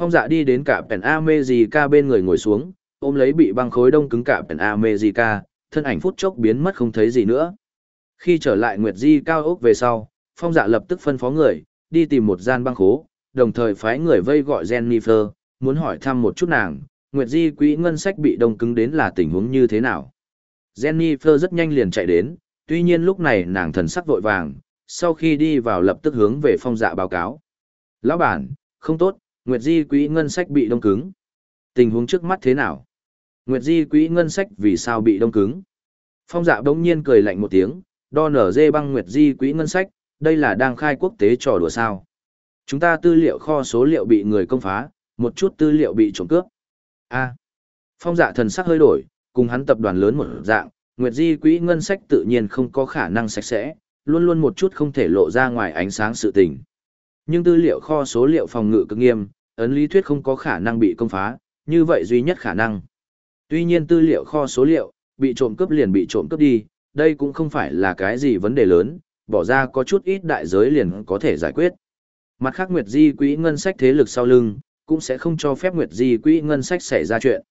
Phong dạ đi đến cả Pen America bên người ngồi xuống, ôm lấy bị băng khối đông cứng cả Pen America, thân ảnh phút chốc biến mất không thấy gì nữa. Khi trở lại Nguyệt Di cao ốc về sau, Phong dạ lập tức phân phó người, đi tìm một gian băng khố, đồng thời phái người vây gọi Jennifer, muốn hỏi thăm một chút nàng, Nguyệt Di quỹ ngân sách bị đông cứng đến là tình huống như thế nào. Jennifer rất nhanh liền chạy đến, tuy nhiên lúc này nàng thần sắc vội vàng, sau khi đi vào lập tức hướng về phong dạ báo cáo. Lão bản, không tốt, Nguyệt Di quỹ ngân sách bị đông cứng. Tình huống trước mắt thế nào? Nguyệt Di quỹ ngân sách vì sao bị đông cứng? Phong dạ đống nhiên cười lạnh một tiếng, đo nở dê băng Nguyệt Di quỹ ngân sách, đây là đang khai quốc tế trò đùa sao. Chúng ta tư liệu kho số liệu bị người công phá, một chút tư liệu bị trộm cướp. A. Phong dạ thần sắc hơi đổi, cùng hắn tập đoàn lớn một dạng, Nguyệt Di quỹ ngân sách tự nhiên không có khả năng sạch sẽ, luôn luôn một chút không thể lộ ra ngoài ánh sáng sự tình. Nhưng tư liệu kho số liệu phòng ngự cực nghiêm, ấn lý thuyết không có khả năng bị công phá, như vậy duy nhất khả năng. Tuy nhiên tư liệu kho số liệu, bị trộm cướp liền bị trộm cướp đi, đây cũng không phải là cái gì vấn đề lớn, bỏ ra có chút ít đại giới liền có thể giải quyết. Mặt khác Nguyệt Di quỹ ngân sách thế lực sau lưng, cũng sẽ không cho phép Nguyệt Di quỹ ngân sách xảy ra chuyện.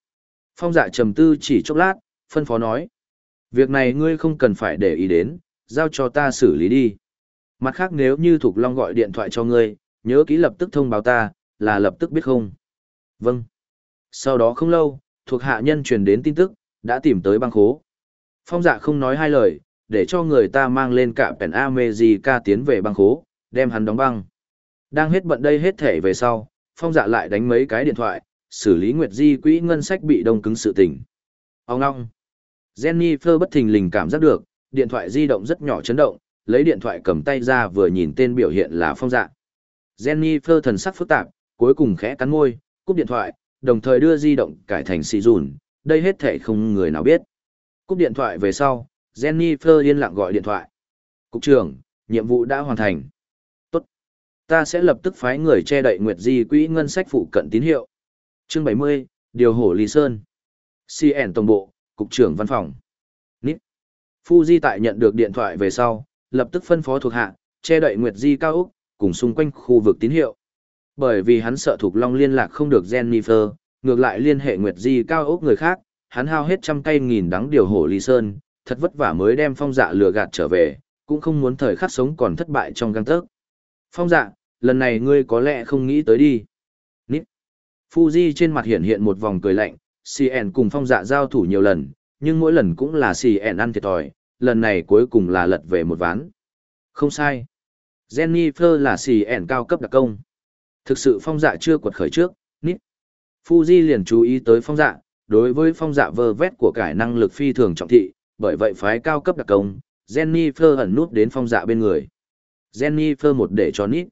Phong dạ trầm tư chỉ chốc lát, phân phó nói. Việc này ngươi không cần phải để ý đến, giao cho ta xử lý đi. Mặt khác nếu như Thục Long gọi điện thoại cho ngươi, nhớ kỹ lập tức thông báo ta, là lập tức biết không. Vâng. Sau đó không lâu, thuộc hạ nhân truyền đến tin tức, đã tìm tới băng khố. Phong dạ không nói hai lời, để cho người ta mang lên cả pèn America tiến về băng khố, đem hắn đóng băng. Đang hết bận đây hết thể về sau, phong dạ lại đánh mấy cái điện thoại, xử lý Nguyệt Di quỹ ngân sách bị đông cứng sự tình. Ông ngong. Jennifer bất thình lình cảm giác được, điện thoại di động rất nhỏ chấn động, lấy điện thoại cầm tay ra vừa nhìn tên biểu hiện là phong dạ. Jennifer thần sắc phức tạp, cuối cùng khẽ cắn môi, cúp điện thoại, đồng thời đưa di động cải thành xì dùn, đây hết thể không người nào biết. Cúp điện thoại về sau, Jennifer yên lặng gọi điện thoại. Cục trưởng, nhiệm vụ đã hoàn thành. Tốt. Ta sẽ lập tức phái người che đậy Nguyệt Di quỹ ngân sách phụ cận tín hiệu. Chương 70, Điều hổ Lý Sơn. CN Tổng bộ, Cục trưởng Văn phòng. Nít. Fuji tại nhận được điện thoại về sau, lập tức phân phó thuộc hạ, che đậy Nguyệt Di cao Úc, cùng xung quanh khu vực tín hiệu. Bởi vì hắn sợ Thục Long liên lạc không được Jennifer, ngược lại liên hệ Nguyệt Di cao Úc người khác, hắn hao hết trăm cây nghìn đắng điều hổ Ly Sơn, thật vất vả mới đem phong dạ lừa gạt trở về, cũng không muốn thời khắc sống còn thất bại trong găng tớc. Phong dạ, lần này ngươi có lẽ không nghĩ tới đi. Nít. Fuji trên mặt hiện hiện một vòng cười lạnh, CN cùng phong dạ giao thủ nhiều lần, nhưng mỗi lần cũng là CN ăn thiệt thòi, lần này cuối cùng là lật về một ván. Không sai. Jennifer là CN cao cấp đặc công. Thực sự phong dạ chưa quật khởi trước, nít. Fuji liền chú ý tới phong dạ, đối với phong dạ vơ vét của cải năng lực phi thường trọng thị, bởi vậy phái cao cấp đặc công, Jennifer ẩn nút đến phong dạ bên người. Jennifer một để cho nít.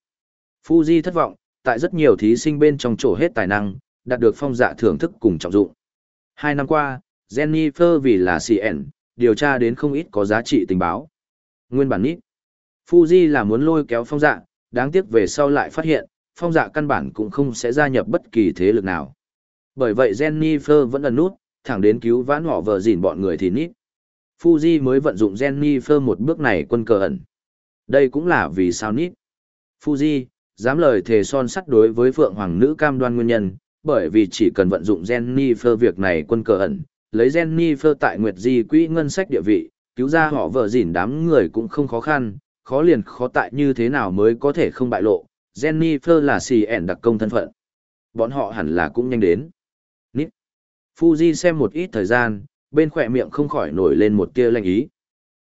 Fuji thất vọng, tại rất nhiều thí sinh bên trong chỗ hết tài năng, đạt được phong dạ thưởng thức cùng trọng dụng. Hai năm qua, Jennifer vì là CN, điều tra đến không ít có giá trị tình báo. Nguyên bản nít. Fuji là muốn lôi kéo phong dạ, đáng tiếc về sau lại phát hiện, phong dạ căn bản cũng không sẽ gia nhập bất kỳ thế lực nào. Bởi vậy Jennifer vẫn ẩn nút, thẳng đến cứu vãn họ vợ dìn bọn người thì nít. Fuji mới vận dụng Jennifer một bước này quân cờ ẩn. Đây cũng là vì sao nít. Fuji, dám lời thề son sắt đối với Phượng Hoàng nữ cam đoan nguyên nhân, bởi vì chỉ cần vận dụng Jennifer việc này quân cờ ẩn, lấy Jennifer tại Nguyệt Di quỹ ngân sách địa vị, cứu ra họ vợ dỉn đám người cũng không khó khăn, khó liền khó tại như thế nào mới có thể không bại lộ. Jennifer là xì ẻn đặc công thân phận. Bọn họ hẳn là cũng nhanh đến. Nít. Fuji xem một ít thời gian, bên khỏe miệng không khỏi nổi lên một tia lanh ý.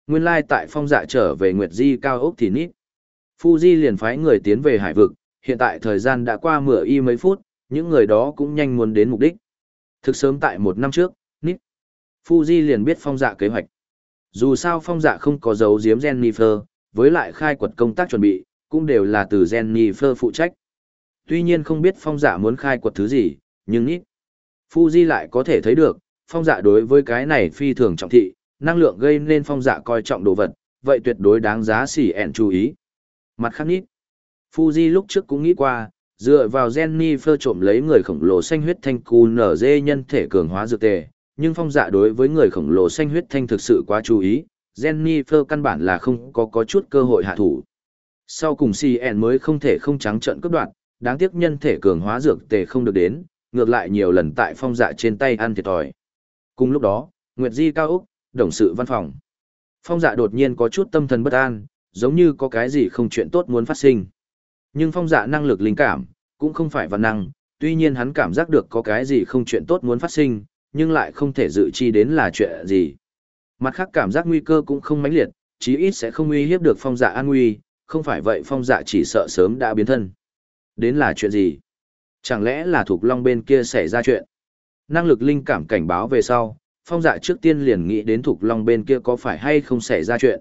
Nguyên lai tại phong dạ trở về Nguyệt Di cao ốc thì nít. Fuji liền phái người tiến về hải vực, hiện tại thời gian đã qua mửa y mấy phút, những người đó cũng nhanh muốn đến mục đích. Thực sớm tại một năm trước. Fuji liền biết phong dạ kế hoạch. Dù sao phong dạ không có dấu giếm Jennifer, với lại khai quật công tác chuẩn bị, cũng đều là từ Jennifer phụ trách. Tuy nhiên không biết phong dạ muốn khai quật thứ gì, nhưng ít, Fuji lại có thể thấy được, phong dạ đối với cái này phi thường trọng thị, năng lượng gây nên phong dạ coi trọng đồ vật, vậy tuyệt đối đáng giá xỉ ẹn chú ý. Mặt khác nít, Fuji lúc trước cũng nghĩ qua, dựa vào Jennifer trộm lấy người khổng lồ xanh huyết thanh cu nở dê nhân thể cường hóa dược tề, nhưng phong dạ đối với người khổng lồ xanh huyết thanh thực sự quá chú ý, Jennifer căn bản là không có có chút cơ hội hạ thủ. Sau cùng CN mới không thể không trắng trận cướp đoạt, đáng tiếc nhân thể cường hóa dược tề không được đến, ngược lại nhiều lần tại phong dạ trên tay ăn thiệt thòi. Cùng lúc đó, Nguyệt Di cao Úc, đồng sự văn phòng. Phong dạ đột nhiên có chút tâm thần bất an, giống như có cái gì không chuyện tốt muốn phát sinh. Nhưng phong dạ năng lực linh cảm, cũng không phải văn năng, tuy nhiên hắn cảm giác được có cái gì không chuyện tốt muốn phát sinh, nhưng lại không thể dự chi đến là chuyện gì. Mặt khác cảm giác nguy cơ cũng không mãnh liệt, chí ít sẽ không uy hiếp được phong dạ an nguy, không phải vậy phong dạ chỉ sợ sớm đã biến thân. Đến là chuyện gì? Chẳng lẽ là thuộc long bên kia xảy ra chuyện? Năng lực linh cảm cảnh báo về sau, phong dạ trước tiên liền nghĩ đến thuộc long bên kia có phải hay không xảy ra chuyện.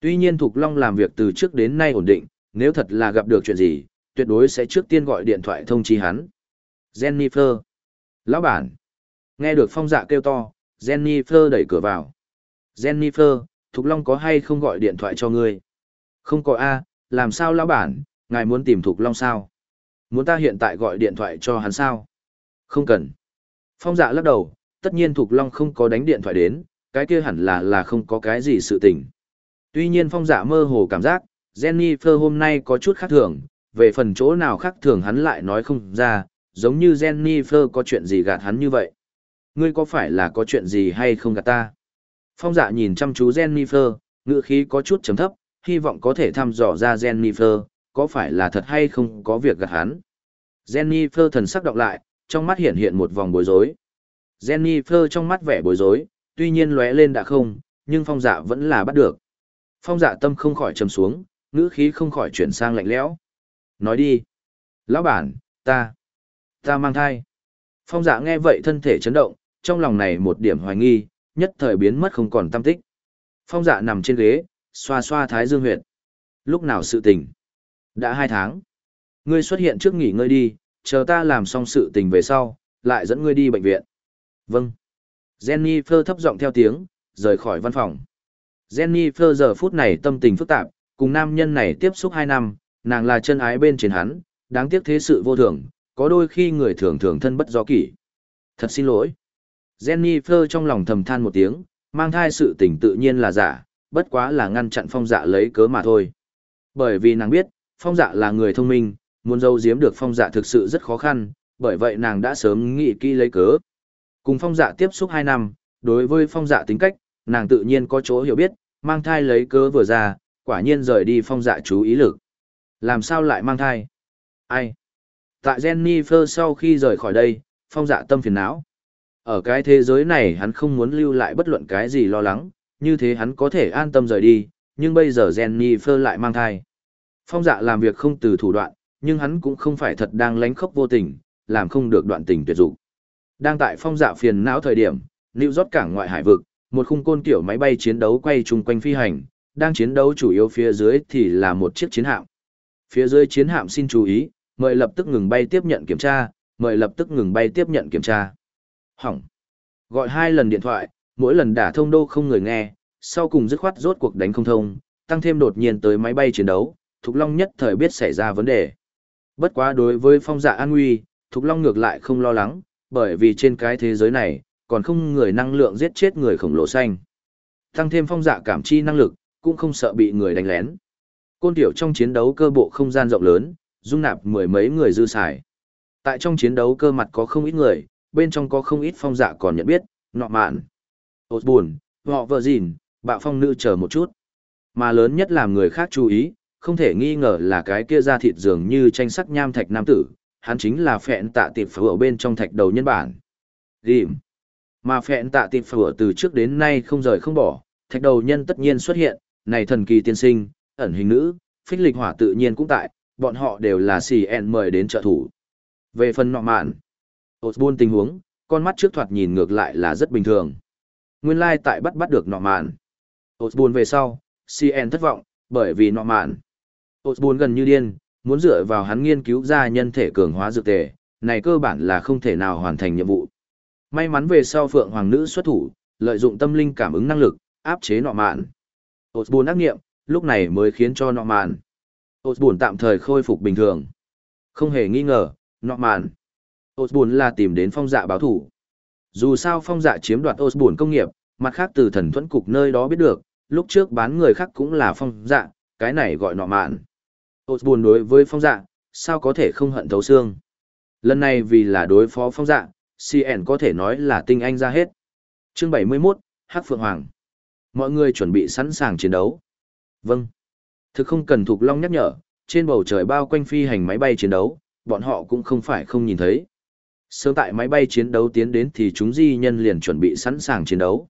Tuy nhiên thuộc long làm việc từ trước đến nay ổn định, nếu thật là gặp được chuyện gì, tuyệt đối sẽ trước tiên gọi điện thoại thông chi hắn. Jennifer. Lão bản. Nghe được phong dạ kêu to, Jennifer đẩy cửa vào. Jennifer, Thục Long có hay không gọi điện thoại cho ngươi? Không có A, làm sao lão bản, ngài muốn tìm Thục Long sao? Muốn ta hiện tại gọi điện thoại cho hắn sao? Không cần. Phong dạ lắc đầu, tất nhiên Thục Long không có đánh điện thoại đến, cái kia hẳn là là không có cái gì sự tình. Tuy nhiên phong dạ mơ hồ cảm giác, Jennifer hôm nay có chút khác thường, về phần chỗ nào khác thường hắn lại nói không ra, giống như Jennifer có chuyện gì gạt hắn như vậy. Ngươi có phải là có chuyện gì hay không gạt ta? Phong dạ nhìn chăm chú Jennifer, ngữ khí có chút chấm thấp, hy vọng có thể thăm dò ra Jennifer, có phải là thật hay không có việc gạt hắn. Jennifer thần sắc đọc lại, trong mắt hiện hiện một vòng bối rối. Jennifer trong mắt vẻ bối rối, tuy nhiên lóe lên đã không, nhưng phong dạ vẫn là bắt được. Phong dạ tâm không khỏi trầm xuống, ngữ khí không khỏi chuyển sang lạnh lẽo. Nói đi. Lão bản, ta, ta mang thai. Phong dạ nghe vậy thân thể chấn động, trong lòng này một điểm hoài nghi, nhất thời biến mất không còn tâm tích. Phong dạ nằm trên ghế, xoa xoa thái dương huyệt. Lúc nào sự tình? Đã hai tháng. Ngươi xuất hiện trước nghỉ ngơi đi, chờ ta làm xong sự tình về sau, lại dẫn ngươi đi bệnh viện. Vâng. Jennifer thấp giọng theo tiếng, rời khỏi văn phòng. Jennifer giờ phút này tâm tình phức tạp, cùng nam nhân này tiếp xúc hai năm, nàng là chân ái bên trên hắn, đáng tiếc thế sự vô thường, có đôi khi người thường thường thân bất do kỷ. Thật xin lỗi. Jennifer trong lòng thầm than một tiếng, mang thai sự tình tự nhiên là giả, bất quá là ngăn chặn phong dạ lấy cớ mà thôi. Bởi vì nàng biết, phong dạ là người thông minh, muốn giấu giếm được phong dạ thực sự rất khó khăn, bởi vậy nàng đã sớm nghĩ kỹ lấy cớ. Cùng phong dạ tiếp xúc 2 năm, đối với phong dạ tính cách, nàng tự nhiên có chỗ hiểu biết, mang thai lấy cớ vừa ra, quả nhiên rời đi phong dạ chú ý lực. Làm sao lại mang thai? Ai? Tại Jennifer sau khi rời khỏi đây, phong dạ tâm phiền não. Ở cái thế giới này hắn không muốn lưu lại bất luận cái gì lo lắng, như thế hắn có thể an tâm rời đi, nhưng bây giờ Jennifer lại mang thai. Phong dạ làm việc không từ thủ đoạn, nhưng hắn cũng không phải thật đang lánh khóc vô tình, làm không được đoạn tình tuyệt dụng. Đang tại phong dạ phiền não thời điểm, New York cảng ngoại hải vực, một khung côn kiểu máy bay chiến đấu quay chung quanh phi hành, đang chiến đấu chủ yếu phía dưới thì là một chiếc chiến hạm. Phía dưới chiến hạm xin chú ý, mời lập tức ngừng bay tiếp nhận kiểm tra, mời lập tức ngừng bay tiếp nhận kiểm tra. Hỏng. Gọi hai lần điện thoại, mỗi lần đả thông đô không người nghe, sau cùng dứt khoát rốt cuộc đánh không thông, tăng thêm đột nhiên tới máy bay chiến đấu, Thục Long nhất thời biết xảy ra vấn đề. Bất quá đối với phong dạ an nguy, Thục Long ngược lại không lo lắng, bởi vì trên cái thế giới này, còn không người năng lượng giết chết người khổng lồ xanh. Tăng thêm phong dạ cảm chi năng lực, cũng không sợ bị người đánh lén. Côn tiểu trong chiến đấu cơ bộ không gian rộng lớn, dung nạp mười mấy người dư xài. Tại trong chiến đấu cơ mặt có không ít người, bên trong có không ít phong dạ còn nhận biết, nọ mạn. Ôt buồn, họ vợ gìn, bạo phong nữ chờ một chút. Mà lớn nhất làm người khác chú ý, không thể nghi ngờ là cái kia ra thịt dường như tranh sắc nham thạch nam tử, hắn chính là phẹn tạ tịp phở bên trong thạch đầu nhân bản. Ghim. Mà phẹn tạ tịp phở từ trước đến nay không rời không bỏ, thạch đầu nhân tất nhiên xuất hiện, này thần kỳ tiên sinh, ẩn hình nữ, phích lịch hỏa tự nhiên cũng tại, bọn họ đều là CN mời đến trợ thủ. Về phần nọ mạn, Osborne tình huống, con mắt trước thoạt nhìn ngược lại là rất bình thường. Nguyên lai like tại bắt bắt được nọ mạn. Osborne về sau, CN thất vọng, bởi vì nọ mạn. Osborne gần như điên, muốn dựa vào hắn nghiên cứu ra nhân thể cường hóa dược tề, này cơ bản là không thể nào hoàn thành nhiệm vụ. May mắn về sau Phượng Hoàng Nữ xuất thủ, lợi dụng tâm linh cảm ứng năng lực, áp chế nọ mạn. Osborne ác nghiệm, lúc này mới khiến cho nọ mạn. Osborne tạm thời khôi phục bình thường. Không hề nghi ngờ, nọ mạn. Osborne là tìm đến phong dạ báo thủ. Dù sao phong dạ chiếm đoạt Osborne công nghiệp, mặt khác từ thần thuẫn cục nơi đó biết được, lúc trước bán người khác cũng là phong dạ, cái này gọi nọ mạn. Osborne đối với phong dạ, sao có thể không hận thấu xương. Lần này vì là đối phó phong dạ, CN có thể nói là tinh anh ra hết. Chương 71, Hắc Phượng Hoàng. Mọi người chuẩn bị sẵn sàng chiến đấu. Vâng. Thực không cần Thục Long nhắc nhở, trên bầu trời bao quanh phi hành máy bay chiến đấu, bọn họ cũng không phải không nhìn thấy. Sớm tại máy bay chiến đấu tiến đến thì chúng di nhân liền chuẩn bị sẵn sàng chiến đấu.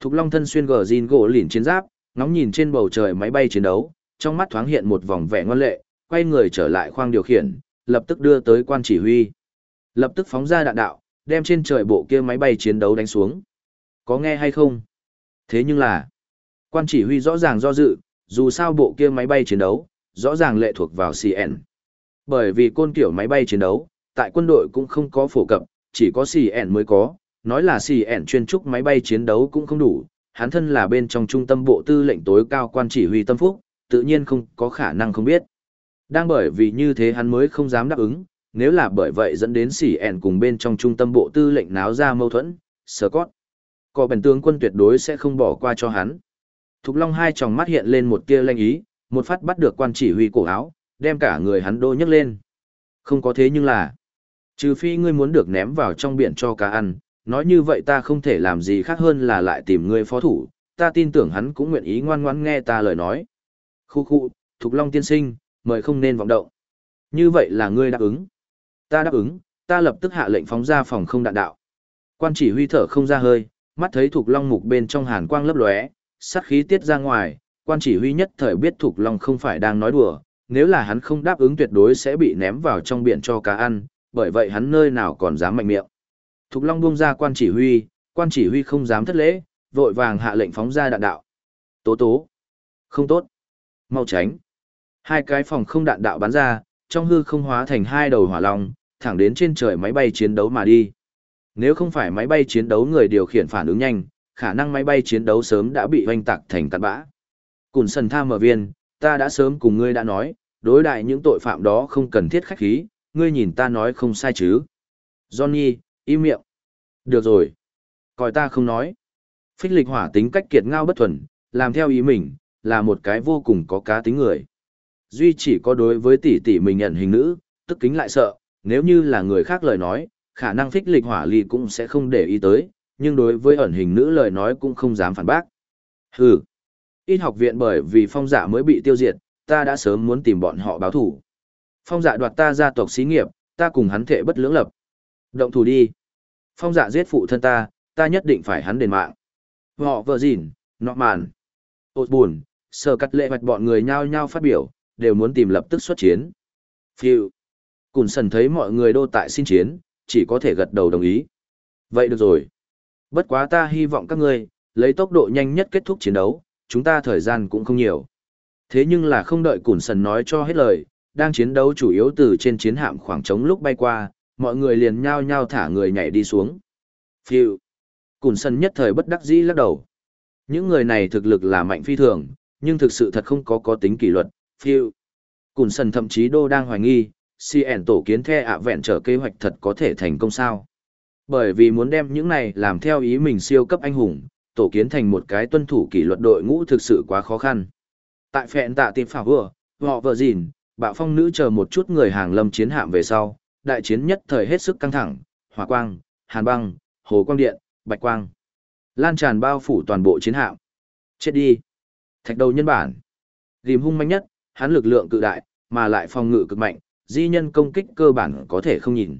Thục Long thân xuyên gờ zin gỗ liền chiến giáp, ngóng nhìn trên bầu trời máy bay chiến đấu, trong mắt thoáng hiện một vòng vẻ ngoan lệ, quay người trở lại khoang điều khiển, lập tức đưa tới quan chỉ huy. Lập tức phóng ra đạn đạo, đem trên trời bộ kia máy bay chiến đấu đánh xuống. Có nghe hay không? Thế nhưng là, quan chỉ huy rõ ràng do dự, dù sao bộ kia máy bay chiến đấu, rõ ràng lệ thuộc vào CN. Bởi vì côn kiểu máy bay chiến đấu, tại quân đội cũng không có phổ cập, chỉ có CN mới có, nói là CN chuyên trúc máy bay chiến đấu cũng không đủ, hắn thân là bên trong trung tâm bộ tư lệnh tối cao quan chỉ huy tâm phúc, tự nhiên không có khả năng không biết. Đang bởi vì như thế hắn mới không dám đáp ứng, nếu là bởi vậy dẫn đến CN cùng bên trong trung tâm bộ tư lệnh náo ra mâu thuẫn, Scott. Có bền tướng quân tuyệt đối sẽ không bỏ qua cho hắn. Thục Long hai tròng mắt hiện lên một tia lanh ý, một phát bắt được quan chỉ huy cổ áo, đem cả người hắn đô nhấc lên. Không có thế nhưng là, trừ phi ngươi muốn được ném vào trong biển cho cá ăn, nói như vậy ta không thể làm gì khác hơn là lại tìm ngươi phó thủ, ta tin tưởng hắn cũng nguyện ý ngoan ngoãn nghe ta lời nói. Khu khu, Thục Long tiên sinh, mời không nên vọng động. Như vậy là ngươi đáp ứng. Ta đáp ứng, ta lập tức hạ lệnh phóng ra phòng không đạn đạo. Quan chỉ huy thở không ra hơi, mắt thấy Thục Long mục bên trong hàn quang lấp lóe, sát khí tiết ra ngoài, quan chỉ huy nhất thời biết Thục Long không phải đang nói đùa, nếu là hắn không đáp ứng tuyệt đối sẽ bị ném vào trong biển cho cá ăn, bởi vậy hắn nơi nào còn dám mạnh miệng. Thục Long buông ra quan chỉ huy, quan chỉ huy không dám thất lễ, vội vàng hạ lệnh phóng ra đạn đạo. Tố tố. Không tốt. Mau tránh. Hai cái phòng không đạn đạo bắn ra, trong hư không hóa thành hai đầu hỏa long, thẳng đến trên trời máy bay chiến đấu mà đi. Nếu không phải máy bay chiến đấu người điều khiển phản ứng nhanh, khả năng máy bay chiến đấu sớm đã bị hoanh tạc thành tạt bã. Cùn sần tham mở viên, ta đã sớm cùng ngươi đã nói, đối đại những tội phạm đó không cần thiết khách khí, ngươi nhìn ta nói không sai chứ. Johnny, im miệng. Được rồi. Coi ta không nói. Phích lịch hỏa tính cách kiệt ngao bất thuần, làm theo ý mình, là một cái vô cùng có cá tính người. Duy chỉ có đối với tỷ tỷ mình nhận hình nữ, tức kính lại sợ, nếu như là người khác lời nói, khả năng phích lịch hỏa ly cũng sẽ không để ý tới, nhưng đối với ẩn hình nữ lời nói cũng không dám phản bác. Hừ, ít học viện bởi vì phong giả mới bị tiêu diệt, ta đã sớm muốn tìm bọn họ báo thủ. Phong dạ đoạt ta gia tộc xí nghiệp, ta cùng hắn thể bất lưỡng lập. Động thủ đi. Phong dạ giết phụ thân ta, ta nhất định phải hắn đền mạng. Họ vợ gìn, nọ màn. Ôt buồn, sờ cắt lệ hoạch bọn người nhao nhao phát biểu, đều muốn tìm lập tức xuất chiến. Phiêu. Cùn sần thấy mọi người đô tại xin chiến, chỉ có thể gật đầu đồng ý. Vậy được rồi. Bất quá ta hy vọng các ngươi, lấy tốc độ nhanh nhất kết thúc chiến đấu, chúng ta thời gian cũng không nhiều. Thế nhưng là không đợi Cùn Sần nói cho hết lời, đang chiến đấu chủ yếu từ trên chiến hạm khoảng trống lúc bay qua, mọi người liền nhao nhao thả người nhảy đi xuống. Phiêu. Cùn sân nhất thời bất đắc dĩ lắc đầu. Những người này thực lực là mạnh phi thường, nhưng thực sự thật không có có tính kỷ luật. Phiêu. Cùn sân thậm chí đô đang hoài nghi, CN tổ kiến the ạ vẹn trở kế hoạch thật có thể thành công sao. Bởi vì muốn đem những này làm theo ý mình siêu cấp anh hùng, tổ kiến thành một cái tuân thủ kỷ luật đội ngũ thực sự quá khó khăn. Tại phẹn tạ tìm phảo vừa, họ vợ gìn, bạo phong nữ chờ một chút người hàng lâm chiến hạm về sau, đại chiến nhất thời hết sức căng thẳng, hỏa quang, hàn băng, hồ quang điện, bạch quang. Lan tràn bao phủ toàn bộ chiến hạm. Chết đi. Thạch đầu nhân bản. Ghim hung mạnh nhất, hắn lực lượng cự đại, mà lại phòng ngự cực mạnh, di nhân công kích cơ bản có thể không nhìn.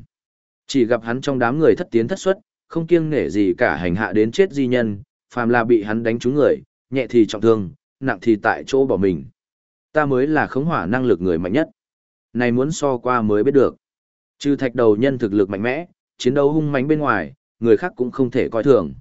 Chỉ gặp hắn trong đám người thất tiến thất xuất, không kiêng nể gì cả hành hạ đến chết di nhân, phàm là bị hắn đánh trúng người, nhẹ thì trọng thương, nặng thì tại chỗ bỏ mình. Ta mới là khống hỏa năng lực người mạnh nhất. Này muốn so qua mới biết được. Trừ thạch đầu nhân thực lực mạnh mẽ, chiến đấu hung mãnh bên ngoài, người khác cũng không thể coi thường.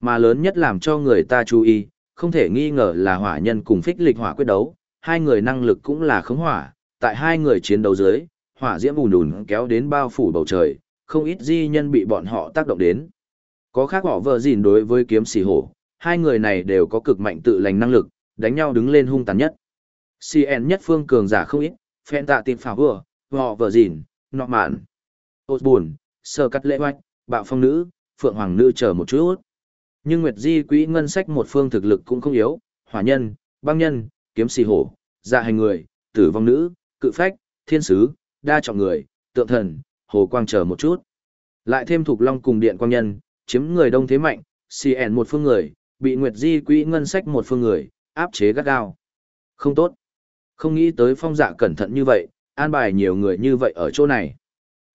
Mà lớn nhất làm cho người ta chú ý, không thể nghi ngờ là hỏa nhân cùng phích lịch hỏa quyết đấu, hai người năng lực cũng là khống hỏa, tại hai người chiến đấu dưới, hỏa diễm ùn ùn kéo đến bao phủ bầu trời, không ít di nhân bị bọn họ tác động đến. Có khác họ vợ gìn đối với kiếm xì hổ, hai người này đều có cực mạnh tự lành năng lực, đánh nhau đứng lên hung tàn nhất. CN nhất phương cường giả không ít, phen tạ tìm phảo vừa, họ vợ dìn, nọ mạn. Ôt buồn, sơ cắt lễ hoạch, bạo phong nữ, phượng hoàng nữ chờ một chút. Nhưng Nguyệt Di quỹ ngân sách một phương thực lực cũng không yếu, hỏa nhân, băng nhân, kiếm xì hổ, dạ hành người, tử vong nữ, cự phách, thiên sứ, đa trọng người, tượng thần, hồ quang chờ một chút. Lại thêm thuộc long cùng điện quang nhân, chiếm người đông thế mạnh, CN một phương người, bị Nguyệt Di quỹ ngân sách một phương người, áp chế gắt gao. Không tốt. Không nghĩ tới phong dạ cẩn thận như vậy, an bài nhiều người như vậy ở chỗ này.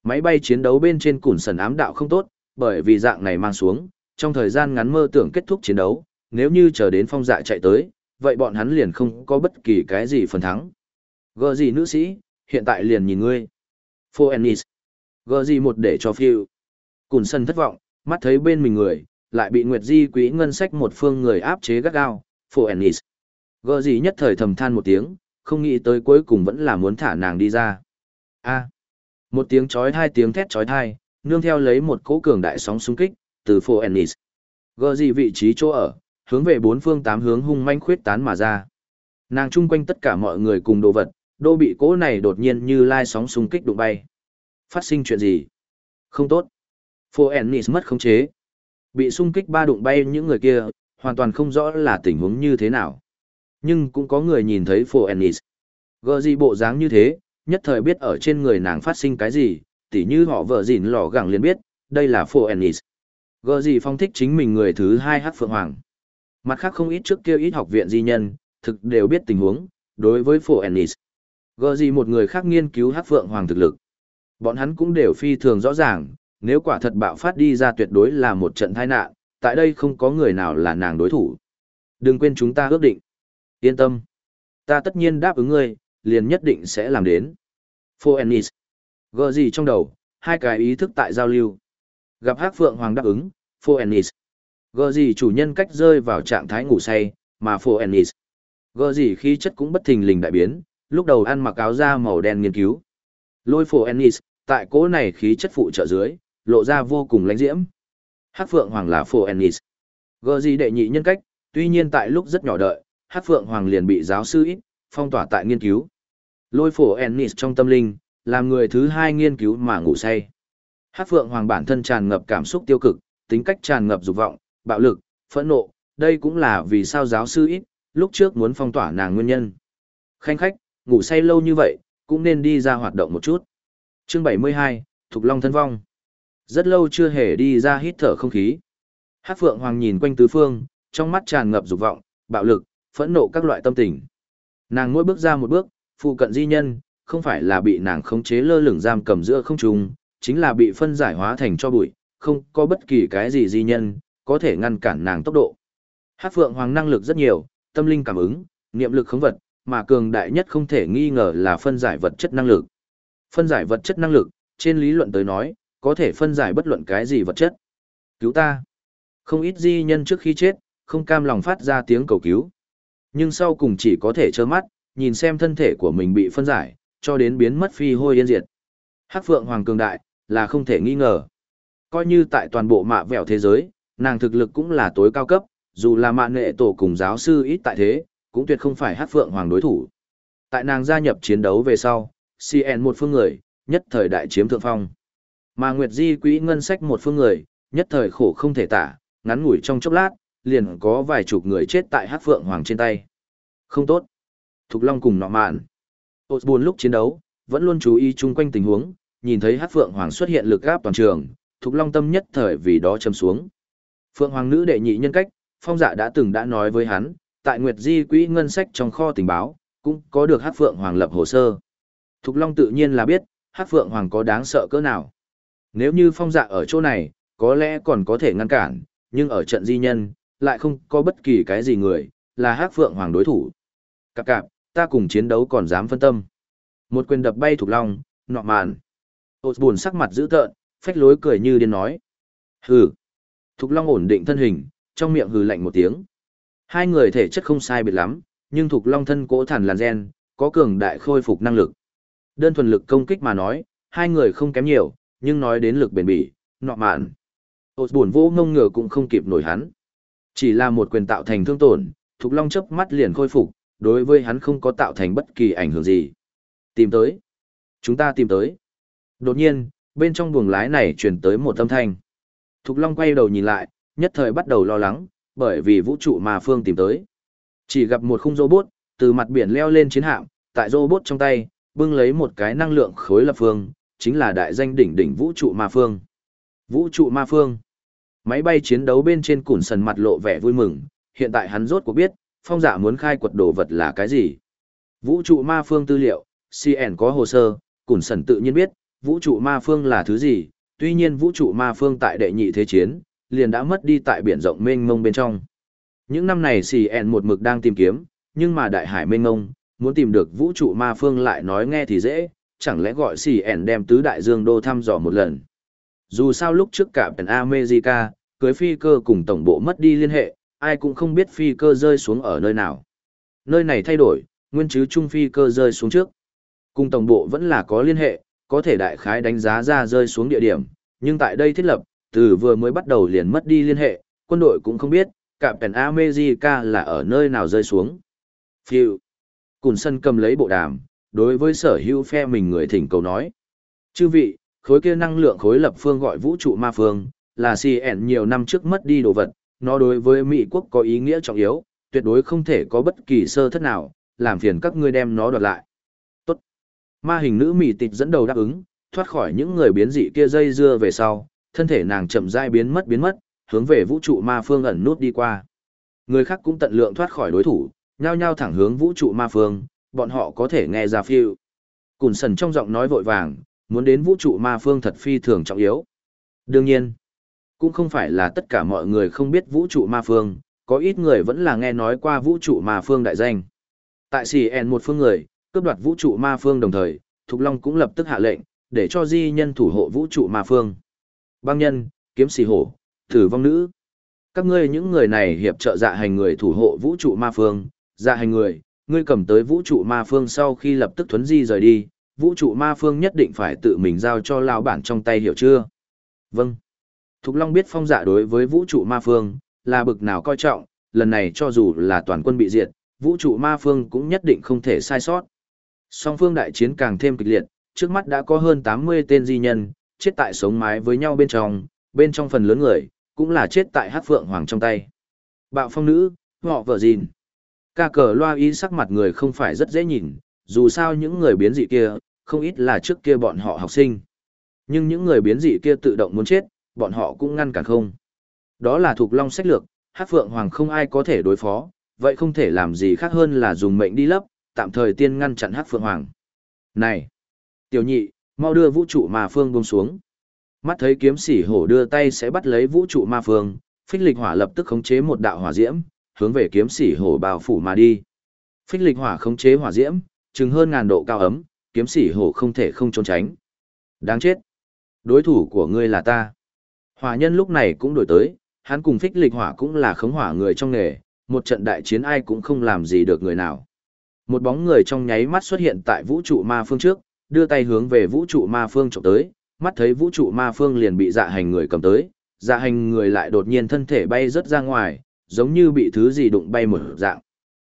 Máy bay chiến đấu bên trên củn sần ám đạo không tốt, bởi vì dạng này mang xuống, trong thời gian ngắn mơ tưởng kết thúc chiến đấu, nếu như chờ đến phong dạ chạy tới, vậy bọn hắn liền không có bất kỳ cái gì phần thắng. Gờ gì nữ sĩ, hiện tại liền nhìn ngươi. Phô Ennis. Gờ gì một để cho phiêu. Cùn sân thất vọng, mắt thấy bên mình người, lại bị Nguyệt Di quỹ ngân sách một phương người áp chế gắt gao, Phô Ennis. Gờ gì nhất thời thầm than một tiếng, không nghĩ tới cuối cùng vẫn là muốn thả nàng đi ra. A. Một tiếng chói hai tiếng thét chói tai, nương theo lấy một cỗ cường đại sóng xung kích, từ Phô Ennis. Gờ gì vị trí chỗ ở, hướng về bốn phương tám hướng hung manh khuyết tán mà ra. Nàng chung quanh tất cả mọi người cùng đồ vật, đô bị cỗ này đột nhiên như lai sóng xung kích đụng bay. Phát sinh chuyện gì? Không tốt. Phô Ennis mất khống chế. Bị xung kích ba đụng bay những người kia, hoàn toàn không rõ là tình huống như thế nào. Nhưng cũng có người nhìn thấy Phổ Ennis. Gờ gì bộ dáng như thế, nhất thời biết ở trên người nàng phát sinh cái gì, tỉ như họ vợ dịn lò gẳng liền biết, đây là Phổ Ennis. Gờ gì phong thích chính mình người thứ hai hát phượng hoàng. Mặt khác không ít trước kia ít học viện di nhân, thực đều biết tình huống, đối với Phổ Ennis. Gờ gì một người khác nghiên cứu hát phượng hoàng thực lực. Bọn hắn cũng đều phi thường rõ ràng, nếu quả thật bạo phát đi ra tuyệt đối là một trận tai nạn, tại đây không có người nào là nàng đối thủ. Đừng quên chúng ta ước định. Yên tâm. Ta tất nhiên đáp ứng ngươi, liền nhất định sẽ làm đến. Phô Ennis. Gờ gì trong đầu, hai cái ý thức tại giao lưu. Gặp hát phượng hoàng đáp ứng, Phô Ennis. Gờ gì chủ nhân cách rơi vào trạng thái ngủ say, mà Phô Ennis. Gờ gì khí chất cũng bất thình lình đại biến, lúc đầu ăn mặc áo da màu đen nghiên cứu. Lôi Phô Ennis, tại cố này khí chất phụ trợ dưới, lộ ra vô cùng lãnh diễm. Hắc Phượng Hoàng là Phô Ennis. Gờ gì đệ nhị nhân cách, tuy nhiên tại lúc rất nhỏ đợi, Hát Phượng Hoàng liền bị giáo sư ít, phong tỏa tại nghiên cứu. Lôi phổ Ennis trong tâm linh, làm người thứ hai nghiên cứu mà ngủ say. Hát Phượng Hoàng bản thân tràn ngập cảm xúc tiêu cực, tính cách tràn ngập dục vọng, bạo lực, phẫn nộ, đây cũng là vì sao giáo sư ít, lúc trước muốn phong tỏa nàng nguyên nhân. Khanh khách, ngủ say lâu như vậy, cũng nên đi ra hoạt động một chút. Chương 72, Thục Long thân vong. Rất lâu chưa hề đi ra hít thở không khí. Hát Phượng Hoàng nhìn quanh tứ phương, trong mắt tràn ngập dục vọng, bạo lực, phẫn nộ các loại tâm tình. Nàng mỗi bước ra một bước, phụ cận di nhân, không phải là bị nàng khống chế lơ lửng giam cầm giữa không trung, chính là bị phân giải hóa thành cho bụi, không có bất kỳ cái gì di nhân, có thể ngăn cản nàng tốc độ. Hát Phượng Hoàng năng lực rất nhiều, tâm linh cảm ứng, niệm lực khống vật, mà cường đại nhất không thể nghi ngờ là phân giải vật chất năng lực. Phân giải vật chất năng lực, trên lý luận tới nói, có thể phân giải bất luận cái gì vật chất. Cứu ta! Không ít di nhân trước khi chết, không cam lòng phát ra tiếng cầu cứu. Nhưng sau cùng chỉ có thể trơ mắt, nhìn xem thân thể của mình bị phân giải, cho đến biến mất phi hôi yên diệt. Hắc Phượng Hoàng cường đại, là không thể nghi ngờ. Coi như tại toàn bộ mạ vẹo thế giới, nàng thực lực cũng là tối cao cấp, dù là mạng nghệ tổ cùng giáo sư ít tại thế, cũng tuyệt không phải Hắc phượng hoàng đối thủ. Tại nàng gia nhập chiến đấu về sau, CN một phương người, nhất thời đại chiếm thượng phong. Mà Nguyệt Di quỹ ngân sách một phương người, nhất thời khổ không thể tả, ngắn ngủi trong chốc lát, liền có vài chục người chết tại hát phượng hoàng trên tay. Không tốt. Thục Long cùng nọ mạn. Ôt buồn lúc chiến đấu, vẫn luôn chú ý chung quanh tình huống, nhìn thấy hát phượng hoàng xuất hiện lực gáp toàn trường, Thục Long tâm nhất thời vì đó châm xuống. Phượng Hoàng nữ đệ nhị nhân cách, Phong Dạ đã từng đã nói với hắn, tại Nguyệt Di quỹ ngân sách trong kho tình báo, cũng có được Hát Phượng Hoàng lập hồ sơ. Thục Long tự nhiên là biết, Hát Phượng Hoàng có đáng sợ cỡ nào. Nếu như Phong Dạ ở chỗ này, có lẽ còn có thể ngăn cản, nhưng ở trận di nhân, lại không có bất kỳ cái gì người, là Hắc Phượng Hoàng đối thủ. Cạp cạp, ta cùng chiến đấu còn dám phân tâm. Một quyền đập bay Thục Long, nọ màn. Ôt buồn sắc mặt dữ tợn, phách lối cười như điên nói. Hừ. Thục Long ổn định thân hình, trong miệng hừ lạnh một tiếng. Hai người thể chất không sai biệt lắm, nhưng Thục Long thân cỗ thản làn gen, có cường đại khôi phục năng lực. Đơn thuần lực công kích mà nói, hai người không kém nhiều, nhưng nói đến lực bền bỉ, nọ mạn. Ôt buồn vô ngông ngờ cũng không kịp nổi hắn. Chỉ là một quyền tạo thành thương tổn, Thục Long chớp mắt liền khôi phục, đối với hắn không có tạo thành bất kỳ ảnh hưởng gì. Tìm tới. Chúng ta tìm tới. Đột nhiên, bên trong buồng lái này truyền tới một âm thanh. Thục Long quay đầu nhìn lại, nhất thời bắt đầu lo lắng, bởi vì vũ trụ mà phương tìm tới. Chỉ gặp một khung robot, từ mặt biển leo lên chiến hạm, tại robot trong tay, bưng lấy một cái năng lượng khối lập phương, chính là đại danh đỉnh đỉnh vũ trụ ma phương. Vũ trụ ma phương. Máy bay chiến đấu bên trên củn sần mặt lộ vẻ vui mừng, hiện tại hắn rốt cuộc biết, phong giả muốn khai quật đồ vật là cái gì. Vũ trụ ma phương tư liệu, CN có hồ sơ, củn sần tự nhiên biết, vũ trụ ma phương là thứ gì, tuy nhiên vũ trụ ma phương tại đệ nhị thế chiến, liền đã mất đi tại biển rộng mênh mông bên trong. Những năm này CN một mực đang tìm kiếm, nhưng mà đại hải mênh mông, muốn tìm được vũ trụ ma phương lại nói nghe thì dễ, chẳng lẽ gọi CN đem tứ đại dương đô thăm dò một lần. Dù sao lúc trước cả Penn America, cưới phi cơ cùng tổng bộ mất đi liên hệ, ai cũng không biết phi cơ rơi xuống ở nơi nào. Nơi này thay đổi, nguyên chứ trung phi cơ rơi xuống trước. Cùng tổng bộ vẫn là có liên hệ, có thể đại khái đánh giá ra rơi xuống địa điểm, nhưng tại đây thiết lập, từ vừa mới bắt đầu liền mất đi liên hệ, quân đội cũng không biết, cả Penn America là ở nơi nào rơi xuống. Phiêu. Cùn sân cầm lấy bộ đàm, đối với sở hữu phe mình người thỉnh cầu nói. Chư vị, khối kia năng lượng khối lập phương gọi vũ trụ ma phương, là CN nhiều năm trước mất đi đồ vật, nó đối với Mỹ quốc có ý nghĩa trọng yếu, tuyệt đối không thể có bất kỳ sơ thất nào, làm phiền các ngươi đem nó đoạt lại. Tốt. Ma hình nữ Mỹ tịch dẫn đầu đáp ứng, thoát khỏi những người biến dị kia dây dưa về sau, thân thể nàng chậm rãi biến mất biến mất, hướng về vũ trụ ma phương ẩn nút đi qua. Người khác cũng tận lượng thoát khỏi đối thủ, nhao nhao thẳng hướng vũ trụ ma phương, bọn họ có thể nghe ra phiêu. Cùn sần trong giọng nói vội vàng, muốn đến vũ trụ ma phương thật phi thường trọng yếu. Đương nhiên, cũng không phải là tất cả mọi người không biết vũ trụ ma phương, có ít người vẫn là nghe nói qua vũ trụ ma phương đại danh. Tại CN một phương người, cướp đoạt vũ trụ ma phương đồng thời, Thục Long cũng lập tức hạ lệnh, để cho di nhân thủ hộ vũ trụ ma phương. Băng nhân, kiếm xì hổ, tử vong nữ. Các ngươi những người này hiệp trợ dạ hành người thủ hộ vũ trụ ma phương, dạ hành người, ngươi cầm tới vũ trụ ma phương sau khi lập tức thuấn di rời đi, vũ trụ ma phương nhất định phải tự mình giao cho lão bản trong tay hiểu chưa? Vâng. Thục Long biết phong dạ đối với vũ trụ ma phương, là bực nào coi trọng, lần này cho dù là toàn quân bị diệt, vũ trụ ma phương cũng nhất định không thể sai sót. Song phương đại chiến càng thêm kịch liệt, trước mắt đã có hơn 80 tên di nhân, chết tại sống mái với nhau bên trong, bên trong phần lớn người, cũng là chết tại hát phượng hoàng trong tay. Bạo phong nữ, họ vợ gìn. Ca cờ loa ý sắc mặt người không phải rất dễ nhìn, dù sao những người biến dị kia, không ít là trước kia bọn họ học sinh. Nhưng những người biến dị kia tự động muốn chết, bọn họ cũng ngăn cản không. Đó là thuộc long sách lược, hát phượng hoàng không ai có thể đối phó, vậy không thể làm gì khác hơn là dùng mệnh đi lấp, tạm thời tiên ngăn chặn hát phượng hoàng. Này! Tiểu nhị, mau đưa vũ trụ ma phương buông xuống. Mắt thấy kiếm sỉ hổ đưa tay sẽ bắt lấy vũ trụ ma phương, phích lịch hỏa lập tức khống chế một đạo hỏa diễm, hướng về kiếm sỉ hổ bao phủ mà đi. Phích lịch hỏa khống chế hỏa diễm, chừng hơn ngàn độ cao ấm, kiếm sĩ hổ không thể không trốn tránh. Đáng chết! Đối thủ của ngươi là ta. Hỏa nhân lúc này cũng đổi tới, hắn cùng phích lịch hỏa cũng là khống hỏa người trong nghề, một trận đại chiến ai cũng không làm gì được người nào. Một bóng người trong nháy mắt xuất hiện tại vũ trụ ma phương trước, đưa tay hướng về vũ trụ ma phương trộm tới, mắt thấy vũ trụ ma phương liền bị dạ hành người cầm tới, dạ hành người lại đột nhiên thân thể bay rất ra ngoài, giống như bị thứ gì đụng bay một dạng.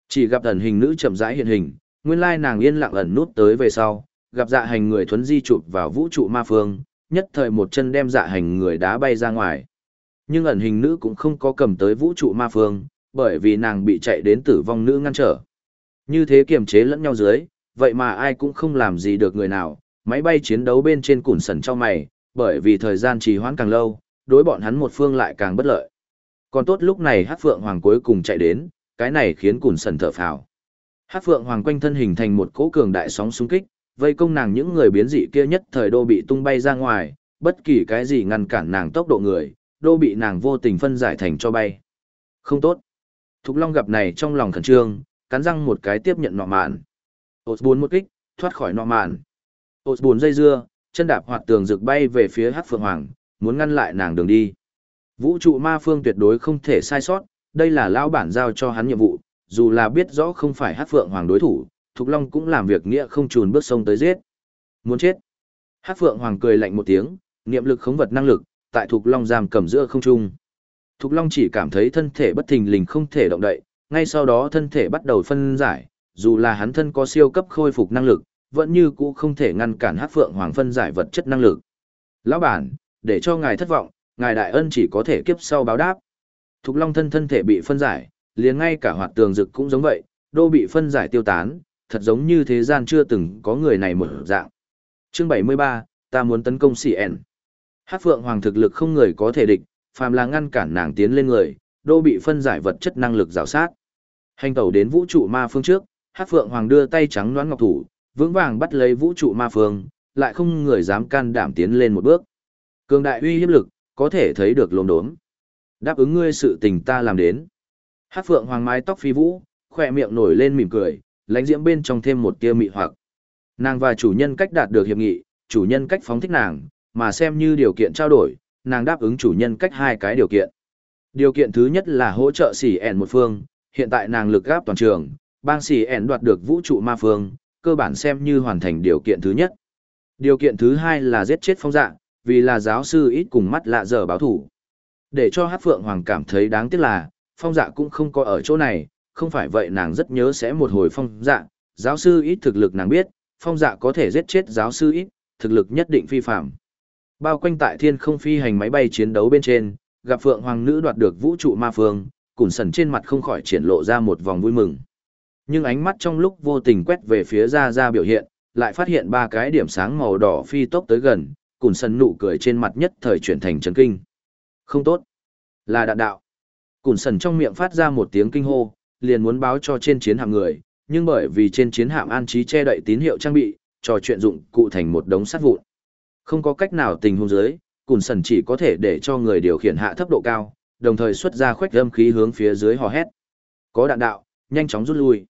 Chỉ gặp thần hình nữ chậm rãi hiện hình, nguyên lai nàng yên lặng ẩn nút tới về sau, gặp dạ hành người thuấn di chụp vào vũ trụ ma phương, nhất thời một chân đem dạ hành người đá bay ra ngoài. Nhưng ẩn hình nữ cũng không có cầm tới vũ trụ ma phương, bởi vì nàng bị chạy đến tử vong nữ ngăn trở. Như thế kiềm chế lẫn nhau dưới, vậy mà ai cũng không làm gì được người nào, máy bay chiến đấu bên trên củn sần cho mày, bởi vì thời gian trì hoãn càng lâu, đối bọn hắn một phương lại càng bất lợi. Còn tốt lúc này Hát Phượng Hoàng cuối cùng chạy đến, cái này khiến củn sần thở phào. Hát Phượng Hoàng quanh thân hình thành một cỗ cường đại sóng xung kích, vây công nàng những người biến dị kia nhất thời đô bị tung bay ra ngoài, bất kỳ cái gì ngăn cản nàng tốc độ người, đô bị nàng vô tình phân giải thành cho bay. Không tốt. Thục Long gặp này trong lòng khẩn trương, cắn răng một cái tiếp nhận nọ mạn. Ôt buồn một kích, thoát khỏi nọ mạn. Ôt buồn dây dưa, chân đạp hoạt tường rực bay về phía Hát Phượng Hoàng, muốn ngăn lại nàng đường đi. Vũ trụ ma phương tuyệt đối không thể sai sót, đây là lão bản giao cho hắn nhiệm vụ, dù là biết rõ không phải Hát Phượng Hoàng đối thủ, Thục Long cũng làm việc nghĩa không trùn bước sông tới giết. Muốn chết. Hát Phượng Hoàng cười lạnh một tiếng, niệm lực khống vật năng lực, tại Thục Long giam cầm giữa không trung. Thục Long chỉ cảm thấy thân thể bất thình lình không thể động đậy, ngay sau đó thân thể bắt đầu phân giải, dù là hắn thân có siêu cấp khôi phục năng lực, vẫn như cũ không thể ngăn cản Hát Phượng Hoàng phân giải vật chất năng lực. Lão bản, để cho ngài thất vọng, ngài đại ân chỉ có thể kiếp sau báo đáp. Thục Long thân thân thể bị phân giải, liền ngay cả hoạt tường dực cũng giống vậy, đô bị phân giải tiêu tán, thật giống như thế gian chưa từng có người này một dạng. Chương 73, ta muốn tấn công CN. Hát Phượng Hoàng thực lực không người có thể địch, phàm là ngăn cản nàng tiến lên người, đô bị phân giải vật chất năng lực rào sát. Hành tẩu đến vũ trụ ma phương trước, Hát Phượng Hoàng đưa tay trắng đoán ngọc thủ, vững vàng bắt lấy vũ trụ ma phương, lại không người dám can đảm tiến lên một bước. Cường đại uy hiếp lực, có thể thấy được lồn đốm. Đáp ứng ngươi sự tình ta làm đến. Hát Phượng Hoàng mái tóc phi vũ, khỏe miệng nổi lên mỉm cười, lánh diễm bên trong thêm một tia mị hoặc. Nàng và chủ nhân cách đạt được hiệp nghị, chủ nhân cách phóng thích nàng, mà xem như điều kiện trao đổi, nàng đáp ứng chủ nhân cách hai cái điều kiện. Điều kiện thứ nhất là hỗ trợ xỉ ẻn một phương, hiện tại nàng lực gáp toàn trường, bang xỉ ẻn đoạt được vũ trụ ma phương, cơ bản xem như hoàn thành điều kiện thứ nhất. Điều kiện thứ hai là giết chết phong dạ, vì là giáo sư ít cùng mắt lạ giờ báo thủ. Để cho hát phượng hoàng cảm thấy đáng tiếc là, phong dạ cũng không có ở chỗ này, không phải vậy nàng rất nhớ sẽ một hồi phong dạ, giáo sư ít thực lực nàng biết, phong dạ có thể giết chết giáo sư ít, thực lực nhất định phi phạm. Bao quanh tại thiên không phi hành máy bay chiến đấu bên trên, gặp Phượng Hoàng nữ đoạt được vũ trụ ma phương, củn sần trên mặt không khỏi triển lộ ra một vòng vui mừng. Nhưng ánh mắt trong lúc vô tình quét về phía ra ra biểu hiện, lại phát hiện ba cái điểm sáng màu đỏ phi tốc tới gần, củn sần nụ cười trên mặt nhất thời chuyển thành chấn kinh. Không tốt. Là đạn đạo. Cùn sần trong miệng phát ra một tiếng kinh hô, liền muốn báo cho trên chiến hạm người, nhưng bởi vì trên chiến hạm an trí che đậy tín hiệu trang bị, trò chuyện dụng cụ thành một đống sắt vụn. Không có cách nào tình huống dưới, Cùn Sần chỉ có thể để cho người điều khiển hạ thấp độ cao, đồng thời xuất ra khuếch âm khí hướng phía dưới hò hét. Có đạn đạo, nhanh chóng rút lui.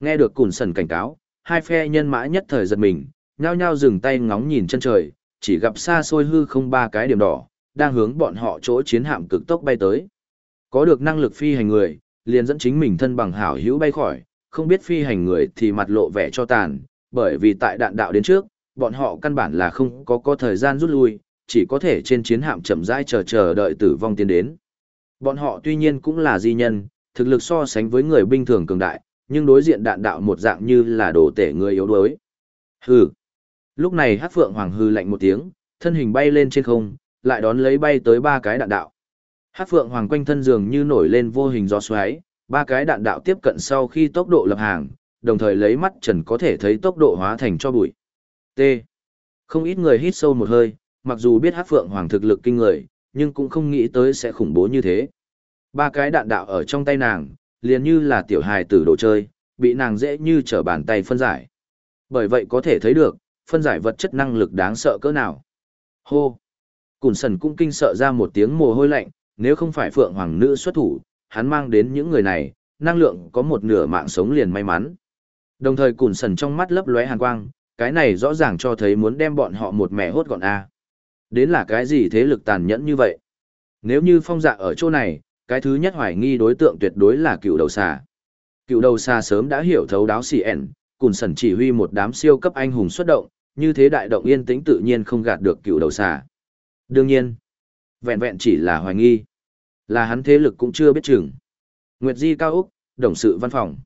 Nghe được Cùn Sần cảnh cáo, hai phe nhân mã nhất thời giật mình, nhao nhao dừng tay ngóng nhìn chân trời, chỉ gặp xa xôi hư không ba cái điểm đỏ, đang hướng bọn họ chỗ chiến hạm cực tốc bay tới. Có được năng lực phi hành người, liền dẫn chính mình thân bằng hảo hữu bay khỏi, không biết phi hành người thì mặt lộ vẻ cho tàn, bởi vì tại đạn đạo đến trước, bọn họ căn bản là không có có thời gian rút lui, chỉ có thể trên chiến hạm chậm rãi chờ chờ đợi tử vong tiến đến. Bọn họ tuy nhiên cũng là di nhân, thực lực so sánh với người bình thường cường đại, nhưng đối diện đạn đạo một dạng như là đồ tể người yếu đuối. Hừ. Lúc này Hắc Phượng Hoàng hư lạnh một tiếng, thân hình bay lên trên không, lại đón lấy bay tới ba cái đạn đạo. Hát Phượng Hoàng quanh thân dường như nổi lên vô hình gió xoáy, ba cái đạn đạo tiếp cận sau khi tốc độ lập hàng, đồng thời lấy mắt trần có thể thấy tốc độ hóa thành cho bụi. T. Không ít người hít sâu một hơi, mặc dù biết Hát Phượng Hoàng thực lực kinh người, nhưng cũng không nghĩ tới sẽ khủng bố như thế. Ba cái đạn đạo ở trong tay nàng, liền như là tiểu hài tử đồ chơi, bị nàng dễ như trở bàn tay phân giải. Bởi vậy có thể thấy được, phân giải vật chất năng lực đáng sợ cỡ nào. Hô! Cùn sần cũng kinh sợ ra một tiếng mồ hôi lạnh, nếu không phải Phượng Hoàng nữ xuất thủ, hắn mang đến những người này, năng lượng có một nửa mạng sống liền may mắn. Đồng thời cùn sần trong mắt lấp lóe hàn quang, cái này rõ ràng cho thấy muốn đem bọn họ một mẹ hốt gọn a. Đến là cái gì thế lực tàn nhẫn như vậy? Nếu như phong dạ ở chỗ này, cái thứ nhất hoài nghi đối tượng tuyệt đối là cựu đầu xà. Cựu đầu xà sớm đã hiểu thấu đáo xì ẻn, cùn sần chỉ huy một đám siêu cấp anh hùng xuất động, như thế đại động yên tĩnh tự nhiên không gạt được cựu đầu xà. Đương nhiên, vẹn vẹn chỉ là hoài nghi. Là hắn thế lực cũng chưa biết chừng. Nguyệt Di cao Úc, đồng sự văn phòng.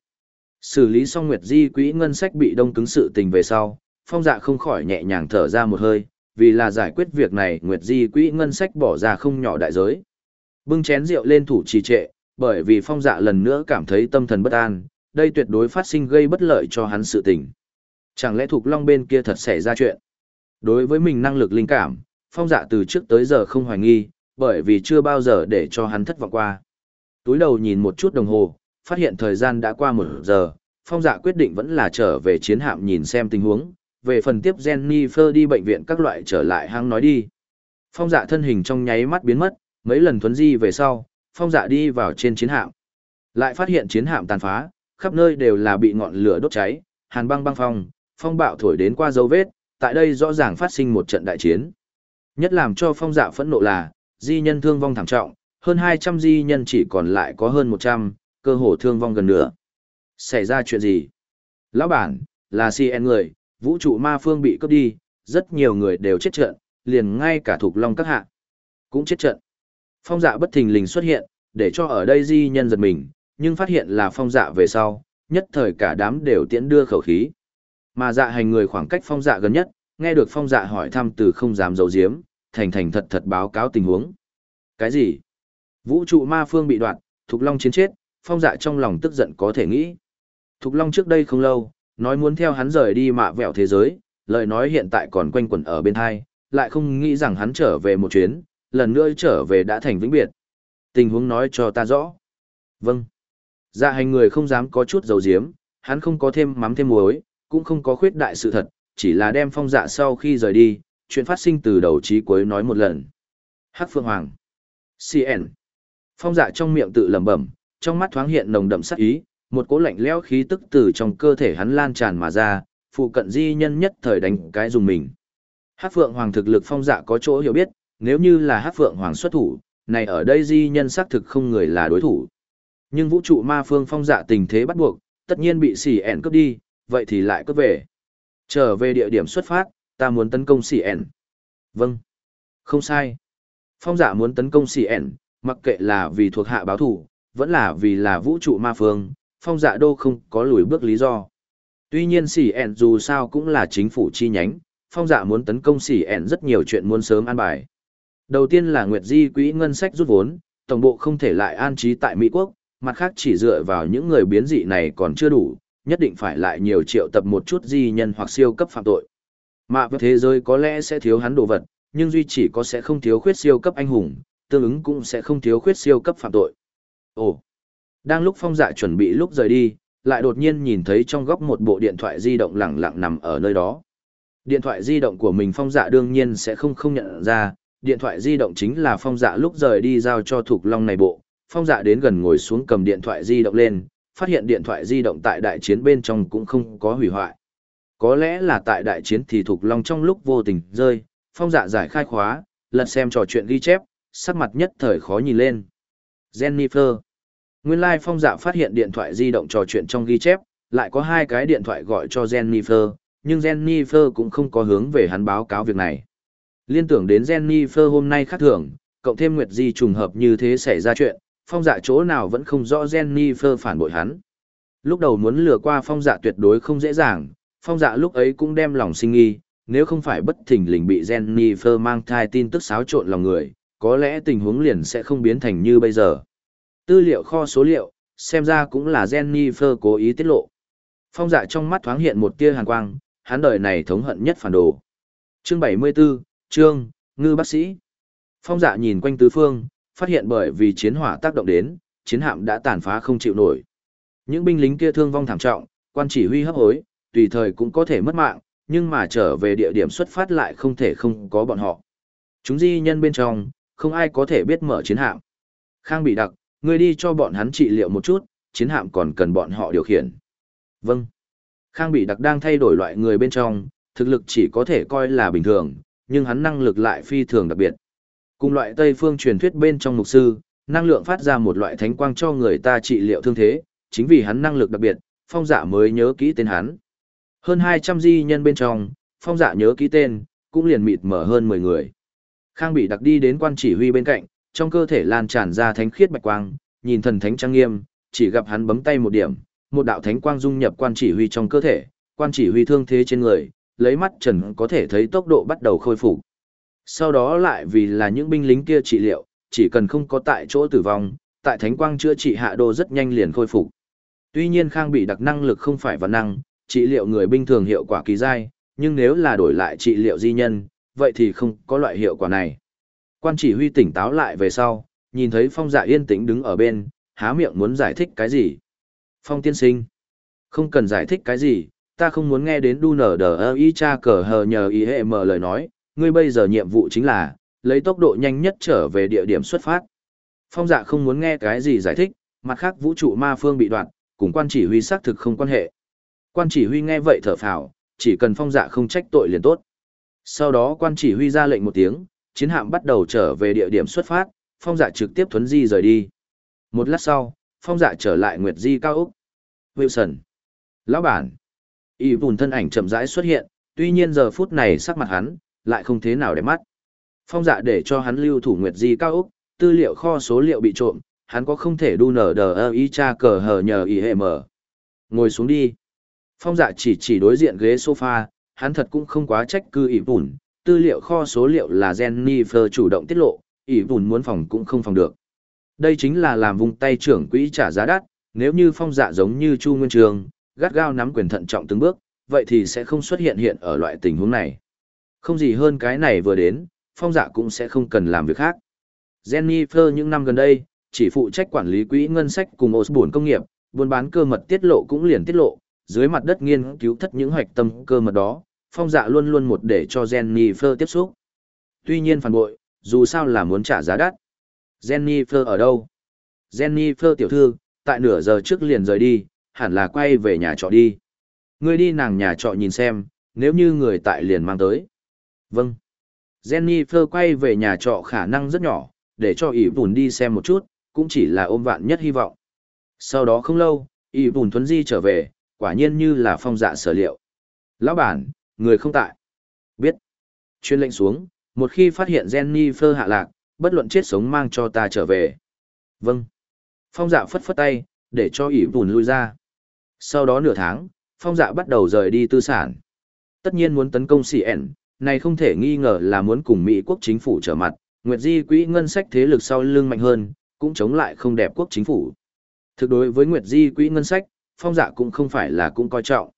Xử lý xong Nguyệt Di quỹ ngân sách bị đông cứng sự tình về sau, phong dạ không khỏi nhẹ nhàng thở ra một hơi, vì là giải quyết việc này Nguyệt Di quỹ ngân sách bỏ ra không nhỏ đại giới. Bưng chén rượu lên thủ trì trệ, bởi vì phong dạ lần nữa cảm thấy tâm thần bất an, đây tuyệt đối phát sinh gây bất lợi cho hắn sự tình. Chẳng lẽ thuộc long bên kia thật xảy ra chuyện? Đối với mình năng lực linh cảm, phong dạ từ trước tới giờ không hoài nghi, bởi vì chưa bao giờ để cho hắn thất vọng qua. Túi đầu nhìn một chút đồng hồ, phát hiện thời gian đã qua một giờ, phong dạ quyết định vẫn là trở về chiến hạm nhìn xem tình huống, về phần tiếp Jennifer đi bệnh viện các loại trở lại hang nói đi. Phong dạ thân hình trong nháy mắt biến mất, mấy lần thuấn di về sau, phong dạ đi vào trên chiến hạm. Lại phát hiện chiến hạm tàn phá, khắp nơi đều là bị ngọn lửa đốt cháy, hàn băng băng phong, phong bạo thổi đến qua dấu vết, tại đây rõ ràng phát sinh một trận đại chiến. Nhất làm cho phong dạ phẫn nộ là, di nhân thương vong thảm trọng, hơn 200 di nhân chỉ còn lại có hơn 100, cơ hồ thương vong gần nửa. Xảy ra chuyện gì? Lão bản, là CN người, vũ trụ ma phương bị cướp đi, rất nhiều người đều chết trận, liền ngay cả thuộc long các hạ. Cũng chết trận. Phong dạ bất thình lình xuất hiện, để cho ở đây di nhân giật mình, nhưng phát hiện là phong dạ về sau, nhất thời cả đám đều tiễn đưa khẩu khí. Mà dạ hành người khoảng cách phong dạ gần nhất, nghe được phong dạ hỏi thăm từ không dám giấu giếm, thành thành thật thật báo cáo tình huống. Cái gì? Vũ trụ ma phương bị đoạt, Thục Long chiến chết, phong dạ trong lòng tức giận có thể nghĩ. Thục Long trước đây không lâu, nói muốn theo hắn rời đi mạ vẹo thế giới, lời nói hiện tại còn quanh quẩn ở bên hai, lại không nghĩ rằng hắn trở về một chuyến, lần nữa trở về đã thành vĩnh biệt. Tình huống nói cho ta rõ. Vâng. Dạ hành người không dám có chút dầu diếm, hắn không có thêm mắm thêm muối, cũng không có khuyết đại sự thật, chỉ là đem phong dạ sau khi rời đi, chuyện phát sinh từ đầu chí cuối nói một lần. Hắc Phượng Hoàng. CN. Phong dạ trong miệng tự lẩm bẩm, trong mắt thoáng hiện nồng đậm sát ý, một cỗ lạnh lẽo khí tức từ trong cơ thể hắn lan tràn mà ra, phụ cận di nhân nhất thời đánh cái dùng mình. Hắc Phượng Hoàng thực lực phong dạ có chỗ hiểu biết, nếu như là Hắc Phượng Hoàng xuất thủ, này ở đây di nhân xác thực không người là đối thủ. Nhưng vũ trụ ma phương phong dạ tình thế bắt buộc, tất nhiên bị xỉ ẻn cướp đi, vậy thì lại cướp về. Trở về địa điểm xuất phát, ta muốn tấn công xì ẻn. Vâng. Không sai. Phong dạ muốn tấn công xì ẻn, mặc kệ là vì thuộc hạ báo thủ, vẫn là vì là vũ trụ ma phương, phong dạ đô không có lùi bước lý do. Tuy nhiên xì ẻn dù sao cũng là chính phủ chi nhánh, phong dạ muốn tấn công xì ẻn rất nhiều chuyện muốn sớm an bài. Đầu tiên là Nguyệt Di quỹ ngân sách rút vốn, tổng bộ không thể lại an trí tại Mỹ Quốc, mặt khác chỉ dựa vào những người biến dị này còn chưa đủ, nhất định phải lại nhiều triệu tập một chút di nhân hoặc siêu cấp phạm tội. Mạ với thế giới có lẽ sẽ thiếu hắn đồ vật, nhưng duy chỉ có sẽ không thiếu khuyết siêu cấp anh hùng, tương ứng cũng sẽ không thiếu khuyết siêu cấp phạm tội. Ồ! Đang lúc phong dạ chuẩn bị lúc rời đi, lại đột nhiên nhìn thấy trong góc một bộ điện thoại di động lẳng lặng nằm ở nơi đó. Điện thoại di động của mình phong dạ đương nhiên sẽ không không nhận ra, điện thoại di động chính là phong dạ lúc rời đi giao cho Thục Long này bộ. Phong dạ đến gần ngồi xuống cầm điện thoại di động lên, phát hiện điện thoại di động tại đại chiến bên trong cũng không có hủy hoại. Có lẽ là tại đại chiến thì Thục Long trong lúc vô tình rơi, phong dạ giải khai khóa, lật xem trò chuyện ghi chép, sắc mặt nhất thời khó nhìn lên. Jennifer. Nguyên lai like phong dạ phát hiện điện thoại di động trò chuyện trong ghi chép, lại có hai cái điện thoại gọi cho Jennifer, nhưng Jennifer cũng không có hướng về hắn báo cáo việc này. Liên tưởng đến Jennifer hôm nay khác thường, cộng thêm Nguyệt Di trùng hợp như thế xảy ra chuyện, phong dạ chỗ nào vẫn không rõ Jennifer phản bội hắn. Lúc đầu muốn lừa qua phong dạ tuyệt đối không dễ dàng, phong dạ lúc ấy cũng đem lòng sinh nghi, nếu không phải bất thình lình bị Jennifer mang thai tin tức xáo trộn lòng người, có lẽ tình huống liền sẽ không biến thành như bây giờ. Tư liệu kho số liệu, xem ra cũng là Jennifer cố ý tiết lộ. Phong dạ trong mắt thoáng hiện một tia hàn quang, hắn đời này thống hận nhất phản đồ. Chương 74, Trương, Ngư bác sĩ. Phong dạ nhìn quanh tứ phương, phát hiện bởi vì chiến hỏa tác động đến, chiến hạm đã tàn phá không chịu nổi. Những binh lính kia thương vong thảm trọng, quan chỉ huy hấp hối, tùy thời cũng có thể mất mạng, nhưng mà trở về địa điểm xuất phát lại không thể không có bọn họ. Chúng di nhân bên trong, không ai có thể biết mở chiến hạm. Khang bị đặc, ngươi đi cho bọn hắn trị liệu một chút, chiến hạm còn cần bọn họ điều khiển. Vâng. Khang bị đặc đang thay đổi loại người bên trong, thực lực chỉ có thể coi là bình thường, nhưng hắn năng lực lại phi thường đặc biệt. Cùng loại Tây phương truyền thuyết bên trong mục sư, năng lượng phát ra một loại thánh quang cho người ta trị liệu thương thế, chính vì hắn năng lực đặc biệt, phong giả mới nhớ kỹ tên hắn. Hơn 200 di nhân bên trong, phong dạ nhớ ký tên, cũng liền mịt mở hơn 10 người. Khang bị đặc đi đến quan chỉ huy bên cạnh, trong cơ thể lan tràn ra thánh khiết bạch quang, nhìn thần thánh trang nghiêm, chỉ gặp hắn bấm tay một điểm, một đạo thánh quang dung nhập quan chỉ huy trong cơ thể, quan chỉ huy thương thế trên người, lấy mắt trần có thể thấy tốc độ bắt đầu khôi phục. Sau đó lại vì là những binh lính kia trị liệu, chỉ cần không có tại chỗ tử vong, tại thánh quang chữa trị hạ đô rất nhanh liền khôi phục. Tuy nhiên Khang bị đặc năng lực không phải văn năng, trị liệu người bình thường hiệu quả kỳ dai, nhưng nếu là đổi lại trị liệu di nhân, vậy thì không có loại hiệu quả này. Quan chỉ huy tỉnh táo lại về sau, nhìn thấy phong dạ yên tĩnh đứng ở bên, há miệng muốn giải thích cái gì. Phong tiên sinh, không cần giải thích cái gì, ta không muốn nghe đến đu nở đờ ơ y cha cờ hờ nhờ y hệ mở lời nói, ngươi bây giờ nhiệm vụ chính là, lấy tốc độ nhanh nhất trở về địa điểm xuất phát. Phong dạ không muốn nghe cái gì giải thích, mặt khác vũ trụ ma phương bị đoạn, cùng quan chỉ huy xác thực không quan hệ. Quan chỉ huy nghe vậy thở phào, chỉ cần phong dạ không trách tội liền tốt. Sau đó quan chỉ huy ra lệnh một tiếng, chiến hạm bắt đầu trở về địa điểm xuất phát, phong dạ trực tiếp thuấn di rời đi. Một lát sau, phong dạ trở lại Nguyệt Di cao Úc. Wilson. Lão bản. Y vùn thân ảnh chậm rãi xuất hiện, tuy nhiên giờ phút này sắc mặt hắn, lại không thế nào đẹp mắt. Phong dạ để cho hắn lưu thủ Nguyệt Di cao Úc, tư liệu kho số liệu bị trộm, hắn có không thể đu nở đờ ơ y cha cờ hờ nhờ y hệ mở. Ngồi xuống đi. Phong dạ chỉ chỉ đối diện ghế sofa, hắn thật cũng không quá trách cư ỉ bùn, tư liệu kho số liệu là Jennifer chủ động tiết lộ, ỉ bùn muốn phòng cũng không phòng được. Đây chính là làm vùng tay trưởng quỹ trả giá đắt, nếu như phong dạ giống như Chu Nguyên Trường, gắt gao nắm quyền thận trọng từng bước, vậy thì sẽ không xuất hiện hiện ở loại tình huống này. Không gì hơn cái này vừa đến, phong dạ cũng sẽ không cần làm việc khác. Jennifer những năm gần đây, chỉ phụ trách quản lý quỹ ngân sách cùng Osborne công nghiệp, buôn bán cơ mật tiết lộ cũng liền tiết lộ, dưới mặt đất nghiên cứu thất những hoạch tâm cơ mật đó, phong dạ luôn luôn một để cho Jennifer tiếp xúc. Tuy nhiên phản bội, dù sao là muốn trả giá đắt. Jennifer ở đâu? Jennifer tiểu thư, tại nửa giờ trước liền rời đi, hẳn là quay về nhà trọ đi. Ngươi đi nàng nhà trọ nhìn xem, nếu như người tại liền mang tới. Vâng. Jennifer quay về nhà trọ khả năng rất nhỏ, để cho ỷ bùn đi xem một chút, cũng chỉ là ôm vạn nhất hy vọng. Sau đó không lâu, ỷ bùn thuấn di trở về, quả nhiên như là phong dạ sở liệu. Lão bản, người không tại. Biết. Chuyên lệnh xuống, một khi phát hiện Jennifer hạ lạc, bất luận chết sống mang cho ta trở về. Vâng. Phong dạ phất phất tay, để cho ỉ bùn lui ra. Sau đó nửa tháng, phong dạ bắt đầu rời đi tư sản. Tất nhiên muốn tấn công CN, này không thể nghi ngờ là muốn cùng Mỹ quốc chính phủ trở mặt, Nguyệt Di quỹ ngân sách thế lực sau lưng mạnh hơn, cũng chống lại không đẹp quốc chính phủ. Thực đối với Nguyệt Di quỹ ngân sách, phong dạ cũng không phải là cũng coi trọng.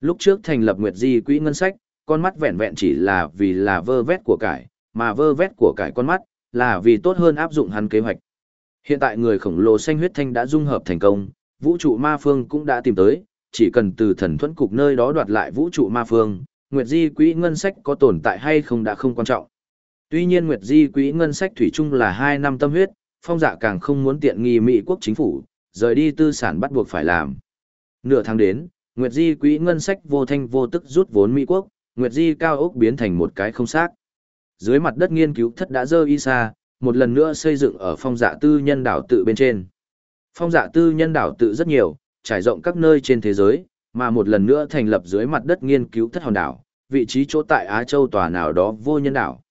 Lúc trước thành lập Nguyệt Di quỹ ngân sách, con mắt vẹn vẹn chỉ là vì là vơ vét của cải, mà vơ vét của cải con mắt, là vì tốt hơn áp dụng hắn kế hoạch. Hiện tại người khổng lồ xanh huyết thanh đã dung hợp thành công, vũ trụ ma phương cũng đã tìm tới, chỉ cần từ thần thuẫn cục nơi đó đoạt lại vũ trụ ma phương, Nguyệt Di quỹ ngân sách có tồn tại hay không đã không quan trọng. Tuy nhiên Nguyệt Di quỹ ngân sách thủy chung là 2 năm tâm huyết, phong dạ càng không muốn tiện nghi Mỹ quốc chính phủ, rời đi tư sản bắt buộc phải làm. Nửa tháng đến, Nguyệt Di quỹ ngân sách vô thanh vô tức rút vốn Mỹ quốc, Nguyệt Di cao ốc biến thành một cái không xác. Dưới mặt đất nghiên cứu thất đã dơ y xa, một lần nữa xây dựng ở phong dạ tư nhân đảo tự bên trên. Phong dạ tư nhân đảo tự rất nhiều, trải rộng các nơi trên thế giới, mà một lần nữa thành lập dưới mặt đất nghiên cứu thất hòn đảo, vị trí chỗ tại Á Châu tòa nào đó vô nhân đảo.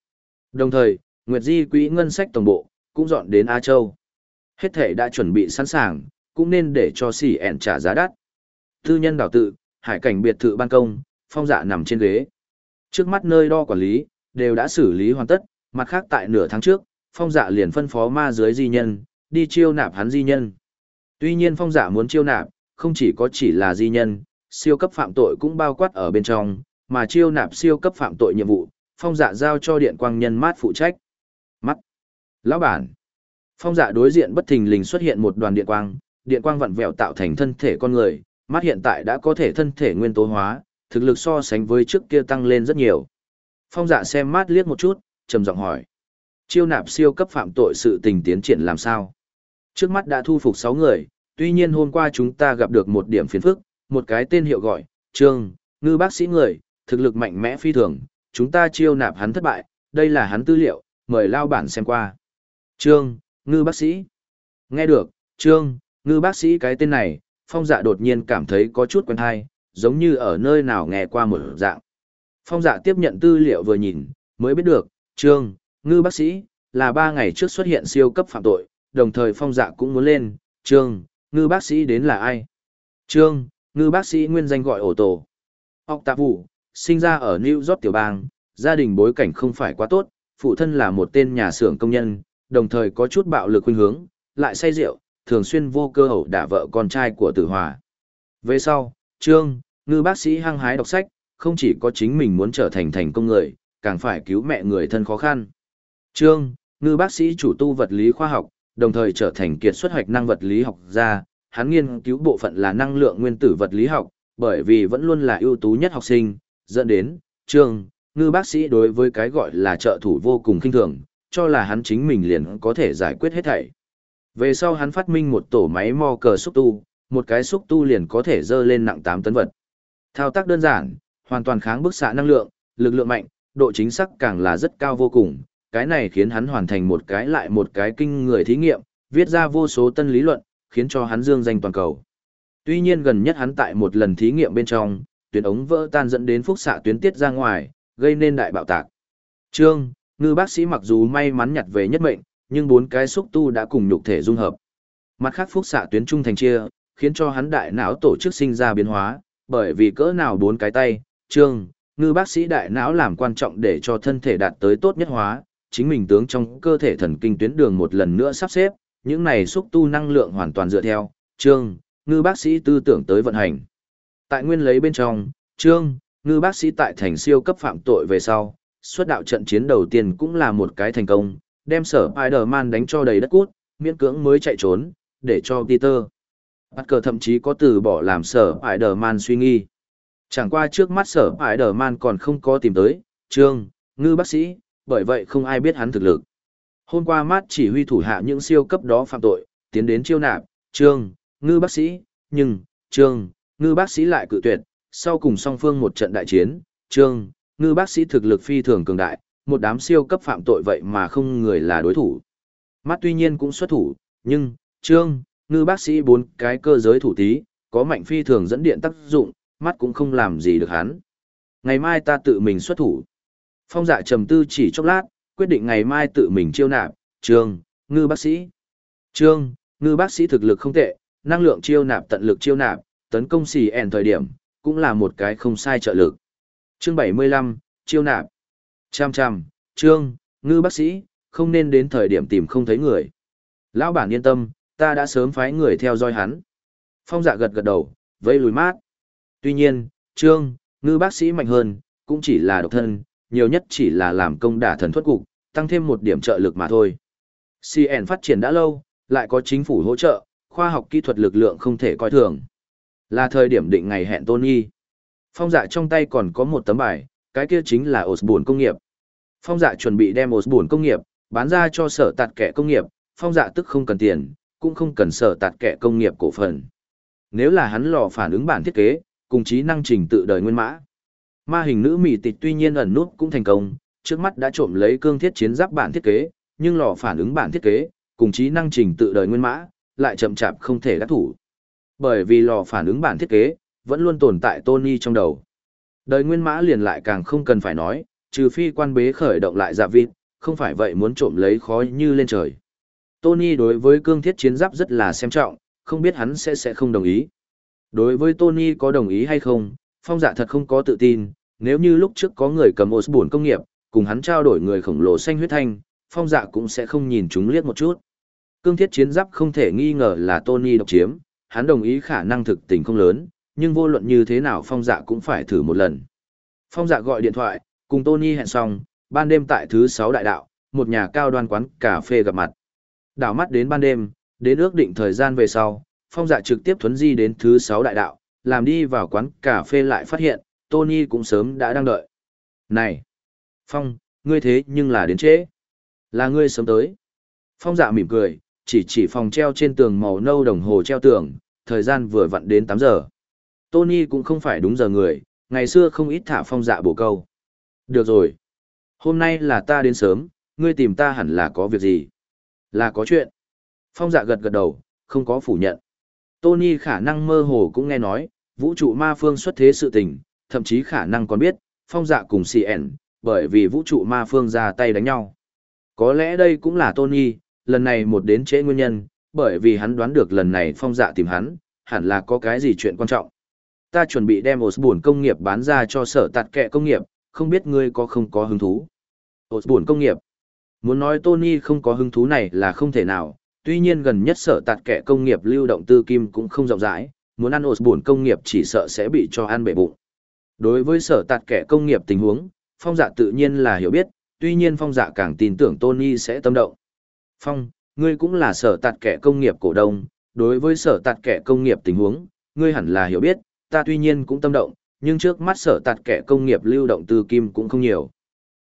Đồng thời, Nguyệt Di quỹ ngân sách tổng bộ, cũng dọn đến Á Châu. Hết thể đã chuẩn bị sẵn sàng, cũng nên để cho xỉ ẹn trả giá đắt. Tư nhân đảo tự, hải cảnh biệt thự ban công, phong dạ nằm trên ghế. Trước mắt nơi đo quản lý, đều đã xử lý hoàn tất, mặt khác tại nửa tháng trước, phong dạ liền phân phó ma dưới di nhân, đi chiêu nạp hắn di nhân. Tuy nhiên phong dạ muốn chiêu nạp, không chỉ có chỉ là di nhân, siêu cấp phạm tội cũng bao quát ở bên trong, mà chiêu nạp siêu cấp phạm tội nhiệm vụ, phong dạ giao cho điện quang nhân mát phụ trách. Mắt. Lão bản. Phong dạ đối diện bất thình lình xuất hiện một đoàn điện quang, điện quang vặn vẹo tạo thành thân thể con người, mắt hiện tại đã có thể thân thể nguyên tố hóa, thực lực so sánh với trước kia tăng lên rất nhiều. Phong dạ xem mát liếc một chút, trầm giọng hỏi. Chiêu nạp siêu cấp phạm tội sự tình tiến triển làm sao? Trước mắt đã thu phục 6 người, tuy nhiên hôm qua chúng ta gặp được một điểm phiền phức, một cái tên hiệu gọi, Trương, ngư bác sĩ người, thực lực mạnh mẽ phi thường, chúng ta chiêu nạp hắn thất bại, đây là hắn tư liệu, mời lao bản xem qua. Trương, ngư bác sĩ. Nghe được, Trương, ngư bác sĩ cái tên này, phong dạ đột nhiên cảm thấy có chút quen hay, giống như ở nơi nào nghe qua một dạng. Phong dạ tiếp nhận tư liệu vừa nhìn, mới biết được, Trương, ngư bác sĩ, là ba ngày trước xuất hiện siêu cấp phạm tội, đồng thời phong dạ cũng muốn lên, Trương, ngư bác sĩ đến là ai? Trương, ngư bác sĩ nguyên danh gọi ổ tổ. Học tạp vụ, sinh ra ở New York tiểu bang, gia đình bối cảnh không phải quá tốt, phụ thân là một tên nhà xưởng công nhân, đồng thời có chút bạo lực khuynh hướng, lại say rượu, thường xuyên vô cơ hậu đả vợ con trai của tử hòa. Về sau, Trương, ngư bác sĩ hăng hái đọc sách, không chỉ có chính mình muốn trở thành thành công người, càng phải cứu mẹ người thân khó khăn. Trương, ngư bác sĩ chủ tu vật lý khoa học, đồng thời trở thành kiệt xuất hoạch năng vật lý học gia, hắn nghiên cứu bộ phận là năng lượng nguyên tử vật lý học, bởi vì vẫn luôn là ưu tú nhất học sinh, dẫn đến, Trương, ngư bác sĩ đối với cái gọi là trợ thủ vô cùng kinh thường, cho là hắn chính mình liền có thể giải quyết hết thảy. Về sau hắn phát minh một tổ máy mo cờ xúc tu, một cái xúc tu liền có thể dơ lên nặng 8 tấn vật. Thao tác đơn giản, hoàn toàn kháng bức xạ năng lượng, lực lượng mạnh, độ chính xác càng là rất cao vô cùng. Cái này khiến hắn hoàn thành một cái lại một cái kinh người thí nghiệm, viết ra vô số tân lý luận, khiến cho hắn dương danh toàn cầu. Tuy nhiên gần nhất hắn tại một lần thí nghiệm bên trong, tuyến ống vỡ tan dẫn đến phúc xạ tuyến tiết ra ngoài, gây nên đại bạo tạc. Trương, ngư bác sĩ mặc dù may mắn nhặt về nhất mệnh, nhưng bốn cái xúc tu đã cùng nhục thể dung hợp. Mặt khác phúc xạ tuyến trung thành chia, khiến cho hắn đại não tổ chức sinh ra biến hóa, bởi vì cỡ nào bốn cái tay, trương, ngư bác sĩ đại não làm quan trọng để cho thân thể đạt tới tốt nhất hóa, chính mình tướng trong cơ thể thần kinh tuyến đường một lần nữa sắp xếp, những này xúc tu năng lượng hoàn toàn dựa theo, trương, ngư bác sĩ tư tưởng tới vận hành. Tại nguyên lấy bên trong, Trương, ngư bác sĩ tại thành siêu cấp phạm tội về sau, xuất đạo trận chiến đầu tiên cũng là một cái thành công, đem sở Spider-Man đánh cho đầy đất cút, miễn cưỡng mới chạy trốn, để cho Peter. Bắt cờ thậm chí có từ bỏ làm sở Spider-Man suy nghi. Chẳng qua trước mắt sở Spider-Man còn không có tìm tới, Trương, ngư bác sĩ, bởi vậy không ai biết hắn thực lực. Hôm qua mát chỉ huy thủ hạ những siêu cấp đó phạm tội, tiến đến chiêu nạp, Trương, ngư bác sĩ, nhưng, Trương, ngư bác sĩ lại cự tuyệt, sau cùng song phương một trận đại chiến, Trương, ngư bác sĩ thực lực phi thường cường đại, một đám siêu cấp phạm tội vậy mà không người là đối thủ. Mắt tuy nhiên cũng xuất thủ, nhưng, Trương, ngư bác sĩ bốn cái cơ giới thủ tí, có mạnh phi thường dẫn điện tác dụng, mắt cũng không làm gì được hắn. Ngày mai ta tự mình xuất thủ. Phong dạ trầm tư chỉ chốc lát, quyết định ngày mai tự mình chiêu nạp, Trương, ngư bác sĩ. Trương, ngư bác sĩ thực lực không tệ, năng lượng chiêu nạp tận lực chiêu nạp, tấn công xì ẻn thời điểm, cũng là một cái không sai trợ lực. Chương 75, chiêu nạp. Cham cham, Trương, ngư bác sĩ, không nên đến thời điểm tìm không thấy người. Lão bản yên tâm, ta đã sớm phái người theo dõi hắn. Phong dạ gật gật đầu, vây lùi mát. Tuy nhiên, Trương, ngư bác sĩ mạnh hơn, cũng chỉ là độc thân, nhiều nhất chỉ là làm công đả thần thuất cục, tăng thêm một điểm trợ lực mà thôi. CN phát triển đã lâu, lại có chính phủ hỗ trợ, khoa học kỹ thuật lực lượng không thể coi thường. Là thời điểm định ngày hẹn Tony. Phong dạ trong tay còn có một tấm bài, cái kia chính là Osborne công nghiệp. Phong dạ chuẩn bị đem Osborne công nghiệp, bán ra cho sở tạt kẻ công nghiệp, phong dạ tức không cần tiền, cũng không cần sở tạt kẻ công nghiệp cổ phần. Nếu là hắn lò phản ứng bản thiết kế, cùng trí năng trình tự đời nguyên mã. Ma hình nữ mị tịch tuy nhiên ẩn nút cũng thành công, trước mắt đã trộm lấy cương thiết chiến giáp bản thiết kế, nhưng lò phản ứng bản thiết kế, cùng trí năng trình tự đời nguyên mã, lại chậm chạp không thể đắc thủ. Bởi vì lò phản ứng bản thiết kế, vẫn luôn tồn tại Tony trong đầu. Đời nguyên mã liền lại càng không cần phải nói, trừ phi quan bế khởi động lại dạ vịt, không phải vậy muốn trộm lấy khói như lên trời. Tony đối với cương thiết chiến giáp rất là xem trọng, không biết hắn sẽ sẽ không đồng ý. Đối với Tony có đồng ý hay không, phong dạ thật không có tự tin, nếu như lúc trước có người cầm Osborne công nghiệp, cùng hắn trao đổi người khổng lồ xanh huyết thanh, phong dạ cũng sẽ không nhìn chúng liếc một chút. Cương thiết chiến giáp không thể nghi ngờ là Tony độc chiếm, hắn đồng ý khả năng thực tình không lớn, nhưng vô luận như thế nào phong dạ cũng phải thử một lần. Phong dạ gọi điện thoại, cùng Tony hẹn xong, ban đêm tại thứ 6 đại đạo, một nhà cao đoan quán cà phê gặp mặt. Đảo mắt đến ban đêm, đến ước định thời gian về sau, phong dạ trực tiếp thuấn di đến thứ 6 đại đạo, làm đi vào quán cà phê lại phát hiện, Tony cũng sớm đã đang đợi. Này! Phong, ngươi thế nhưng là đến trễ. Là ngươi sớm tới. Phong dạ mỉm cười, chỉ chỉ phòng treo trên tường màu nâu đồng hồ treo tường, thời gian vừa vặn đến 8 giờ. Tony cũng không phải đúng giờ người, ngày xưa không ít thả phong dạ bổ câu. Được rồi. Hôm nay là ta đến sớm, ngươi tìm ta hẳn là có việc gì? Là có chuyện. Phong dạ gật gật đầu, không có phủ nhận. Tony khả năng mơ hồ cũng nghe nói, vũ trụ ma phương xuất thế sự tình, thậm chí khả năng còn biết, phong dạ cùng CN, bởi vì vũ trụ ma phương ra tay đánh nhau. Có lẽ đây cũng là Tony, lần này một đến trễ nguyên nhân, bởi vì hắn đoán được lần này phong dạ tìm hắn, hẳn là có cái gì chuyện quan trọng. Ta chuẩn bị đem Osborne công nghiệp bán ra cho sở tạt kệ công nghiệp, không biết ngươi có không có hứng thú. Osborne công nghiệp. Muốn nói Tony không có hứng thú này là không thể nào, tuy nhiên gần nhất sở tạt kệ công nghiệp lưu động tư kim cũng không rộng rãi, muốn ăn Osborne công nghiệp chỉ sợ sẽ bị cho ăn bể bụng. Đối với sở tạt kẹ công nghiệp tình huống, phong dạ tự nhiên là hiểu biết, tuy nhiên phong dạ càng tin tưởng Tony sẽ tâm động. Phong, ngươi cũng là sở tạt kẻ công nghiệp cổ đông, đối với sở tạt kẻ công nghiệp tình huống, ngươi hẳn là hiểu biết, ta tuy nhiên cũng tâm động, nhưng trước mắt sở tạt kẻ công nghiệp lưu động từ kim cũng không nhiều.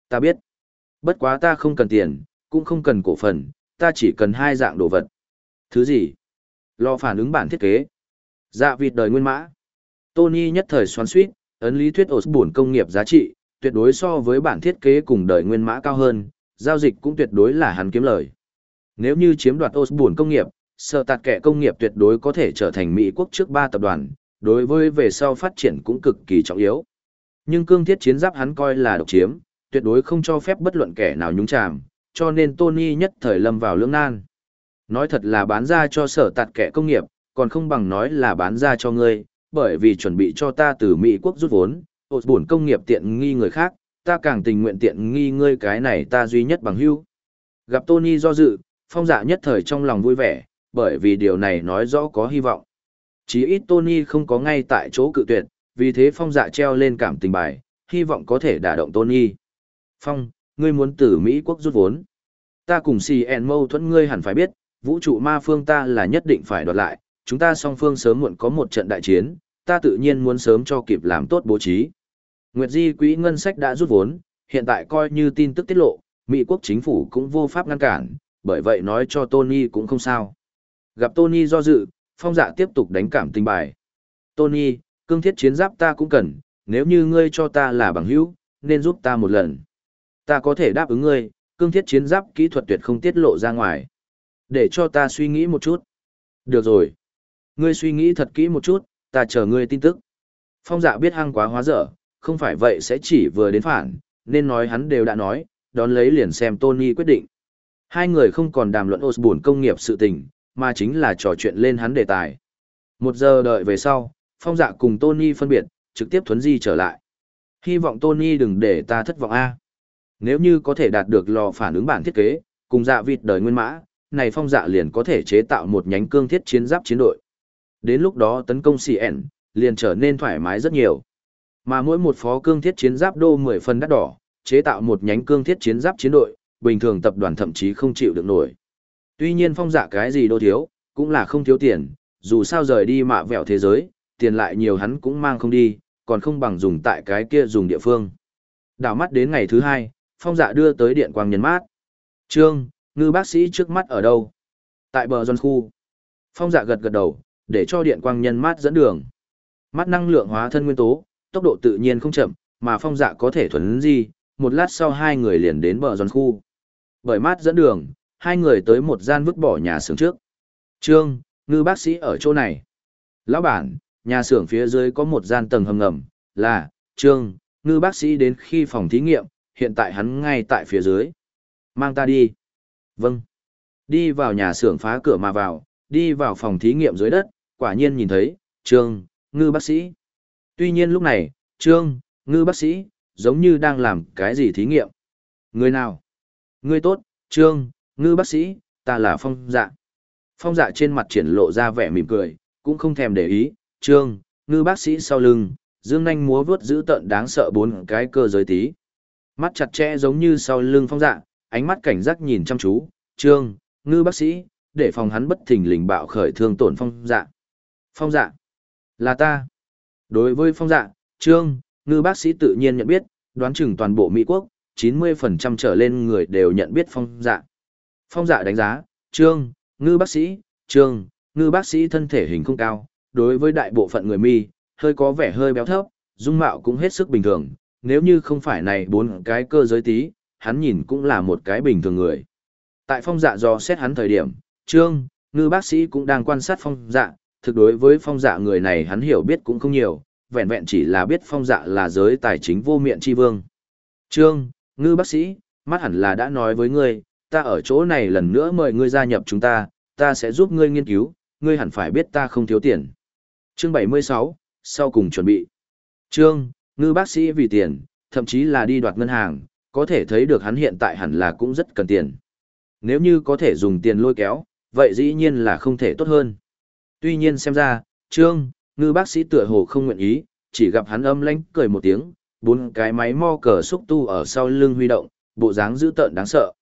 Ta biết, bất quá ta không cần tiền, cũng không cần cổ phần, ta chỉ cần hai dạng đồ vật. Thứ gì? Lo phản ứng bản thiết kế. Dạ vịt đời nguyên mã. Tony nhất thời xoắn suýt, ấn lý thuyết Osborne công nghiệp giá trị, tuyệt đối so với bản thiết kế cùng đời nguyên mã cao hơn, giao dịch cũng tuyệt đối là hắn kiếm lời. Nếu như chiếm đoạt Osborne công nghiệp, sở tạt kẻ công nghiệp tuyệt đối có thể trở thành Mỹ quốc trước ba tập đoàn, đối với về sau phát triển cũng cực kỳ trọng yếu. Nhưng cương thiết chiến giáp hắn coi là độc chiếm, tuyệt đối không cho phép bất luận kẻ nào nhúng chàm, cho nên Tony nhất thời lâm vào lưỡng nan. Nói thật là bán ra cho sở tạt kẻ công nghiệp, còn không bằng nói là bán ra cho ngươi, bởi vì chuẩn bị cho ta từ Mỹ quốc rút vốn, ột buồn công nghiệp tiện nghi người khác, ta càng tình nguyện tiện nghi ngươi cái này ta duy nhất bằng hữu. Gặp Tony do dự, phong dạ nhất thời trong lòng vui vẻ, bởi vì điều này nói rõ có hy vọng. Chí ít Tony không có ngay tại chỗ cự tuyệt, vì thế phong dạ treo lên cảm tình bài, hy vọng có thể đả động Tony. Phong, ngươi muốn từ Mỹ quốc rút vốn. Ta cùng CN mâu thuẫn ngươi hẳn phải biết, vũ trụ ma phương ta là nhất định phải đoạt lại, chúng ta song phương sớm muộn có một trận đại chiến, ta tự nhiên muốn sớm cho kịp làm tốt bố trí. Nguyệt Di quỹ ngân sách đã rút vốn, hiện tại coi như tin tức tiết lộ, Mỹ quốc chính phủ cũng vô pháp ngăn cản, bởi vậy nói cho Tony cũng không sao. Gặp Tony do dự, phong dạ tiếp tục đánh cảm tình bài. Tony, cương thiết chiến giáp ta cũng cần, nếu như ngươi cho ta là bằng hữu, nên giúp ta một lần. Ta có thể đáp ứng ngươi, cương thiết chiến giáp kỹ thuật tuyệt không tiết lộ ra ngoài. Để cho ta suy nghĩ một chút. Được rồi. Ngươi suy nghĩ thật kỹ một chút, ta chờ ngươi tin tức. Phong dạ biết hăng quá hóa dở, không phải vậy sẽ chỉ vừa đến phản, nên nói hắn đều đã nói, đón lấy liền xem Tony quyết định. Hai người không còn đàm luận Osborne công nghiệp sự tình, mà chính là trò chuyện lên hắn đề tài. Một giờ đợi về sau, phong dạ cùng Tony phân biệt, trực tiếp thuấn di trở lại. Hy vọng Tony đừng để ta thất vọng A. Nếu như có thể đạt được lò phản ứng bản thiết kế, cùng dạ vịt đời nguyên mã, này phong dạ liền có thể chế tạo một nhánh cương thiết chiến giáp chiến đội. Đến lúc đó tấn công CN, liền trở nên thoải mái rất nhiều. Mà mỗi một phó cương thiết chiến giáp đô 10 phần đắt đỏ, chế tạo một nhánh cương thiết chiến giáp chiến đội, bình thường tập đoàn thậm chí không chịu được nổi. Tuy nhiên phong dạ cái gì đô thiếu, cũng là không thiếu tiền, dù sao rời đi mạ vẹo thế giới, tiền lại nhiều hắn cũng mang không đi, còn không bằng dùng tại cái kia dùng địa phương. Đảo mắt đến ngày thứ hai, phong dạ đưa tới điện quang nhấn mát. Trương, ngư bác sĩ trước mắt ở đâu? Tại bờ dân khu. Phong dạ gật gật đầu, để cho điện quang nhân mát dẫn đường. Mắt năng lượng hóa thân nguyên tố, tốc độ tự nhiên không chậm, mà phong dạ có thể thuần di, một lát sau hai người liền đến bờ giòn khu. Bởi mát dẫn đường, hai người tới một gian vứt bỏ nhà xưởng trước. Trương, ngư bác sĩ ở chỗ này. Lão bản, nhà xưởng phía dưới có một gian tầng hầm ngầm, là, Trương, ngư bác sĩ đến khi phòng thí nghiệm, hiện tại hắn ngay tại phía dưới. Mang ta đi. Vâng. Đi vào nhà xưởng phá cửa mà vào, đi vào phòng thí nghiệm dưới đất, quả nhiên nhìn thấy, Trương, ngư bác sĩ. Tuy nhiên lúc này, Trương, ngư bác sĩ, giống như đang làm cái gì thí nghiệm. Người nào? Người tốt, Trương, ngư bác sĩ, ta là phong dạ. Phong dạ trên mặt triển lộ ra vẻ mỉm cười, cũng không thèm để ý, Trương, ngư bác sĩ sau lưng, dương nanh múa vướt giữ tận đáng sợ bốn cái cơ giới tí. Mắt chặt chẽ giống như sau lưng phong dạ, ánh mắt cảnh giác nhìn chăm chú, Trương, ngư bác sĩ, để phòng hắn bất thình lình bạo khởi thương tổn phong dạ. Phong dạ, là ta. Đối với phong dạ, Trương, ngư bác sĩ tự nhiên nhận biết, đoán chừng toàn bộ Mỹ quốc, 90% trở lên người đều nhận biết phong dạ. Phong dạ đánh giá, Trương, ngư bác sĩ, Trương, ngư bác sĩ thân thể hình không cao, đối với đại bộ phận người mi, hơi có vẻ hơi béo thấp, dung mạo cũng hết sức bình thường, nếu như không phải này bốn cái cơ giới tí, hắn nhìn cũng là một cái bình thường người. Tại phong dạ do xét hắn thời điểm, Trương, ngư bác sĩ cũng đang quan sát phong dạ, thực đối với phong dạ người này hắn hiểu biết cũng không nhiều, vẹn vẹn chỉ là biết phong dạ là giới tài chính vô miệng chi vương. Trương, ngư bác sĩ, mắt hẳn là đã nói với ngươi, ta ở chỗ này lần nữa mời ngươi gia nhập chúng ta, ta sẽ giúp ngươi nghiên cứu, ngươi hẳn phải biết ta không thiếu tiền. Chương 76, sau cùng chuẩn bị. Trương, ngư bác sĩ vì tiền, thậm chí là đi đoạt ngân hàng, có thể thấy được hắn hiện tại hẳn là cũng rất cần tiền. Nếu như có thể dùng tiền lôi kéo, vậy dĩ nhiên là không thể tốt hơn. Tuy nhiên xem ra, Trương, ngư bác sĩ tựa hồ không nguyện ý, chỉ gặp hắn âm lãnh cười một tiếng, bốn cái máy mo cờ xúc tu ở sau lưng huy động, bộ dáng dữ tợn đáng sợ.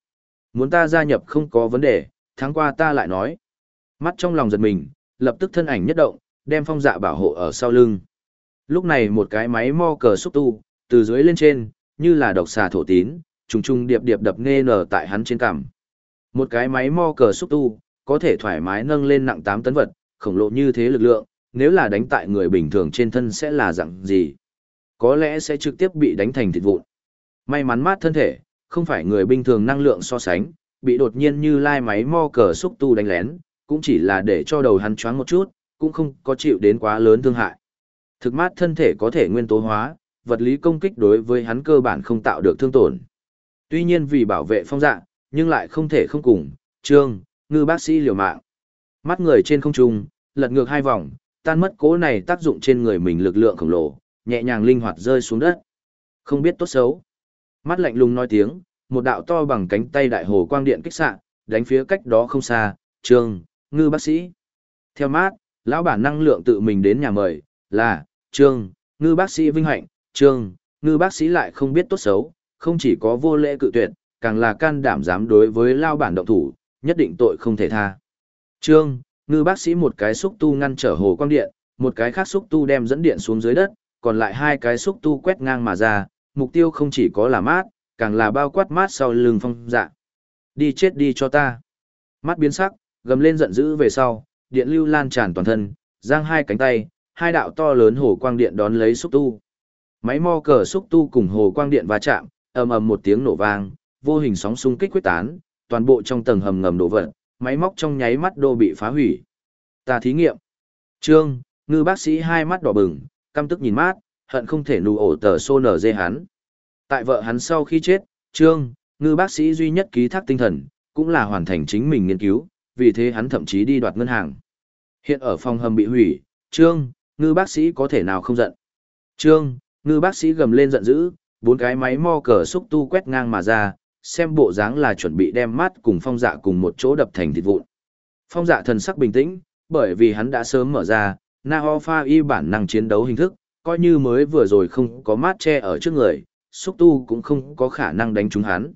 Muốn ta gia nhập không có vấn đề, tháng qua ta lại nói. Mắt trong lòng giật mình, lập tức thân ảnh nhất động, đem phong dạ bảo hộ ở sau lưng. Lúc này một cái máy mo cờ xúc tu, từ dưới lên trên, như là độc xà thổ tín, trùng trùng điệp điệp đập nghe nở tại hắn trên cằm. Một cái máy mo cờ xúc tu, có thể thoải mái nâng lên nặng 8 tấn vật, khổng lồ như thế lực lượng, nếu là đánh tại người bình thường trên thân sẽ là dạng gì? Có lẽ sẽ trực tiếp bị đánh thành thịt vụn. May mắn mát thân thể, không phải người bình thường năng lượng so sánh, bị đột nhiên như lai máy mo cờ xúc tu đánh lén, cũng chỉ là để cho đầu hắn choáng một chút, cũng không có chịu đến quá lớn thương hại. Thực mát thân thể có thể nguyên tố hóa, vật lý công kích đối với hắn cơ bản không tạo được thương tổn. Tuy nhiên vì bảo vệ phong dạng, nhưng lại không thể không cùng, trương, ngư bác sĩ liều mạng. Mắt người trên không trung, lật ngược hai vòng, tan mất cố này tác dụng trên người mình lực lượng khổng lồ, nhẹ nhàng linh hoạt rơi xuống đất. Không biết tốt xấu. Mắt lạnh lùng nói tiếng, một đạo to bằng cánh tay đại hồ quang điện kích xạ, đánh phía cách đó không xa, trương, ngư bác sĩ. Theo mát, lão bản năng lượng tự mình đến nhà mời, là, trương, ngư bác sĩ vinh hạnh, trương, ngư bác sĩ lại không biết tốt xấu, không chỉ có vô lễ cự tuyệt, càng là can đảm dám đối với lao bản động thủ, nhất định tội không thể tha. Trương, ngư bác sĩ một cái xúc tu ngăn trở hồ quang điện, một cái khác xúc tu đem dẫn điện xuống dưới đất, còn lại hai cái xúc tu quét ngang mà ra, mục tiêu không chỉ có là mát, càng là bao quát mát sau lưng phong dạ. Đi chết đi cho ta. Mắt biến sắc, gầm lên giận dữ về sau, điện lưu lan tràn toàn thân, giang hai cánh tay, hai đạo to lớn hồ quang điện đón lấy xúc tu. Máy mo cờ xúc tu cùng hồ quang điện va chạm, ầm ầm một tiếng nổ vang, vô hình sóng xung kích quyết tán, toàn bộ trong tầng hầm ngầm đổ vật, máy móc trong nháy mắt đô bị phá hủy. Ta thí nghiệm. Trương, ngư bác sĩ hai mắt đỏ bừng, căm tức nhìn mát, hận không thể nụ ổ tờ xô nở dê hắn. Tại vợ hắn sau khi chết, Trương, ngư bác sĩ duy nhất ký thác tinh thần, cũng là hoàn thành chính mình nghiên cứu, vì thế hắn thậm chí đi đoạt ngân hàng. Hiện ở phòng hầm bị hủy, Trương, ngư bác sĩ có thể nào không giận. Trương, ngư bác sĩ gầm lên giận dữ, bốn cái máy mo cờ xúc tu quét ngang mà ra, xem bộ dáng là chuẩn bị đem mắt cùng phong dạ cùng một chỗ đập thành thịt vụn. Phong dạ thần sắc bình tĩnh, bởi vì hắn đã sớm mở ra, Na y bản năng chiến đấu hình thức, coi như mới vừa rồi không có mát che ở trước người, xúc tu cũng không có khả năng đánh trúng hắn.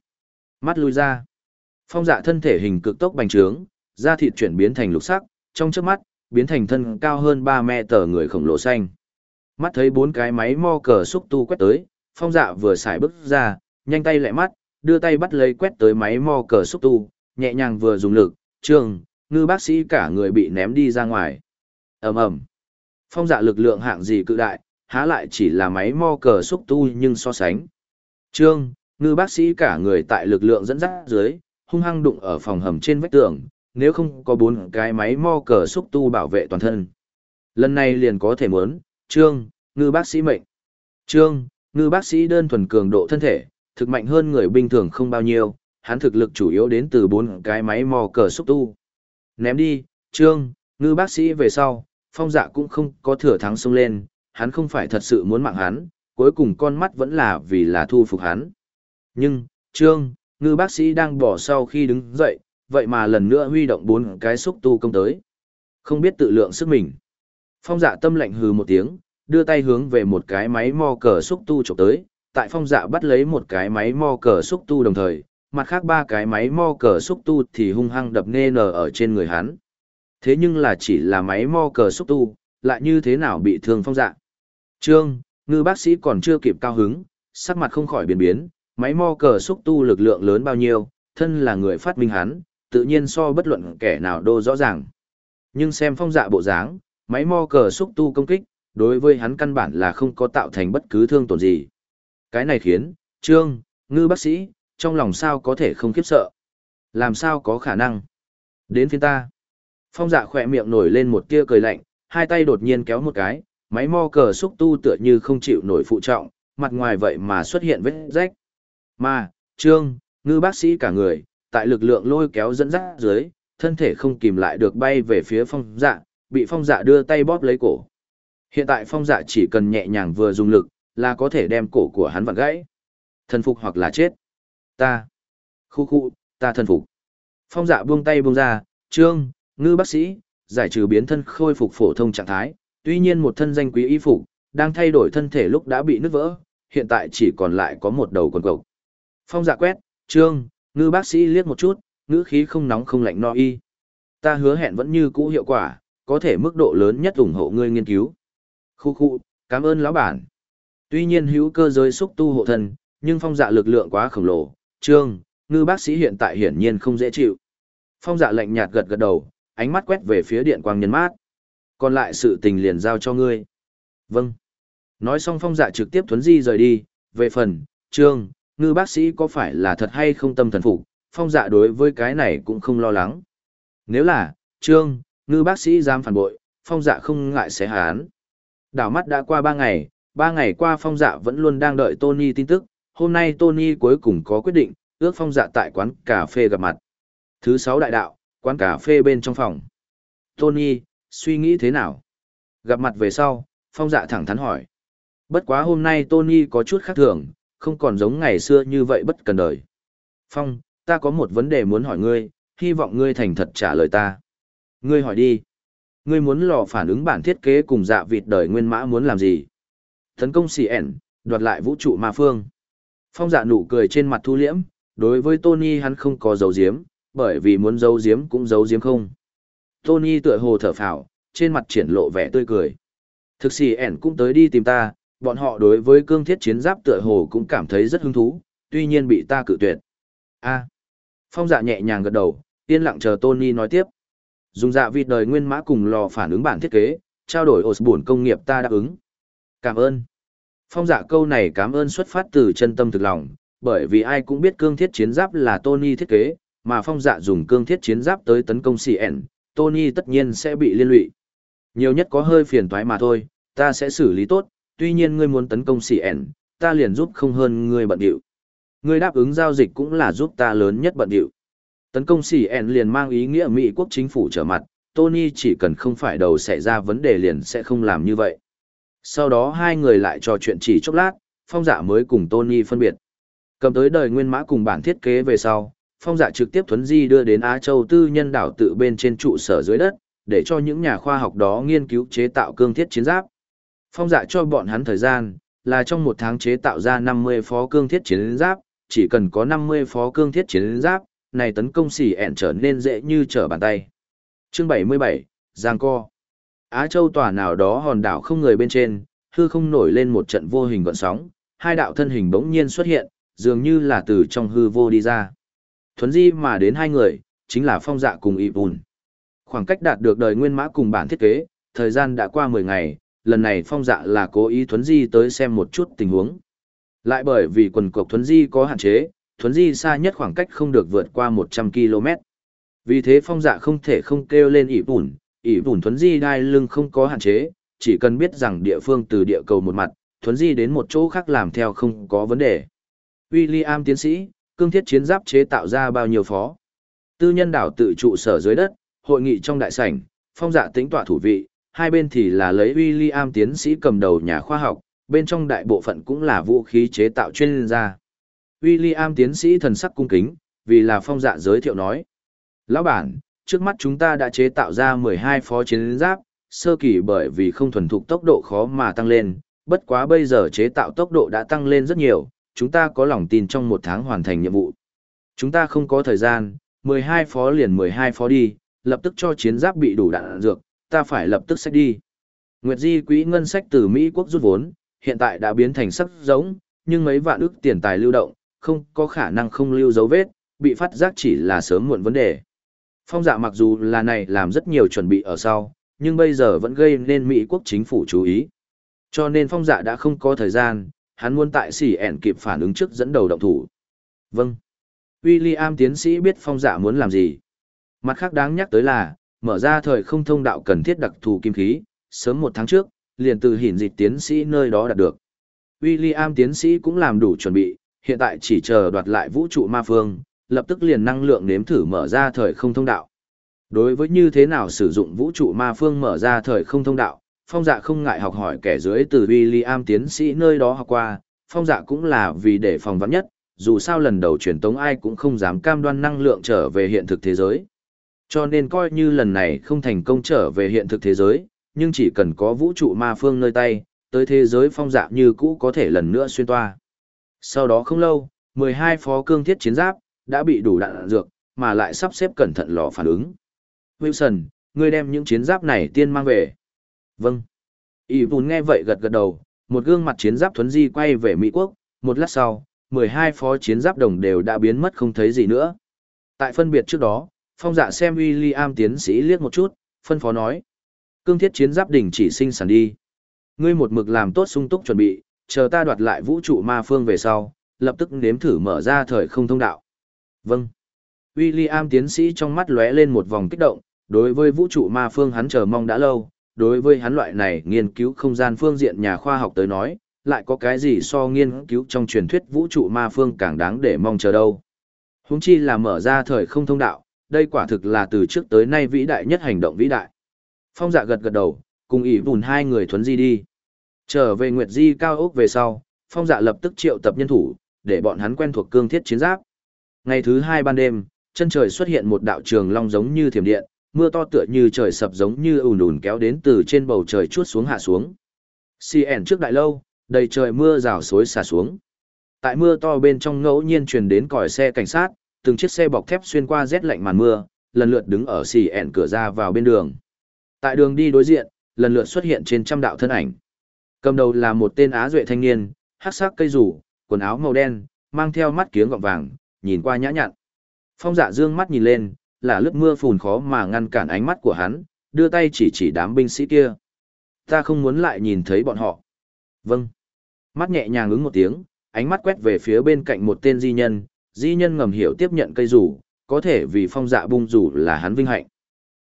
Mắt lui ra. Phong dạ thân thể hình cực tốc bành trướng, da thịt chuyển biến thành lục sắc, trong chớp mắt, biến thành thân cao hơn 3 mẹ tờ người khổng lồ xanh. Mắt thấy bốn cái máy mo cờ xúc tu quét tới, phong dạ vừa xài bước ra, nhanh tay lại mắt, đưa tay bắt lấy quét tới máy mo cờ xúc tu, nhẹ nhàng vừa dùng lực, trường, ngư bác sĩ cả người bị ném đi ra ngoài. ầm ầm Phong dạ lực lượng hạng gì cự đại, há lại chỉ là máy mo cờ xúc tu nhưng so sánh. Trương, ngư bác sĩ cả người tại lực lượng dẫn dắt dưới, hung hăng đụng ở phòng hầm trên vách tường, nếu không có bốn cái máy mo cờ xúc tu bảo vệ toàn thân. Lần này liền có thể muốn, Trương, ngư bác sĩ mệnh. Trương, ngư bác sĩ đơn thuần cường độ thân thể, thực mạnh hơn người bình thường không bao nhiêu, hắn thực lực chủ yếu đến từ bốn cái máy mò cờ xúc tu. Ném đi, Trương, ngư bác sĩ về sau, phong dạ cũng không có thừa thắng xông lên, hắn không phải thật sự muốn mạng hắn, cuối cùng con mắt vẫn là vì là thu phục hắn. Nhưng, Trương, ngư bác sĩ đang bỏ sau khi đứng dậy, vậy mà lần nữa huy động bốn cái xúc tu công tới. Không biết tự lượng sức mình. Phong dạ tâm lạnh hừ một tiếng, đưa tay hướng về một cái máy mo cờ xúc tu chụp tới, tại phong dạ bắt lấy một cái máy mo cờ xúc tu đồng thời, mặt khác ba cái máy mo cờ xúc tu thì hung hăng đập nê nở ở trên người hắn. Thế nhưng là chỉ là máy mo cờ xúc tu, lại như thế nào bị thương phong dạ. Trương, ngư bác sĩ còn chưa kịp cao hứng, sắc mặt không khỏi biến biến, máy mo cờ xúc tu lực lượng lớn bao nhiêu, thân là người phát minh hắn, tự nhiên so bất luận kẻ nào đô rõ ràng. Nhưng xem phong dạ bộ dáng, máy mo cờ xúc tu công kích, đối với hắn căn bản là không có tạo thành bất cứ thương tổn gì. Cái này khiến, Trương, ngư bác sĩ, trong lòng sao có thể không khiếp sợ. Làm sao có khả năng. Đến phiên ta. Phong dạ khỏe miệng nổi lên một tia cười lạnh, hai tay đột nhiên kéo một cái, máy mo cờ xúc tu tựa như không chịu nổi phụ trọng, mặt ngoài vậy mà xuất hiện vết rách. Mà, Trương, ngư bác sĩ cả người, tại lực lượng lôi kéo dẫn dắt dưới, thân thể không kìm lại được bay về phía phong dạ, bị phong dạ đưa tay bóp lấy cổ. Hiện tại phong dạ chỉ cần nhẹ nhàng vừa dùng lực, là có thể đem cổ của hắn vặn gãy. Thần phục hoặc là chết. Ta. Khu khu, ta thần phục. Phong dạ buông tay buông ra, trương, ngư bác sĩ, giải trừ biến thân khôi phục phổ thông trạng thái, tuy nhiên một thân danh quý y phục, đang thay đổi thân thể lúc đã bị nứt vỡ, hiện tại chỉ còn lại có một đầu quần cộc. Phong dạ quét, trương, ngư bác sĩ liếc một chút, ngữ khí không nóng không lạnh no y. Ta hứa hẹn vẫn như cũ hiệu quả, có thể mức độ lớn nhất ủng hộ ngươi nghiên cứu. Khu khu, cảm ơn lão bản. Tuy nhiên hữu cơ giới xúc tu hộ thân, nhưng phong dạ lực lượng quá khổng lồ, trương, ngư bác sĩ hiện tại hiển nhiên không dễ chịu. Phong dạ lạnh nhạt gật gật đầu, ánh mắt quét về phía điện quang nhân mát. Còn lại sự tình liền giao cho ngươi. Vâng. Nói xong phong dạ trực tiếp thuấn di rời đi, về phần, trương, ngư bác sĩ có phải là thật hay không tâm thần phục, phong dạ đối với cái này cũng không lo lắng. Nếu là, trương, ngư bác sĩ dám phản bội, phong dạ không ngại sẽ hán. Đảo mắt đã qua ba ngày, ba ngày qua phong dạ vẫn luôn đang đợi Tony tin tức, hôm nay Tony cuối cùng có quyết định, ước phong dạ tại quán cà phê gặp mặt. Thứ sáu đại đạo, quán cà phê bên trong phòng. Tony, suy nghĩ thế nào? Gặp mặt về sau, phong dạ thẳng thắn hỏi. Bất quá hôm nay Tony có chút khác thường, không còn giống ngày xưa như vậy bất cần đời. Phong, ta có một vấn đề muốn hỏi ngươi, hy vọng ngươi thành thật trả lời ta. Ngươi hỏi đi. Ngươi muốn lò phản ứng bản thiết kế cùng dạ vịt đời nguyên mã muốn làm gì? tấn công CN, đoạt lại vũ trụ ma phương. Phong dạ nụ cười trên mặt thu liễm, đối với Tony hắn không có dấu diếm, bởi vì muốn giấu giếm cũng giấu giếm không. Tony tựa hồ thở phào, trên mặt triển lộ vẻ tươi cười. Thực sĩ ẻn cũng tới đi tìm ta, bọn họ đối với cương thiết chiến giáp tựa hồ cũng cảm thấy rất hứng thú, tuy nhiên bị ta cự tuyệt. A. Phong dạ nhẹ nhàng gật đầu, yên lặng chờ Tony nói tiếp. Dùng dạ vịt đời nguyên mã cùng lò phản ứng bản thiết kế, trao đổi Osborne công nghiệp ta đáp ứng. Cảm ơn. Phong dạ câu này cảm ơn xuất phát từ chân tâm thực lòng, bởi vì ai cũng biết cương thiết chiến giáp là Tony thiết kế, mà phong dạ dùng cương thiết chiến giáp tới tấn công CN, Tony tất nhiên sẽ bị liên lụy. Nhiều nhất có hơi phiền toái mà thôi, ta sẽ xử lý tốt, tuy nhiên ngươi muốn tấn công CN, ta liền giúp không hơn ngươi bận điệu. Ngươi đáp ứng giao dịch cũng là giúp ta lớn nhất bận điệu. Tấn công CN liền mang ý nghĩa Mỹ quốc chính phủ trở mặt, Tony chỉ cần không phải đầu xảy ra vấn đề liền sẽ không làm như vậy. Sau đó hai người lại trò chuyện chỉ chốc lát, phong dạ mới cùng Tony phân biệt. Cầm tới đời nguyên mã cùng bản thiết kế về sau, phong dạ trực tiếp thuấn di đưa đến Á Châu tư nhân đảo tự bên trên trụ sở dưới đất, để cho những nhà khoa học đó nghiên cứu chế tạo cương thiết chiến giáp. Phong dạ cho bọn hắn thời gian, là trong một tháng chế tạo ra 50 phó cương thiết chiến giáp, chỉ cần có 50 phó cương thiết chiến giáp, này tấn công xỉ ẹn trở nên dễ như trở bàn tay. Chương 77, Giang Co Á Châu tòa nào đó hòn đảo không người bên trên, hư không nổi lên một trận vô hình gọn sóng, hai đạo thân hình bỗng nhiên xuất hiện, dường như là từ trong hư vô đi ra. Thuấn di mà đến hai người, chính là phong dạ cùng Y vùn. Khoảng cách đạt được đời nguyên mã cùng bản thiết kế, thời gian đã qua 10 ngày, lần này phong dạ là cố ý thuấn di tới xem một chút tình huống. Lại bởi vì quần cộc thuấn di có hạn chế, thuấn di xa nhất khoảng cách không được vượt qua 100 km. Vì thế phong dạ không thể không kêu lên ỉ Bùn. ỉ Bùn thuấn di đai lưng không có hạn chế, chỉ cần biết rằng địa phương từ địa cầu một mặt, thuấn di đến một chỗ khác làm theo không có vấn đề. William tiến sĩ, cương thiết chiến giáp chế tạo ra bao nhiêu phó. Tư nhân đảo tự trụ sở dưới đất, hội nghị trong đại sảnh, phong dạ tính tọa thủ vị, hai bên thì là lấy William tiến sĩ cầm đầu nhà khoa học, bên trong đại bộ phận cũng là vũ khí chế tạo chuyên gia. William tiến sĩ thần sắc cung kính, vì là phong dạ giới thiệu nói. Lão bản, trước mắt chúng ta đã chế tạo ra 12 phó chiến giáp, sơ kỳ bởi vì không thuần thục tốc độ khó mà tăng lên, bất quá bây giờ chế tạo tốc độ đã tăng lên rất nhiều, chúng ta có lòng tin trong một tháng hoàn thành nhiệm vụ. Chúng ta không có thời gian, 12 phó liền 12 phó đi, lập tức cho chiến giáp bị đủ đạn dược, ta phải lập tức sách đi. Nguyệt Di quỹ ngân sách từ Mỹ quốc rút vốn, hiện tại đã biến thành sắc giống, nhưng mấy vạn ức tiền tài lưu động, không có khả năng không lưu dấu vết, bị phát giác chỉ là sớm muộn vấn đề. Phong dạ mặc dù là này làm rất nhiều chuẩn bị ở sau, nhưng bây giờ vẫn gây nên Mỹ quốc chính phủ chú ý. Cho nên phong dạ đã không có thời gian, hắn muốn tại xỉ ẻn kịp phản ứng trước dẫn đầu động thủ. Vâng. William tiến sĩ biết phong dạ muốn làm gì. Mặt khác đáng nhắc tới là, mở ra thời không thông đạo cần thiết đặc thù kim khí, sớm một tháng trước, liền từ hiển dịch tiến sĩ nơi đó đạt được. William tiến sĩ cũng làm đủ chuẩn bị, hiện tại chỉ chờ đoạt lại vũ trụ ma phương, lập tức liền năng lượng nếm thử mở ra thời không thông đạo. Đối với như thế nào sử dụng vũ trụ ma phương mở ra thời không thông đạo, phong dạ không ngại học hỏi kẻ dưới từ William tiến sĩ nơi đó học qua, phong dạ cũng là vì để phòng vắn nhất, dù sao lần đầu truyền tống ai cũng không dám cam đoan năng lượng trở về hiện thực thế giới. Cho nên coi như lần này không thành công trở về hiện thực thế giới, nhưng chỉ cần có vũ trụ ma phương nơi tay, tới thế giới phong dạ như cũ có thể lần nữa xuyên toa. Sau đó không lâu, 12 phó cương thiết chiến giáp, đã bị đủ đạn dược, mà lại sắp xếp cẩn thận lò phản ứng. Wilson, ngươi đem những chiến giáp này tiên mang về. Vâng. Y Bùn nghe vậy gật gật đầu, một gương mặt chiến giáp thuấn di quay về Mỹ Quốc, một lát sau, 12 phó chiến giáp đồng đều đã biến mất không thấy gì nữa. Tại phân biệt trước đó, phong dạ xem William tiến sĩ liếc một chút, phân phó nói. Cương thiết chiến giáp đỉnh chỉ sinh sản đi. Ngươi một mực làm tốt sung túc chuẩn bị, chờ ta đoạt lại vũ trụ ma phương về sau, lập tức nếm thử mở ra thời không thông đạo. Vâng. William tiến sĩ trong mắt lóe lên một vòng kích động, đối với vũ trụ ma phương hắn chờ mong đã lâu, đối với hắn loại này nghiên cứu không gian phương diện nhà khoa học tới nói, lại có cái gì so nghiên cứu trong truyền thuyết vũ trụ ma phương càng đáng để mong chờ đâu. Húng chi là mở ra thời không thông đạo, đây quả thực là từ trước tới nay vĩ đại nhất hành động vĩ đại. Phong dạ gật gật đầu, cùng ỷ vùn hai người thuấn di đi. Trở về Nguyệt Di cao ốc về sau, phong dạ lập tức triệu tập nhân thủ, để bọn hắn quen thuộc cương thiết chiến giáp. Ngày thứ hai ban đêm, chân trời xuất hiện một đạo trường long giống như thiểm điện, mưa to tựa như trời sập giống như ùn ùn kéo đến từ trên bầu trời chuốt xuống hạ xuống. CN trước đại lâu, Đầy trời mưa rào xối xả xuống. Tại mưa to bên trong ngẫu nhiên truyền đến còi xe cảnh sát, từng chiếc xe bọc thép xuyên qua rét lạnh màn mưa, lần lượt đứng ở CN cửa ra vào bên đường. Tại đường đi đối diện, lần lượt xuất hiện trên trăm đạo thân ảnh. Cầm đầu là một tên Á Duệ thanh niên, hắc sắc cây rủ, quần áo màu đen, mang theo mắt kiếng gọng vàng, nhìn qua nhã nhặn. Phong dạ dương mắt nhìn lên, là lướt mưa phùn khó mà ngăn cản ánh mắt của hắn, đưa tay chỉ chỉ đám binh sĩ kia. Ta không muốn lại nhìn thấy bọn họ. Vâng. Mắt nhẹ nhàng ứng một tiếng, ánh mắt quét về phía bên cạnh một tên di nhân, di nhân ngầm hiểu tiếp nhận cây rủ, có thể vì phong dạ bung rủ là hắn vinh hạnh.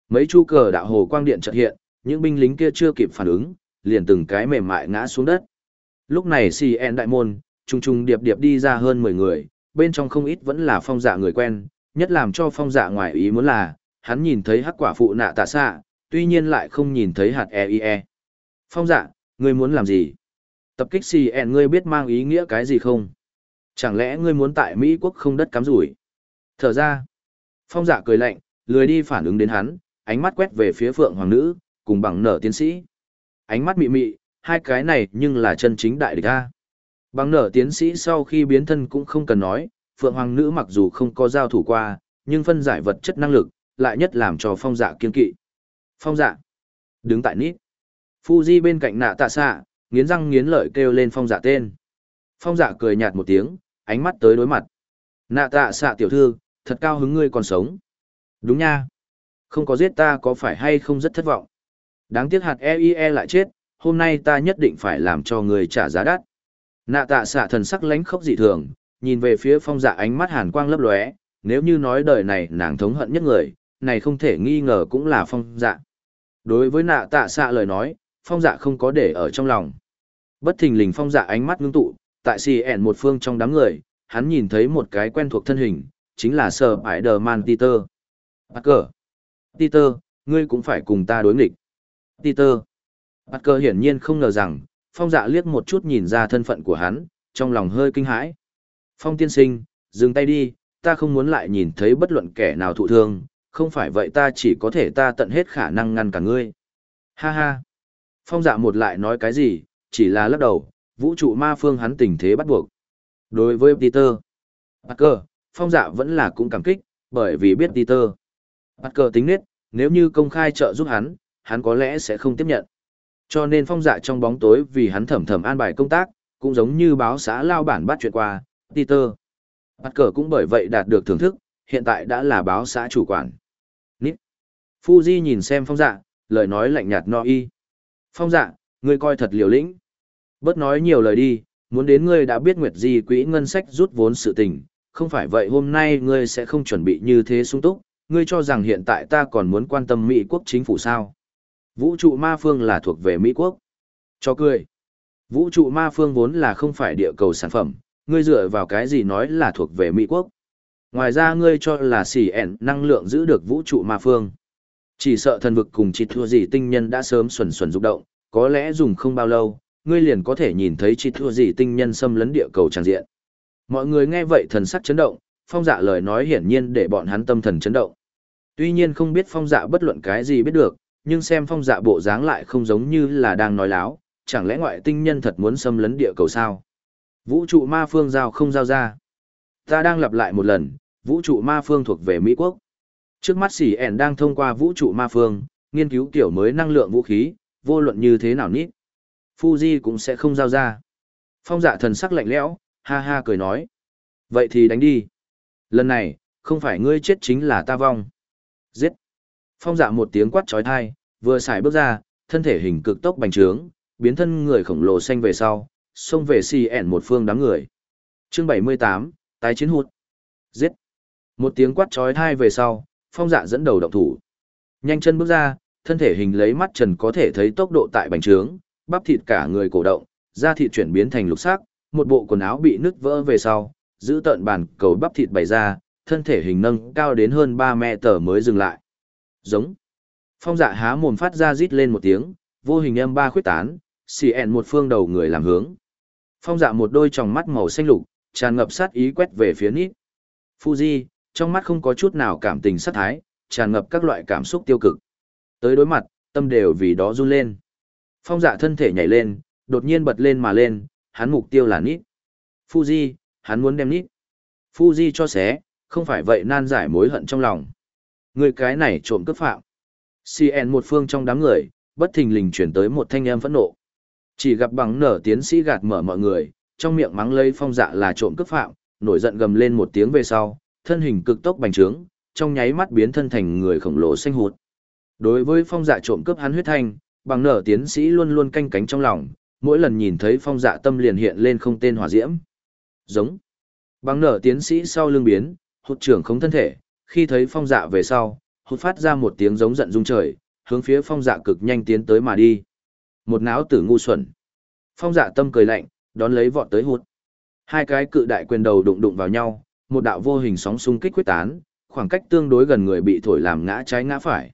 Mấy chu cờ đạo hồ quang điện chợt hiện, những binh lính kia chưa kịp phản ứng, liền từng cái mềm mại ngã xuống đất. Lúc này CN đại môn, trùng trùng điệp điệp đi ra hơn 10 người, bên trong không ít vẫn là phong dạ người quen, nhất làm cho phong dạ ngoài ý muốn là, hắn nhìn thấy hắc quả phụ nạ tạ xạ, tuy nhiên lại không nhìn thấy hạt EIE. E. Phong dạ, ngươi muốn làm gì? Tập kích CN ngươi biết mang ý nghĩa cái gì không? Chẳng lẽ ngươi muốn tại Mỹ quốc không đất cắm rủi? Thở ra, phong dạ cười lạnh, lười đi phản ứng đến hắn, ánh mắt quét về phía phượng hoàng nữ, cùng bằng nở tiến sĩ. Ánh mắt mị mị, hai cái này nhưng là chân chính đại địch ta Bằng nở tiến sĩ sau khi biến thân cũng không cần nói, phượng hoàng nữ mặc dù không có giao thủ qua, nhưng phân giải vật chất năng lực, lại nhất làm cho phong dạ kiên kỵ. Phong dạ, đứng tại nít. Fuji bên cạnh nạ tạ xạ, nghiến răng nghiến lợi kêu lên phong dạ tên. Phong dạ cười nhạt một tiếng, ánh mắt tới đối mặt. Nạ tạ xạ tiểu thư, thật cao hứng ngươi còn sống. Đúng nha. Không có giết ta có phải hay không rất thất vọng. Đáng tiếc hạt EIE e lại chết, hôm nay ta nhất định phải làm cho người trả giá đắt. Nạ tạ xạ thần sắc lánh khóc dị thường, nhìn về phía phong dạ ánh mắt hàn quang lấp lóe, nếu như nói đời này nàng thống hận nhất người, này không thể nghi ngờ cũng là phong dạ. Đối với nạ tạ xạ lời nói, phong dạ không có để ở trong lòng. Bất thình lình phong dạ ánh mắt ngưng tụ, tại CN một phương trong đám người, hắn nhìn thấy một cái quen thuộc thân hình, chính là sờ ải đờ man Peter. Parker. Peter, ngươi cũng phải cùng ta đối nghịch. Peter. Parker hiển nhiên không ngờ rằng, phong dạ liếc một chút nhìn ra thân phận của hắn, trong lòng hơi kinh hãi. Phong tiên sinh, dừng tay đi, ta không muốn lại nhìn thấy bất luận kẻ nào thụ thương, không phải vậy ta chỉ có thể ta tận hết khả năng ngăn cả ngươi. Ha ha. Phong dạ một lại nói cái gì, chỉ là lắc đầu, vũ trụ ma phương hắn tình thế bắt buộc. Đối với Peter, Parker, phong dạ vẫn là cũng cảm kích, bởi vì biết Peter. Parker tính nết, nếu như công khai trợ giúp hắn, hắn có lẽ sẽ không tiếp nhận. Cho nên phong dạ trong bóng tối vì hắn thẩm thẩm an bài công tác, cũng giống như báo xã lao bản bắt chuyện qua, Peter. cờ cũng bởi vậy đạt được thưởng thức, hiện tại đã là báo xã chủ quản. Nít. Fuji nhìn xem phong dạ, lời nói lạnh nhạt no y. Phong dạ, ngươi coi thật liều lĩnh. Bớt nói nhiều lời đi, muốn đến ngươi đã biết Nguyệt Di quỹ ngân sách rút vốn sự tình, không phải vậy hôm nay ngươi sẽ không chuẩn bị như thế sung túc, ngươi cho rằng hiện tại ta còn muốn quan tâm Mỹ quốc chính phủ sao. Vũ trụ ma phương là thuộc về Mỹ quốc. Cho cười. Vũ trụ ma phương vốn là không phải địa cầu sản phẩm, ngươi dựa vào cái gì nói là thuộc về Mỹ quốc. Ngoài ra ngươi cho là xỉ ẻn năng lượng giữ được vũ trụ ma phương. Chỉ sợ thần vực cùng chỉ thua gì tinh nhân đã sớm xuẩn xuẩn rụng động, có lẽ dùng không bao lâu, ngươi liền có thể nhìn thấy chỉ thua gì tinh nhân xâm lấn địa cầu tràn diện. Mọi người nghe vậy thần sắc chấn động, phong dạ lời nói hiển nhiên để bọn hắn tâm thần chấn động. Tuy nhiên không biết phong dạ bất luận cái gì biết được, nhưng xem phong dạ bộ dáng lại không giống như là đang nói láo, chẳng lẽ ngoại tinh nhân thật muốn xâm lấn địa cầu sao? Vũ trụ ma phương giao không giao ra. Ta đang lặp lại một lần, vũ trụ ma phương thuộc về Mỹ quốc. Trước mắt xỉ ẻn đang thông qua vũ trụ ma phương, nghiên cứu kiểu mới năng lượng vũ khí, vô luận như thế nào nít. Fuji cũng sẽ không giao ra. Phong dạ thần sắc lạnh lẽo, ha ha cười nói. Vậy thì đánh đi. Lần này, không phải ngươi chết chính là ta vong. Giết. Phong dạ một tiếng quát trói thai, vừa xài bước ra, thân thể hình cực tốc bành trướng, biến thân người khổng lồ xanh về sau, xông về xì ẻn một phương đám người. Chương 78, tái chiến hụt. Giết. Một tiếng quát trói thai về sau, phong dạ dẫn đầu động thủ. Nhanh chân bước ra, thân thể hình lấy mắt trần có thể thấy tốc độ tại bành trướng, bắp thịt cả người cổ động, da thịt chuyển biến thành lục sắc, một bộ quần áo bị nứt vỡ về sau, giữ tận bàn cầu bắp thịt bày ra, thân thể hình nâng cao đến hơn 3 mét tờ mới dừng lại. Giống. Phong dạ há mồm phát ra rít lên một tiếng, vô hình âm ba khuyết tán, xì ẹn một phương đầu người làm hướng. Phong dạ một đôi tròng mắt màu xanh lục, tràn ngập sát ý quét về phía nít. Fuji, trong mắt không có chút nào cảm tình sát thái, tràn ngập các loại cảm xúc tiêu cực. Tới đối mặt, tâm đều vì đó run lên. Phong dạ thân thể nhảy lên, đột nhiên bật lên mà lên, hắn mục tiêu là nít. Fuji, hắn muốn đem nít. Fuji cho xé, không phải vậy nan giải mối hận trong lòng. Người cái này trộm cướp phạm. CN một phương trong đám người, bất thình lình chuyển tới một thanh âm phẫn nộ. Chỉ gặp bằng nở tiến sĩ gạt mở mọi người, trong miệng mắng lấy phong dạ là trộm cướp phạm, nổi giận gầm lên một tiếng về sau, thân hình cực tốc bành trướng, trong nháy mắt biến thân thành người khổng lồ xanh hụt. Đối với phong dạ trộm cướp hắn huyết thanh, bằng nở tiến sĩ luôn luôn canh cánh trong lòng, mỗi lần nhìn thấy phong dạ tâm liền hiện lên không tên hỏa diễm. Giống. Bằng nở tiến sĩ sau lưng biến, hụt trưởng không thân thể, khi thấy phong dạ về sau, hụt phát ra một tiếng giống giận rung trời, hướng phía phong dạ cực nhanh tiến tới mà đi. Một náo tử ngu xuẩn. Phong dạ tâm cười lạnh, đón lấy vọt tới hụt. Hai cái cự đại quyền đầu đụng đụng vào nhau, một đạo vô hình sóng xung kích quyết tán, khoảng cách tương đối gần người bị thổi làm ngã trái ngã phải.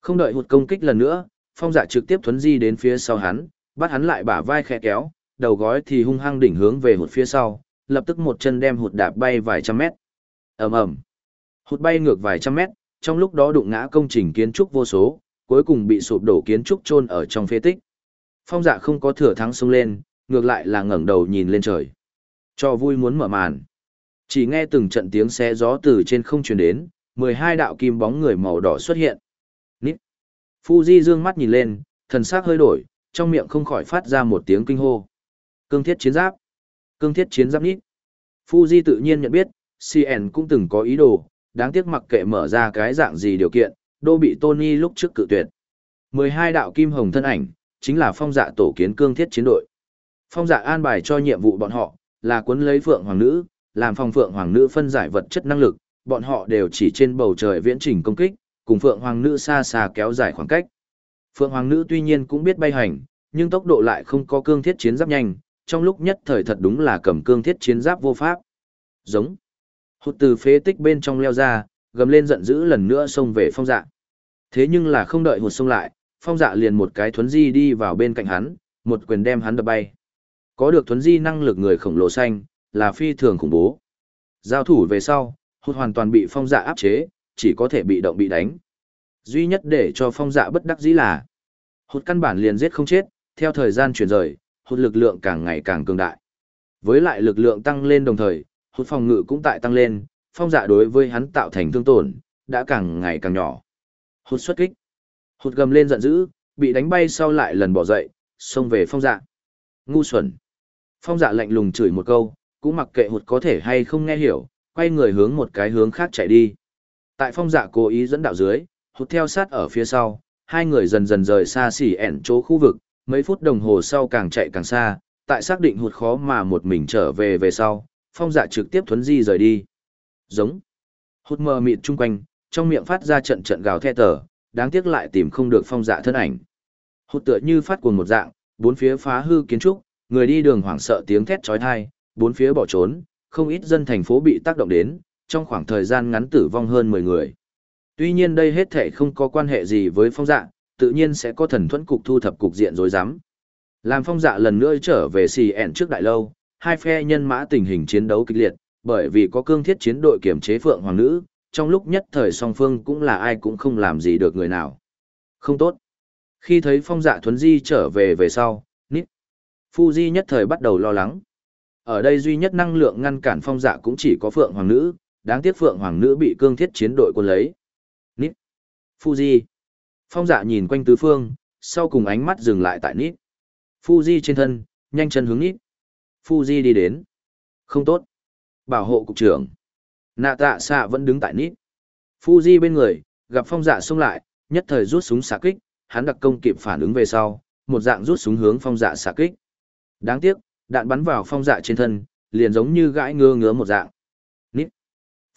Không đợi hụt công kích lần nữa, phong dạ trực tiếp thuấn di đến phía sau hắn, bắt hắn lại bả vai khẽ kéo, đầu gói thì hung hăng đỉnh hướng về hụt phía sau, lập tức một chân đem hụt đạp bay vài trăm mét. ầm ầm, hụt bay ngược vài trăm mét, trong lúc đó đụng ngã công trình kiến trúc vô số, cuối cùng bị sụp đổ kiến trúc chôn ở trong phế tích. Phong dạ không có thừa thắng xông lên, ngược lại là ngẩng đầu nhìn lên trời. Cho vui muốn mở màn. Chỉ nghe từng trận tiếng xe gió từ trên không truyền đến, 12 đạo kim bóng người màu đỏ xuất hiện. Nít. Fuji dương mắt nhìn lên, thần sắc hơi đổi, trong miệng không khỏi phát ra một tiếng kinh hô. Cương thiết chiến giáp. Cương thiết chiến giáp nít. Fuji tự nhiên nhận biết, CN cũng từng có ý đồ, đáng tiếc mặc kệ mở ra cái dạng gì điều kiện, đô bị Tony lúc trước cự tuyệt. 12 đạo kim hồng thân ảnh, chính là phong dạ tổ kiến cương thiết chiến đội. Phong dạ an bài cho nhiệm vụ bọn họ, là cuốn lấy phượng hoàng nữ, làm phong phượng hoàng nữ phân giải vật chất năng lực, bọn họ đều chỉ trên bầu trời viễn trình công kích, cùng phượng hoàng nữ xa xa kéo dài khoảng cách. Phượng hoàng nữ tuy nhiên cũng biết bay hành, nhưng tốc độ lại không có cương thiết chiến giáp nhanh, trong lúc nhất thời thật đúng là cầm cương thiết chiến giáp vô pháp. Giống. Hụt từ phế tích bên trong leo ra, gầm lên giận dữ lần nữa xông về phong dạ. Thế nhưng là không đợi hụt xông lại, phong dạ liền một cái thuấn di đi vào bên cạnh hắn, một quyền đem hắn đập bay. Có được thuấn di năng lực người khổng lồ xanh, là phi thường khủng bố. Giao thủ về sau, hụt hoàn toàn bị phong dạ áp chế, chỉ có thể bị động bị đánh. Duy nhất để cho phong dạ bất đắc dĩ là hụt căn bản liền giết không chết, theo thời gian chuyển rời, hụt lực lượng càng ngày càng cường đại. Với lại lực lượng tăng lên đồng thời, hụt phòng ngự cũng tại tăng lên, phong dạ đối với hắn tạo thành thương tổn, đã càng ngày càng nhỏ. Hụt xuất kích. Hụt gầm lên giận dữ, bị đánh bay sau lại lần bỏ dậy, xông về phong dạ. Ngu xuẩn. Phong dạ lạnh lùng chửi một câu, cũng mặc kệ hụt có thể hay không nghe hiểu, quay người hướng một cái hướng khác chạy đi. Tại phong dạ cố ý dẫn đạo dưới, hụt theo sát ở phía sau, hai người dần dần rời xa xỉ ẻn chỗ khu vực, mấy phút đồng hồ sau càng chạy càng xa, tại xác định hụt khó mà một mình trở về về sau, phong dạ trực tiếp thuấn di rời đi. Giống. Hụt mờ mịt chung quanh, trong miệng phát ra trận trận gào the tở, đáng tiếc lại tìm không được phong dạ thân ảnh. Hụt tựa như phát cuồng một dạng, bốn phía phá hư kiến trúc, người đi đường hoảng sợ tiếng thét chói tai, bốn phía bỏ trốn, không ít dân thành phố bị tác động đến, trong khoảng thời gian ngắn tử vong hơn 10 người. Tuy nhiên đây hết thể không có quan hệ gì với phong dạ, tự nhiên sẽ có thần thuẫn cục thu thập cục diện rối rắm. Làm phong dạ lần nữa trở về xì ẻn trước đại lâu, hai phe nhân mã tình hình chiến đấu kịch liệt, bởi vì có cương thiết chiến đội kiểm chế phượng hoàng nữ, trong lúc nhất thời song phương cũng là ai cũng không làm gì được người nào. Không tốt. Khi thấy phong dạ thuấn di trở về về sau, nít. Fuji nhất thời bắt đầu lo lắng. Ở đây duy nhất năng lượng ngăn cản phong dạ cũng chỉ có phượng hoàng nữ, đáng tiếc phượng hoàng nữ bị cương thiết chiến đội quân lấy. Nít. Fuji. Phong dạ nhìn quanh tứ phương, sau cùng ánh mắt dừng lại tại nít. Fuji trên thân, nhanh chân hướng nít. Fuji đi đến. Không tốt. Bảo hộ cục trưởng. Nạ tạ xạ vẫn đứng tại nít. Fuji bên người, gặp phong dạ xông lại, nhất thời rút súng xạ kích, hắn đặc công kịp phản ứng về sau, một dạng rút súng hướng phong dạ xạ kích. Đáng tiếc, đạn bắn vào phong dạ trên thân, liền giống như gãi ngơ ngứa một dạng. Nít.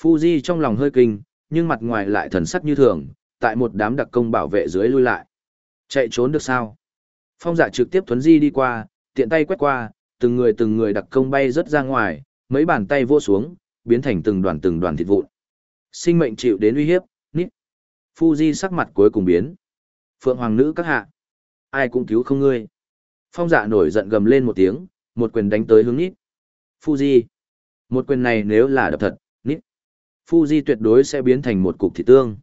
Fuji trong lòng hơi kinh, nhưng mặt ngoài lại thần sắc như thường, tại một đám đặc công bảo vệ dưới lui lại. Chạy trốn được sao? Phong dạ trực tiếp thuấn di đi qua, tiện tay quét qua, từng người từng người đặc công bay rất ra ngoài, mấy bàn tay vô xuống, biến thành từng đoàn từng đoàn thịt vụn. Sinh mệnh chịu đến uy hiếp, nít. Fuji sắc mặt cuối cùng biến. Phượng hoàng nữ các hạ. Ai cũng cứu không ngươi. Phong dạ nổi giận gầm lên một tiếng, một quyền đánh tới hướng nít. Fuji. Một quyền này nếu là đập thật, nít. Fuji tuyệt đối sẽ biến thành một cục thịt tương.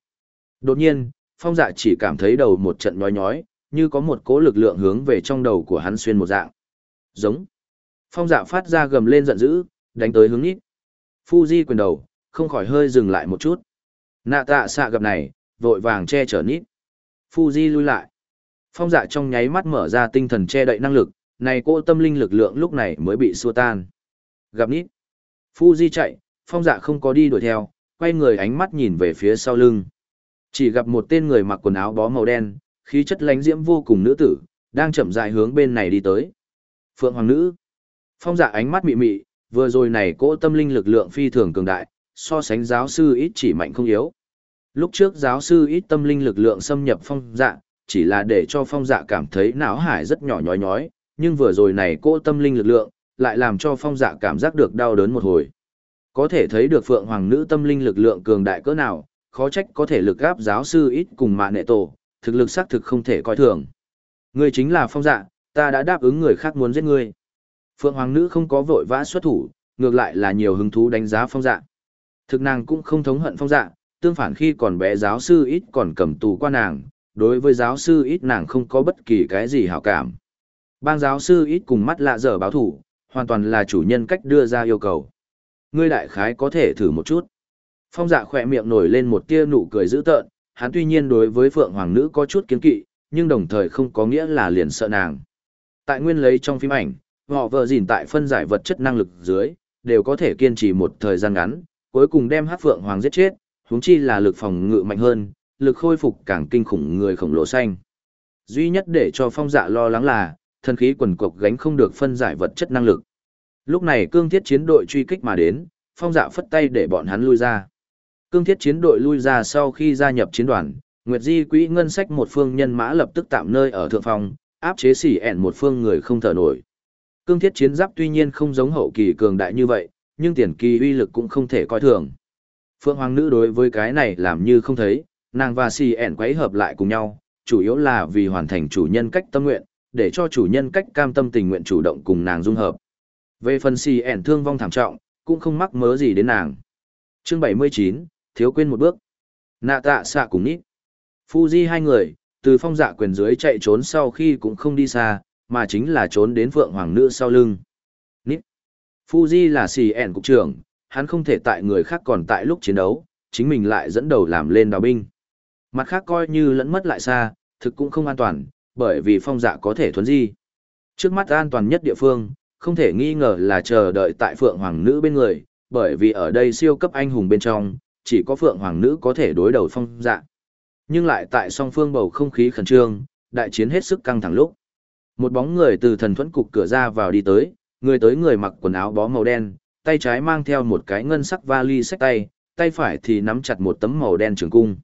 Đột nhiên, phong dạ chỉ cảm thấy đầu một trận nhói nhói, như có một cỗ lực lượng hướng về trong đầu của hắn xuyên một dạng. Giống. Phong dạ phát ra gầm lên giận dữ, đánh tới hướng nít. Fuji quyền đầu, không khỏi hơi dừng lại một chút. Nạ tạ xạ gặp này, vội vàng che chở nít. Fuji lui lại. Phong dạ trong nháy mắt mở ra tinh thần che đậy năng lực, này cô tâm linh lực lượng lúc này mới bị xua tan. Gặp nít. Fuji chạy, phong dạ không có đi đuổi theo, quay người ánh mắt nhìn về phía sau lưng. Chỉ gặp một tên người mặc quần áo bó màu đen, khí chất lánh diễm vô cùng nữ tử, đang chậm rãi hướng bên này đi tới. Phượng Hoàng Nữ. Phong dạ ánh mắt mị mị, vừa rồi này cỗ tâm linh lực lượng phi thường cường đại, so sánh giáo sư ít chỉ mạnh không yếu. Lúc trước giáo sư ít tâm linh lực lượng xâm nhập phong dạ, chỉ là để cho phong dạ cảm thấy não hải rất nhỏ nhói nhói, nhưng vừa rồi này cỗ tâm linh lực lượng, lại làm cho phong dạ cảm giác được đau đớn một hồi. Có thể thấy được phượng hoàng nữ tâm linh lực lượng cường đại cỡ nào, khó trách có thể lực gáp giáo sư ít cùng mạ nệ tổ, thực lực xác thực không thể coi thường. Ngươi chính là phong dạ, ta đã đáp ứng người khác muốn giết ngươi. Phượng Hoàng nữ không có vội vã xuất thủ, ngược lại là nhiều hứng thú đánh giá phong dạ. Thực nàng cũng không thống hận phong dạ, tương phản khi còn bé giáo sư ít còn cầm tù qua nàng, đối với giáo sư ít nàng không có bất kỳ cái gì hảo cảm. Bang giáo sư ít cùng mắt lạ dở báo thủ, hoàn toàn là chủ nhân cách đưa ra yêu cầu. Ngươi đại khái có thể thử một chút. Phong dạ khỏe miệng nổi lên một tia nụ cười dữ tợn, hắn tuy nhiên đối với Phượng Hoàng nữ có chút kiến kỵ, nhưng đồng thời không có nghĩa là liền sợ nàng. Tại nguyên lấy trong phim ảnh, họ vợ dìn tại phân giải vật chất năng lực dưới, đều có thể kiên trì một thời gian ngắn, cuối cùng đem hát phượng hoàng giết chết, huống chi là lực phòng ngự mạnh hơn, lực khôi phục càng kinh khủng người khổng lồ xanh. Duy nhất để cho phong dạ lo lắng là, thân khí quần cục gánh không được phân giải vật chất năng lực. Lúc này cương thiết chiến đội truy kích mà đến, phong dạ phất tay để bọn hắn lui ra. Cương thiết chiến đội lui ra sau khi gia nhập chiến đoàn, Nguyệt Di quỹ ngân sách một phương nhân mã lập tức tạm nơi ở thượng phòng, áp chế xỉ ẻn một phương người không thở nổi. Cương thiết chiến giáp tuy nhiên không giống hậu kỳ cường đại như vậy, nhưng tiền kỳ uy lực cũng không thể coi thường. Phượng Hoàng nữ đối với cái này làm như không thấy, nàng và xì ẻn quấy hợp lại cùng nhau, chủ yếu là vì hoàn thành chủ nhân cách tâm nguyện, để cho chủ nhân cách cam tâm tình nguyện chủ động cùng nàng dung hợp. Về phần xì ẻn thương vong thảm trọng, cũng không mắc mớ gì đến nàng. Chương 79, thiếu quên một bước. Nạ tạ xạ cùng nít. Fuji hai người, từ phong dạ quyền dưới chạy trốn sau khi cũng không đi xa, mà chính là trốn đến Phượng Hoàng Nữ sau lưng. Nít. Fuji là xì ẻn cục trưởng, hắn không thể tại người khác còn tại lúc chiến đấu, chính mình lại dẫn đầu làm lên đào binh. Mặt khác coi như lẫn mất lại xa, thực cũng không an toàn, bởi vì phong dạ có thể thuấn di. Trước mắt an toàn nhất địa phương, không thể nghi ngờ là chờ đợi tại Phượng Hoàng Nữ bên người, bởi vì ở đây siêu cấp anh hùng bên trong, chỉ có Phượng Hoàng Nữ có thể đối đầu phong dạ. Nhưng lại tại song phương bầu không khí khẩn trương, đại chiến hết sức căng thẳng lúc. Một bóng người từ thần thuẫn cục cửa ra vào đi tới, người tới người mặc quần áo bó màu đen, tay trái mang theo một cái ngân sắc vali sách tay, tay phải thì nắm chặt một tấm màu đen trường cung.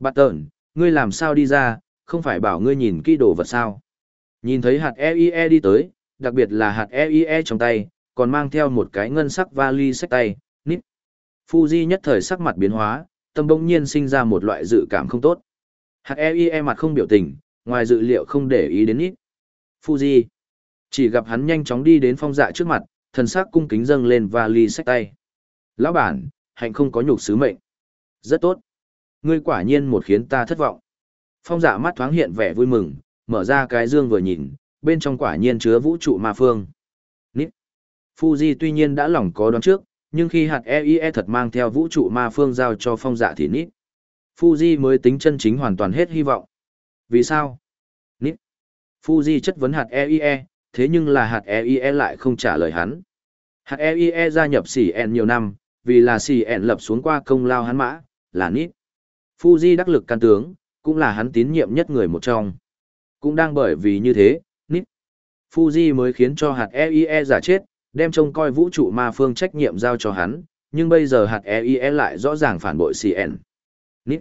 Bạt tợn, ngươi làm sao đi ra, không phải bảo ngươi nhìn kỹ đồ vật sao. Nhìn thấy hạt EIE đi tới, đặc biệt là hạt EIE trong tay, còn mang theo một cái ngân sắc vali sách tay, nít. Fuji nhất thời sắc mặt biến hóa, tâm bỗng nhiên sinh ra một loại dự cảm không tốt. Hạt EIE mặt không biểu tình, ngoài dự liệu không để ý đến ít. Fuji. Chỉ gặp hắn nhanh chóng đi đến phong dạ trước mặt, thần sắc cung kính dâng lên và ly sách tay. Lão bản, hạnh không có nhục sứ mệnh. Rất tốt. Ngươi quả nhiên một khiến ta thất vọng. Phong dạ mắt thoáng hiện vẻ vui mừng, mở ra cái dương vừa nhìn, bên trong quả nhiên chứa vũ trụ ma phương. Nít. Fuji tuy nhiên đã lòng có đoán trước, nhưng khi hạt EIE thật mang theo vũ trụ ma phương giao cho phong dạ thì nít. Fuji mới tính chân chính hoàn toàn hết hy vọng. Vì sao? Fuji chất vấn hạt EIE, thế nhưng là hạt EIE lại không trả lời hắn. Hạt EIE gia nhập CN nhiều năm, vì là CN lập xuống qua công lao hắn mã, là nít. Fuji đắc lực can tướng, cũng là hắn tín nhiệm nhất người một trong. Cũng đang bởi vì như thế, nít. Fuji mới khiến cho hạt EIE giả chết, đem trông coi vũ trụ ma phương trách nhiệm giao cho hắn, nhưng bây giờ hạt EIE lại rõ ràng phản bội CN. Nít.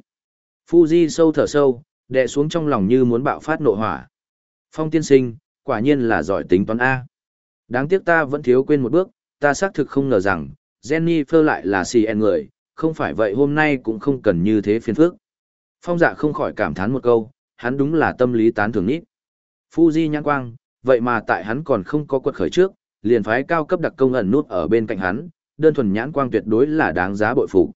Fuji sâu thở sâu, đè xuống trong lòng như muốn bạo phát nộ hỏa. Phong tiên sinh, quả nhiên là giỏi tính toán A. Đáng tiếc ta vẫn thiếu quên một bước, ta xác thực không ngờ rằng, Jennifer lại là CN người, không phải vậy hôm nay cũng không cần như thế phiền phức. Phong dạ không khỏi cảm thán một câu, hắn đúng là tâm lý tán thưởng nít. Fuji nhãn quang, vậy mà tại hắn còn không có quật khởi trước, liền phái cao cấp đặc công ẩn nút ở bên cạnh hắn, đơn thuần nhãn quang tuyệt đối là đáng giá bội phục.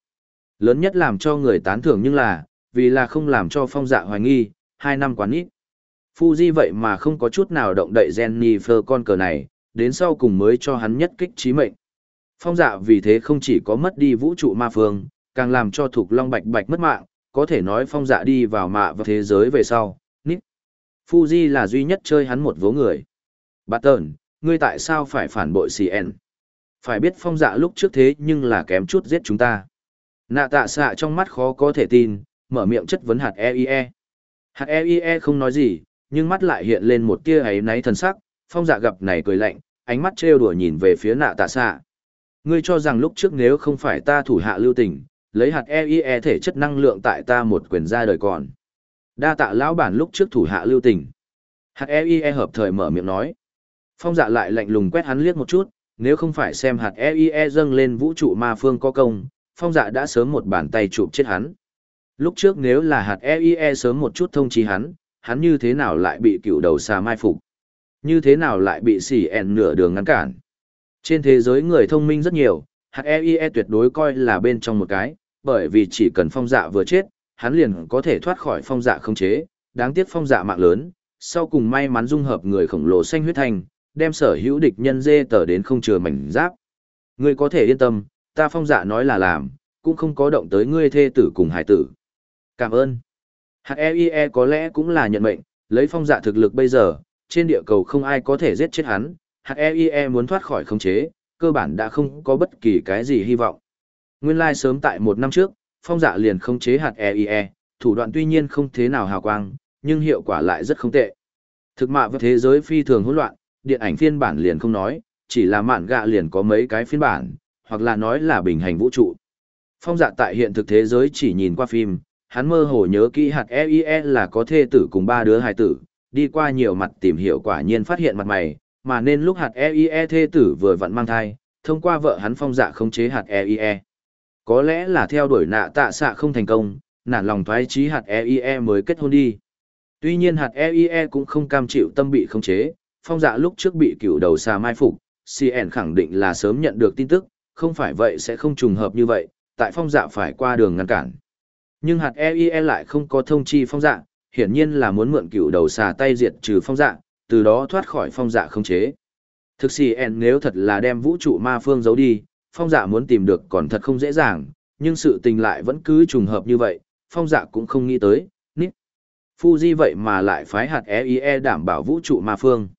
Lớn nhất làm cho người tán thưởng nhưng là, vì là không làm cho phong dạ hoài nghi, hai năm quá ít. Fuji vậy mà không có chút nào động đậy Jennifer con cờ này, đến sau cùng mới cho hắn nhất kích trí mệnh. Phong dạ vì thế không chỉ có mất đi vũ trụ ma phương, càng làm cho thuộc long bạch bạch mất mạng, có thể nói phong dạ đi vào mạ và thế giới về sau, nít. Fuji là duy nhất chơi hắn một vố người. Bạt tờn, ngươi tại sao phải phản bội CN? Phải biết phong dạ lúc trước thế nhưng là kém chút giết chúng ta. Nạ tạ xạ trong mắt khó có thể tin, mở miệng chất vấn hạt EIE. Hạt EIE không nói gì, nhưng mắt lại hiện lên một tia ấy náy thần sắc, phong dạ gặp này cười lạnh, ánh mắt trêu đùa nhìn về phía nạ tạ xạ. Ngươi cho rằng lúc trước nếu không phải ta thủ hạ lưu tình, lấy hạt EIE thể chất năng lượng tại ta một quyền ra đời còn. Đa tạ lão bản lúc trước thủ hạ lưu tình. Hạt EIE hợp thời mở miệng nói. Phong dạ lại lạnh lùng quét hắn liếc một chút, nếu không phải xem hạt EIE dâng lên vũ trụ ma phương có công, phong dạ đã sớm một bàn tay chụp chết hắn. Lúc trước nếu là hạt EIE sớm một chút thông trí hắn, hắn như thế nào lại bị cựu đầu xà mai phục? Như thế nào lại bị xỉ ẻn nửa đường ngăn cản? Trên thế giới người thông minh rất nhiều, hạt EIE tuyệt đối coi là bên trong một cái, bởi vì chỉ cần phong dạ vừa chết, hắn liền có thể thoát khỏi phong dạ không chế, đáng tiếc phong dạ mạng lớn, sau cùng may mắn dung hợp người khổng lồ xanh huyết thành, đem sở hữu địch nhân dê tờ đến không chừa mảnh giáp. Ngươi có thể yên tâm, ta phong dạ nói là làm, cũng không có động tới ngươi thê tử cùng hải tử. Cảm ơn. HEIE e có lẽ cũng là nhận mệnh, lấy phong dạ thực lực bây giờ, trên địa cầu không ai có thể giết chết hắn, HEIE e muốn thoát khỏi khống chế, cơ bản đã không có bất kỳ cái gì hy vọng. Nguyên lai like sớm tại một năm trước, phong dạ liền khống chế hạt EIE, thủ đoạn tuy nhiên không thế nào hào quang, nhưng hiệu quả lại rất không tệ. Thực mạ với thế giới phi thường hỗn loạn, điện ảnh phiên bản liền không nói, chỉ là mạn gạ liền có mấy cái phiên bản, hoặc là nói là bình hành vũ trụ. Phong dạ tại hiện thực thế giới chỉ nhìn qua phim, hắn mơ hồ nhớ kỹ hạt EIE là có thê tử cùng ba đứa hài tử, đi qua nhiều mặt tìm hiểu quả nhiên phát hiện mặt mày, mà nên lúc hạt EIE thê tử vừa vặn mang thai, thông qua vợ hắn phong dạ khống chế hạt EIE. Có lẽ là theo đuổi nạ tạ xạ không thành công, nản lòng thoái trí hạt EIE mới kết hôn đi. Tuy nhiên hạt EIE cũng không cam chịu tâm bị khống chế, phong dạ lúc trước bị cựu đầu xà mai phục, CN khẳng định là sớm nhận được tin tức, không phải vậy sẽ không trùng hợp như vậy, tại phong dạ phải qua đường ngăn cản. Nhưng hạt EIE lại không có thông chi phong dạ, hiển nhiên là muốn mượn cựu đầu xà tay diệt trừ phong dạ, từ đó thoát khỏi phong dạ không chế. Thực CN nếu thật là đem vũ trụ ma phương giấu đi, phong dạ muốn tìm được còn thật không dễ dàng, nhưng sự tình lại vẫn cứ trùng hợp như vậy, phong dạ cũng không nghĩ tới, nít. Fuji vậy mà lại phái hạt EIE đảm bảo vũ trụ ma phương.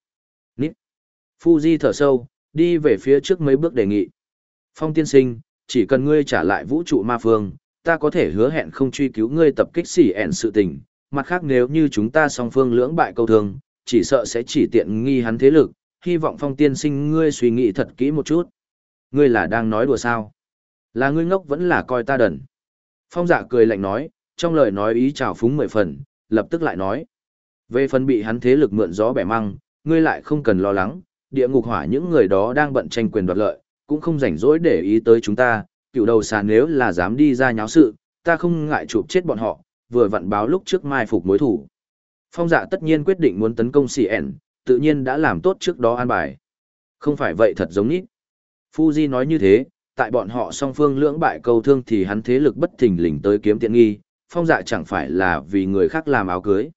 Nít. Fuji thở sâu, đi về phía trước mấy bước đề nghị. Phong tiên sinh, chỉ cần ngươi trả lại vũ trụ ma phương, ta có thể hứa hẹn không truy cứu ngươi tập kích xỉ ẻn sự tình. Mặt khác nếu như chúng ta song phương lưỡng bại câu thương, chỉ sợ sẽ chỉ tiện nghi hắn thế lực, hy vọng phong tiên sinh ngươi suy nghĩ thật kỹ một chút. Ngươi là đang nói đùa sao? Là ngươi ngốc vẫn là coi ta đần. Phong dạ cười lạnh nói, trong lời nói ý chào phúng mười phần, lập tức lại nói. Về phần bị hắn thế lực mượn gió bẻ măng, ngươi lại không cần lo lắng, địa ngục hỏa những người đó đang bận tranh quyền đoạt lợi, cũng không rảnh rỗi để ý tới chúng ta, cựu đầu xà nếu là dám đi ra nháo sự, ta không ngại chụp chết bọn họ, vừa vặn báo lúc trước mai phục mối thủ. Phong dạ tất nhiên quyết định muốn tấn công xì ẻn tự nhiên đã làm tốt trước đó an bài. Không phải vậy thật giống nít. Fuji nói như thế, tại bọn họ song phương lưỡng bại câu thương thì hắn thế lực bất thình lình tới kiếm tiện nghi, phong dạ chẳng phải là vì người khác làm áo cưới.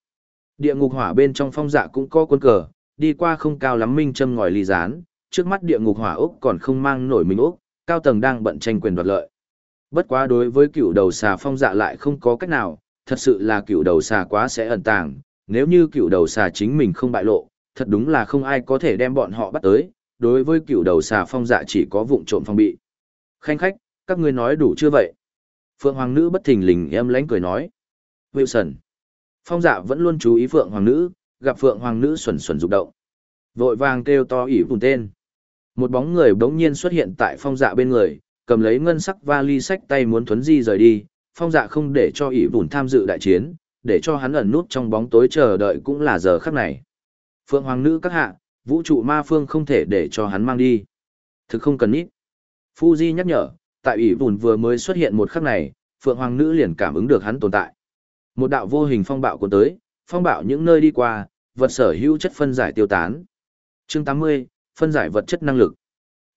Địa ngục hỏa bên trong phong dạ cũng có quân cờ, đi qua không cao lắm minh châm ngòi ly rán, trước mắt địa ngục hỏa ốc còn không mang nổi mình ốc, cao tầng đang bận tranh quyền đoạt lợi. Bất quá đối với cựu đầu xà phong dạ lại không có cách nào, thật sự là cựu đầu xà quá sẽ ẩn tàng, nếu như cựu đầu xà chính mình không bại lộ, thật đúng là không ai có thể đem bọn họ bắt tới, đối với cựu đầu xà phong dạ chỉ có vụng trộm phong bị. Khanh khách, các ngươi nói đủ chưa vậy? Phượng Hoàng nữ bất thình lình em lánh cười nói. Wilson. Phong dạ vẫn luôn chú ý Phượng Hoàng nữ, gặp Phượng Hoàng nữ xuẩn xuẩn rụng động. Vội vàng kêu to ỉ vùng tên. Một bóng người bỗng nhiên xuất hiện tại phong dạ bên người, cầm lấy ngân sắc vali sách tay muốn thuấn di rời đi, phong dạ không để cho ỷ vùn tham dự đại chiến, để cho hắn ẩn nút trong bóng tối chờ đợi cũng là giờ khắc này. Phượng Hoàng nữ các hạ, vũ trụ ma phương không thể để cho hắn mang đi. Thực không cần ít. Fuji nhắc nhở, tại ỷ vùn vừa mới xuất hiện một khắc này, Phượng Hoàng nữ liền cảm ứng được hắn tồn tại. Một đạo vô hình phong bạo cuốn tới, phong bạo những nơi đi qua, vật sở hữu chất phân giải tiêu tán. Chương 80, phân giải vật chất năng lực.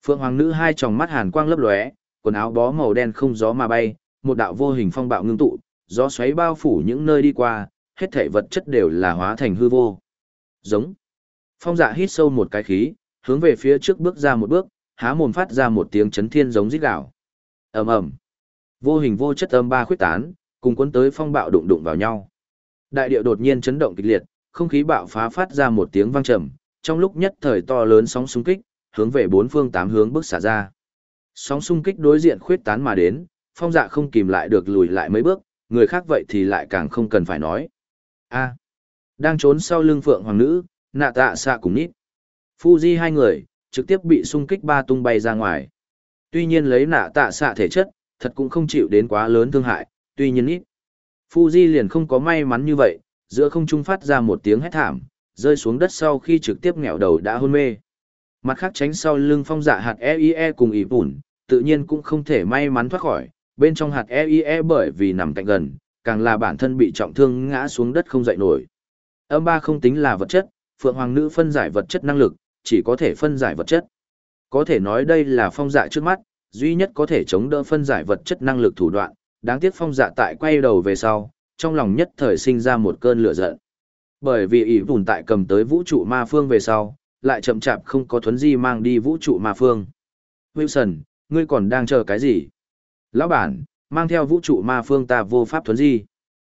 Phượng Hoàng nữ hai tròng mắt hàn quang lấp lóe, quần áo bó màu đen không gió mà bay, một đạo vô hình phong bạo ngưng tụ, gió xoáy bao phủ những nơi đi qua, hết thảy vật chất đều là hóa thành hư vô. Giống. Phong dạ hít sâu một cái khí, hướng về phía trước bước ra một bước, há mồm phát ra một tiếng chấn thiên giống rít gào. Ầm ầm. Vô hình vô chất âm ba khuyết tán, cùng cuốn tới phong bạo đụng đụng vào nhau. Đại địa đột nhiên chấn động kịch liệt, không khí bạo phá phát ra một tiếng vang trầm, trong lúc nhất thời to lớn sóng xung kích, hướng về bốn phương tám hướng bước xả ra. Sóng xung kích đối diện khuyết tán mà đến, phong dạ không kìm lại được lùi lại mấy bước, người khác vậy thì lại càng không cần phải nói. A, đang trốn sau lưng phượng hoàng nữ, nạ tạ xạ cùng nít. Fuji hai người, trực tiếp bị xung kích ba tung bay ra ngoài. Tuy nhiên lấy nạ tạ xạ thể chất, thật cũng không chịu đến quá lớn thương hại, tuy nhiên ít. Fuji liền không có may mắn như vậy, giữa không trung phát ra một tiếng hét thảm, rơi xuống đất sau khi trực tiếp nghẹo đầu đã hôn mê. Mặt khác tránh sau lưng phong dạ hạt EIE cùng ỉ bùn, tự nhiên cũng không thể may mắn thoát khỏi, bên trong hạt EIE bởi vì nằm cạnh gần, càng là bản thân bị trọng thương ngã xuống đất không dậy nổi. Âm ba không tính là vật chất, Phượng Hoàng Nữ phân giải vật chất năng lực, chỉ có thể phân giải vật chất. Có thể nói đây là phong dạ trước mắt, duy nhất có thể chống đỡ phân giải vật chất năng lực thủ đoạn, đáng tiếc phong dạ tại quay đầu về sau, trong lòng nhất thời sinh ra một cơn lửa giận. Bởi vì ỷ vùn tại cầm tới vũ trụ ma phương về sau, lại chậm chạp không có thuấn di mang đi vũ trụ ma phương. Wilson, ngươi còn đang chờ cái gì? Lão bản, mang theo vũ trụ ma phương ta vô pháp thuấn di.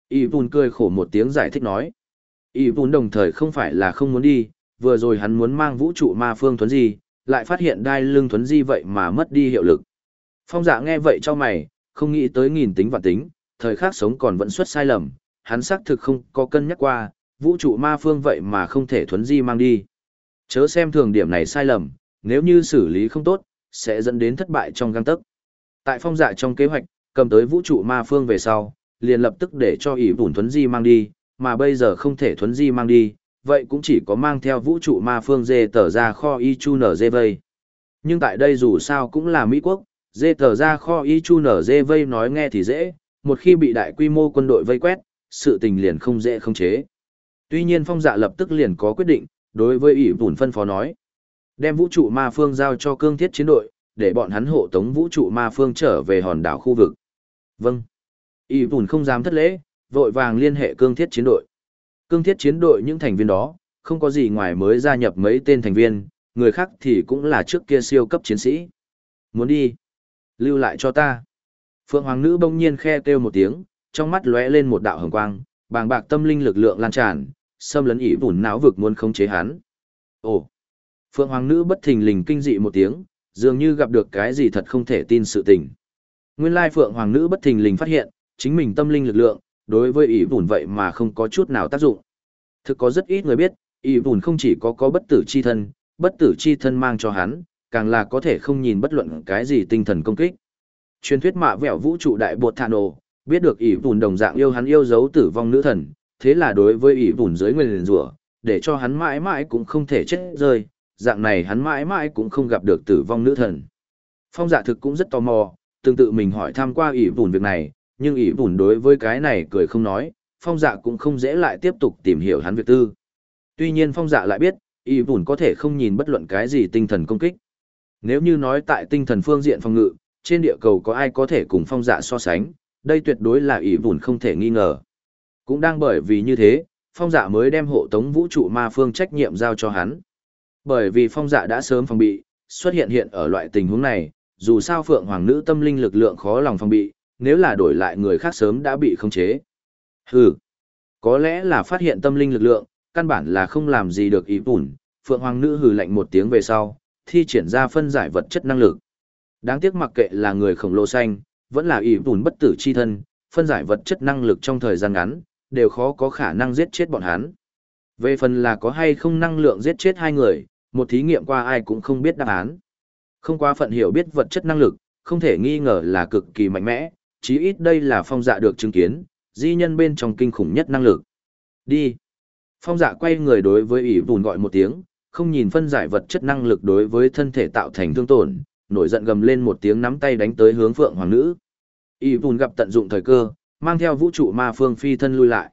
ỷ vùn cười khổ một tiếng giải thích nói. ỷ vùn đồng thời không phải là không muốn đi, vừa rồi hắn muốn mang vũ trụ ma phương thuấn di, lại phát hiện đai lưng thuấn di vậy mà mất đi hiệu lực. Phong dạ nghe vậy cho mày, không nghĩ tới nghìn tính và tính, thời khắc sống còn vẫn xuất sai lầm, hắn xác thực không có cân nhắc qua, vũ trụ ma phương vậy mà không thể thuấn di mang đi. Chớ xem thường điểm này sai lầm, nếu như xử lý không tốt, sẽ dẫn đến thất bại trong găng tấc. Tại phong dạ trong kế hoạch, cầm tới vũ trụ ma phương về sau, liền lập tức để cho ỷ bùn thuấn di mang đi, mà bây giờ không thể thuấn di mang đi, vậy cũng chỉ có mang theo vũ trụ ma phương dê tờ ra kho y chu nở dê vây. Nhưng tại đây dù sao cũng là Mỹ quốc, dê tờ ra kho y chu nở dê vây nói nghe thì dễ, một khi bị đại quy mô quân đội vây quét, sự tình liền không dễ không chế. Tuy nhiên phong dạ lập tức liền có quyết định, đối với ủy vùn phân phó nói. Đem vũ trụ ma phương giao cho cương thiết chiến đội, để bọn hắn hộ tống vũ trụ ma phương trở về hòn đảo khu vực. Vâng. ủy vùn không dám thất lễ, vội vàng liên hệ cương thiết chiến đội. Cương thiết chiến đội những thành viên đó, không có gì ngoài mới gia nhập mấy tên thành viên, người khác thì cũng là trước kia siêu cấp chiến sĩ. Muốn đi? Lưu lại cho ta. Phượng Hoàng nữ bỗng nhiên khe kêu một tiếng, trong mắt lóe lên một đạo hồng quang, bàng bạc tâm linh lực lượng lan tràn, xâm lấn ỉ vùn não vực muốn khống chế hắn. Ồ! Phượng Hoàng nữ bất thình lình kinh dị một tiếng, dường như gặp được cái gì thật không thể tin sự tình. Nguyên lai Phượng Hoàng nữ bất thình lình phát hiện, chính mình tâm linh lực lượng, đối với ỉ vùn vậy mà không có chút nào tác dụng. Thực có rất ít người biết, ỉ vùn không chỉ có có bất tử chi thân, bất tử chi thân mang cho hắn, càng là có thể không nhìn bất luận cái gì tinh thần công kích. Truyền thuyết mạ vẹo vũ trụ đại bột thà nổ, biết được ỷ vùn đồng dạng yêu hắn yêu dấu tử vong nữ thần, thế là đối với ỷ vùn dưới nguyên rủa để cho hắn mãi mãi cũng không thể chết rơi, dạng này hắn mãi mãi cũng không gặp được tử vong nữ thần. Phong dạ thực cũng rất tò mò, tương tự mình hỏi tham qua ỷ vùn việc này, nhưng ỷ vùn đối với cái này cười không nói, phong dạ cũng không dễ lại tiếp tục tìm hiểu hắn việc tư. Tuy nhiên phong dạ lại biết, ỷ vùn có thể không nhìn bất luận cái gì tinh thần công kích. Nếu như nói tại tinh thần phương diện phòng ngự, trên địa cầu có ai có thể cùng phong dạ so sánh, đây tuyệt đối là ỷ vùn không thể nghi ngờ. Cũng đang bởi vì như thế, phong dạ mới đem hộ tống vũ trụ ma phương trách nhiệm giao cho hắn. Bởi vì phong dạ đã sớm phòng bị, xuất hiện hiện ở loại tình huống này, dù sao phượng hoàng nữ tâm linh lực lượng khó lòng phòng bị, nếu là đổi lại người khác sớm đã bị khống chế. Hừ, có lẽ là phát hiện tâm linh lực lượng, căn bản là không làm gì được ý bùn, phượng hoàng nữ hừ lạnh một tiếng về sau, thi triển ra phân giải vật chất năng lực. Đáng tiếc mặc kệ là người khổng lồ xanh, vẫn là ý bùn bất tử chi thân, phân giải vật chất năng lực trong thời gian ngắn, đều khó có khả năng giết chết bọn hắn. Về phần là có hay không năng lượng giết chết hai người, một thí nghiệm qua ai cũng không biết đáp án. Không quá phận hiểu biết vật chất năng lực, không thể nghi ngờ là cực kỳ mạnh mẽ, chí ít đây là phong dạ được chứng kiến, di nhân bên trong kinh khủng nhất năng lực. Đi. Phong dạ quay người đối với ỷ vùn gọi một tiếng, không nhìn phân giải vật chất năng lực đối với thân thể tạo thành thương tổn, nổi giận gầm lên một tiếng nắm tay đánh tới hướng phượng hoàng nữ. Y vùn gặp tận dụng thời cơ, mang theo vũ trụ ma phương phi thân lui lại.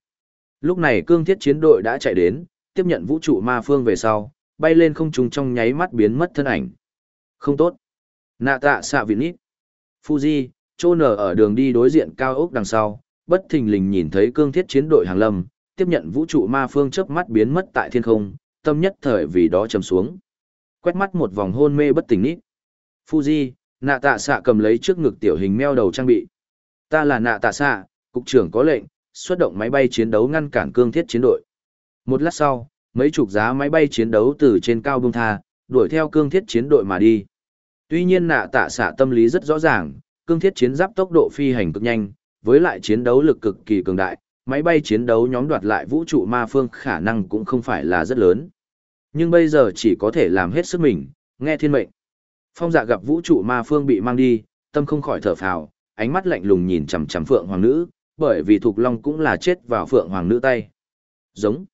Lúc này cương thiết chiến đội đã chạy đến, tiếp nhận vũ trụ ma phương về sau, bay lên không trung trong nháy mắt biến mất thân ảnh. Không tốt. Nạ tạ xạ vị nít. Fuji, trô nở ở đường đi đối diện cao ốc đằng sau, bất thình lình nhìn thấy cương thiết chiến đội hàng lâm, tiếp nhận vũ trụ ma phương chớp mắt biến mất tại thiên không, tâm nhất thời vì đó trầm xuống. Quét mắt một vòng hôn mê bất tỉnh nít. Fuji, nạ tạ xạ cầm lấy trước ngực tiểu hình meo đầu trang bị. Ta là nạ tạ xạ, cục trưởng có lệnh, xuất động máy bay chiến đấu ngăn cản cương thiết chiến đội. Một lát sau, mấy chục giá máy bay chiến đấu từ trên cao bung tha, đuổi theo cương thiết chiến đội mà đi. Tuy nhiên nạ tạ xạ tâm lý rất rõ ràng, cương thiết chiến giáp tốc độ phi hành cực nhanh, với lại chiến đấu lực cực kỳ cường đại, máy bay chiến đấu nhóm đoạt lại vũ trụ ma phương khả năng cũng không phải là rất lớn. Nhưng bây giờ chỉ có thể làm hết sức mình, nghe thiên mệnh. Phong dạ gặp vũ trụ ma phương bị mang đi, tâm không khỏi thở phào, ánh mắt lạnh lùng nhìn chằm chằm phượng hoàng nữ, bởi vì Thục Long cũng là chết vào phượng hoàng nữ tay. Giống.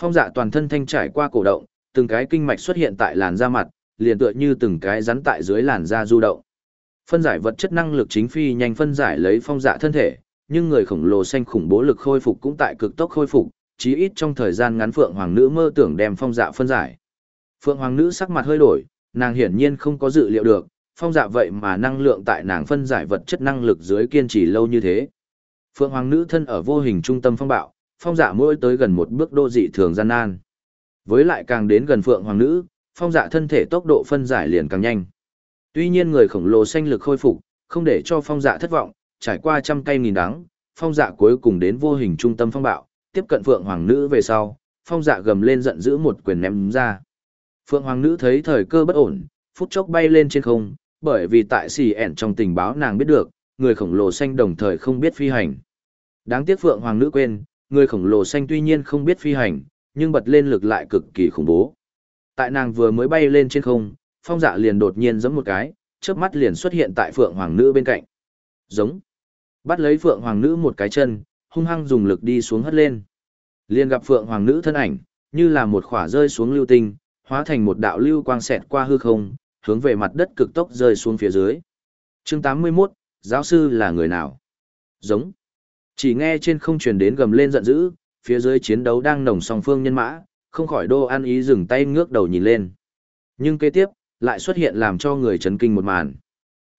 Phong dạ toàn thân thanh trải qua cổ động, từng cái kinh mạch xuất hiện tại làn da mặt, liền tựa như từng cái rắn tại dưới làn da du động. Phân giải vật chất năng lực chính phi nhanh phân giải lấy phong dạ thân thể, nhưng người khổng lồ xanh khủng bố lực khôi phục cũng tại cực tốc khôi phục, chí ít trong thời gian ngắn Phượng Hoàng nữ mơ tưởng đem phong dạ phân giải. Phượng Hoàng nữ sắc mặt hơi đổi, nàng hiển nhiên không có dự liệu được, phong dạ vậy mà năng lượng tại nàng phân giải vật chất năng lực dưới kiên trì lâu như thế. Phượng Hoàng nữ thân ở vô hình trung tâm phong bạo, phong dạ mỗi tới gần một bước đô dị thường gian nan. Với lại càng đến gần Phượng Hoàng nữ, phong dạ thân thể tốc độ phân giải liền càng nhanh. Tuy nhiên người khổng lồ xanh lực khôi phục, không để cho phong dạ thất vọng, trải qua trăm cây nghìn đắng, phong dạ cuối cùng đến vô hình trung tâm phong bạo, tiếp cận Phượng Hoàng nữ về sau, phong dạ gầm lên giận dữ một quyền ném ra. Phượng Hoàng nữ thấy thời cơ bất ổn, phút chốc bay lên trên không, bởi vì tại xì ẻn trong tình báo nàng biết được, người khổng lồ xanh đồng thời không biết phi hành. Đáng tiếc Phượng Hoàng nữ quên, người khổng lồ xanh tuy nhiên không biết phi hành, nhưng bật lên lực lại cực kỳ khủng bố. Tại nàng vừa mới bay lên trên không, phong dạ liền đột nhiên giẫm một cái, chớp mắt liền xuất hiện tại Phượng Hoàng nữ bên cạnh. Giống. Bắt lấy Phượng Hoàng nữ một cái chân, hung hăng dùng lực đi xuống hất lên. Liền gặp Phượng Hoàng nữ thân ảnh, như là một khỏa rơi xuống lưu tinh, hóa thành một đạo lưu quang xẹt qua hư không, hướng về mặt đất cực tốc rơi xuống phía dưới. Chương 81, giáo sư là người nào? Giống. Chỉ nghe trên không truyền đến gầm lên giận dữ, phía dưới chiến đấu đang nồng song phương nhân mã, không khỏi đô an ý dừng tay ngước đầu nhìn lên. Nhưng kế tiếp, lại xuất hiện làm cho người chấn kinh một màn.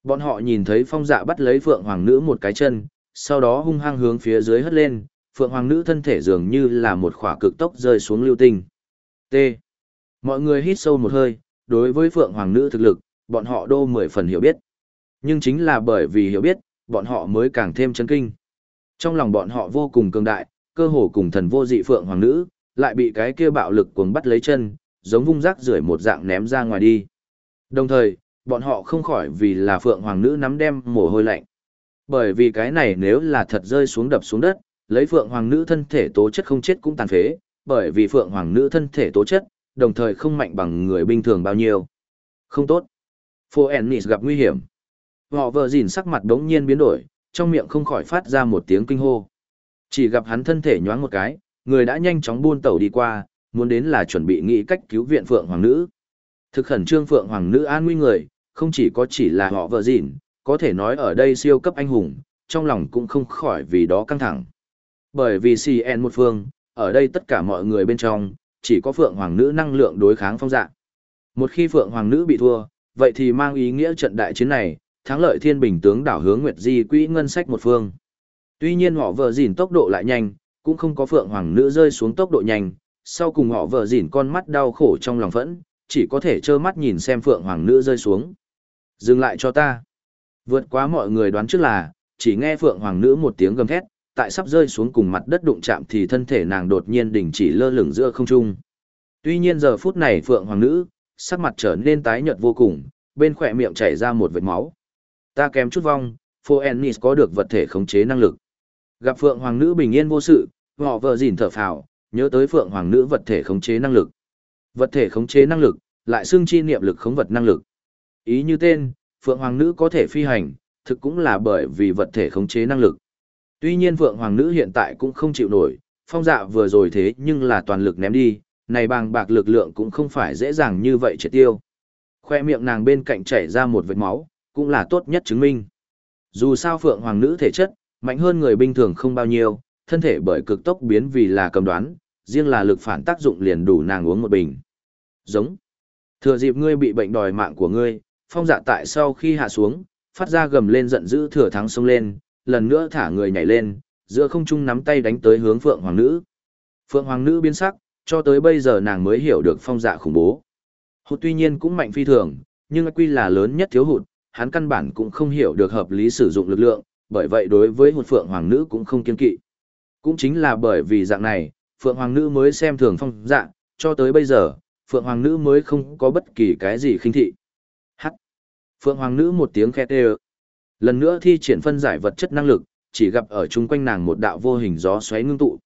Bọn họ nhìn thấy phong dạ bắt lấy Phượng Hoàng Nữ một cái chân, sau đó hung hăng hướng phía dưới hất lên, Phượng Hoàng Nữ thân thể dường như là một khỏa cực tốc rơi xuống lưu tinh. T. Mọi người hít sâu một hơi, đối với Phượng Hoàng Nữ thực lực, bọn họ đô mười phần hiểu biết. Nhưng chính là bởi vì hiểu biết, bọn họ mới càng thêm chấn kinh. Trong lòng bọn họ vô cùng cường đại, cơ hồ cùng thần vô dị Phượng Hoàng Nữ, lại bị cái kia bạo lực cuồng bắt lấy chân, giống vung rác rưởi một dạng ném ra ngoài đi. Đồng thời, bọn họ không khỏi vì là Phượng Hoàng Nữ nắm đem mồ hôi lạnh. Bởi vì cái này nếu là thật rơi xuống đập xuống đất, lấy Phượng Hoàng Nữ thân thể tố chất không chết cũng tàn phế, bởi vì Phượng Hoàng Nữ thân thể tố chất, đồng thời không mạnh bằng người bình thường bao nhiêu. Không tốt. Phô Ennis gặp nguy hiểm. Họ vợ dìn sắc mặt đống nhiên biến đổi, trong miệng không khỏi phát ra một tiếng kinh hô. Chỉ gặp hắn thân thể nhoáng một cái, người đã nhanh chóng buôn tàu đi qua, muốn đến là chuẩn bị nghĩ cách cứu viện Phượng Hoàng Nữ. Thực khẩn trương Phượng Hoàng Nữ an nguy người, không chỉ có chỉ là họ vợ dịn, có thể nói ở đây siêu cấp anh hùng, trong lòng cũng không khỏi vì đó căng thẳng. Bởi vì CN một phương, ở đây tất cả mọi người bên trong, chỉ có Phượng Hoàng Nữ năng lượng đối kháng phong dạ. Một khi Phượng Hoàng Nữ bị thua, vậy thì mang ý nghĩa trận đại chiến này, thắng lợi thiên bình tướng đảo hướng Nguyệt Di quỹ ngân sách một phương. Tuy nhiên họ vợ dỉn tốc độ lại nhanh, cũng không có Phượng Hoàng Nữ rơi xuống tốc độ nhanh, sau cùng họ vợ dỉn con mắt đau khổ trong lòng phẫn, chỉ có thể trơ mắt nhìn xem Phượng Hoàng Nữ rơi xuống. Dừng lại cho ta. Vượt quá mọi người đoán trước là, chỉ nghe Phượng Hoàng Nữ một tiếng gầm thét, tại sắp rơi xuống cùng mặt đất đụng chạm thì thân thể nàng đột nhiên đình chỉ lơ lửng giữa không trung. Tuy nhiên giờ phút này Phượng Hoàng Nữ, sắc mặt trở nên tái nhợt vô cùng, bên khỏe miệng chảy ra một vệt máu. Ta kém chút vong, Phoenix có được vật thể khống chế năng lực. Gặp Phượng Hoàng Nữ bình yên vô sự, họ vợ dìn thở phào, nhớ tới Phượng Hoàng Nữ vật thể khống chế năng lực. Vật thể khống chế năng lực, lại xưng chi niệm lực khống vật năng lực. Ý như tên, Phượng Hoàng Nữ có thể phi hành, thực cũng là bởi vì vật thể khống chế năng lực. Tuy nhiên Phượng Hoàng Nữ hiện tại cũng không chịu nổi, phong dạ vừa rồi thế nhưng là toàn lực ném đi, này bằng bạc lực lượng cũng không phải dễ dàng như vậy triệt tiêu. Khoe miệng nàng bên cạnh chảy ra một vệt máu, cũng là tốt nhất chứng minh. Dù sao Phượng Hoàng Nữ thể chất, mạnh hơn người bình thường không bao nhiêu, thân thể bởi cực tốc biến vì là cầm đoán, riêng là lực phản tác dụng liền đủ nàng uống một bình. Giống. Thừa dịp ngươi bị bệnh đòi mạng của ngươi, phong dạ tại sau khi hạ xuống, phát ra gầm lên giận dữ thừa thắng xông lên, lần nữa thả người nhảy lên, giữa không trung nắm tay đánh tới hướng Phượng Hoàng Nữ. Phượng Hoàng Nữ biến sắc, cho tới bây giờ nàng mới hiểu được phong dạ khủng bố. Hụt tuy nhiên cũng mạnh phi thường, nhưng quy là lớn nhất thiếu hụt, hắn căn bản cũng không hiểu được hợp lý sử dụng lực lượng, bởi vậy đối với hụt phượng hoàng nữ cũng không kiên kỵ. Cũng chính là bởi vì dạng này, phượng hoàng nữ mới xem thường phong dạng. cho tới bây giờ, phượng hoàng nữ mới không có bất kỳ cái gì khinh thị. Hắc. Phượng hoàng nữ một tiếng khét đều. Lần nữa thi triển phân giải vật chất năng lực, chỉ gặp ở chung quanh nàng một đạo vô hình gió xoáy ngưng tụ.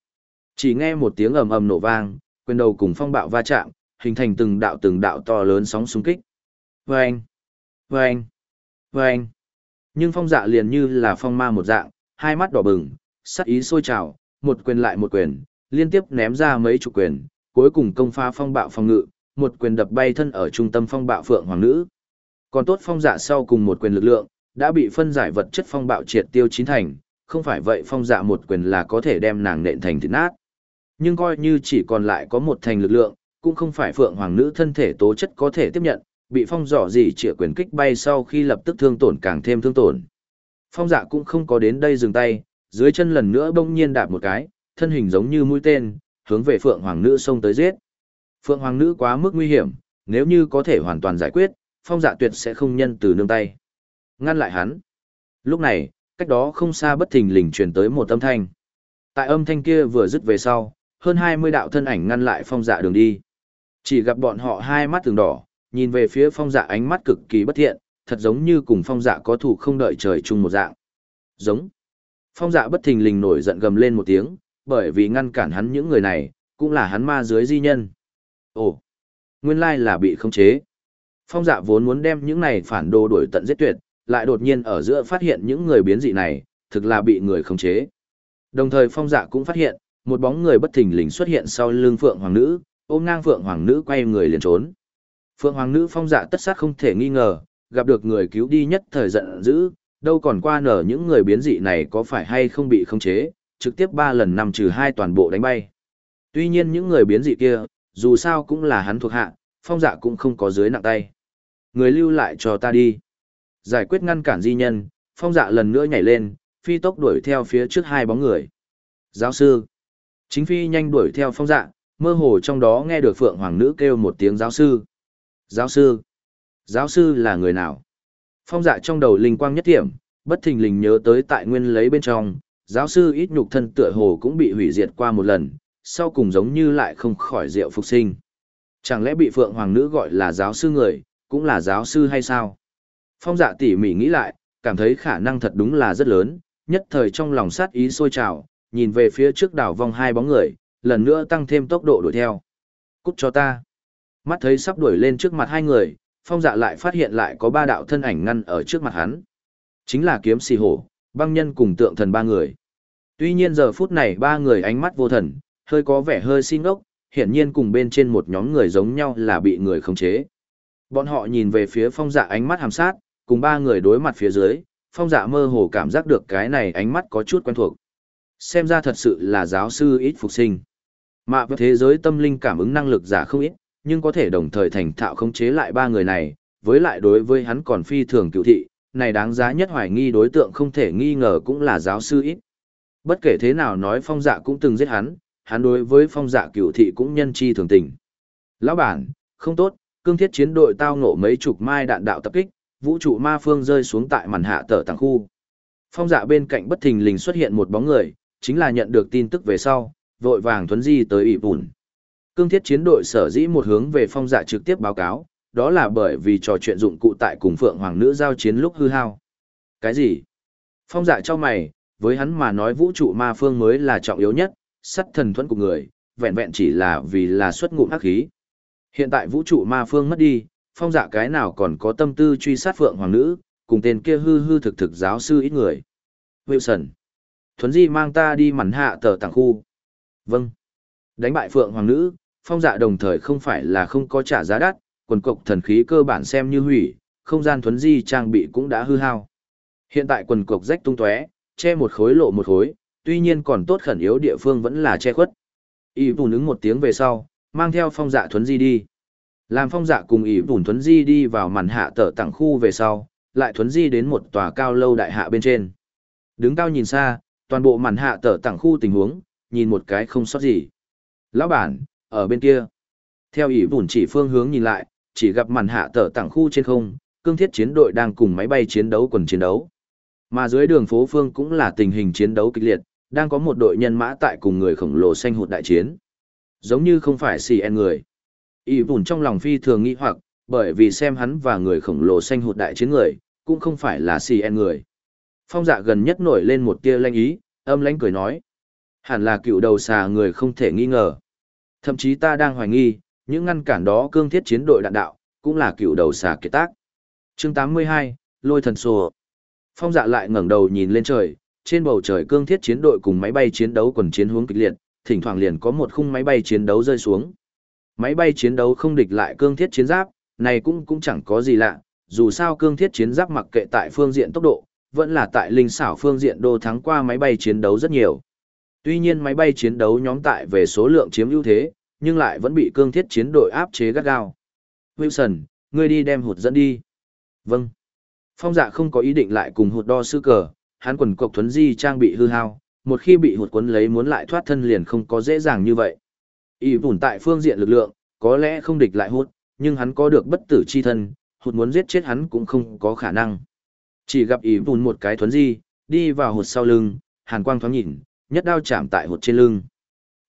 Chỉ nghe một tiếng ầm ầm nổ vang, quyền đầu cùng phong bạo va chạm, hình thành từng đạo từng đạo to lớn sóng xung kích. Vâng! Vâng! Vâng! Nhưng phong dạ liền như là phong ma một dạng, hai mắt đỏ bừng, sắc ý sôi trào, một quyền lại một quyền, liên tiếp ném ra mấy chục quyền, cuối cùng công pha phong bạo phong ngự, một quyền đập bay thân ở trung tâm phong bạo phượng hoàng nữ. Còn tốt phong dạ sau cùng một quyền lực lượng, đã bị phân giải vật chất phong bạo triệt tiêu chín thành, không phải vậy phong dạ một quyền là có thể đem nàng nện thành thịt nát. Nhưng coi như chỉ còn lại có một thành lực lượng, cũng không phải phượng hoàng nữ thân thể tố chất có thể tiếp nhận, bị phong dọ gì chĩa quyền kích bay sau khi lập tức thương tổn càng thêm thương tổn. Phong dạ cũng không có đến đây dừng tay, dưới chân lần nữa bỗng nhiên đạp một cái, thân hình giống như mũi tên, hướng về phượng hoàng nữ xông tới giết. Phượng hoàng nữ quá mức nguy hiểm, nếu như có thể hoàn toàn giải quyết, phong dạ tuyệt sẽ không nhân từ nương tay. Ngăn lại hắn. Lúc này, cách đó không xa bất thình lình truyền tới một âm thanh. Tại âm thanh kia vừa dứt về sau, hơn 20 đạo thân ảnh ngăn lại phong dạ đường đi. Chỉ gặp bọn họ hai mắt từng đỏ, nhìn về phía phong dạ ánh mắt cực kỳ bất thiện, thật giống như cùng phong dạ có thủ không đợi trời chung một dạng. Giống. Phong dạ bất thình lình nổi giận gầm lên một tiếng, bởi vì ngăn cản hắn những người này, cũng là hắn ma dưới di nhân. Ồ, nguyên lai là bị khống chế. Phong dạ vốn muốn đem những này phản đồ đuổi tận giết tuyệt, lại đột nhiên ở giữa phát hiện những người biến dị này, thực là bị người khống chế. Đồng thời phong dạ cũng phát hiện, một bóng người bất thình lình xuất hiện sau lưng Phượng Hoàng Nữ, ôm ngang Phượng Hoàng Nữ quay người liền trốn. Phượng Hoàng Nữ phong dạ tất sát không thể nghi ngờ, gặp được người cứu đi nhất thời giận dữ, đâu còn qua nở những người biến dị này có phải hay không bị khống chế, trực tiếp ba lần nằm trừ hai toàn bộ đánh bay. Tuy nhiên những người biến dị kia, dù sao cũng là hắn thuộc hạ, phong dạ cũng không có dưới nặng tay. Người lưu lại cho ta đi. Giải quyết ngăn cản di nhân, phong dạ lần nữa nhảy lên, phi tốc đuổi theo phía trước hai bóng người. Giáo sư. Chính phi nhanh đuổi theo phong dạ, mơ hồ trong đó nghe được phượng hoàng nữ kêu một tiếng giáo sư. Giáo sư. Giáo sư là người nào? Phong dạ trong đầu linh quang nhất thiểm, bất thình lình nhớ tới tại nguyên lấy bên trong, giáo sư ít nhục thân tựa hồ cũng bị hủy diệt qua một lần, sau cùng giống như lại không khỏi rượu phục sinh. Chẳng lẽ bị phượng hoàng nữ gọi là giáo sư người, cũng là giáo sư hay sao? Phong dạ tỉ mỉ nghĩ lại, cảm thấy khả năng thật đúng là rất lớn, nhất thời trong lòng sát ý sôi trào, nhìn về phía trước đảo vong hai bóng người, lần nữa tăng thêm tốc độ đuổi theo. Cút cho ta. Mắt thấy sắp đuổi lên trước mặt hai người, phong dạ lại phát hiện lại có ba đạo thân ảnh ngăn ở trước mặt hắn. Chính là kiếm xì hổ, băng nhân cùng tượng thần ba người. Tuy nhiên giờ phút này ba người ánh mắt vô thần, hơi có vẻ hơi xin ốc, hiển nhiên cùng bên trên một nhóm người giống nhau là bị người khống chế. Bọn họ nhìn về phía phong dạ ánh mắt hàm sát, cùng ba người đối mặt phía dưới, phong dạ mơ hồ cảm giác được cái này ánh mắt có chút quen thuộc. Xem ra thật sự là giáo sư ít phục sinh. Mạ với thế giới tâm linh cảm ứng năng lực giả không ít, nhưng có thể đồng thời thành thạo khống chế lại ba người này, với lại đối với hắn còn phi thường cựu thị, này đáng giá nhất hoài nghi đối tượng không thể nghi ngờ cũng là giáo sư ít. Bất kể thế nào nói phong dạ cũng từng giết hắn, hắn đối với phong dạ cựu thị cũng nhân chi thường tình. Lão bản, không tốt, cương thiết chiến đội tao ngộ mấy chục mai đạn đạo tập kích, vũ trụ ma phương rơi xuống tại màn hạ tờ tàng khu. Phong dạ bên cạnh bất thình lình xuất hiện một bóng người, chính là nhận được tin tức về sau, vội vàng thuấn di tới ỷ bùn. Cương thiết chiến đội sở dĩ một hướng về phong dạ trực tiếp báo cáo, đó là bởi vì trò chuyện dụng cụ tại cùng phượng hoàng nữ giao chiến lúc hư hao. Cái gì? Phong dạ cho mày, với hắn mà nói vũ trụ ma phương mới là trọng yếu nhất, sắt thần thuẫn của người, vẹn vẹn chỉ là vì là xuất ngụm hắc khí. Hiện tại vũ trụ ma phương mất đi, phong dạ cái nào còn có tâm tư truy sát phượng hoàng nữ, cùng tên kia hư hư thực thực giáo sư ít người. Wilson. Thuấn di mang ta đi mắn hạ tờ tàng khu. Vâng. Đánh bại phượng hoàng nữ, phong dạ đồng thời không phải là không có trả giá đắt, quần cộc thần khí cơ bản xem như hủy, không gian thuấn di trang bị cũng đã hư hao. Hiện tại quần cộc rách tung tóe, che một khối lộ một khối, tuy nhiên còn tốt khẩn yếu địa phương vẫn là che khuất. Y bùn ứng một tiếng về sau, mang theo phong dạ thuấn di đi. Làm phong dạ cùng Y bùn thuấn di đi vào màn hạ tở tặng khu về sau, lại thuấn di đến một tòa cao lâu đại hạ bên trên. Đứng cao nhìn xa, toàn bộ màn hạ tở tặng khu tình huống, nhìn một cái không sót gì. Lão bản, ở bên kia. Theo ỷ bùn chỉ phương hướng nhìn lại, chỉ gặp màn hạ tở tảng khu trên không, cương thiết chiến đội đang cùng máy bay chiến đấu quần chiến đấu. Mà dưới đường phố phương cũng là tình hình chiến đấu kịch liệt, đang có một đội nhân mã tại cùng người khổng lồ xanh hụt đại chiến. Giống như không phải CN người. Y bùn trong lòng phi thường nghĩ hoặc, bởi vì xem hắn và người khổng lồ xanh hụt đại chiến người, cũng không phải là CN người. Phong dạ gần nhất nổi lên một tia lanh ý, âm lãnh cười nói. Hẳn là cựu đầu xà người không thể nghi ngờ. Thậm chí ta đang hoài nghi, những ngăn cản đó cương thiết chiến đội đạn đạo, cũng là cựu đầu xà kiệt tác. chương 82, Lôi thần Sùa. Phong dạ lại ngẩng đầu nhìn lên trời, trên bầu trời cương thiết chiến đội cùng máy bay chiến đấu quần chiến hướng kịch liệt, thỉnh thoảng liền có một khung máy bay chiến đấu rơi xuống. Máy bay chiến đấu không địch lại cương thiết chiến giáp, này cũng cũng chẳng có gì lạ, dù sao cương thiết chiến giáp mặc kệ tại phương diện tốc độ, vẫn là tại linh xảo phương diện đô thắng qua máy bay chiến đấu rất nhiều. Tuy nhiên máy bay chiến đấu nhóm tại về số lượng chiếm ưu thế, nhưng lại vẫn bị cương thiết chiến đội áp chế gắt gao. Wilson, ngươi đi đem hụt dẫn đi. Vâng. Phong dạ không có ý định lại cùng hụt đo sư cờ, hắn quần cộc thuấn di trang bị hư hao, một khi bị hụt quấn lấy muốn lại thoát thân liền không có dễ dàng như vậy. Y bùn tại phương diện lực lượng, có lẽ không địch lại hụt, nhưng hắn có được bất tử chi thân, hụt muốn giết chết hắn cũng không có khả năng. Chỉ gặp Y bùn một cái thuấn di, đi vào hụt sau lưng, hàn quang thoáng nhìn, nhất đao chạm tại hụt trên lưng.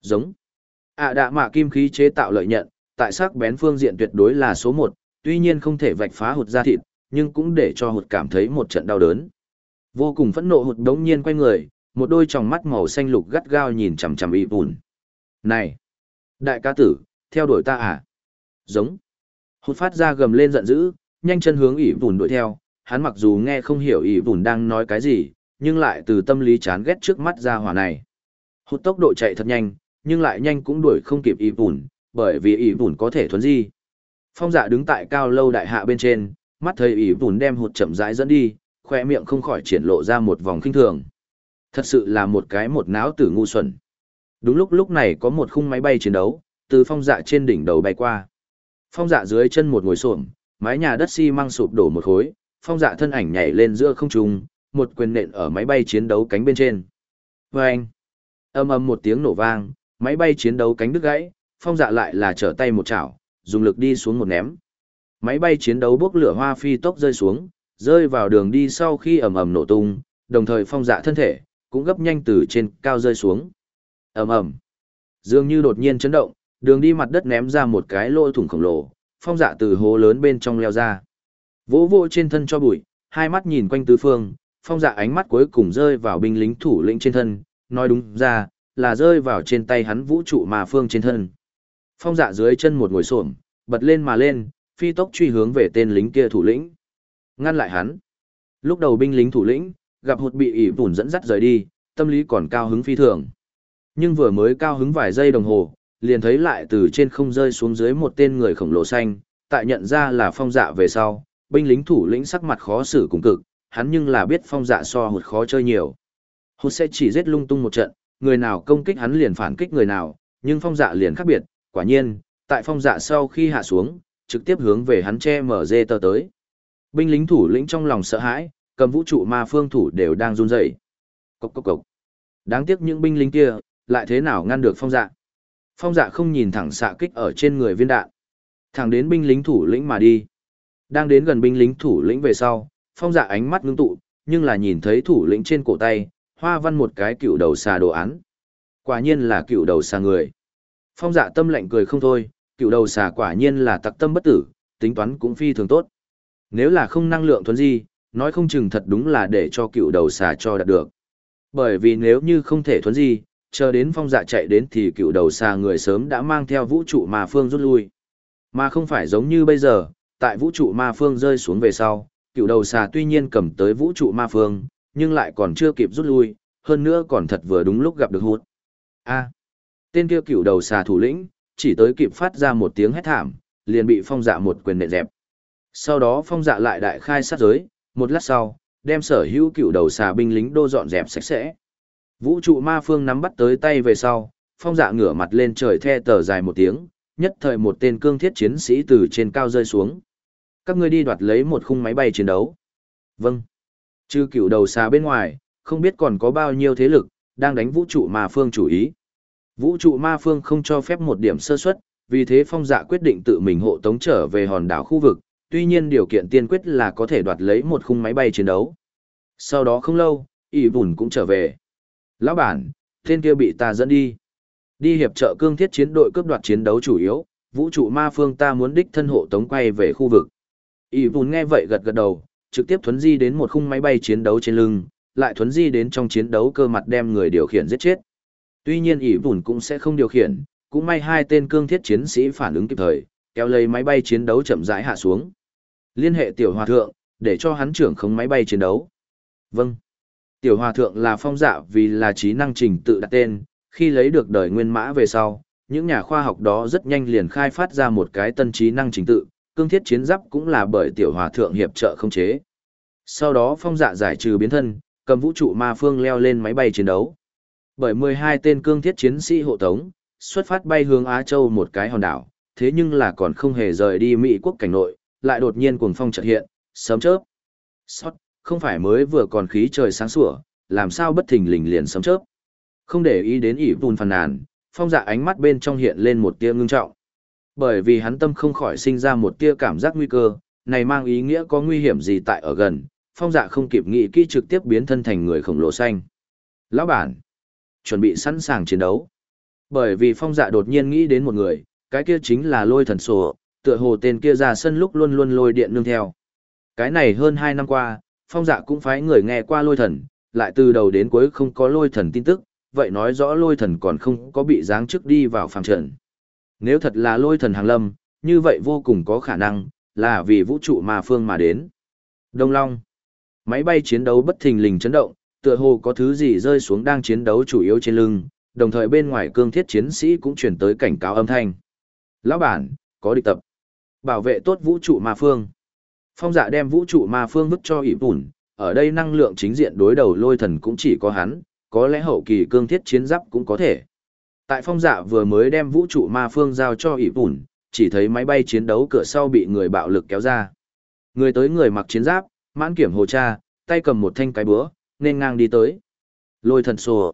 Giống. ạ à đạ mạ kim khí chế tạo lợi nhận, tại sắc bén phương diện tuyệt đối là số một, tuy nhiên không thể vạch phá hụt da thịt, nhưng cũng để cho hụt cảm thấy một trận đau đớn. Vô cùng phẫn nộ hụt đống nhiên quay người, một đôi tròng mắt màu xanh lục gắt gao nhìn chằm chằm y bùn. Này! Đại ca tử, theo đuổi ta à? Giống! Hụt phát ra gầm lên giận dữ, nhanh chân hướng ỷ bùn đuổi theo, hắn mặc dù nghe không hiểu ỷ bùn đang nói cái gì, nhưng lại từ tâm lý chán ghét trước mắt ra hỏa này. Hụt tốc độ chạy thật nhanh, nhưng lại nhanh cũng đuổi không kịp Y bùn, bởi vì Y bùn có thể thuấn di. Phong dạ đứng tại cao lâu đại hạ bên trên, mắt thấy Y bùn đem hụt chậm rãi dẫn đi, khoe miệng không khỏi triển lộ ra một vòng khinh thường. Thật sự là một cái một náo tử ngu xuẩn. Đúng lúc lúc này có một khung máy bay chiến đấu, từ phong dạ trên đỉnh đầu bay qua. Phong dạ dưới chân một ngồi xổm, mái nhà đất xi măng sụp đổ một khối, phong dạ thân ảnh nhảy lên giữa không trung, một quyền nện ở máy bay chiến đấu cánh bên trên. Vâng! Âm âm một tiếng nổ vang, máy bay chiến đấu cánh đứt gãy, phong dạ lại là trở tay một chảo, dùng lực đi xuống một ném. Máy bay chiến đấu bốc lửa hoa phi tốc rơi xuống, rơi vào đường đi sau khi ầm ầm nổ tung, đồng thời phong dạ thân thể cũng gấp nhanh từ trên cao rơi xuống. Ầm ầm. Dường như đột nhiên chấn động, đường đi mặt đất ném ra một cái lỗ thủng khổng lồ, phong dạ từ hố lớn bên trong leo ra. Vỗ vỗ trên thân cho bụi, hai mắt nhìn quanh tứ phương, phong dạ ánh mắt cuối cùng rơi vào binh lính thủ lĩnh trên thân, nói đúng ra, là rơi vào trên tay hắn vũ trụ mà phương trên thân. Phong dạ dưới chân một ngồi xổm, bật lên mà lên, phi tốc truy hướng về tên lính kia thủ lĩnh. Ngăn lại hắn. Lúc đầu binh lính thủ lĩnh, gặp hụt bị ỉ vùn dẫn dắt rời đi, tâm lý còn cao hứng phi thường. Nhưng vừa mới cao hứng vài giây đồng hồ, liền thấy lại từ trên không rơi xuống dưới một tên người khổng lồ xanh, tại nhận ra là phong dạ về sau, binh lính thủ lĩnh sắc mặt khó xử cùng cực, hắn nhưng là biết phong dạ so hụt khó chơi nhiều. Hụt sẽ chỉ giết lung tung một trận, người nào công kích hắn liền phản kích người nào, nhưng phong dạ liền khác biệt, quả nhiên, tại phong dạ sau khi hạ xuống, trực tiếp hướng về hắn che mở dê tờ tới. Binh lính thủ lĩnh trong lòng sợ hãi, cầm vũ trụ ma phương thủ đều đang run rẩy. Cốc cốc cốc. Đáng tiếc những binh lính kia, lại thế nào ngăn được phong dạ. Phong dạ không nhìn thẳng xạ kích ở trên người viên đạn. Thẳng đến binh lính thủ lĩnh mà đi. Đang đến gần binh lính thủ lĩnh về sau, phong dạ ánh mắt ngưng tụ, nhưng là nhìn thấy thủ lĩnh trên cổ tay, hoa văn một cái cựu đầu xà đồ án. Quả nhiên là cựu đầu xà người. Phong dạ tâm lạnh cười không thôi, cựu đầu xà quả nhiên là tặc tâm bất tử, tính toán cũng phi thường tốt. Nếu là không năng lượng thuần di, nói không chừng thật đúng là để cho cựu đầu xà cho đạt được. Bởi vì nếu như không thể thuấn di, chờ đến phong dạ chạy đến thì cựu đầu xà người sớm đã mang theo vũ trụ ma phương rút lui. Mà không phải giống như bây giờ, tại vũ trụ ma phương rơi xuống về sau, cựu đầu xà tuy nhiên cầm tới vũ trụ ma phương, nhưng lại còn chưa kịp rút lui, hơn nữa còn thật vừa đúng lúc gặp được hút. A. tên kia cựu đầu xà thủ lĩnh, chỉ tới kịp phát ra một tiếng hét thảm, liền bị phong dạ một quyền nện dẹp. Sau đó phong dạ lại đại khai sát giới, một lát sau, đem sở hữu cựu đầu xà binh lính đô dọn dẹp sạch sẽ. Vũ trụ ma phương nắm bắt tới tay về sau, phong dạ ngửa mặt lên trời the tờ dài một tiếng, nhất thời một tên cương thiết chiến sĩ từ trên cao rơi xuống. Các ngươi đi đoạt lấy một khung máy bay chiến đấu. Vâng. Trừ cựu đầu xa bên ngoài, không biết còn có bao nhiêu thế lực, đang đánh vũ trụ ma phương chủ ý. Vũ trụ ma phương không cho phép một điểm sơ suất, vì thế phong dạ quyết định tự mình hộ tống trở về hòn đảo khu vực, tuy nhiên điều kiện tiên quyết là có thể đoạt lấy một khung máy bay chiến đấu. Sau đó không lâu, ỷ bùn cũng trở về. Lão bản, tên kia bị ta dẫn đi. Đi hiệp trợ cương thiết chiến đội cướp đoạt chiến đấu chủ yếu, vũ trụ ma phương ta muốn đích thân hộ tống quay về khu vực. Y bùn nghe vậy gật gật đầu, trực tiếp thuấn di đến một khung máy bay chiến đấu trên lưng, lại thuấn di đến trong chiến đấu cơ mặt đem người điều khiển giết chết. Tuy nhiên ỷ bùn cũng sẽ không điều khiển, cũng may hai tên cương thiết chiến sĩ phản ứng kịp thời, kéo lấy máy bay chiến đấu chậm rãi hạ xuống. Liên hệ tiểu hòa thượng, để cho hắn trưởng không máy bay chiến đấu. Vâng. Tiểu hòa thượng là phong dạ vì là trí năng trình tự đặt tên, khi lấy được đời nguyên mã về sau, những nhà khoa học đó rất nhanh liền khai phát ra một cái tân trí năng trình tự, cương thiết chiến giáp cũng là bởi tiểu hòa thượng hiệp trợ không chế. Sau đó phong dạ giải trừ biến thân, cầm vũ trụ ma phương leo lên máy bay chiến đấu. Bởi 12 tên cương thiết chiến sĩ hộ tống, xuất phát bay hướng Á Châu một cái hòn đảo, thế nhưng là còn không hề rời đi Mỹ quốc cảnh nội, lại đột nhiên cuồng phong chợt hiện, sớm chớp. Sót, không phải mới vừa còn khí trời sáng sủa, làm sao bất thình lình liền sớm chớp. Không để ý đến ỷ vùn phàn nàn, phong dạ ánh mắt bên trong hiện lên một tia ngưng trọng. Bởi vì hắn tâm không khỏi sinh ra một tia cảm giác nguy cơ, này mang ý nghĩa có nguy hiểm gì tại ở gần, phong dạ không kịp nghĩ kỹ trực tiếp biến thân thành người khổng lồ xanh. Lão bản, chuẩn bị sẵn sàng chiến đấu. Bởi vì phong dạ đột nhiên nghĩ đến một người, cái kia chính là lôi thần sổ, tựa hồ tên kia ra sân lúc luôn luôn lôi điện nương theo. Cái này hơn 2 năm qua, phong dạ cũng phái người nghe qua lôi thần, lại từ đầu đến cuối không có lôi thần tin tức, vậy nói rõ lôi thần còn không có bị giáng chức đi vào phàm trận. Nếu thật là lôi thần hàng lâm, như vậy vô cùng có khả năng, là vì vũ trụ mà phương mà đến. Đông Long Máy bay chiến đấu bất thình lình chấn động, tựa hồ có thứ gì rơi xuống đang chiến đấu chủ yếu trên lưng, đồng thời bên ngoài cương thiết chiến sĩ cũng chuyển tới cảnh cáo âm thanh. Lão bản, có địch tập. Bảo vệ tốt vũ trụ ma phương. Phong dạ đem vũ trụ ma phương vứt cho ỷ bùn, ở đây năng lượng chính diện đối đầu lôi thần cũng chỉ có hắn, có lẽ hậu kỳ cương thiết chiến giáp cũng có thể. Tại phong dạ vừa mới đem vũ trụ ma phương giao cho ỷ bùn, chỉ thấy máy bay chiến đấu cửa sau bị người bạo lực kéo ra. Người tới người mặc chiến giáp, mãn kiểm hồ cha, tay cầm một thanh cái búa, nên ngang đi tới. Lôi thần sổ.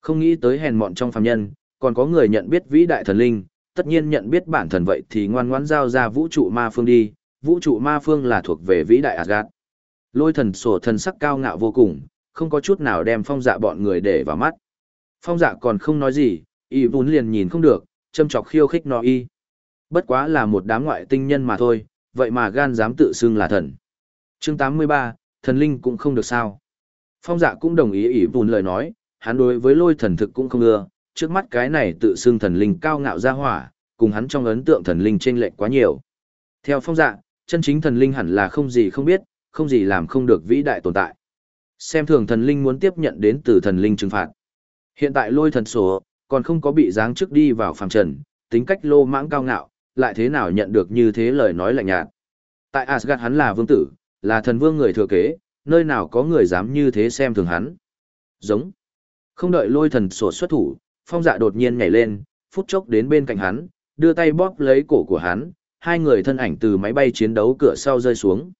Không nghĩ tới hèn mọn trong phàm nhân, còn có người nhận biết vĩ đại thần linh, tất nhiên nhận biết bản thần vậy thì ngoan ngoãn giao ra vũ trụ ma phương đi, vũ trụ ma phương là thuộc về vĩ đại Asgard. Lôi thần sổ thần sắc cao ngạo vô cùng, không có chút nào đem phong dạ bọn người để vào mắt. Phong dạ còn không nói gì, y vốn liền nhìn không được, châm chọc khiêu khích nó y. Bất quá là một đám ngoại tinh nhân mà thôi, vậy mà gan dám tự xưng là thần. chương 83, thần linh cũng không được sao. Phong dạ cũng đồng ý ỷ vùn lời nói, hắn đối với lôi thần thực cũng không ưa, trước mắt cái này tự xưng thần linh cao ngạo ra hỏa, cùng hắn trong ấn tượng thần linh chênh lệch quá nhiều. Theo phong dạ, chân chính thần linh hẳn là không gì không biết, không gì làm không được vĩ đại tồn tại. Xem thường thần linh muốn tiếp nhận đến từ thần linh trừng phạt. Hiện tại lôi thần số, còn không có bị giáng trước đi vào phàm trần, tính cách lô mãng cao ngạo, lại thế nào nhận được như thế lời nói lạnh nhạt. Tại Asgard hắn là vương tử, là thần vương người thừa kế, nơi nào có người dám như thế xem thường hắn. Giống. Không đợi lôi thần sổ xuất thủ, phong dạ đột nhiên nhảy lên, phút chốc đến bên cạnh hắn, đưa tay bóp lấy cổ của hắn, hai người thân ảnh từ máy bay chiến đấu cửa sau rơi xuống.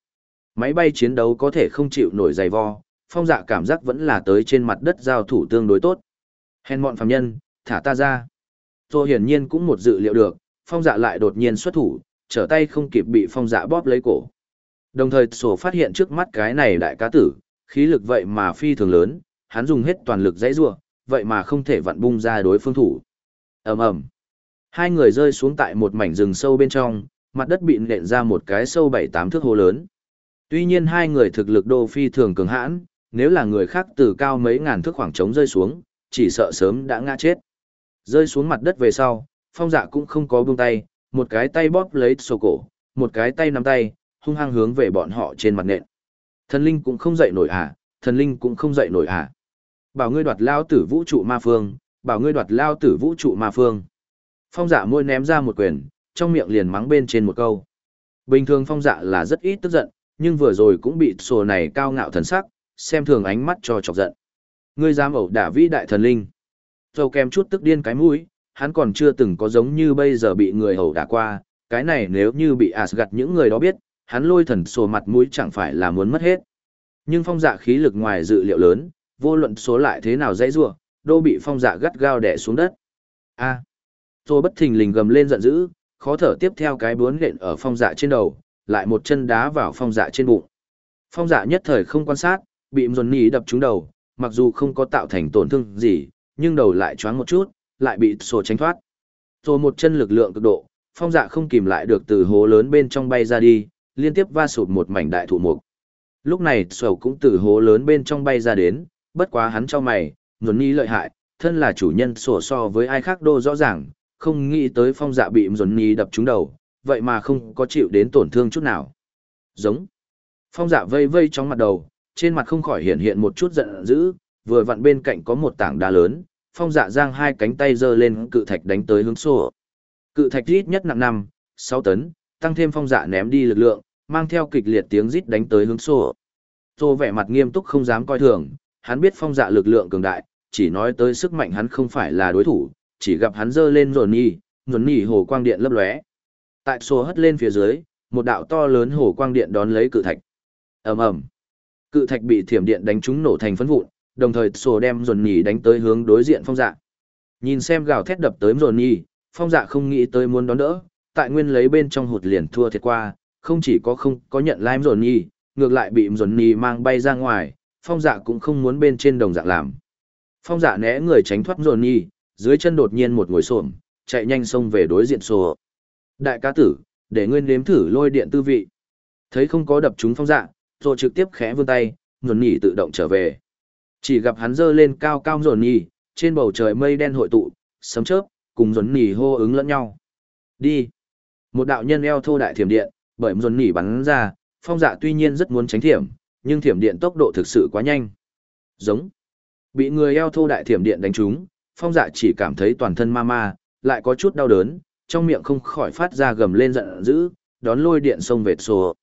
Máy bay chiến đấu có thể không chịu nổi dày vo, phong dạ cảm giác vẫn là tới trên mặt đất giao thủ tương đối tốt. Hèn mọn phàm nhân, thả ta ra. tôi hiển nhiên cũng một dự liệu được, phong dạ lại đột nhiên xuất thủ, trở tay không kịp bị phong dạ bóp lấy cổ. Đồng thời sổ phát hiện trước mắt cái này đại cá tử, khí lực vậy mà phi thường lớn, hắn dùng hết toàn lực dãy rua, vậy mà không thể vặn bung ra đối phương thủ. ầm ầm, Hai người rơi xuống tại một mảnh rừng sâu bên trong, mặt đất bị nện ra một cái sâu bảy tám thước hố lớn. Tuy nhiên hai người thực lực đô phi thường cường hãn, nếu là người khác từ cao mấy ngàn thước khoảng trống rơi xuống, chỉ sợ sớm đã ngã chết. Rơi xuống mặt đất về sau, phong dạ cũng không có buông tay, một cái tay bóp lấy sổ cổ, một cái tay nắm tay, hung hăng hướng về bọn họ trên mặt nện. Thần linh cũng không dậy nổi à, thần linh cũng không dậy nổi à. Bảo ngươi đoạt lao tử vũ trụ ma phương, bảo ngươi đoạt lao tử vũ trụ ma phương. Phong dạ môi ném ra một quyền, trong miệng liền mắng bên trên một câu. Bình thường phong dạ là rất ít tức giận, nhưng vừa rồi cũng bị sổ này cao ngạo thần sắc, xem thường ánh mắt cho chọc giận. Ngươi dám ẩu đả vĩ đại thần linh. Châu kèm chút tức điên cái mũi, hắn còn chưa từng có giống như bây giờ bị người hầu đả qua, cái này nếu như bị Asgard những người đó biết, hắn lôi thần sổ mặt mũi chẳng phải là muốn mất hết. Nhưng phong dạ khí lực ngoài dự liệu lớn, vô luận số lại thế nào dãy rủa, đô bị phong dạ gắt gao đè xuống đất. A. À. Rồi bất thình lình gầm lên giận dữ, khó thở tiếp theo cái bướn lện ở phong dạ trên đầu, lại một chân đá vào phong dạ trên bụng. Phong dạ nhất thời không quan sát, bị dồn đập trúng đầu, mặc dù không có tạo thành tổn thương gì, nhưng đầu lại choáng một chút, lại bị sổ tránh thoát. Rồi một chân lực lượng cực độ, phong dạ không kìm lại được từ hố lớn bên trong bay ra đi, liên tiếp va sụt một mảnh đại thụ mục. Lúc này sổ cũng từ hố lớn bên trong bay ra đến, bất quá hắn cho mày, nguồn ni lợi hại, thân là chủ nhân sổ so với ai khác đô rõ ràng, không nghĩ tới phong dạ bị nguồn ni đập trúng đầu, vậy mà không có chịu đến tổn thương chút nào. Giống. Phong dạ vây vây trong mặt đầu, trên mặt không khỏi hiện hiện một chút giận dữ, vừa vặn bên cạnh có một tảng đá lớn, phong dạ giang hai cánh tay giơ lên cự thạch đánh tới hướng sổ. Cự thạch ít nhất nặng năm, sáu tấn, tăng thêm phong dạ ném đi lực lượng, mang theo kịch liệt tiếng rít đánh tới hướng sổ. Tô vẻ mặt nghiêm túc không dám coi thường, hắn biết phong dạ lực lượng cường đại, chỉ nói tới sức mạnh hắn không phải là đối thủ, chỉ gặp hắn giơ lên rồn nhì, rồn nhì hồ quang điện lấp lóe. Tại sổ hất lên phía dưới, một đạo to lớn hồ quang điện đón lấy cự thạch. ầm ầm, cự thạch bị thiểm điện đánh trúng nổ thành phấn vụn, đồng thời sổ đem dồn nhì đánh tới hướng đối diện phong dạ. Nhìn xem gào thét đập tới dồn nhì, phong dạ không nghĩ tới muốn đón đỡ, tại nguyên lấy bên trong hụt liền thua thiệt qua, không chỉ có không có nhận lime dồn nhì, ngược lại bị dồn nhì mang bay ra ngoài, phong dạ cũng không muốn bên trên đồng dạng làm. Phong dạ né người tránh thoát dồn nhì, dưới chân đột nhiên một ngồi xổm, chạy nhanh xông về đối diện sổ. Đại ca tử, để nguyên nếm thử lôi điện tư vị. Thấy không có đập trúng phong dạ, rồi trực tiếp khẽ vươn tay, dồn nhì tự động trở về. Chỉ gặp hắn dơ lên cao cao rồn nhì, trên bầu trời mây đen hội tụ, sấm chớp, cùng rồn nhì hô ứng lẫn nhau. Đi! Một đạo nhân eo thô đại thiểm điện, bởi rồn nhì bắn ra, phong dạ tuy nhiên rất muốn tránh thiểm, nhưng thiểm điện tốc độ thực sự quá nhanh. Giống! Bị người eo thô đại thiểm điện đánh trúng, phong dạ chỉ cảm thấy toàn thân ma ma, lại có chút đau đớn, trong miệng không khỏi phát ra gầm lên giận dữ, đón lôi điện xông về sổ.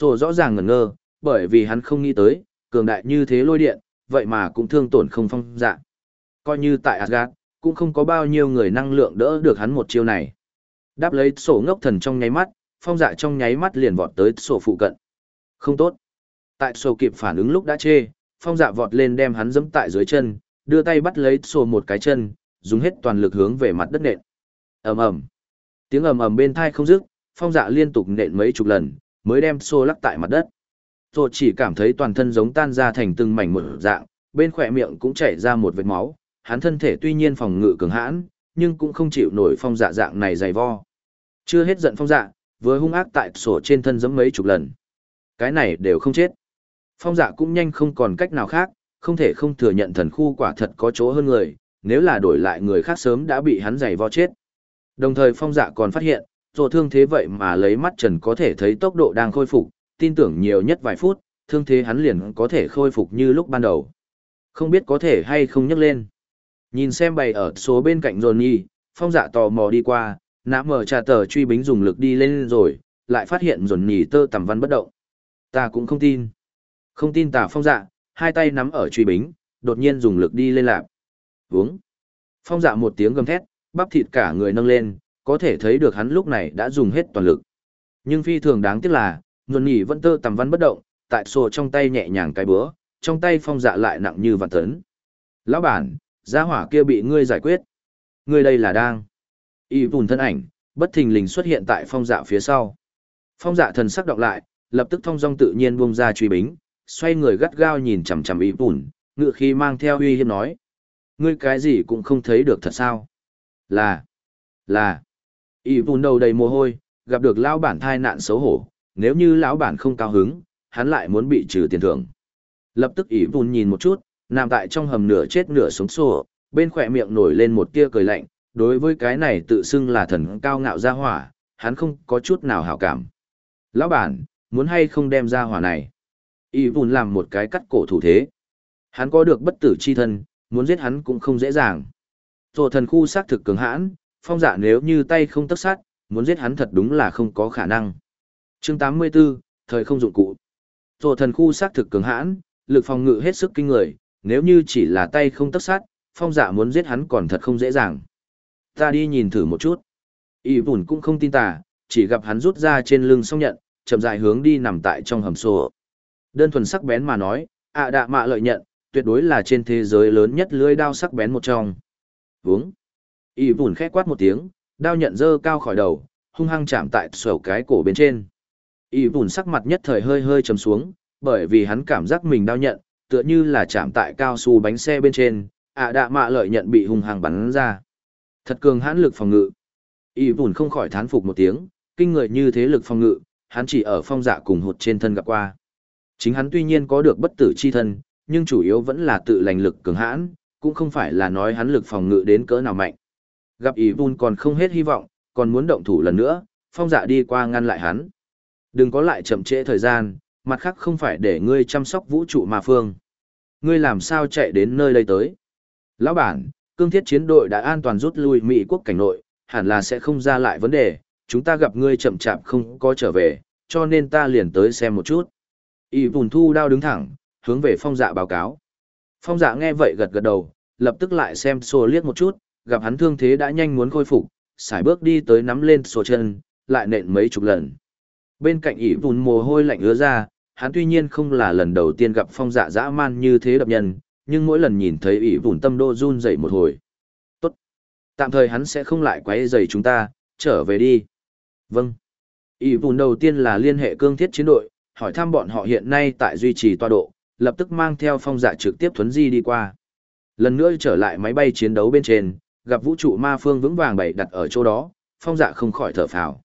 Rồi rõ ràng ngẩn ngơ, bởi vì hắn không nghĩ tới, cường đại như thế lôi điện, vậy mà cũng thương tổn không phong dạ. Coi như tại Asgard, cũng không có bao nhiêu người năng lượng đỡ được hắn một chiêu này. Đáp lấy sổ ngốc thần trong nháy mắt, phong dạ trong nháy mắt liền vọt tới sổ phụ cận. Không tốt. Tại sổ kịp phản ứng lúc đã chê, phong dạ vọt lên đem hắn dẫm tại dưới chân, đưa tay bắt lấy sổ một cái chân, dùng hết toàn lực hướng về mặt đất nện. ầm ầm, tiếng ầm ầm bên thai không dứt, phong dạ liên tục nện mấy chục lần, mới đem sổ lắc tại mặt đất. Rồi chỉ cảm thấy toàn thân giống tan ra thành từng mảnh một dạng, bên khỏe miệng cũng chảy ra một vệt máu, hắn thân thể tuy nhiên phòng ngự cường hãn, nhưng cũng không chịu nổi phong dạ dạng này dày vo. Chưa hết giận phong dạ, vừa hung ác tại sổ trên thân giẫm mấy chục lần. Cái này đều không chết. Phong dạ cũng nhanh không còn cách nào khác, không thể không thừa nhận thần khu quả thật có chỗ hơn người, nếu là đổi lại người khác sớm đã bị hắn giày vo chết. Đồng thời phong dạ còn phát hiện, rồi thương thế vậy mà lấy mắt trần có thể thấy tốc độ đang khôi phục, tin tưởng nhiều nhất vài phút, thương thế hắn liền có thể khôi phục như lúc ban đầu. Không biết có thể hay không nhấc lên. Nhìn xem bày ở số bên cạnh Johnny, phong dạ tò mò đi qua, nã mở trà tờ truy bính dùng lực đi lên rồi, lại phát hiện Johnny tơ tầm văn bất động. Ta cũng không tin. Không tin tà phong dạ, hai tay nắm ở truy bính, đột nhiên dùng lực đi lên lạp. Vướng. Phong dạ một tiếng gầm thét, bắp thịt cả người nâng lên, có thể thấy được hắn lúc này đã dùng hết toàn lực. Nhưng phi thường đáng tiếc là, nhuần nhỉ vẫn tơ tầm văn bất động, tại sổ trong tay nhẹ nhàng cái bữa, trong tay phong dạ lại nặng như vạn tấn. Lão bản, gia hỏa kia bị ngươi giải quyết. Ngươi đây là đang. Y Bùn thân ảnh, bất thình lình xuất hiện tại phong dạ phía sau. Phong dạ thần sắc đọc lại, lập tức thông dong tự nhiên buông ra truy bính, xoay người gắt gao nhìn chằm chằm y bùn ngự khi mang theo uy hiếp nói. Ngươi cái gì cũng không thấy được thật sao? Là, là, y Bùn đầu đầy mồ hôi, gặp được lão bản thai nạn xấu hổ, nếu như lão bản không cao hứng, hắn lại muốn bị trừ tiền thưởng. Lập tức ỉ vùn nhìn một chút, nằm tại trong hầm nửa chết nửa sống sổ, bên khỏe miệng nổi lên một tia cười lạnh, đối với cái này tự xưng là thần cao ngạo gia hỏa, hắn không có chút nào hảo cảm. Lão bản, muốn hay không đem gia hỏa này? ỉ vùn làm một cái cắt cổ thủ thế. Hắn có được bất tử chi thân, muốn giết hắn cũng không dễ dàng. Tổ thần khu xác thực cường hãn, phong dạ nếu như tay không tất sát, muốn giết hắn thật đúng là không có khả năng chương 84, thời không dụng cụ. Tổ thần khu xác thực cường hãn, lực phòng ngự hết sức kinh người, nếu như chỉ là tay không tất sát, phong giả muốn giết hắn còn thật không dễ dàng. Ta đi nhìn thử một chút. Y bùn cũng không tin tà, chỉ gặp hắn rút ra trên lưng xong nhận, chậm dài hướng đi nằm tại trong hầm sổ. Đơn thuần sắc bén mà nói, ạ à đạ mạ lợi nhận, tuyệt đối là trên thế giới lớn nhất lưới đao sắc bén một trong. Vướng. Y bùn khẽ quát một tiếng, Đao nhận dơ cao khỏi đầu, hung hăng chạm tại sổ cái cổ bên trên. Y bùn sắc mặt nhất thời hơi hơi trầm xuống, bởi vì hắn cảm giác mình đau nhận, tựa như là chạm tại cao su bánh xe bên trên, ạ đạ mạ lợi nhận bị hung hàng bắn ra. Thật cường hãn lực phòng ngự. Y bùn không khỏi thán phục một tiếng, kinh người như thế lực phòng ngự, hắn chỉ ở phong dạ cùng hụt trên thân gặp qua. Chính hắn tuy nhiên có được bất tử chi thân, nhưng chủ yếu vẫn là tự lành lực cường hãn, cũng không phải là nói hắn lực phòng ngự đến cỡ nào mạnh. Gặp Y bùn còn không hết hy vọng, còn muốn động thủ lần nữa, phong dạ đi qua ngăn lại hắn. Đừng có lại chậm trễ thời gian, mặt khác không phải để ngươi chăm sóc vũ trụ mà phương. Ngươi làm sao chạy đến nơi đây tới? Lão bản, cương thiết chiến đội đã an toàn rút lui Mỹ quốc cảnh nội, hẳn là sẽ không ra lại vấn đề, chúng ta gặp ngươi chậm chạp không có trở về, cho nên ta liền tới xem một chút. Y bùn thu đao đứng thẳng, hướng về phong dạ báo cáo. Phong dạ nghe vậy gật gật đầu, lập tức lại xem sổ liếc một chút, gặp hắn thương thế đã nhanh muốn khôi phục, xài bước đi tới nắm lên sổ chân, lại nện mấy chục lần. Bên cạnh ỷ vùn mồ hôi lạnh ứa ra, hắn tuy nhiên không là lần đầu tiên gặp phong dạ dã man như thế đập nhân, nhưng mỗi lần nhìn thấy ỷ vùn tâm đô run dậy một hồi. Tốt. Tạm thời hắn sẽ không lại quấy dày chúng ta, trở về đi. Vâng. ỷ vùn đầu tiên là liên hệ cương thiết chiến đội, hỏi thăm bọn họ hiện nay tại duy trì toa độ, lập tức mang theo phong dạ trực tiếp thuấn di đi qua. Lần nữa trở lại máy bay chiến đấu bên trên, gặp vũ trụ ma phương vững vàng bày đặt ở chỗ đó, phong dạ không khỏi thở phào.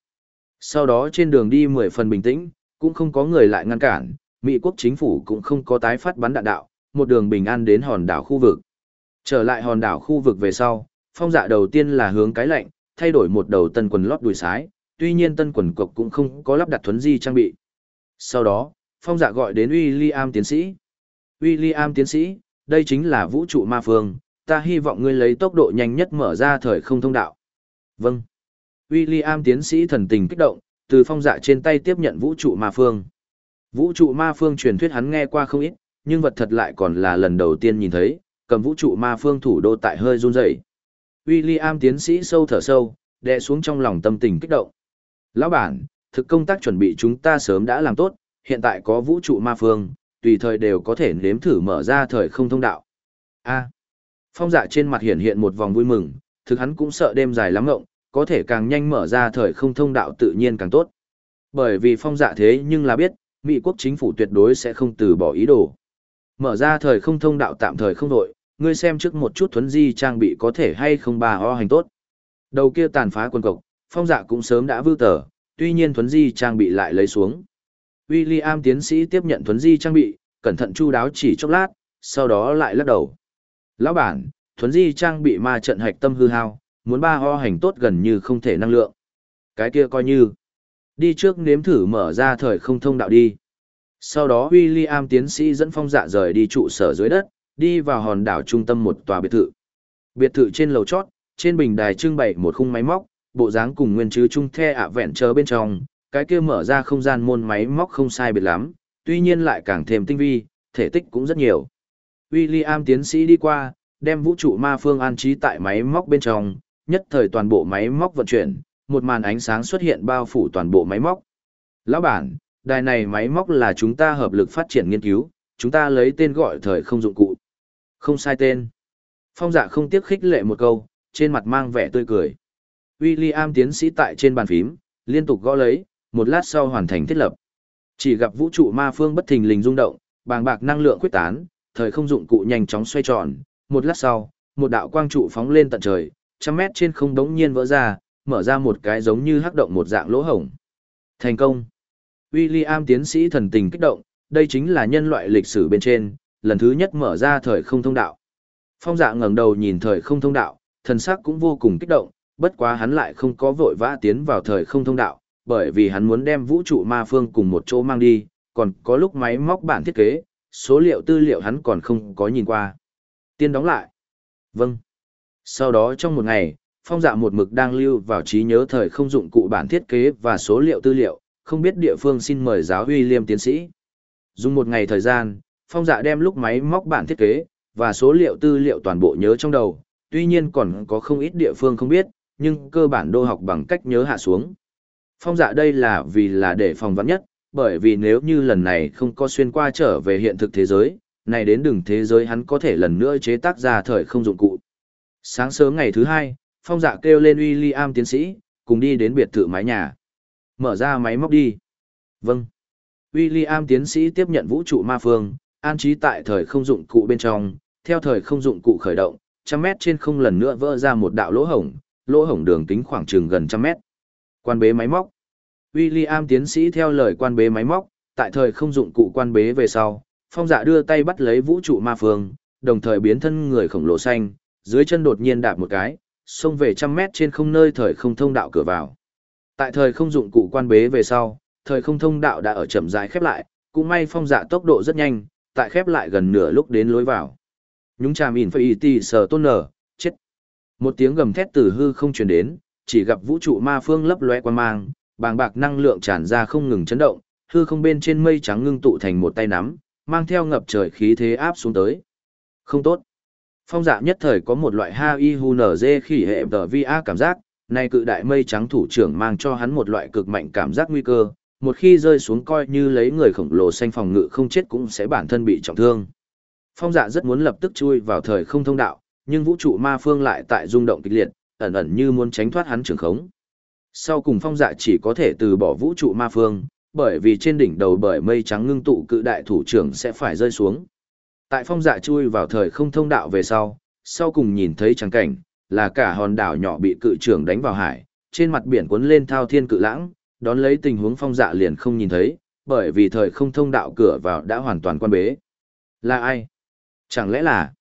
Sau đó trên đường đi mười phần bình tĩnh, cũng không có người lại ngăn cản, Mỹ quốc chính phủ cũng không có tái phát bắn đạn đạo, một đường bình an đến hòn đảo khu vực. Trở lại hòn đảo khu vực về sau, phong dạ đầu tiên là hướng cái lạnh, thay đổi một đầu tân quần lót đùi sái, tuy nhiên tân quần cộc cũng không có lắp đặt thuấn di trang bị. Sau đó, phong dạ gọi đến William tiến sĩ. William tiến sĩ, đây chính là vũ trụ ma phương, ta hy vọng ngươi lấy tốc độ nhanh nhất mở ra thời không thông đạo. Vâng. William tiến sĩ thần tình kích động, từ phong dạ trên tay tiếp nhận vũ trụ ma phương. Vũ trụ ma phương truyền thuyết hắn nghe qua không ít, nhưng vật thật lại còn là lần đầu tiên nhìn thấy, cầm vũ trụ ma phương thủ đô tại hơi run rẩy. William tiến sĩ sâu thở sâu, đè xuống trong lòng tâm tình kích động. Lão bản, thực công tác chuẩn bị chúng ta sớm đã làm tốt, hiện tại có vũ trụ ma phương, tùy thời đều có thể nếm thử mở ra thời không thông đạo. A. phong dạ trên mặt hiện hiện một vòng vui mừng, thực hắn cũng sợ đêm dài lắm ngộng, có thể càng nhanh mở ra thời không thông đạo tự nhiên càng tốt. Bởi vì phong dạ thế nhưng là biết, Mỹ quốc chính phủ tuyệt đối sẽ không từ bỏ ý đồ. Mở ra thời không thông đạo tạm thời không đội, ngươi xem trước một chút thuấn di trang bị có thể hay không bà ho hành tốt. Đầu kia tàn phá quân cộc, phong dạ cũng sớm đã vưu tờ, tuy nhiên thuấn di trang bị lại lấy xuống. William tiến sĩ tiếp nhận thuấn di trang bị, cẩn thận chu đáo chỉ chốc lát, sau đó lại lắc đầu. Lão bản, thuấn di trang bị ma trận hạch tâm hư hao, muốn ba ho hành tốt gần như không thể năng lượng. Cái kia coi như. Đi trước nếm thử mở ra thời không thông đạo đi. Sau đó William tiến sĩ dẫn phong dạ rời đi trụ sở dưới đất, đi vào hòn đảo trung tâm một tòa biệt thự. Biệt thự trên lầu chót, trên bình đài trưng bày một khung máy móc, bộ dáng cùng nguyên chứ trung the ạ vẹn chờ bên trong, cái kia mở ra không gian môn máy móc không sai biệt lắm, tuy nhiên lại càng thêm tinh vi, thể tích cũng rất nhiều. William tiến sĩ đi qua, đem vũ trụ ma phương an trí tại máy móc bên trong, nhất thời toàn bộ máy móc vận chuyển, một màn ánh sáng xuất hiện bao phủ toàn bộ máy móc. Lão bản, đài này máy móc là chúng ta hợp lực phát triển nghiên cứu, chúng ta lấy tên gọi thời không dụng cụ. Không sai tên. Phong dạ không tiếc khích lệ một câu, trên mặt mang vẻ tươi cười. William tiến sĩ tại trên bàn phím, liên tục gõ lấy, một lát sau hoàn thành thiết lập. Chỉ gặp vũ trụ ma phương bất thình lình rung động, bàng bạc năng lượng quyết tán, thời không dụng cụ nhanh chóng xoay tròn, một lát sau, một đạo quang trụ phóng lên tận trời, trăm mét trên không đống nhiên vỡ ra, mở ra một cái giống như hắc động một dạng lỗ hổng. Thành công. William tiến sĩ thần tình kích động, đây chính là nhân loại lịch sử bên trên, lần thứ nhất mở ra thời không thông đạo. Phong dạ ngẩng đầu nhìn thời không thông đạo, thần sắc cũng vô cùng kích động, bất quá hắn lại không có vội vã tiến vào thời không thông đạo, bởi vì hắn muốn đem vũ trụ ma phương cùng một chỗ mang đi, còn có lúc máy móc bản thiết kế, số liệu tư liệu hắn còn không có nhìn qua. Tiên đóng lại. Vâng. Sau đó trong một ngày, phong dạ một mực đang lưu vào trí nhớ thời không dụng cụ bản thiết kế và số liệu tư liệu, không biết địa phương xin mời giáo huy liêm tiến sĩ. Dùng một ngày thời gian, phong dạ đem lúc máy móc bản thiết kế và số liệu tư liệu toàn bộ nhớ trong đầu, tuy nhiên còn có không ít địa phương không biết, nhưng cơ bản đô học bằng cách nhớ hạ xuống. Phong dạ đây là vì là để phòng vắn nhất, bởi vì nếu như lần này không có xuyên qua trở về hiện thực thế giới, này đến đường thế giới hắn có thể lần nữa chế tác ra thời không dụng cụ. Sáng sớm ngày thứ hai, phong dạ kêu lên William tiến sĩ, cùng đi đến biệt thự mái nhà. Mở ra máy móc đi. Vâng. William tiến sĩ tiếp nhận vũ trụ ma phương, an trí tại thời không dụng cụ bên trong, theo thời không dụng cụ khởi động, trăm mét trên không lần nữa vỡ ra một đạo lỗ hổng, lỗ hổng đường kính khoảng chừng gần trăm mét. Quan bế máy móc. William tiến sĩ theo lời quan bế máy móc, tại thời không dụng cụ quan bế về sau, phong dạ đưa tay bắt lấy vũ trụ ma phương, đồng thời biến thân người khổng lồ xanh, dưới chân đột nhiên đạp một cái, xông về trăm mét trên không nơi thời không thông đạo cửa vào. Tại thời không dụng cụ quan bế về sau, thời không thông đạo đã ở chậm rãi khép lại, cũng may phong dạ tốc độ rất nhanh, tại khép lại gần nửa lúc đến lối vào. Nhúng chàm in phải tì sờ tôn nở, chết. Một tiếng gầm thét từ hư không truyền đến, chỉ gặp vũ trụ ma phương lấp lóe quan mang, bàng bạc năng lượng tràn ra không ngừng chấn động, hư không bên trên mây trắng ngưng tụ thành một tay nắm, mang theo ngập trời khí thế áp xuống tới. Không tốt. Phong dạ nhất thời có một loại ha y hu nở dê khỉ hệ tờ vi a cảm giác, nay cự đại mây trắng thủ trưởng mang cho hắn một loại cực mạnh cảm giác nguy cơ, một khi rơi xuống coi như lấy người khổng lồ xanh phòng ngự không chết cũng sẽ bản thân bị trọng thương. Phong dạ rất muốn lập tức chui vào thời không thông đạo, nhưng vũ trụ ma phương lại tại rung động kịch liệt, ẩn ẩn như muốn tránh thoát hắn trường khống. Sau cùng phong dạ chỉ có thể từ bỏ vũ trụ ma phương, bởi vì trên đỉnh đầu bởi mây trắng ngưng tụ cự đại thủ trưởng sẽ phải rơi xuống. Tại phong dạ chui vào thời không thông đạo về sau, sau cùng nhìn thấy trắng cảnh, là cả hòn đảo nhỏ bị cự trưởng đánh vào hải, trên mặt biển cuốn lên thao thiên cự lãng, đón lấy tình huống phong dạ liền không nhìn thấy, bởi vì thời không thông đạo cửa vào đã hoàn toàn quan bế. Là ai? Chẳng lẽ là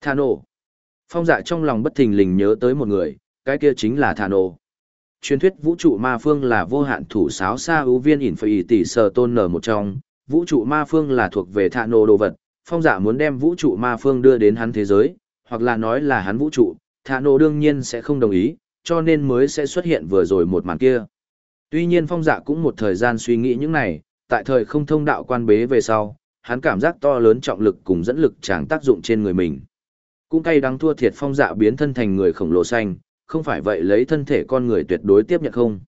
Thà nổ? Phong dạ trong lòng bất thình lình nhớ tới một người, cái kia chính là Thà nổ. Truyền thuyết vũ trụ ma phương là vô hạn thủ sáo xa ưu viên ỉn phải tỷ sờ tôn nở một trong, vũ trụ ma phương là thuộc về Thà nổ đồ vật, phong dạ muốn đem vũ trụ ma phương đưa đến hắn thế giới, hoặc là nói là hắn vũ trụ, Thả nổ đương nhiên sẽ không đồng ý, cho nên mới sẽ xuất hiện vừa rồi một màn kia. Tuy nhiên phong dạ cũng một thời gian suy nghĩ những này, tại thời không thông đạo quan bế về sau, hắn cảm giác to lớn trọng lực cùng dẫn lực chẳng tác dụng trên người mình. Cũng cay đắng thua thiệt phong dạ biến thân thành người khổng lồ xanh, không phải vậy lấy thân thể con người tuyệt đối tiếp nhận không.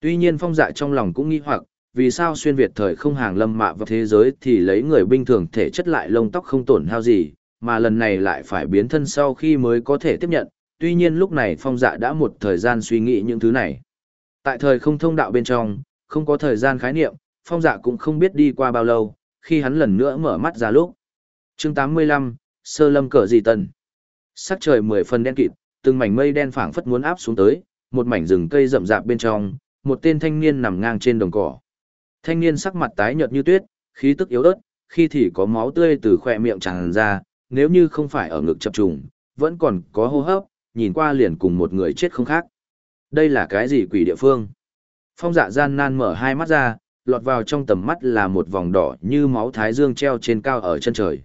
Tuy nhiên phong dạ trong lòng cũng nghi hoặc, vì sao xuyên Việt thời không hàng lâm mạ vào thế giới thì lấy người bình thường thể chất lại lông tóc không tổn hao gì, mà lần này lại phải biến thân sau khi mới có thể tiếp nhận, tuy nhiên lúc này phong dạ đã một thời gian suy nghĩ những thứ này. Tại thời không thông đạo bên trong, không có thời gian khái niệm, phong dạ cũng không biết đi qua bao lâu, khi hắn lần nữa mở mắt ra lúc. chương 85, Sơ Lâm cỡ gì tần. Sắc trời mười phần đen kịt, từng mảnh mây đen phảng phất muốn áp xuống tới, một mảnh rừng cây rậm rạp bên trong, một tên thanh niên nằm ngang trên đồng cỏ. Thanh niên sắc mặt tái nhợt như tuyết, khí tức yếu ớt, khi thì có máu tươi từ khỏe miệng tràn ra, nếu như không phải ở ngực chập trùng, vẫn còn có hô hấp, nhìn qua liền cùng một người chết không khác. Đây là cái gì quỷ địa phương? Phong dạ gian nan mở hai mắt ra, lọt vào trong tầm mắt là một vòng đỏ như máu thái dương treo trên cao ở chân trời.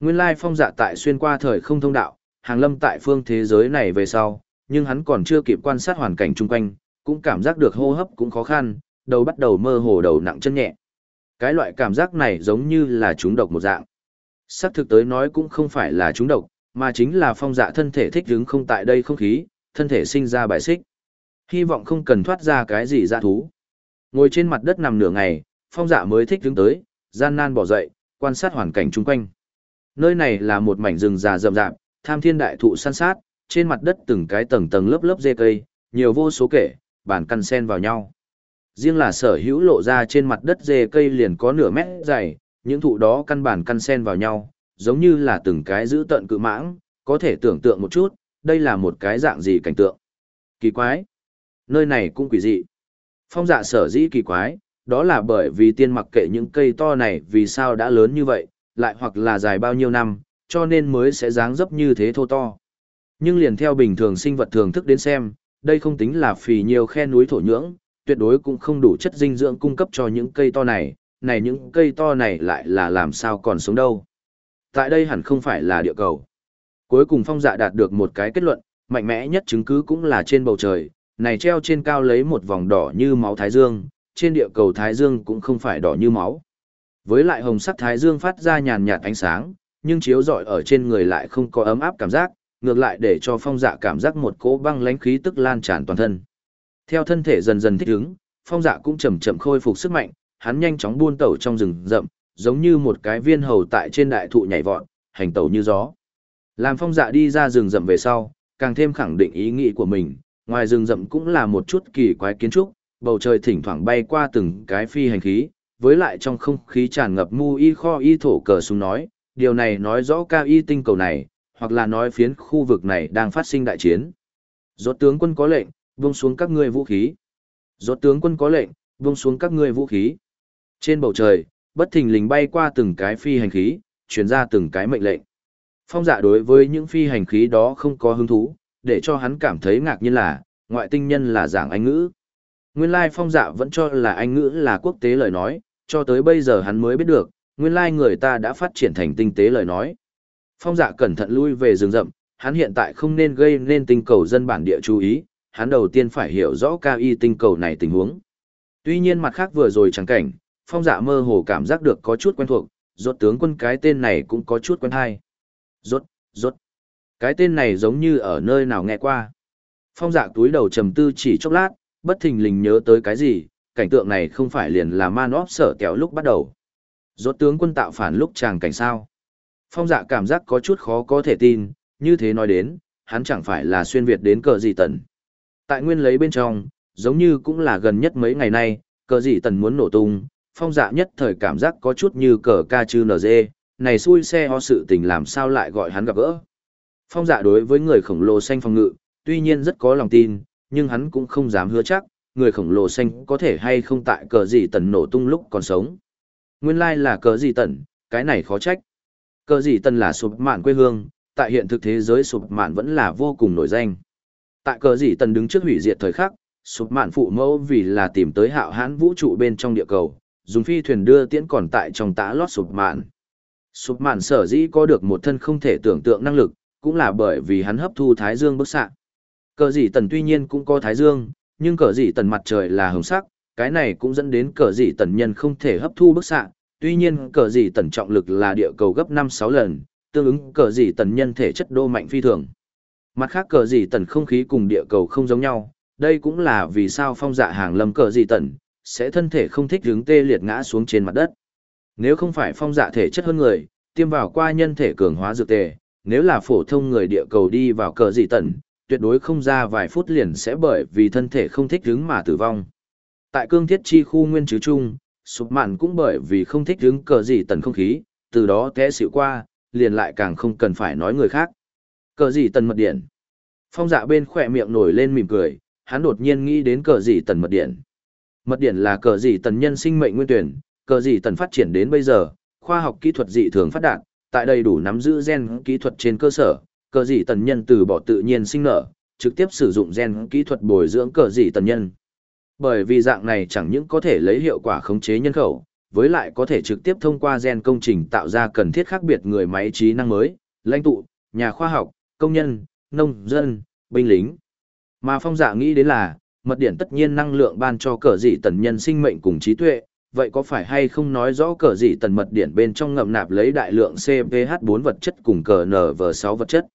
Nguyên lai phong dạ tại xuyên qua thời không thông đạo, hàng lâm tại phương thế giới này về sau, nhưng hắn còn chưa kịp quan sát hoàn cảnh chung quanh, cũng cảm giác được hô hấp cũng khó khăn, đầu bắt đầu mơ hồ đầu nặng chân nhẹ. Cái loại cảm giác này giống như là trúng độc một dạng. Sắc thực tới nói cũng không phải là trúng độc, mà chính là phong dạ thân thể thích đứng không tại đây không khí, thân thể sinh ra bài xích. Hy vọng không cần thoát ra cái gì ra thú. Ngồi trên mặt đất nằm nửa ngày, phong dạ mới thích đứng tới, gian nan bỏ dậy, quan sát hoàn cảnh chung quanh. Nơi này là một mảnh rừng già rậm rạp, tham thiên đại thụ san sát, trên mặt đất từng cái tầng tầng lớp lớp dê cây, nhiều vô số kể, bản căn sen vào nhau. Riêng là sở hữu lộ ra trên mặt đất dê cây liền có nửa mét dày, những thụ đó căn bản căn sen vào nhau, giống như là từng cái giữ tận cự mãng, có thể tưởng tượng một chút, đây là một cái dạng gì cảnh tượng. Kỳ quái! Nơi này cũng quỷ dị. Phong dạ sở dĩ kỳ quái, đó là bởi vì tiên mặc kệ những cây to này vì sao đã lớn như vậy, lại hoặc là dài bao nhiêu năm, cho nên mới sẽ dáng dấp như thế thô to. Nhưng liền theo bình thường sinh vật thường thức đến xem, đây không tính là phì nhiều khe núi thổ nhưỡng, tuyệt đối cũng không đủ chất dinh dưỡng cung cấp cho những cây to này, này những cây to này lại là làm sao còn sống đâu. Tại đây hẳn không phải là địa cầu. Cuối cùng phong dạ đạt được một cái kết luận, mạnh mẽ nhất chứng cứ cũng là trên bầu trời, này treo trên cao lấy một vòng đỏ như máu thái dương, trên địa cầu thái dương cũng không phải đỏ như máu. Với lại hồng sắc thái dương phát ra nhàn nhạt ánh sáng, nhưng chiếu rọi ở trên người lại không có ấm áp cảm giác, ngược lại để cho phong dạ cảm giác một cỗ băng lãnh khí tức lan tràn toàn thân. Theo thân thể dần dần thích ứng, phong dạ cũng chậm chậm khôi phục sức mạnh, hắn nhanh chóng buôn tẩu trong rừng rậm, giống như một cái viên hầu tại trên đại thụ nhảy vọt, hành tẩu như gió. Làm phong dạ đi ra rừng rậm về sau, càng thêm khẳng định ý nghĩ của mình, ngoài rừng rậm cũng là một chút kỳ quái kiến trúc, bầu trời thỉnh thoảng bay qua từng cái phi hành khí, với lại trong không khí tràn ngập mu y kho y thổ cờ súng nói, điều này nói rõ cao y tinh cầu này, hoặc là nói phiến khu vực này đang phát sinh đại chiến. Rốt tướng quân có lệnh, Vung xuống các ngươi vũ khí. Rốt tướng quân có lệnh, vung xuống các ngươi vũ khí. Trên bầu trời, bất thình lình bay qua từng cái phi hành khí, truyền ra từng cái mệnh lệnh. Phong dạ đối với những phi hành khí đó không có hứng thú, để cho hắn cảm thấy ngạc nhiên là, ngoại tinh nhân là giảng Anh ngữ. Nguyên lai phong dạ vẫn cho là Anh ngữ là quốc tế lời nói, cho tới bây giờ hắn mới biết được, nguyên lai người ta đã phát triển thành tinh tế lời nói. Phong dạ cẩn thận lui về rừng rậm, hắn hiện tại không nên gây nên tinh cầu dân bản địa chú ý, hắn đầu tiên phải hiểu rõ cao y tinh cầu này tình huống. Tuy nhiên mặt khác vừa rồi chẳng cảnh, phong dạ mơ hồ cảm giác được có chút quen thuộc, rốt tướng quân cái tên này cũng có chút quen hay. Rốt, rốt. Cái tên này giống như ở nơi nào nghe qua. Phong dạ túi đầu trầm tư chỉ chốc lát, bất thình lình nhớ tới cái gì, cảnh tượng này không phải liền là man óp sở kéo lúc bắt đầu. Rốt tướng quân tạo phản lúc chàng cảnh sao. Phong dạ cảm giác có chút khó có thể tin, như thế nói đến, hắn chẳng phải là xuyên Việt đến cờ gì tần. Tại nguyên lấy bên trong, giống như cũng là gần nhất mấy ngày nay, cờ dị tần muốn nổ tung, phong dạ nhất thời cảm giác có chút như cờ ca chư nở này xui xe ho sự tình làm sao lại gọi hắn gặp gỡ. Phong dạ đối với người khổng lồ xanh phòng ngự, tuy nhiên rất có lòng tin, nhưng hắn cũng không dám hứa chắc, người khổng lồ xanh có thể hay không tại cờ dị tần nổ tung lúc còn sống. Nguyên lai là cờ dị tần, cái này khó trách. Cờ dị tần là sụp mạn quê hương, tại hiện thực thế giới sụp mạn vẫn là vô cùng nổi danh. Tại cờ gì tần đứng trước hủy diệt thời khắc, sụp mạn phụ mẫu vì là tìm tới hạo hãn vũ trụ bên trong địa cầu, dùng phi thuyền đưa tiễn còn tại trong tã lót sụp mạn. Sụp mạn sở dĩ có được một thân không thể tưởng tượng năng lực, cũng là bởi vì hắn hấp thu thái dương bức xạ. Cờ dị tần tuy nhiên cũng có thái dương, nhưng cờ dị tần mặt trời là hồng sắc, cái này cũng dẫn đến cờ dị tần nhân không thể hấp thu bức xạ. Tuy nhiên cờ dị tần trọng lực là địa cầu gấp 5-6 lần, tương ứng cờ dị tần nhân thể chất đô mạnh phi thường. Mặt khác cờ gì tần không khí cùng địa cầu không giống nhau, đây cũng là vì sao phong dạ hàng lâm cờ gì tần, sẽ thân thể không thích hướng tê liệt ngã xuống trên mặt đất. Nếu không phải phong dạ thể chất hơn người, tiêm vào qua nhân thể cường hóa dược tề, nếu là phổ thông người địa cầu đi vào cờ dị tần, tuyệt đối không ra vài phút liền sẽ bởi vì thân thể không thích hướng mà tử vong. Tại cương thiết chi khu nguyên chứ chung, sụp mạn cũng bởi vì không thích hướng cờ dị tần không khí, từ đó té xịu qua, liền lại càng không cần phải nói người khác. Cờ gì tần mật điện. Phong dạ bên khỏe miệng nổi lên mỉm cười, hắn đột nhiên nghĩ đến cờ gì tần mật điện. Mật điện là cờ gì tần nhân sinh mệnh nguyên tuyển, cờ gì tần phát triển đến bây giờ, khoa học kỹ thuật dị thường phát đạt, tại đầy đủ nắm giữ gen kỹ thuật trên cơ sở, cờ gì tần nhân từ bỏ tự nhiên sinh nở, trực tiếp sử dụng gen kỹ thuật bồi dưỡng cờ gì tần nhân. Bởi vì dạng này chẳng những có thể lấy hiệu quả khống chế nhân khẩu, với lại có thể trực tiếp thông qua gen công trình tạo ra cần thiết khác biệt người máy trí năng mới, lãnh tụ, nhà khoa học, công nhân, nông dân, binh lính. Mà phong dạ nghĩ đến là, mật điển tất nhiên năng lượng ban cho cờ dị tần nhân sinh mệnh cùng trí tuệ, vậy có phải hay không nói rõ cờ dị tần mật điển bên trong ngậm nạp lấy đại lượng CPH4 vật chất cùng cờ NV6 vật chất?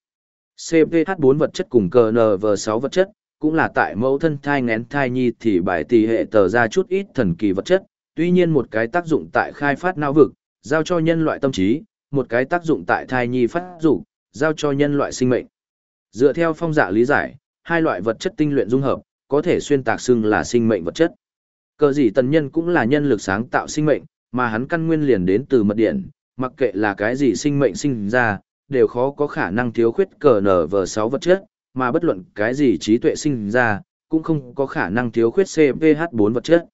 CPH4 vật chất cùng cờ NV6 vật chất, cũng là tại mẫu thân thai ngén thai nhi thì bài tỷ hệ tờ ra chút ít thần kỳ vật chất, tuy nhiên một cái tác dụng tại khai phát não vực, giao cho nhân loại tâm trí, một cái tác dụng tại thai nhi phát dục, giao cho nhân loại sinh mệnh. Dựa theo phong dạ lý giải, hai loại vật chất tinh luyện dung hợp, có thể xuyên tạc xưng là sinh mệnh vật chất. Cờ gì tần nhân cũng là nhân lực sáng tạo sinh mệnh, mà hắn căn nguyên liền đến từ mật điện, mặc kệ là cái gì sinh mệnh sinh ra, đều khó có khả năng thiếu khuyết cờ nở vờ 6 vật chất, mà bất luận cái gì trí tuệ sinh ra, cũng không có khả năng thiếu khuyết CPH4 vật chất.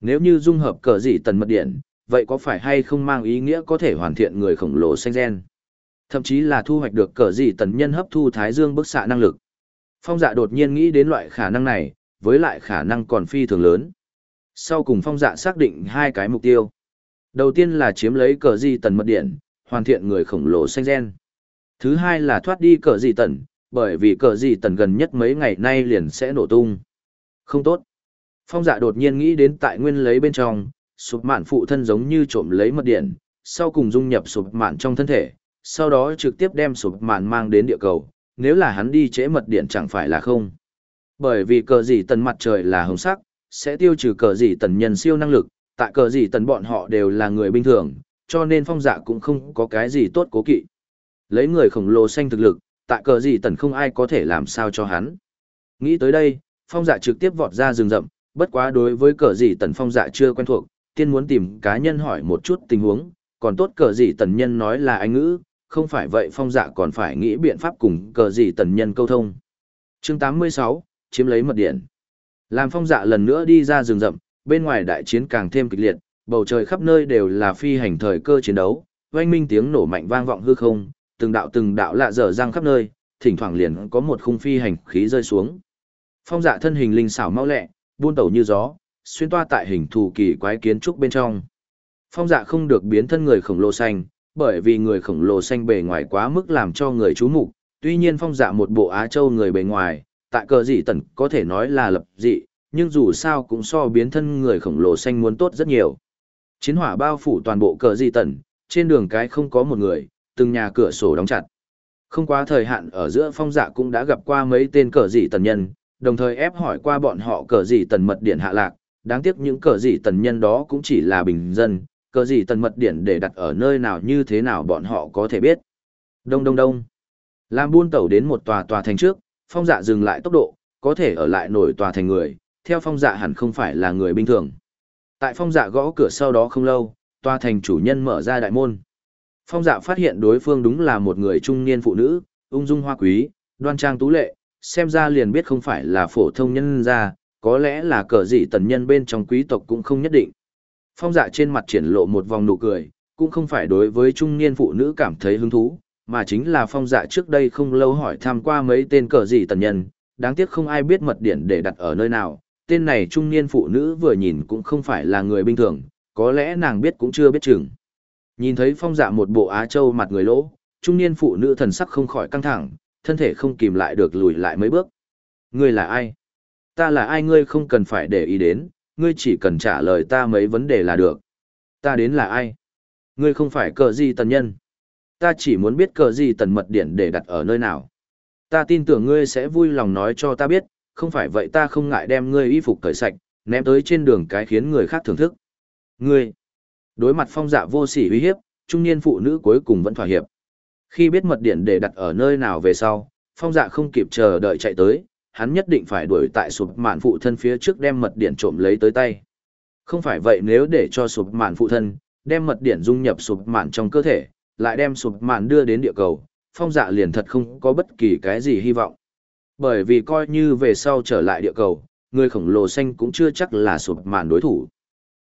Nếu như dung hợp cờ gì tần mật điện, vậy có phải hay không mang ý nghĩa có thể hoàn thiện người khổng lồ xanh gen? Thậm chí là thu hoạch được cờ gì tần nhân hấp thu thái dương bức xạ năng lực. Phong dạ đột nhiên nghĩ đến loại khả năng này, với lại khả năng còn phi thường lớn sau cùng phong dạ xác định hai cái mục tiêu. Đầu tiên là chiếm lấy cờ di tần mật điện, hoàn thiện người khổng lồ xanh gen. Thứ hai là thoát đi cờ di tần, bởi vì cờ di tần gần nhất mấy ngày nay liền sẽ nổ tung. Không tốt. Phong dạ đột nhiên nghĩ đến tại nguyên lấy bên trong, sụp mạn phụ thân giống như trộm lấy mật điện, sau cùng dung nhập sụp mạn trong thân thể, sau đó trực tiếp đem sụp mạn mang đến địa cầu, nếu là hắn đi trễ mật điện chẳng phải là không. Bởi vì cờ gì tần mặt trời là hồng sắc, sẽ tiêu trừ cờ gì tần nhân siêu năng lực, tại cờ gì tần bọn họ đều là người bình thường, cho nên phong dạ cũng không có cái gì tốt cố kỵ. Lấy người khổng lồ xanh thực lực, tại cờ gì tần không ai có thể làm sao cho hắn. Nghĩ tới đây, phong dạ trực tiếp vọt ra rừng rậm, bất quá đối với cờ gì tần phong dạ chưa quen thuộc, tiên muốn tìm cá nhân hỏi một chút tình huống, còn tốt cờ gì tần nhân nói là anh ngữ, không phải vậy phong dạ còn phải nghĩ biện pháp cùng cờ gì tần nhân câu thông. Chương 86, chiếm lấy mật điện. Làm phong dạ lần nữa đi ra rừng rậm, bên ngoài đại chiến càng thêm kịch liệt, bầu trời khắp nơi đều là phi hành thời cơ chiến đấu, oanh minh tiếng nổ mạnh vang vọng hư không, từng đạo từng đạo lạ dở răng khắp nơi, thỉnh thoảng liền có một khung phi hành khí rơi xuống. Phong dạ thân hình linh xảo mau lẹ, buôn tẩu như gió, xuyên toa tại hình thù kỳ quái kiến trúc bên trong. Phong dạ không được biến thân người khổng lồ xanh, bởi vì người khổng lồ xanh bề ngoài quá mức làm cho người chú mục. Tuy nhiên phong dạ một bộ Á Châu người bề ngoài, tại cờ dị tần có thể nói là lập dị, nhưng dù sao cũng so biến thân người khổng lồ xanh muốn tốt rất nhiều. Chiến hỏa bao phủ toàn bộ cờ dị tần, trên đường cái không có một người, từng nhà cửa sổ đóng chặt. Không quá thời hạn ở giữa phong dạ cũng đã gặp qua mấy tên cờ dị tần nhân, đồng thời ép hỏi qua bọn họ cờ dị tần mật điện hạ lạc, đáng tiếc những cờ dị tần nhân đó cũng chỉ là bình dân, cờ gì tần mật điển để đặt ở nơi nào như thế nào bọn họ có thể biết. Đông đông đông. Làm buôn tàu đến một tòa tòa thành trước, phong dạ dừng lại tốc độ, có thể ở lại nổi tòa thành người, theo phong dạ hẳn không phải là người bình thường. Tại phong dạ gõ cửa sau đó không lâu, tòa thành chủ nhân mở ra đại môn. Phong dạ phát hiện đối phương đúng là một người trung niên phụ nữ, ung dung hoa quý, đoan trang tú lệ, xem ra liền biết không phải là phổ thông nhân gia, có lẽ là cờ gì tần nhân bên trong quý tộc cũng không nhất định. Phong dạ trên mặt triển lộ một vòng nụ cười, cũng không phải đối với trung niên phụ nữ cảm thấy hứng thú, mà chính là phong dạ trước đây không lâu hỏi thăm qua mấy tên cờ gì tần nhân, đáng tiếc không ai biết mật điển để đặt ở nơi nào, tên này trung niên phụ nữ vừa nhìn cũng không phải là người bình thường, có lẽ nàng biết cũng chưa biết chừng. Nhìn thấy phong dạ một bộ Á Châu mặt người lỗ, trung niên phụ nữ thần sắc không khỏi căng thẳng, thân thể không kìm lại được lùi lại mấy bước. Ngươi là ai? Ta là ai ngươi không cần phải để ý đến, ngươi chỉ cần trả lời ta mấy vấn đề là được. Ta đến là ai? Ngươi không phải cờ gì tần nhân. Ta chỉ muốn biết cờ gì tần mật điển để đặt ở nơi nào. Ta tin tưởng ngươi sẽ vui lòng nói cho ta biết, không phải vậy ta không ngại đem ngươi y phục cởi sạch, ném tới trên đường cái khiến người khác thưởng thức. Ngươi, đối mặt phong dạ vô sỉ uy hiếp, trung niên phụ nữ cuối cùng vẫn thỏa hiệp. Khi biết mật điện để đặt ở nơi nào về sau, phong dạ không kịp chờ đợi chạy tới, hắn nhất định phải đuổi tại sụp mạn phụ thân phía trước đem mật điện trộm lấy tới tay. Không phải vậy nếu để cho sụp mạn phụ thân, đem mật điện dung nhập sụp mạn trong cơ thể, lại đem sụp mạn đưa đến địa cầu, phong dạ liền thật không có bất kỳ cái gì hy vọng. Bởi vì coi như về sau trở lại địa cầu, người khổng lồ xanh cũng chưa chắc là sụp mạn đối thủ.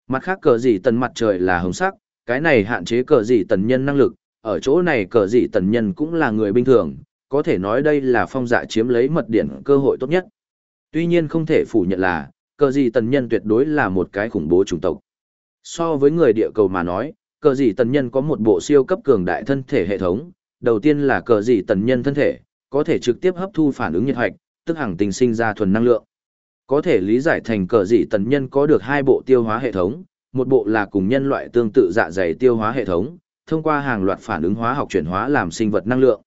Mặt khác cờ gì tần mặt trời là hồng sắc, cái này hạn chế cờ gì tần nhân năng lực, ở chỗ này cờ gì tần nhân cũng là người bình thường, có thể nói đây là phong dạ chiếm lấy mật điển cơ hội tốt nhất. Tuy nhiên không thể phủ nhận là, cờ gì tần nhân tuyệt đối là một cái khủng bố chủng tộc. So với người địa cầu mà nói, cờ gì tần nhân có một bộ siêu cấp cường đại thân thể hệ thống, đầu tiên là cờ gì tần nhân thân thể, có thể trực tiếp hấp thu phản ứng nhiệt hạch, tức hàng tình sinh ra thuần năng lượng. Có thể lý giải thành cờ gì tần nhân có được hai bộ tiêu hóa hệ thống, một bộ là cùng nhân loại tương tự dạ dày tiêu hóa hệ thống, thông qua hàng loạt phản ứng hóa học chuyển hóa làm sinh vật năng lượng.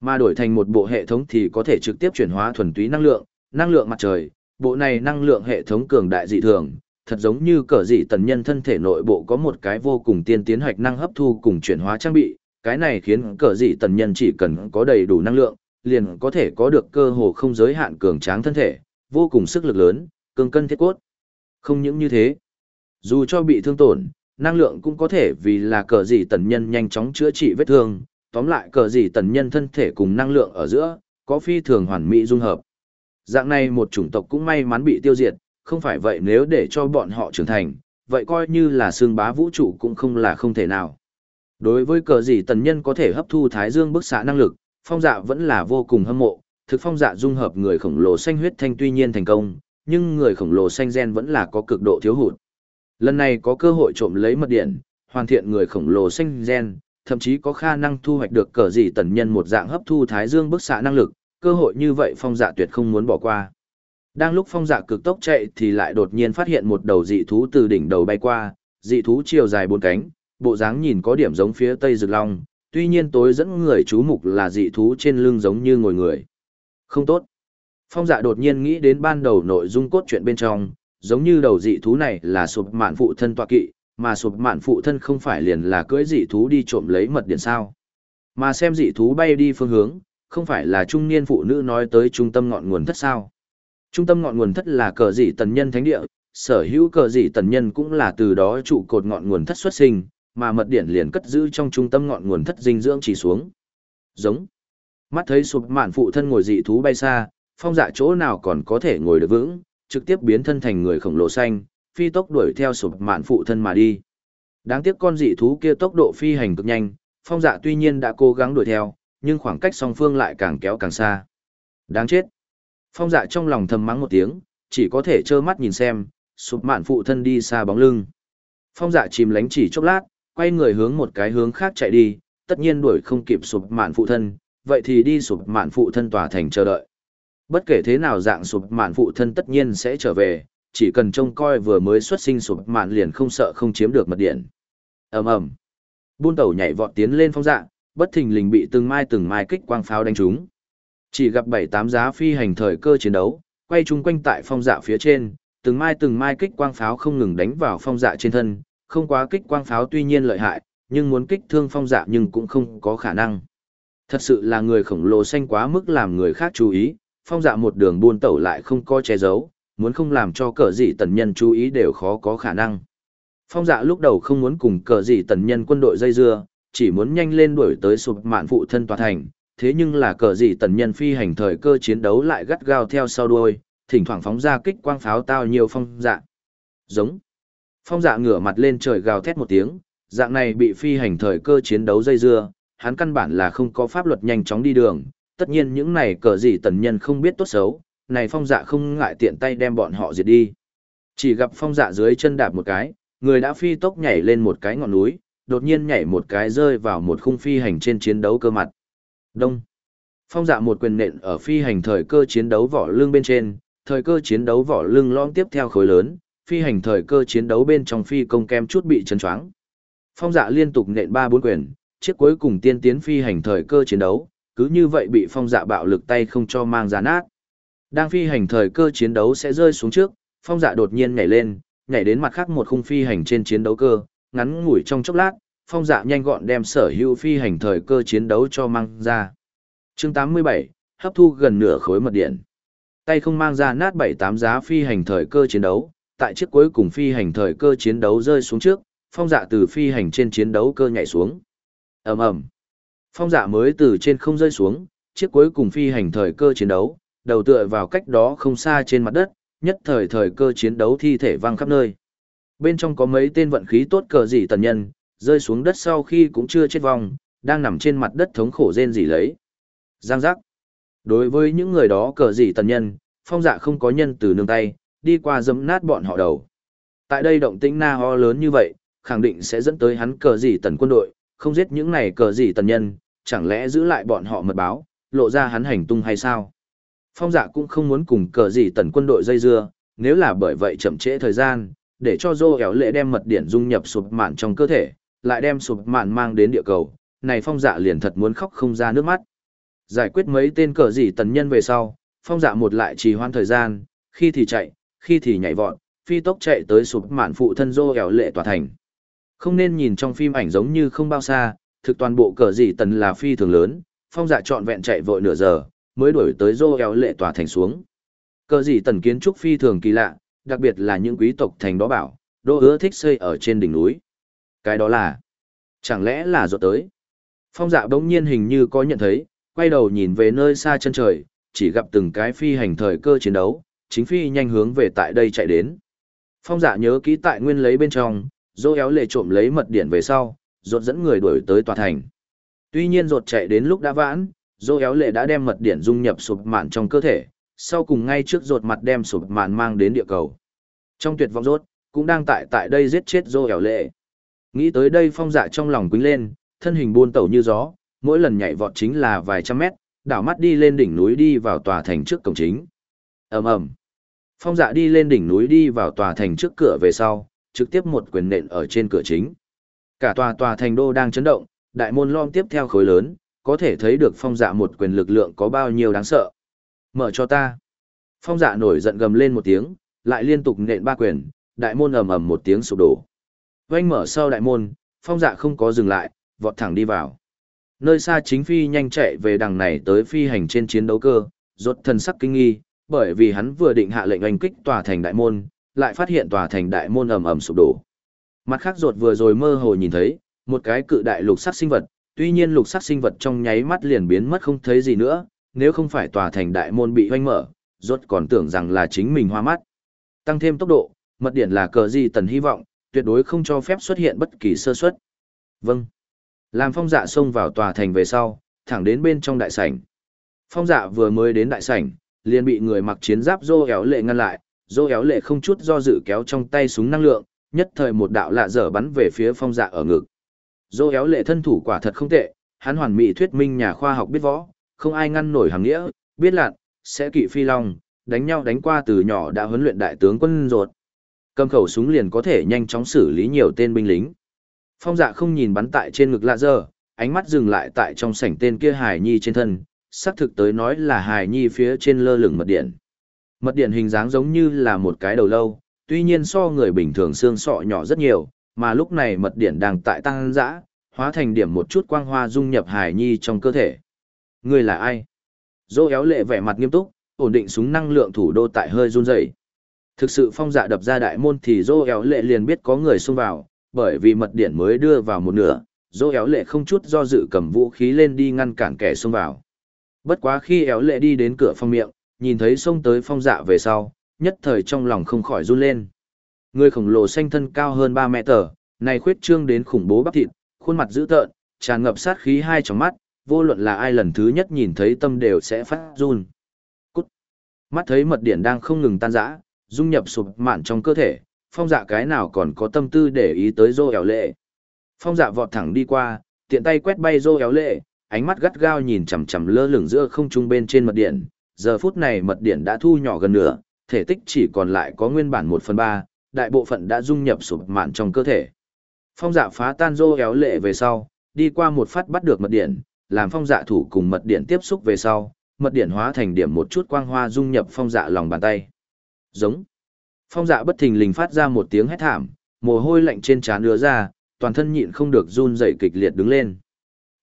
Mà đổi thành một bộ hệ thống thì có thể trực tiếp chuyển hóa thuần túy năng lượng, năng lượng mặt trời, bộ này năng lượng hệ thống cường đại dị thường, thật giống như cờ dị tần nhân thân thể nội bộ có một cái vô cùng tiên tiến hoạch năng hấp thu cùng chuyển hóa trang bị, cái này khiến cờ dị tần nhân chỉ cần có đầy đủ năng lượng, liền có thể có được cơ hồ không giới hạn cường tráng thân thể, vô cùng sức lực lớn, cường cân thiết cốt. Không những như thế, dù cho bị thương tổn, năng lượng cũng có thể vì là cờ dị tần nhân nhanh chóng chữa trị vết thương, tóm lại cờ gì tần nhân thân thể cùng năng lượng ở giữa, có phi thường hoàn mỹ dung hợp. Dạng này một chủng tộc cũng may mắn bị tiêu diệt, không phải vậy nếu để cho bọn họ trưởng thành, vậy coi như là xương bá vũ trụ cũng không là không thể nào. Đối với cờ gì tần nhân có thể hấp thu thái dương bức xạ năng lực, phong dạ vẫn là vô cùng hâm mộ, thực phong dạ dung hợp người khổng lồ xanh huyết thanh tuy nhiên thành công, nhưng người khổng lồ xanh gen vẫn là có cực độ thiếu hụt. Lần này có cơ hội trộm lấy mật điện, hoàn thiện người khổng lồ xanh gen, thậm chí có khả năng thu hoạch được cờ dị tần nhân một dạng hấp thu thái dương bức xạ năng lực, cơ hội như vậy phong dạ tuyệt không muốn bỏ qua. Đang lúc phong dạ cực tốc chạy thì lại đột nhiên phát hiện một đầu dị thú từ đỉnh đầu bay qua, dị thú chiều dài bốn cánh, bộ dáng nhìn có điểm giống phía tây rực long, tuy nhiên tối dẫn người chú mục là dị thú trên lưng giống như ngồi người. Không tốt. Phong dạ đột nhiên nghĩ đến ban đầu nội dung cốt truyện bên trong, giống như đầu dị thú này là sụp mạn phụ thân tọa kỵ, mà sụp mạn phụ thân không phải liền là cưỡi dị thú đi trộm lấy mật điện sao. Mà xem dị thú bay đi phương hướng, không phải là trung niên phụ nữ nói tới trung tâm ngọn nguồn thất sao. Trung tâm ngọn nguồn thất là cờ dị tần nhân thánh địa, sở hữu cờ dị tần nhân cũng là từ đó trụ cột ngọn nguồn thất xuất sinh, mà mật điện liền cất giữ trong trung tâm ngọn nguồn thất dinh dưỡng chỉ xuống. Giống. Mắt thấy sụp mạn phụ thân ngồi dị thú bay xa, phong dạ chỗ nào còn có thể ngồi được vững, trực tiếp biến thân thành người khổng lồ xanh, phi tốc đuổi theo sụp mạn phụ thân mà đi. Đáng tiếc con dị thú kia tốc độ phi hành cực nhanh, phong dạ tuy nhiên đã cố gắng đuổi theo, nhưng khoảng cách song phương lại càng kéo càng xa. Đáng chết. Phong dạ trong lòng thầm mắng một tiếng, chỉ có thể trơ mắt nhìn xem, sụp mạn phụ thân đi xa bóng lưng. Phong dạ chìm lánh chỉ chốc lát, quay người hướng một cái hướng khác chạy đi, tất nhiên đuổi không kịp sụp mạn phụ thân, vậy thì đi sụp mạn phụ thân tòa thành chờ đợi. Bất kể thế nào dạng sụp mạn phụ thân tất nhiên sẽ trở về, chỉ cần trông coi vừa mới xuất sinh sụp mạn liền không sợ không chiếm được mật điện. ầm ầm, buôn tàu nhảy vọt tiến lên phong dạng, bất thình lình bị từng mai từng mai kích quang pháo đánh trúng. Chỉ gặp bảy tám giá phi hành thời cơ chiến đấu, quay chung quanh tại phong dạ phía trên, từng mai từng mai kích quang pháo không ngừng đánh vào phong dạ trên thân, không quá kích quang pháo tuy nhiên lợi hại, nhưng muốn kích thương phong dạ nhưng cũng không có khả năng. Thật sự là người khổng lồ xanh quá mức làm người khác chú ý, phong dạ một đường buôn tẩu lại không có che giấu, muốn không làm cho cờ dị tần nhân chú ý đều khó có khả năng. Phong dạ lúc đầu không muốn cùng cờ dị tần nhân quân đội dây dưa, chỉ muốn nhanh lên đuổi tới sụp mạn phụ thân tòa thành, thế nhưng là cờ dị tần nhân phi hành thời cơ chiến đấu lại gắt gao theo sau đuôi, thỉnh thoảng phóng ra kích quang pháo tao nhiều phong dạ. Giống. Phong dạ ngửa mặt lên trời gào thét một tiếng, dạng này bị phi hành thời cơ chiến đấu dây dưa, hắn căn bản là không có pháp luật nhanh chóng đi đường, tất nhiên những này cờ dị tần nhân không biết tốt xấu, này phong dạ không ngại tiện tay đem bọn họ diệt đi. Chỉ gặp phong dạ dưới chân đạp một cái, người đã phi tốc nhảy lên một cái ngọn núi, đột nhiên nhảy một cái rơi vào một khung phi hành trên chiến đấu cơ mặt. Đông. Phong dạ một quyền nện ở phi hành thời cơ chiến đấu vỏ lưng bên trên, thời cơ chiến đấu vỏ lưng lõm tiếp theo khối lớn, phi hành thời cơ chiến đấu bên trong phi công kem chút bị chấn choáng. Phong dạ liên tục nện ba bốn quyền, chiếc cuối cùng tiên tiến phi hành thời cơ chiến đấu, cứ như vậy bị phong dạ bạo lực tay không cho mang ra nát. Đang phi hành thời cơ chiến đấu sẽ rơi xuống trước, phong dạ đột nhiên nhảy lên, nhảy đến mặt khác một khung phi hành trên chiến đấu cơ, ngắn ngủi trong chốc lát, phong dạ nhanh gọn đem sở hữu phi hành thời cơ chiến đấu cho mang ra. chương 87, hấp thu gần nửa khối mật điện. Tay không mang ra nát bảy tám giá phi hành thời cơ chiến đấu, tại chiếc cuối cùng phi hành thời cơ chiến đấu rơi xuống trước, phong dạ từ phi hành trên chiến đấu cơ nhảy xuống. ầm ầm Phong dạ mới từ trên không rơi xuống, chiếc cuối cùng phi hành thời cơ chiến đấu, đầu tựa vào cách đó không xa trên mặt đất, nhất thời thời cơ chiến đấu thi thể văng khắp nơi. Bên trong có mấy tên vận khí tốt cờ dị tần nhân, rơi xuống đất sau khi cũng chưa chết vong, đang nằm trên mặt đất thống khổ rên rỉ lấy. Giang giác. Đối với những người đó cờ dị tần nhân, phong dạ không có nhân từ nương tay, đi qua dẫm nát bọn họ đầu. Tại đây động tĩnh na ho lớn như vậy, khẳng định sẽ dẫn tới hắn cờ dị tần quân đội, không giết những này cờ dị tần nhân, chẳng lẽ giữ lại bọn họ mật báo, lộ ra hắn hành tung hay sao? Phong dạ cũng không muốn cùng cờ gì tần quân đội dây dưa, nếu là bởi vậy chậm trễ thời gian, để cho dô éo lệ đem mật điển dung nhập sụp mạn trong cơ thể, lại đem sụp mạn mang đến địa cầu, này phong dạ liền thật muốn khóc không ra nước mắt. Giải quyết mấy tên cờ gì tần nhân về sau, phong dạ một lại trì hoãn thời gian, khi thì chạy, khi thì nhảy vọt, phi tốc chạy tới sụp mạn phụ thân dô éo lệ tòa thành. Không nên nhìn trong phim ảnh giống như không bao xa, thực toàn bộ cờ gì tần là phi thường lớn, phong dạ trọn vẹn chạy vội nửa giờ, mới đuổi tới dô éo lệ tòa thành xuống. Cờ gì tần kiến trúc phi thường kỳ lạ, đặc biệt là những quý tộc thành đó bảo, đô ứa thích xây ở trên đỉnh núi. Cái đó là, chẳng lẽ là rột tới. Phong dạ bỗng nhiên hình như có nhận thấy, quay đầu nhìn về nơi xa chân trời, chỉ gặp từng cái phi hành thời cơ chiến đấu, chính phi nhanh hướng về tại đây chạy đến. Phong dạ nhớ kỹ tại nguyên lấy bên trong, dô éo lệ trộm lấy mật điện về sau, rột dẫn người đuổi tới tòa thành. Tuy nhiên rột chạy đến lúc đã vãn, dô éo lệ đã đem mật điện dung nhập sụp mạn trong cơ thể, sau cùng ngay trước rột mặt đem sụp mạn mang đến địa cầu. Trong tuyệt vọng rốt, cũng đang tại tại đây giết chết dô éo lệ. Nghĩ tới đây phong dạ trong lòng quýnh lên, thân hình buôn tẩu như gió, mỗi lần nhảy vọt chính là vài trăm mét, đảo mắt đi lên đỉnh núi đi vào tòa thành trước cổng chính. ầm ầm Phong dạ đi lên đỉnh núi đi vào tòa thành trước cửa về sau, trực tiếp một quyền nện ở trên cửa chính. Cả tòa tòa thành đô đang chấn động, đại môn lom tiếp theo khối lớn, có thể thấy được phong dạ một quyền lực lượng có bao nhiêu đáng sợ. Mở cho ta. Phong dạ nổi giận gầm lên một tiếng, lại liên tục nện ba quyền, đại môn ầm ầm một tiếng sụp đổ. Vanh mở sau đại môn, phong dạ không có dừng lại, vọt thẳng đi vào. Nơi xa chính phi nhanh chạy về đằng này tới phi hành trên chiến đấu cơ, rốt thần sắc kinh nghi, bởi vì hắn vừa định hạ lệnh oanh kích tòa thành đại môn, lại phát hiện tòa thành đại môn ầm ầm sụp đổ. Mặt khác rốt vừa rồi mơ hồ nhìn thấy, một cái cự đại lục sắc sinh vật, tuy nhiên lục sắc sinh vật trong nháy mắt liền biến mất không thấy gì nữa, nếu không phải tòa thành đại môn bị hoanh mở, rốt còn tưởng rằng là chính mình hoa mắt. Tăng thêm tốc độ, mật điển là cờ gì tần hy vọng, tuyệt đối không cho phép xuất hiện bất kỳ sơ suất. Vâng. Làm phong dạ xông vào tòa thành về sau, thẳng đến bên trong đại sảnh. Phong dạ vừa mới đến đại sảnh, liền bị người mặc chiến giáp dô éo lệ ngăn lại, dô éo lệ không chút do dự kéo trong tay súng năng lượng, nhất thời một đạo lạ dở bắn về phía phong dạ ở ngực. Dô éo lệ thân thủ quả thật không tệ, hắn hoàn mỹ thuyết minh nhà khoa học biết võ, không ai ngăn nổi hàng nghĩa, biết lạn, sẽ kỵ phi long, đánh nhau đánh qua từ nhỏ đã huấn luyện đại tướng quân ruột. Cầm khẩu súng liền có thể nhanh chóng xử lý nhiều tên binh lính. Phong dạ không nhìn bắn tại trên ngực lạ dơ, ánh mắt dừng lại tại trong sảnh tên kia hài nhi trên thân, xác thực tới nói là hài nhi phía trên lơ lửng mật điện. Mật điện hình dáng giống như là một cái đầu lâu, tuy nhiên so người bình thường xương sọ nhỏ rất nhiều, mà lúc này mật điển đang tại tăng dã, hóa thành điểm một chút quang hoa dung nhập hài nhi trong cơ thể. Người là ai? Dô éo lệ vẻ mặt nghiêm túc, ổn định súng năng lượng thủ đô tại hơi run rẩy. Thực sự phong dạ đập ra đại môn thì dô éo lệ liền biết có người xông vào, bởi vì mật điển mới đưa vào một nửa, dô éo lệ không chút do dự cầm vũ khí lên đi ngăn cản kẻ xông vào. Bất quá khi éo lệ đi đến cửa phong miệng, nhìn thấy xông tới phong dạ về sau, nhất thời trong lòng không khỏi run lên. Người khổng lồ xanh thân cao hơn 3 mét tờ, này khuyết trương đến khủng bố bắp thịt, khuôn mặt dữ tợn, tràn ngập sát khí hai trong mắt, vô luận là ai lần thứ nhất nhìn thấy tâm đều sẽ phát run. Cút. Mắt thấy mật điện đang không ngừng tan rã, dung nhập sụp mạn trong cơ thể, phong dạ cái nào còn có tâm tư để ý tới dô éo lệ. Phong dạ vọt thẳng đi qua, tiện tay quét bay dô éo lệ, ánh mắt gắt gao nhìn chằm chằm lơ lửng giữa không trung bên trên mật điện. Giờ phút này mật điện đã thu nhỏ gần nửa, thể tích chỉ còn lại có nguyên bản một phần ba, đại bộ phận đã dung nhập sụp mạn trong cơ thể. Phong dạ phá tan dô éo lệ về sau, đi qua một phát bắt được mật điện, làm phong dạ thủ cùng mật điện tiếp xúc về sau, mật điện hóa thành điểm một chút quang hoa dung nhập phong dạ lòng bàn tay. Giống. Phong dạ bất thình lình phát ra một tiếng hét thảm, mồ hôi lạnh trên trán ứa ra, toàn thân nhịn không được run rẩy kịch liệt đứng lên.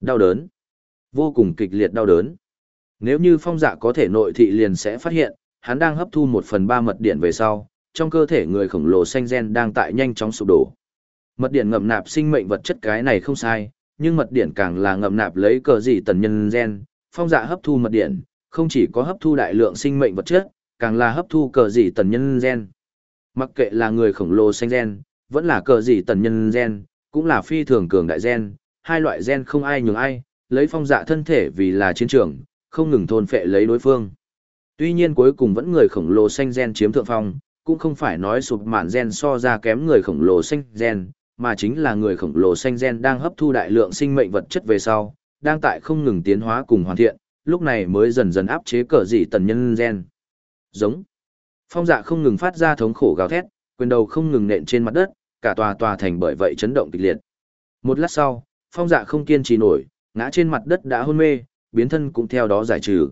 Đau đớn. Vô cùng kịch liệt đau đớn. Nếu như phong dạ có thể nội thị liền sẽ phát hiện, hắn đang hấp thu một phần ba mật điện về sau, trong cơ thể người khổng lồ xanh gen đang tại nhanh chóng sụp đổ. Mật điện ngậm nạp sinh mệnh vật chất cái này không sai, nhưng mật điện càng là ngậm nạp lấy cờ gì tần nhân gen, phong dạ hấp thu mật điện, không chỉ có hấp thu đại lượng sinh mệnh vật chất, càng là hấp thu cờ gì tần nhân gen. Mặc kệ là người khổng lồ xanh gen, vẫn là cờ gì tần nhân gen, cũng là phi thường cường đại gen, hai loại gen không ai nhường ai, lấy phong dạ thân thể vì là chiến trường, không ngừng thôn phệ lấy đối phương. Tuy nhiên cuối cùng vẫn người khổng lồ xanh gen chiếm thượng phong, cũng không phải nói sụp mạn gen so ra kém người khổng lồ xanh gen, mà chính là người khổng lồ xanh gen đang hấp thu đại lượng sinh mệnh vật chất về sau, đang tại không ngừng tiến hóa cùng hoàn thiện, lúc này mới dần dần áp chế cờ dị tần nhân gen. Giống. Phong dạ không ngừng phát ra thống khổ gào thét, quyền đầu không ngừng nện trên mặt đất, cả tòa tòa thành bởi vậy chấn động kịch liệt. Một lát sau, phong dạ không kiên trì nổi, ngã trên mặt đất đã hôn mê, biến thân cũng theo đó giải trừ.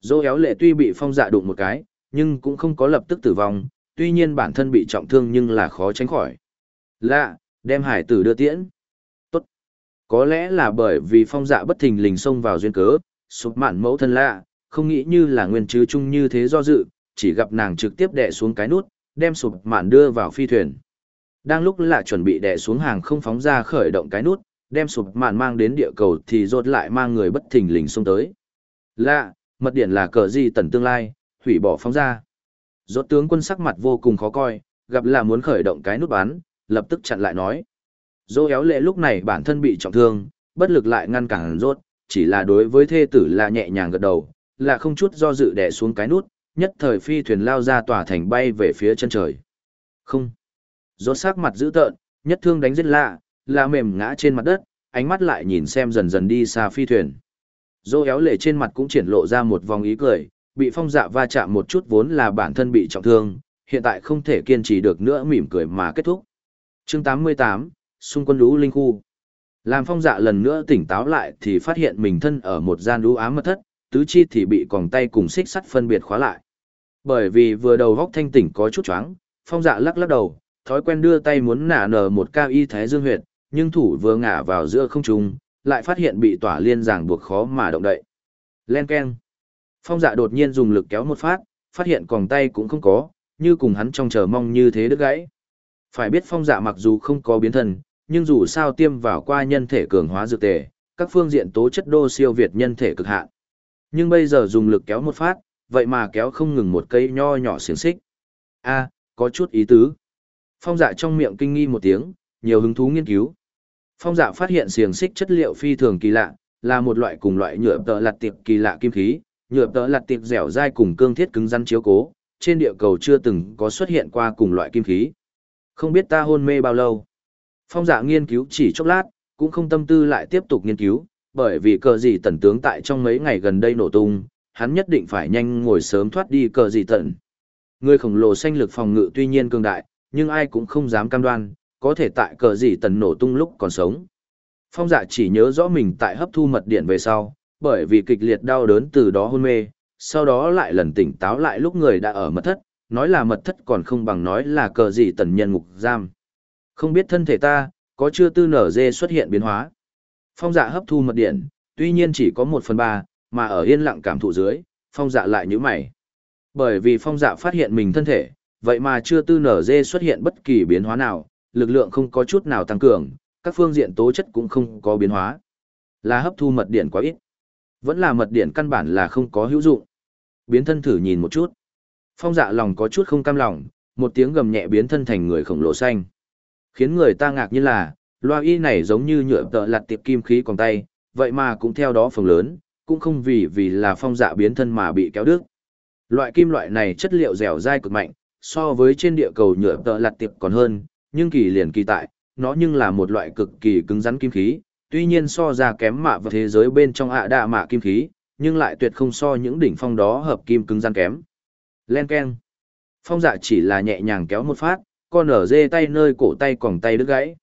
Dô éo lệ tuy bị phong dạ đụng một cái, nhưng cũng không có lập tức tử vong, tuy nhiên bản thân bị trọng thương nhưng là khó tránh khỏi. Lạ, đem hải tử đưa tiễn. Tốt. Có lẽ là bởi vì phong dạ bất thình lình xông vào duyên cớ, sụp mạn mẫu thân lạ, không nghĩ như là nguyên chứ chung như thế do dự, chỉ gặp nàng trực tiếp đè xuống cái nút, đem sụp mạn đưa vào phi thuyền. Đang lúc lạ chuẩn bị đè xuống hàng không phóng ra khởi động cái nút, đem sụp mạn mang đến địa cầu thì rốt lại mang người bất thình lình xông tới. Lạ, mật điển là cờ gì tần tương lai, hủy bỏ phóng ra. Rốt tướng quân sắc mặt vô cùng khó coi, gặp là muốn khởi động cái nút bắn, lập tức chặn lại nói. Dô éo lệ lúc này bản thân bị trọng thương, bất lực lại ngăn cản rốt, chỉ là đối với thê tử là nhẹ nhàng gật đầu, là không chút do dự đè xuống cái nút, nhất thời phi thuyền lao ra tòa thành bay về phía chân trời. Không. Rốt sắc mặt dữ tợn, nhất thương đánh giết lạ, là mềm ngã trên mặt đất, ánh mắt lại nhìn xem dần dần đi xa phi thuyền. Dô éo lệ trên mặt cũng triển lộ ra một vòng ý cười, bị phong dạ va chạm một chút vốn là bản thân bị trọng thương, hiện tại không thể kiên trì được nữa mỉm cười mà kết thúc. chương 88, xung quân lũ linh khu. Làm phong dạ lần nữa tỉnh táo lại thì phát hiện mình thân ở một gian lũ ám mật thất, tứ chi thì bị còng tay cùng xích sắt phân biệt khóa lại. Bởi vì vừa đầu góc thanh tỉnh có chút chóng phong dạ lắc lắc đầu, thói quen đưa tay muốn nả nở một cao y thái dương huyệt, nhưng thủ vừa ngả vào giữa không trung, lại phát hiện bị tỏa liên giảng buộc khó mà động đậy. Len keng. Phong dạ đột nhiên dùng lực kéo một phát, phát hiện còng tay cũng không có, như cùng hắn trong chờ mong như thế đứt gãy. Phải biết phong dạ mặc dù không có biến thần, nhưng dù sao tiêm vào qua nhân thể cường hóa dược tề, các phương diện tố chất đô siêu việt nhân thể cực hạn. Nhưng bây giờ dùng lực kéo một phát, vậy mà kéo không ngừng một cây nho nhỏ xiềng xích. A, có chút ý tứ. Phong dạ trong miệng kinh nghi một tiếng, nhiều hứng thú nghiên cứu. Phong dạ phát hiện xiềng xích chất liệu phi thường kỳ lạ, là một loại cùng loại nhựa tợ lặt tiệp kỳ lạ kim khí, nhựa tợ lặt tiệp dẻo dai cùng cương thiết cứng rắn chiếu cố, trên địa cầu chưa từng có xuất hiện qua cùng loại kim khí. Không biết ta hôn mê bao lâu. Phong dạ nghiên cứu chỉ chốc lát, cũng không tâm tư lại tiếp tục nghiên cứu, bởi vì cờ gì tần tướng tại trong mấy ngày gần đây nổ tung, hắn nhất định phải nhanh ngồi sớm thoát đi cờ gì tần. Người khổng lồ xanh lực phòng ngự tuy nhiên cường đại, nhưng ai cũng không dám cam đoan, có thể tại cờ gì tần nổ tung lúc còn sống. Phong dạ chỉ nhớ rõ mình tại hấp thu mật điện về sau, bởi vì kịch liệt đau đớn từ đó hôn mê, sau đó lại lần tỉnh táo lại lúc người đã ở mật thất, nói là mật thất còn không bằng nói là cờ gì tần nhân ngục giam. Không biết thân thể ta, có chưa tư nở dê xuất hiện biến hóa. Phong dạ hấp thu mật điện, tuy nhiên chỉ có một phần ba, mà ở yên lặng cảm thụ dưới, phong dạ lại như mày. Bởi vì phong dạ phát hiện mình thân thể, vậy mà chưa tư nở dê xuất hiện bất kỳ biến hóa nào, lực lượng không có chút nào tăng cường, các phương diện tố chất cũng không có biến hóa. Là hấp thu mật điện quá ít. Vẫn là mật điện căn bản là không có hữu dụng. Biến thân thử nhìn một chút. Phong dạ lòng có chút không cam lòng, một tiếng gầm nhẹ biến thân thành người khổng lồ xanh. Khiến người ta ngạc nhiên là, loa y này giống như nhựa tợ lặt tiệp kim khí còn tay, vậy mà cũng theo đó phần lớn, cũng không vì vì là phong dạ biến thân mà bị kéo đứt. Loại kim loại này chất liệu dẻo dai cực mạnh, so với trên địa cầu nhựa tợ lặt tiệp còn hơn, nhưng kỳ liền kỳ tại, nó nhưng là một loại cực kỳ cứng rắn kim khí, tuy nhiên so ra kém mạ vào thế giới bên trong ạ đạ mạ kim khí, nhưng lại tuyệt không so những đỉnh phong đó hợp kim cứng rắn kém. Len keng. Phong dạ chỉ là nhẹ nhàng kéo một phát, con ở dê tay nơi cổ tay còng tay đứt gãy.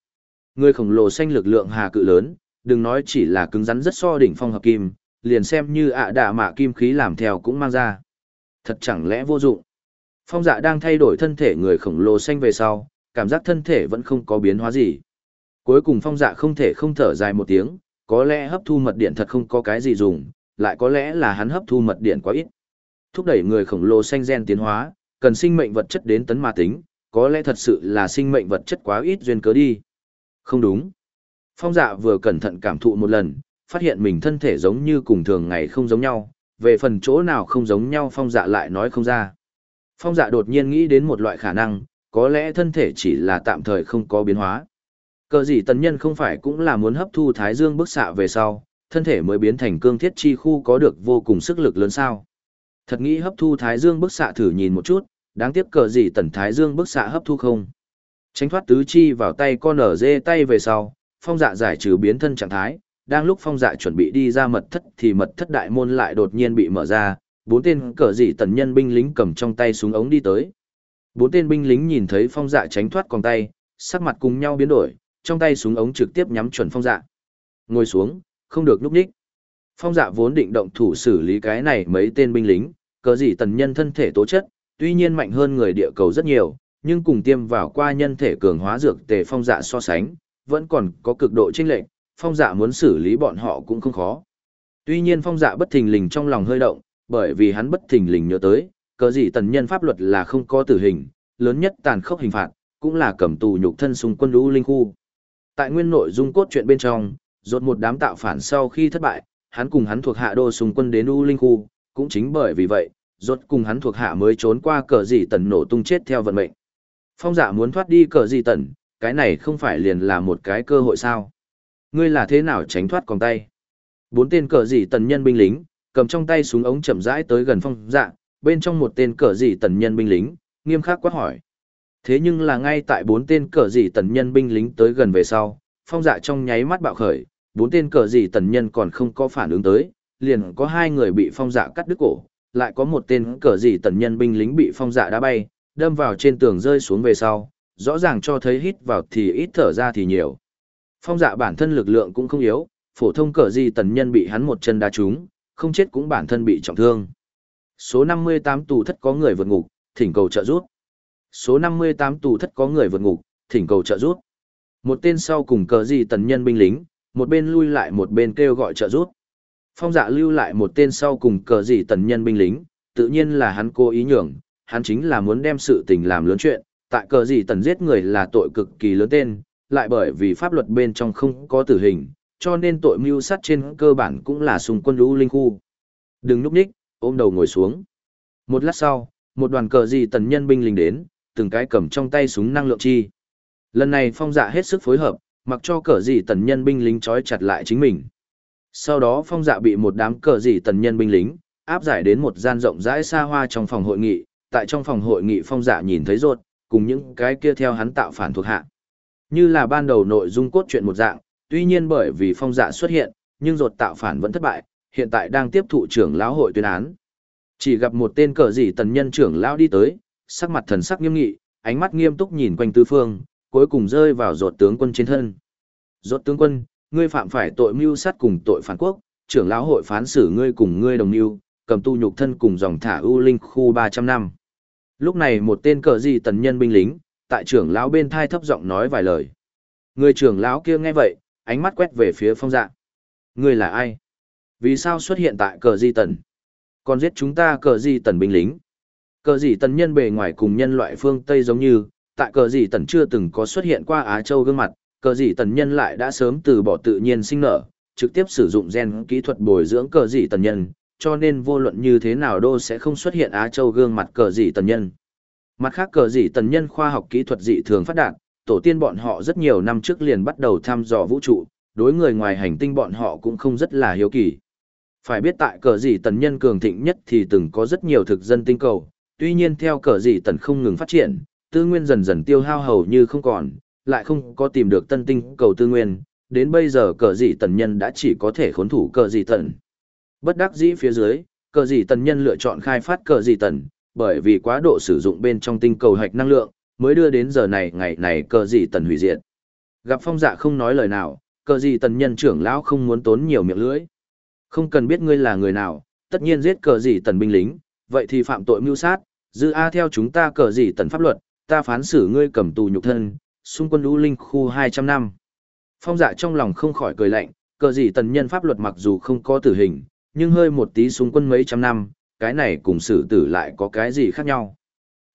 Người khổng lồ xanh lực lượng hà cự lớn, đừng nói chỉ là cứng rắn rất so đỉnh phong hợp kim, liền xem như ạ đạ mạ kim khí làm theo cũng mang ra. Thật chẳng lẽ vô dụng. Phong dạ đang thay đổi thân thể người khổng lồ xanh về sau, cảm giác thân thể vẫn không có biến hóa gì. Cuối cùng phong dạ không thể không thở dài một tiếng, có lẽ hấp thu mật điện thật không có cái gì dùng, lại có lẽ là hắn hấp thu mật điện quá ít. Thúc đẩy người khổng lồ xanh gen tiến hóa, cần sinh mệnh vật chất đến tấn ma tính, có lẽ thật sự là sinh mệnh vật chất quá ít duyên cớ đi. Không đúng. Phong dạ vừa cẩn thận cảm thụ một lần, phát hiện mình thân thể giống như cùng thường ngày không giống nhau, về phần chỗ nào không giống nhau phong dạ lại nói không ra. Phong dạ đột nhiên nghĩ đến một loại khả năng, có lẽ thân thể chỉ là tạm thời không có biến hóa. Cờ gì tần nhân không phải cũng là muốn hấp thu thái dương bức xạ về sau, thân thể mới biến thành cương thiết chi khu có được vô cùng sức lực lớn sao. Thật nghĩ hấp thu thái dương bức xạ thử nhìn một chút, đáng tiếc cờ gì tần thái dương bức xạ hấp thu không. Tránh thoát tứ chi vào tay con ở dê tay về sau, phong dạ giải trừ biến thân trạng thái, đang lúc phong dạ chuẩn bị đi ra mật thất thì mật thất đại môn lại đột nhiên bị mở ra, bốn tên cờ dị tần nhân binh lính cầm trong tay súng ống đi tới. Bốn tên binh lính nhìn thấy phong dạ tránh thoát con tay, sắc mặt cùng nhau biến đổi, trong tay súng ống trực tiếp nhắm chuẩn phong dạ. Ngồi xuống, không được núp ních. Phong dạ vốn định động thủ xử lý cái này mấy tên binh lính, cờ gì tần nhân thân thể tố chất, tuy nhiên mạnh hơn người địa cầu rất nhiều, nhưng cùng tiêm vào qua nhân thể cường hóa dược tề phong dạ so sánh, vẫn còn có cực độ chênh lệch, phong dạ muốn xử lý bọn họ cũng không khó. Tuy nhiên phong dạ bất thình lình trong lòng hơi động, bởi vì hắn bất thình lình nhớ tới, cờ gì tần nhân pháp luật là không có tử hình, lớn nhất tàn khốc hình phạt, cũng là cầm tù nhục thân xung quân lũ linh khu. Tại nguyên nội dung cốt truyện bên trong, rốt một đám tạo phản sau khi thất bại, hắn cùng hắn thuộc hạ đô xung quân đến U Linh khu, cũng chính bởi vì vậy, rốt cùng hắn thuộc hạ mới trốn qua cờ dị tần nổ tung chết theo vận mệnh. Phong dạ muốn thoát đi cờ dị tần, cái này không phải liền là một cái cơ hội sao? Ngươi là thế nào tránh thoát còn tay? Bốn tên cờ dị tần nhân binh lính, cầm trong tay súng ống chậm rãi tới gần phong dạ, bên trong một tên cờ dị tần nhân binh lính, nghiêm khắc quát hỏi. Thế nhưng là ngay tại bốn tên cờ gì tần nhân binh lính tới gần về sau, phong dạ trong nháy mắt bạo khởi, bốn tên cờ gì tần nhân còn không có phản ứng tới, liền có hai người bị phong dạ cắt đứt cổ, lại có một tên cờ gì tần nhân binh lính bị phong dạ đá bay, đâm vào trên tường rơi xuống về sau, rõ ràng cho thấy hít vào thì ít thở ra thì nhiều. Phong dạ bản thân lực lượng cũng không yếu, phổ thông cờ gì tần nhân bị hắn một chân đá trúng, không chết cũng bản thân bị trọng thương. Số 58 tù thất có người vượt ngục, thỉnh cầu trợ giúp. Số 58 tù thất có người vượt ngục, thỉnh cầu trợ giúp. Một tên sau cùng cờ gì tần nhân binh lính, một bên lui lại một bên kêu gọi trợ giúp. Phong dạ lưu lại một tên sau cùng cờ gì tần nhân binh lính, tự nhiên là hắn cố ý nhường, hắn chính là muốn đem sự tình làm lớn chuyện, tại cờ gì tần giết người là tội cực kỳ lớn tên, lại bởi vì pháp luật bên trong không có tử hình, cho nên tội mưu sát trên cơ bản cũng là xung quân lũ linh khu. Đừng núp ních, ôm đầu ngồi xuống. Một lát sau, một đoàn cờ gì tần nhân binh lính đến, từng cái cầm trong tay súng năng lượng chi. Lần này phong dạ hết sức phối hợp, mặc cho cờ gì tần nhân binh lính trói chặt lại chính mình. Sau đó phong dạ bị một đám cờ gì tần nhân binh lính, áp giải đến một gian rộng rãi xa hoa trong phòng hội nghị, tại trong phòng hội nghị phong dạ nhìn thấy ruột cùng những cái kia theo hắn tạo phản thuộc hạ. Như là ban đầu nội dung cốt truyện một dạng, tuy nhiên bởi vì phong dạ xuất hiện, nhưng ruột tạo phản vẫn thất bại, hiện tại đang tiếp thụ trưởng lão hội tuyên án. Chỉ gặp một tên cờ gì tần nhân trưởng lão đi tới, sắc mặt thần sắc nghiêm nghị, ánh mắt nghiêm túc nhìn quanh tứ phương, cuối cùng rơi vào rột tướng quân trên thân. Rột tướng quân, ngươi phạm phải tội mưu sát cùng tội phản quốc, trưởng lão hội phán xử ngươi cùng ngươi đồng mưu, cầm tu nhục thân cùng dòng thả ưu linh khu 300 năm. Lúc này một tên cờ gì tần nhân binh lính, tại trưởng lão bên thai thấp giọng nói vài lời. Người trưởng lão kia nghe vậy, ánh mắt quét về phía phong dạ. Ngươi là ai? Vì sao xuất hiện tại cờ di tần? Còn giết chúng ta cờ di tần binh lính. Cờ dị tần nhân bề ngoài cùng nhân loại phương Tây giống như, tại cờ dị tần chưa từng có xuất hiện qua Á Châu gương mặt, cờ dị tần nhân lại đã sớm từ bỏ tự nhiên sinh nở, trực tiếp sử dụng gen kỹ thuật bồi dưỡng cờ dị tần nhân, cho nên vô luận như thế nào đô sẽ không xuất hiện Á Châu gương mặt cờ dị tần nhân. Mặt khác cờ dị tần nhân khoa học kỹ thuật dị thường phát đạt, tổ tiên bọn họ rất nhiều năm trước liền bắt đầu thăm dò vũ trụ, đối người ngoài hành tinh bọn họ cũng không rất là hiếu kỳ. Phải biết tại cờ dị tần nhân cường thịnh nhất thì từng có rất nhiều thực dân tinh cầu, tuy nhiên theo cờ dị tần không ngừng phát triển, tư nguyên dần dần tiêu hao hầu như không còn, lại không có tìm được tân tinh cầu tư nguyên, đến bây giờ cờ dị tần nhân đã chỉ có thể khốn thủ cờ dị tần. Bất đắc dĩ phía dưới, cờ dị tần nhân lựa chọn khai phát cờ dị tần, bởi vì quá độ sử dụng bên trong tinh cầu hạch năng lượng, mới đưa đến giờ này ngày này cờ dị tần hủy diệt. Gặp phong dạ không nói lời nào, cờ dị tần nhân trưởng lão không muốn tốn nhiều miệng lưỡi. Không cần biết ngươi là người nào, tất nhiên giết cờ dị tần binh lính, vậy thì phạm tội mưu sát, dư A theo chúng ta cờ gì tần pháp luật, ta phán xử ngươi cầm tù nhục thân, xung quân lũ linh khu 200 năm. Phong dạ trong lòng không khỏi cười lạnh, cờ gì tần nhân pháp luật mặc dù không có tử hình, nhưng hơi một tí xung quân mấy trăm năm, cái này cùng xử tử lại có cái gì khác nhau.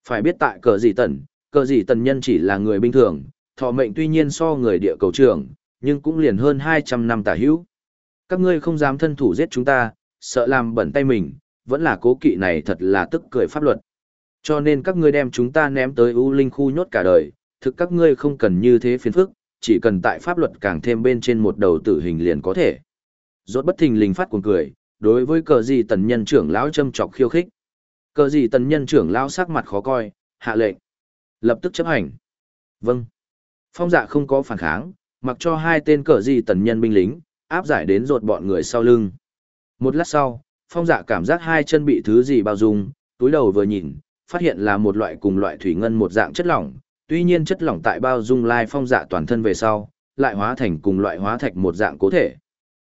Phải biết tại cờ gì tần, cờ gì tần nhân chỉ là người bình thường, thọ mệnh tuy nhiên so người địa cầu trưởng, nhưng cũng liền hơn 200 năm tả hữu. Các ngươi không dám thân thủ giết chúng ta, sợ làm bẩn tay mình, vẫn là cố kỵ này thật là tức cười pháp luật. Cho nên các ngươi đem chúng ta ném tới U Linh khu nhốt cả đời, thực các ngươi không cần như thế phiền phức, chỉ cần tại pháp luật càng thêm bên trên một đầu tử hình liền có thể. Rốt bất thình lình phát cuồng cười, đối với cờ gì tần nhân trưởng lão châm chọc khiêu khích. Cờ gì tần nhân trưởng lão sắc mặt khó coi, hạ lệnh. Lập tức chấp hành. Vâng. Phong dạ không có phản kháng, mặc cho hai tên cờ gì tần nhân binh lính, áp giải đến rột bọn người sau lưng. Một lát sau, phong dạ cảm giác hai chân bị thứ gì bao dung, túi đầu vừa nhìn, phát hiện là một loại cùng loại thủy ngân một dạng chất lỏng, tuy nhiên chất lỏng tại bao dung lai phong dạ toàn thân về sau, lại hóa thành cùng loại hóa thạch một dạng cố thể.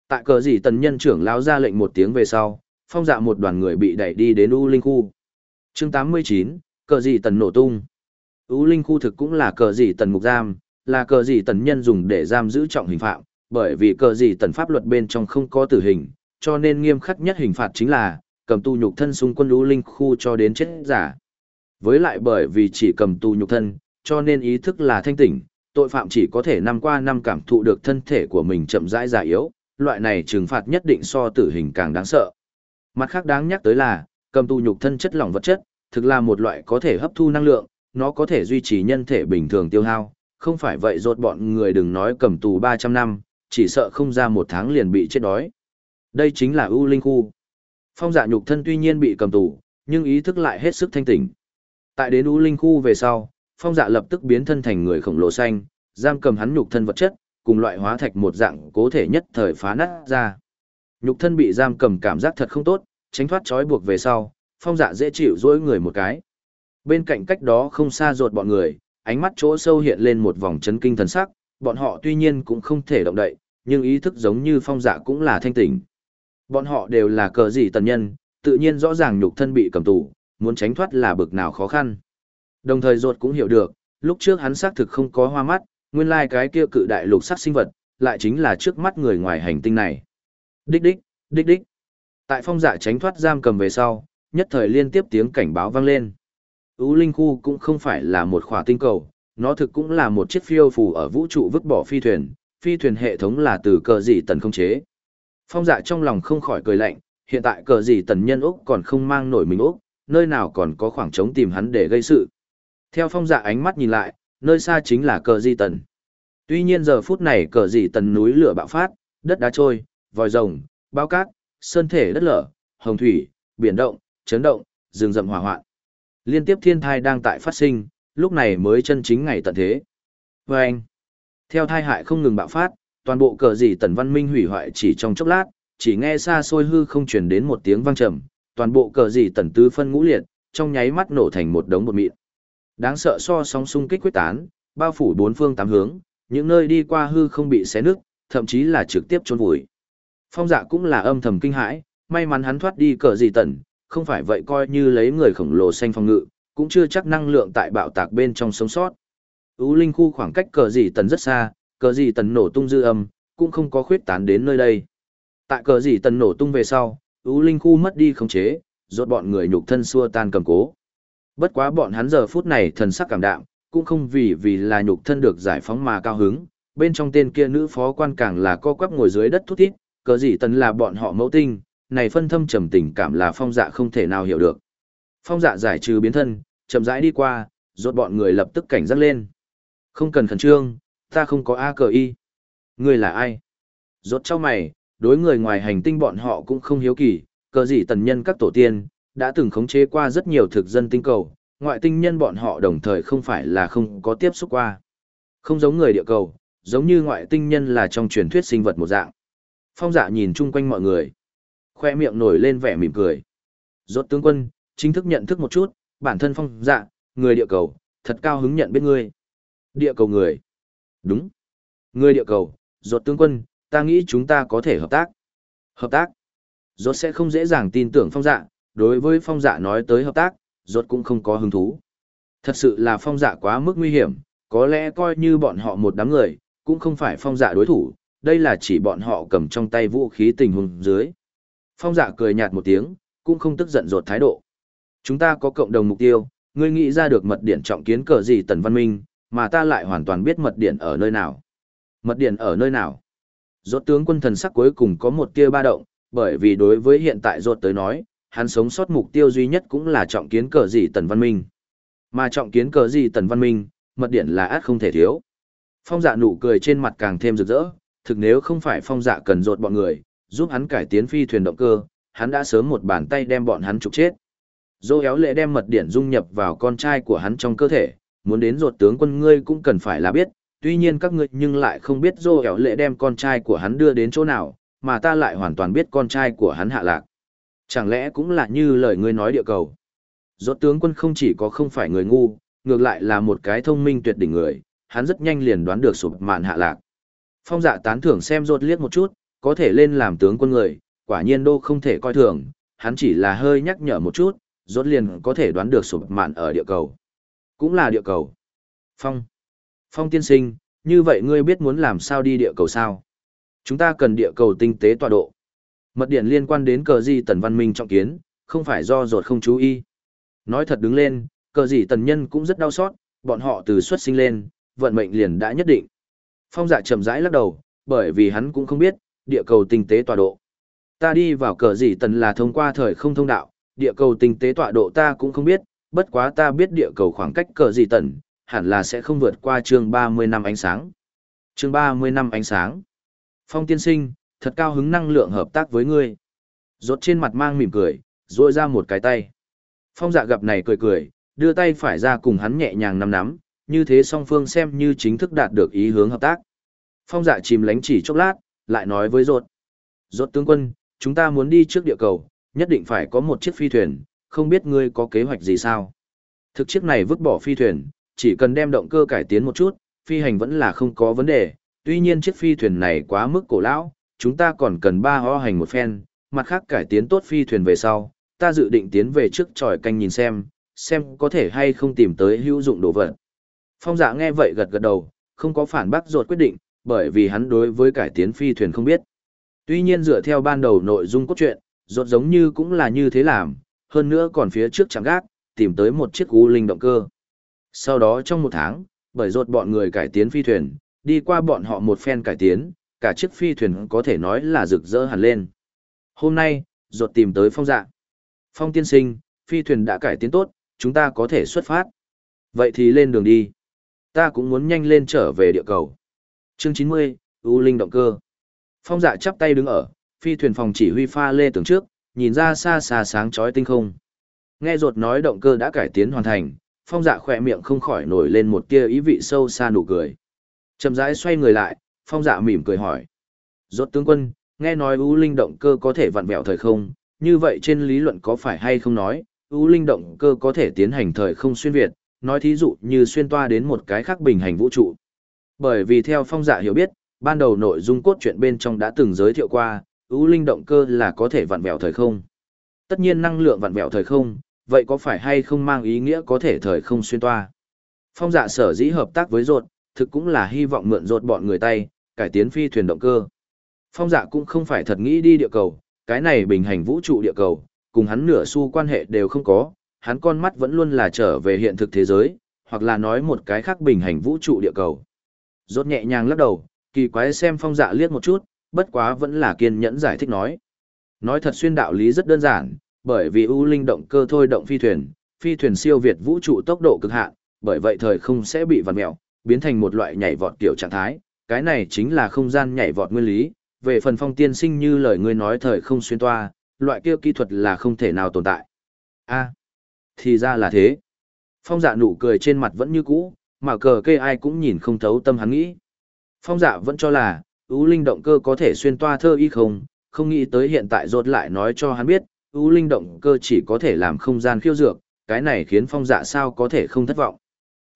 Tại cờ gì tần nhân trưởng lao ra lệnh một tiếng về sau, phong dạ một đoàn người bị đẩy đi đến U Linh khu. chương 89, cờ gì tần nổ tung. U Linh khu thực cũng là cờ gì tần mục giam, là cờ gì tần nhân dùng để giam giữ trọng hình phạm, bởi vì cờ gì tần pháp luật bên trong không có tử hình, cho nên nghiêm khắc nhất hình phạt chính là cầm tu nhục thân xung quân lũ Linh khu cho đến chết giả. Với lại bởi vì chỉ cầm tu nhục thân, cho nên ý thức là thanh tỉnh, tội phạm chỉ có thể năm qua năm cảm thụ được thân thể của mình chậm rãi già yếu, loại này trừng phạt nhất định so tử hình càng đáng sợ. Mặt khác đáng nhắc tới là, cầm tù nhục thân chất lỏng vật chất, thực là một loại có thể hấp thu năng lượng, nó có thể duy trì nhân thể bình thường tiêu hao, không phải vậy rốt bọn người đừng nói cầm tù 300 năm, chỉ sợ không ra một tháng liền bị chết đói. Đây chính là ưu linh khu. Phong dạ nhục thân tuy nhiên bị cầm tù, nhưng ý thức lại hết sức thanh tỉnh. Tại đến ưu linh khu về sau, phong dạ lập tức biến thân thành người khổng lồ xanh, giam cầm hắn nhục thân vật chất, cùng loại hóa thạch một dạng cố thể nhất thời phá nát ra. Nhục thân bị giam cầm cảm giác thật không tốt, tránh thoát trói buộc về sau, phong dạ dễ chịu dỗi người một cái. Bên cạnh cách đó không xa ruột bọn người, ánh mắt chỗ sâu hiện lên một vòng chấn kinh thần sắc, bọn họ tuy nhiên cũng không thể động đậy, nhưng ý thức giống như phong dạ cũng là thanh tỉnh. Bọn họ đều là cờ gì tần nhân, tự nhiên rõ ràng nhục thân bị cầm tù, muốn tránh thoát là bực nào khó khăn. Đồng thời ruột cũng hiểu được, lúc trước hắn xác thực không có hoa mắt, nguyên lai cái kia cự đại lục sắc sinh vật, lại chính là trước mắt người ngoài hành tinh này. Đích đích, đích đích. Tại phong dạ tránh thoát giam cầm về sau, nhất thời liên tiếp tiếng cảnh báo vang lên. Ú Linh Khu cũng không phải là một khỏa tinh cầu, nó thực cũng là một chiếc phiêu phù ở vũ trụ vứt bỏ phi thuyền, phi thuyền hệ thống là từ cờ dị tần không chế. Phong dạ trong lòng không khỏi cười lạnh, hiện tại cờ gì tần nhân Úc còn không mang nổi mình Úc, nơi nào còn có khoảng trống tìm hắn để gây sự. Theo phong dạ ánh mắt nhìn lại, nơi xa chính là cờ di tần. Tuy nhiên giờ phút này cờ di tần núi lửa bạo phát, đất đá trôi, vòi rồng, bao cát, sơn thể đất lở, hồng thủy, biển động, chấn động, rừng rậm hỏa hoạn. Liên tiếp thiên thai đang tại phát sinh, lúc này mới chân chính ngày tận thế. Và anh, theo thai hại không ngừng bạo phát, toàn bộ cờ gì tần văn minh hủy hoại chỉ trong chốc lát, chỉ nghe xa xôi hư không truyền đến một tiếng vang trầm, toàn bộ cờ gì tần tứ phân ngũ liệt, trong nháy mắt nổ thành một đống bột mịn. Đáng sợ so sóng xung kích quyết tán, bao phủ bốn phương tám hướng, những nơi đi qua hư không bị xé nứt, thậm chí là trực tiếp chôn vùi. Phong dạ cũng là âm thầm kinh hãi, may mắn hắn thoát đi cờ gì tần, không phải vậy coi như lấy người khổng lồ xanh phong ngự, cũng chưa chắc năng lượng tại bạo tạc bên trong sống sót. U linh khu khoảng cách cờ gì tần rất xa, cờ gì tần nổ tung dư âm, cũng không có khuyết tán đến nơi đây. Tại cờ gì tần nổ tung về sau, ưu linh khu mất đi khống chế, rốt bọn người nhục thân xua tan cầm cố. Bất quá bọn hắn giờ phút này thần sắc cảm đạm, cũng không vì vì là nhục thân được giải phóng mà cao hứng, bên trong tên kia nữ phó quan càng là co quắp ngồi dưới đất thút thít, cờ gì tần là bọn họ mẫu tinh, này phân thâm trầm tình cảm là phong dạ không thể nào hiểu được. Phong dạ giải trừ biến thân, chậm rãi đi qua, rốt bọn người lập tức cảnh giác lên. Không cần khẩn trương, ta không có A cờ y. Người là ai? Rốt cho mày, đối người ngoài hành tinh bọn họ cũng không hiếu kỳ, cờ gì tần nhân các tổ tiên, đã từng khống chế qua rất nhiều thực dân tinh cầu, ngoại tinh nhân bọn họ đồng thời không phải là không có tiếp xúc qua. Không giống người địa cầu, giống như ngoại tinh nhân là trong truyền thuyết sinh vật một dạng. Phong dạ nhìn chung quanh mọi người. Khoe miệng nổi lên vẻ mỉm cười. Rốt tướng quân, chính thức nhận thức một chút, bản thân phong dạ, người địa cầu, thật cao hứng nhận biết ngươi. Địa cầu người. Đúng. Người địa cầu, ruột tướng quân, ta nghĩ chúng ta có thể hợp tác. Hợp tác. ruột sẽ không dễ dàng tin tưởng phong dạ, đối với phong dạ nói tới hợp tác, ruột cũng không có hứng thú. Thật sự là phong dạ quá mức nguy hiểm, có lẽ coi như bọn họ một đám người, cũng không phải phong dạ đối thủ, đây là chỉ bọn họ cầm trong tay vũ khí tình huống dưới. Phong dạ cười nhạt một tiếng, cũng không tức giận ruột thái độ. Chúng ta có cộng đồng mục tiêu, ngươi nghĩ ra được mật điện trọng kiến cờ gì tần văn minh, mà ta lại hoàn toàn biết mật điện ở nơi nào. Mật điện ở nơi nào? Rốt tướng quân thần sắc cuối cùng có một tia ba động, bởi vì đối với hiện tại rốt tới nói, hắn sống sót mục tiêu duy nhất cũng là trọng kiến cờ gì tần văn minh. Mà trọng kiến cờ gì tần văn minh, mật điện là át không thể thiếu. Phong dạ nụ cười trên mặt càng thêm rực rỡ, thực nếu không phải phong dạ cần rột bọn người, giúp hắn cải tiến phi thuyền động cơ, hắn đã sớm một bàn tay đem bọn hắn trục chết. Dô éo lệ đem mật điển dung nhập vào con trai của hắn trong cơ thể, muốn đến ruột tướng quân ngươi cũng cần phải là biết, tuy nhiên các ngươi nhưng lại không biết dô éo lệ đem con trai của hắn đưa đến chỗ nào, mà ta lại hoàn toàn biết con trai của hắn hạ lạc. Chẳng lẽ cũng là như lời ngươi nói địa cầu. Rốt tướng quân không chỉ có không phải người ngu, ngược lại là một cái thông minh tuyệt đỉnh người, hắn rất nhanh liền đoán được sụp mạn hạ lạc. Phong dạ tán thưởng xem rốt liếc một chút, có thể lên làm tướng quân người, quả nhiên đô không thể coi thường, hắn chỉ là hơi nhắc nhở một chút, rốt liền có thể đoán được sụp mạn ở địa cầu. Cũng là địa cầu. Phong. Phong tiên sinh, như vậy ngươi biết muốn làm sao đi địa cầu sao? Chúng ta cần địa cầu tinh tế tọa độ. Mật điện liên quan đến cờ gì tần văn minh trọng kiến, không phải do ruột không chú ý. Nói thật đứng lên, cờ gì tần nhân cũng rất đau xót, bọn họ từ xuất sinh lên, vận mệnh liền đã nhất định. Phong dạ chậm rãi lắc đầu, bởi vì hắn cũng không biết, địa cầu tinh tế tọa độ. Ta đi vào cờ gì tần là thông qua thời không thông đạo, địa cầu tinh tế tọa độ ta cũng không biết, bất quá ta biết địa cầu khoảng cách cờ gì tần, hẳn là sẽ không vượt qua chương 30 năm ánh sáng. Chương 30 năm ánh sáng. Phong tiên sinh, thật cao hứng năng lượng hợp tác với ngươi. Rốt trên mặt mang mỉm cười, rôi ra một cái tay. Phong dạ gặp này cười cười, đưa tay phải ra cùng hắn nhẹ nhàng nắm nắm, như thế song phương xem như chính thức đạt được ý hướng hợp tác. Phong dạ chìm lánh chỉ chốc lát, lại nói với rốt. Rốt tướng quân, chúng ta muốn đi trước địa cầu, nhất định phải có một chiếc phi thuyền, không biết ngươi có kế hoạch gì sao? Thực chiếc này vứt bỏ phi thuyền, chỉ cần đem động cơ cải tiến một chút, phi hành vẫn là không có vấn đề, tuy nhiên chiếc phi thuyền này quá mức cổ lão, chúng ta còn cần ba ho hành một phen, mặt khác cải tiến tốt phi thuyền về sau, ta dự định tiến về trước tròi canh nhìn xem, xem có thể hay không tìm tới hữu dụng đồ vật. Phong dạ nghe vậy gật gật đầu, không có phản bác ruột quyết định, bởi vì hắn đối với cải tiến phi thuyền không biết. Tuy nhiên dựa theo ban đầu nội dung cốt truyện, ruột giống như cũng là như thế làm, hơn nữa còn phía trước chẳng gác, tìm tới một chiếc u linh động cơ. Sau đó trong một tháng, bởi rột bọn người cải tiến phi thuyền, đi qua bọn họ một phen cải tiến, cả chiếc phi thuyền có thể nói là rực rỡ hẳn lên. Hôm nay, rột tìm tới phong dạ. Phong tiên sinh, phi thuyền đã cải tiến tốt, chúng ta có thể xuất phát. Vậy thì lên đường đi. Ta cũng muốn nhanh lên trở về địa cầu. Chương 90, U Linh động cơ. Phong dạ chắp tay đứng ở, phi thuyền phòng chỉ huy pha lê tường trước, nhìn ra xa xa sáng chói tinh không. Nghe ruột nói động cơ đã cải tiến hoàn thành, phong dạ khỏe miệng không khỏi nổi lên một tia ý vị sâu xa nụ cười. Chậm rãi xoay người lại, phong dạ mỉm cười hỏi. Rốt tướng quân, nghe nói U Linh động cơ có thể vặn vẹo thời không, như vậy trên lý luận có phải hay không nói, U Linh động cơ có thể tiến hành thời không xuyên Việt, nói thí dụ như xuyên toa đến một cái khác bình hành vũ trụ. Bởi vì theo phong dạ hiểu biết, ban đầu nội dung cốt truyện bên trong đã từng giới thiệu qua, ưu Linh động cơ là có thể vặn vẹo thời không. Tất nhiên năng lượng vặn vẹo thời không, vậy có phải hay không mang ý nghĩa có thể thời không xuyên toa? Phong dạ sở dĩ hợp tác với rột, thực cũng là hy vọng mượn rột bọn người tay, cải tiến phi thuyền động cơ. Phong dạ cũng không phải thật nghĩ đi địa cầu, cái này bình hành vũ trụ địa cầu, cùng hắn nửa xu quan hệ đều không có, hắn con mắt vẫn luôn là trở về hiện thực thế giới, hoặc là nói một cái khác bình hành vũ trụ địa cầu. Rốt nhẹ nhàng lắc đầu, kỳ quái xem phong dạ liếc một chút, bất quá vẫn là kiên nhẫn giải thích nói. Nói thật xuyên đạo lý rất đơn giản, bởi vì u linh động cơ thôi động phi thuyền, phi thuyền siêu việt vũ trụ tốc độ cực hạn, bởi vậy thời không sẽ bị vặn mèo, biến thành một loại nhảy vọt kiểu trạng thái, cái này chính là không gian nhảy vọt nguyên lý. Về phần phong tiên sinh như lời ngươi nói thời không xuyên toa, loại kia kỹ thuật là không thể nào tồn tại. A, thì ra là thế. Phong dạ nụ cười trên mặt vẫn như cũ, mà cờ kê ai cũng nhìn không thấu tâm hắn nghĩ. Phong dạ vẫn cho là, U linh động cơ có thể xuyên toa thơ y không, không nghĩ tới hiện tại rốt lại nói cho hắn biết, u linh động cơ chỉ có thể làm không gian khiêu dược, cái này khiến phong dạ sao có thể không thất vọng.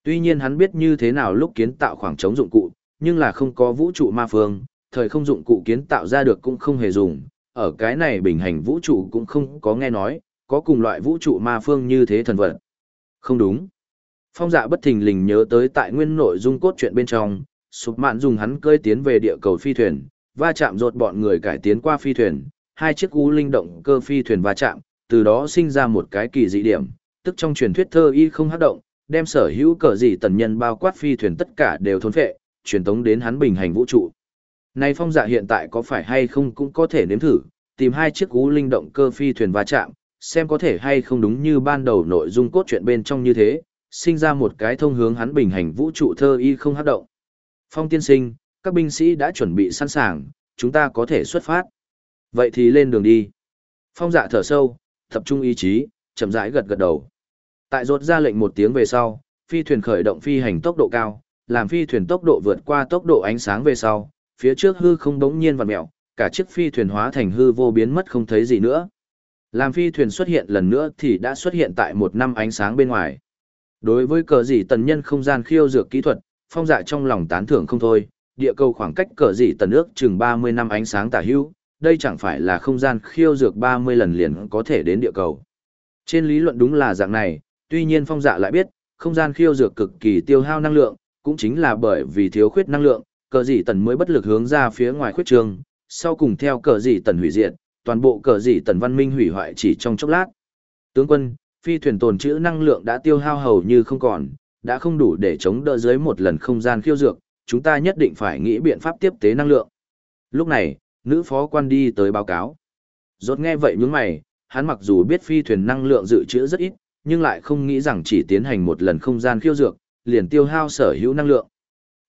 Tuy nhiên hắn biết như thế nào lúc kiến tạo khoảng trống dụng cụ, nhưng là không có vũ trụ ma phương, thời không dụng cụ kiến tạo ra được cũng không hề dùng, ở cái này bình hành vũ trụ cũng không có nghe nói, có cùng loại vũ trụ ma phương như thế thần vật. Không đúng. Phong dạ bất thình lình nhớ tới tại nguyên nội dung cốt truyện bên trong, sụp mạn dùng hắn cơi tiến về địa cầu phi thuyền, va chạm rột bọn người cải tiến qua phi thuyền, hai chiếc u linh động cơ phi thuyền va chạm, từ đó sinh ra một cái kỳ dị điểm, tức trong truyền thuyết thơ y không hát động, đem sở hữu cờ dị tần nhân bao quát phi thuyền tất cả đều thôn phệ, truyền tống đến hắn bình hành vũ trụ. Này phong dạ hiện tại có phải hay không cũng có thể nếm thử, tìm hai chiếc u linh động cơ phi thuyền va chạm, xem có thể hay không đúng như ban đầu nội dung cốt truyện bên trong như thế, sinh ra một cái thông hướng hắn bình hành vũ trụ thơ y không hát động. Phong tiên sinh, các binh sĩ đã chuẩn bị sẵn sàng, chúng ta có thể xuất phát. Vậy thì lên đường đi. Phong dạ thở sâu, tập trung ý chí, chậm rãi gật gật đầu. Tại rốt ra lệnh một tiếng về sau, phi thuyền khởi động phi hành tốc độ cao, làm phi thuyền tốc độ vượt qua tốc độ ánh sáng về sau, phía trước hư không đống nhiên vặn mèo, cả chiếc phi thuyền hóa thành hư vô biến mất không thấy gì nữa. Làm phi thuyền xuất hiện lần nữa thì đã xuất hiện tại một năm ánh sáng bên ngoài. Đối với cờ gì tần nhân không gian khiêu dược kỹ thuật, phong dạ trong lòng tán thưởng không thôi, địa cầu khoảng cách cờ dị tần ước chừng 30 năm ánh sáng tả hữu, đây chẳng phải là không gian khiêu dược 30 lần liền có thể đến địa cầu. Trên lý luận đúng là dạng này, tuy nhiên phong dạ lại biết, không gian khiêu dược cực kỳ tiêu hao năng lượng, cũng chính là bởi vì thiếu khuyết năng lượng, cờ dị tần mới bất lực hướng ra phía ngoài khuyết trường, sau cùng theo cờ dị tần hủy diệt, toàn bộ cờ dị tần văn minh hủy hoại chỉ trong chốc lát. Tướng quân, phi thuyền tồn trữ năng lượng đã tiêu hao hầu như không còn, đã không đủ để chống đỡ dưới một lần không gian khiêu dược, chúng ta nhất định phải nghĩ biện pháp tiếp tế năng lượng. Lúc này, nữ phó quan đi tới báo cáo. Rốt nghe vậy nhướng mày, hắn mặc dù biết phi thuyền năng lượng dự trữ rất ít, nhưng lại không nghĩ rằng chỉ tiến hành một lần không gian khiêu dược, liền tiêu hao sở hữu năng lượng.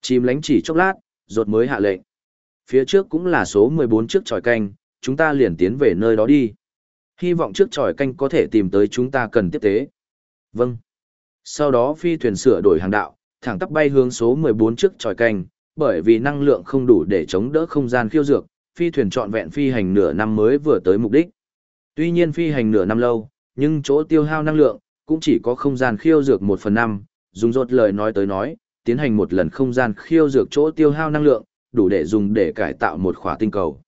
Chìm lánh chỉ chốc lát, rốt mới hạ lệnh. Phía trước cũng là số 14 trước tròi canh, chúng ta liền tiến về nơi đó đi. Hy vọng trước tròi canh có thể tìm tới chúng ta cần tiếp tế. Vâng. Sau đó phi thuyền sửa đổi hàng đạo, thẳng tắp bay hướng số 14 trước tròi canh, bởi vì năng lượng không đủ để chống đỡ không gian khiêu dược, phi thuyền trọn vẹn phi hành nửa năm mới vừa tới mục đích. Tuy nhiên phi hành nửa năm lâu, nhưng chỗ tiêu hao năng lượng, cũng chỉ có không gian khiêu dược 1 phần 5, dùng rốt lời nói tới nói, tiến hành một lần không gian khiêu dược chỗ tiêu hao năng lượng, đủ để dùng để cải tạo một khỏa tinh cầu.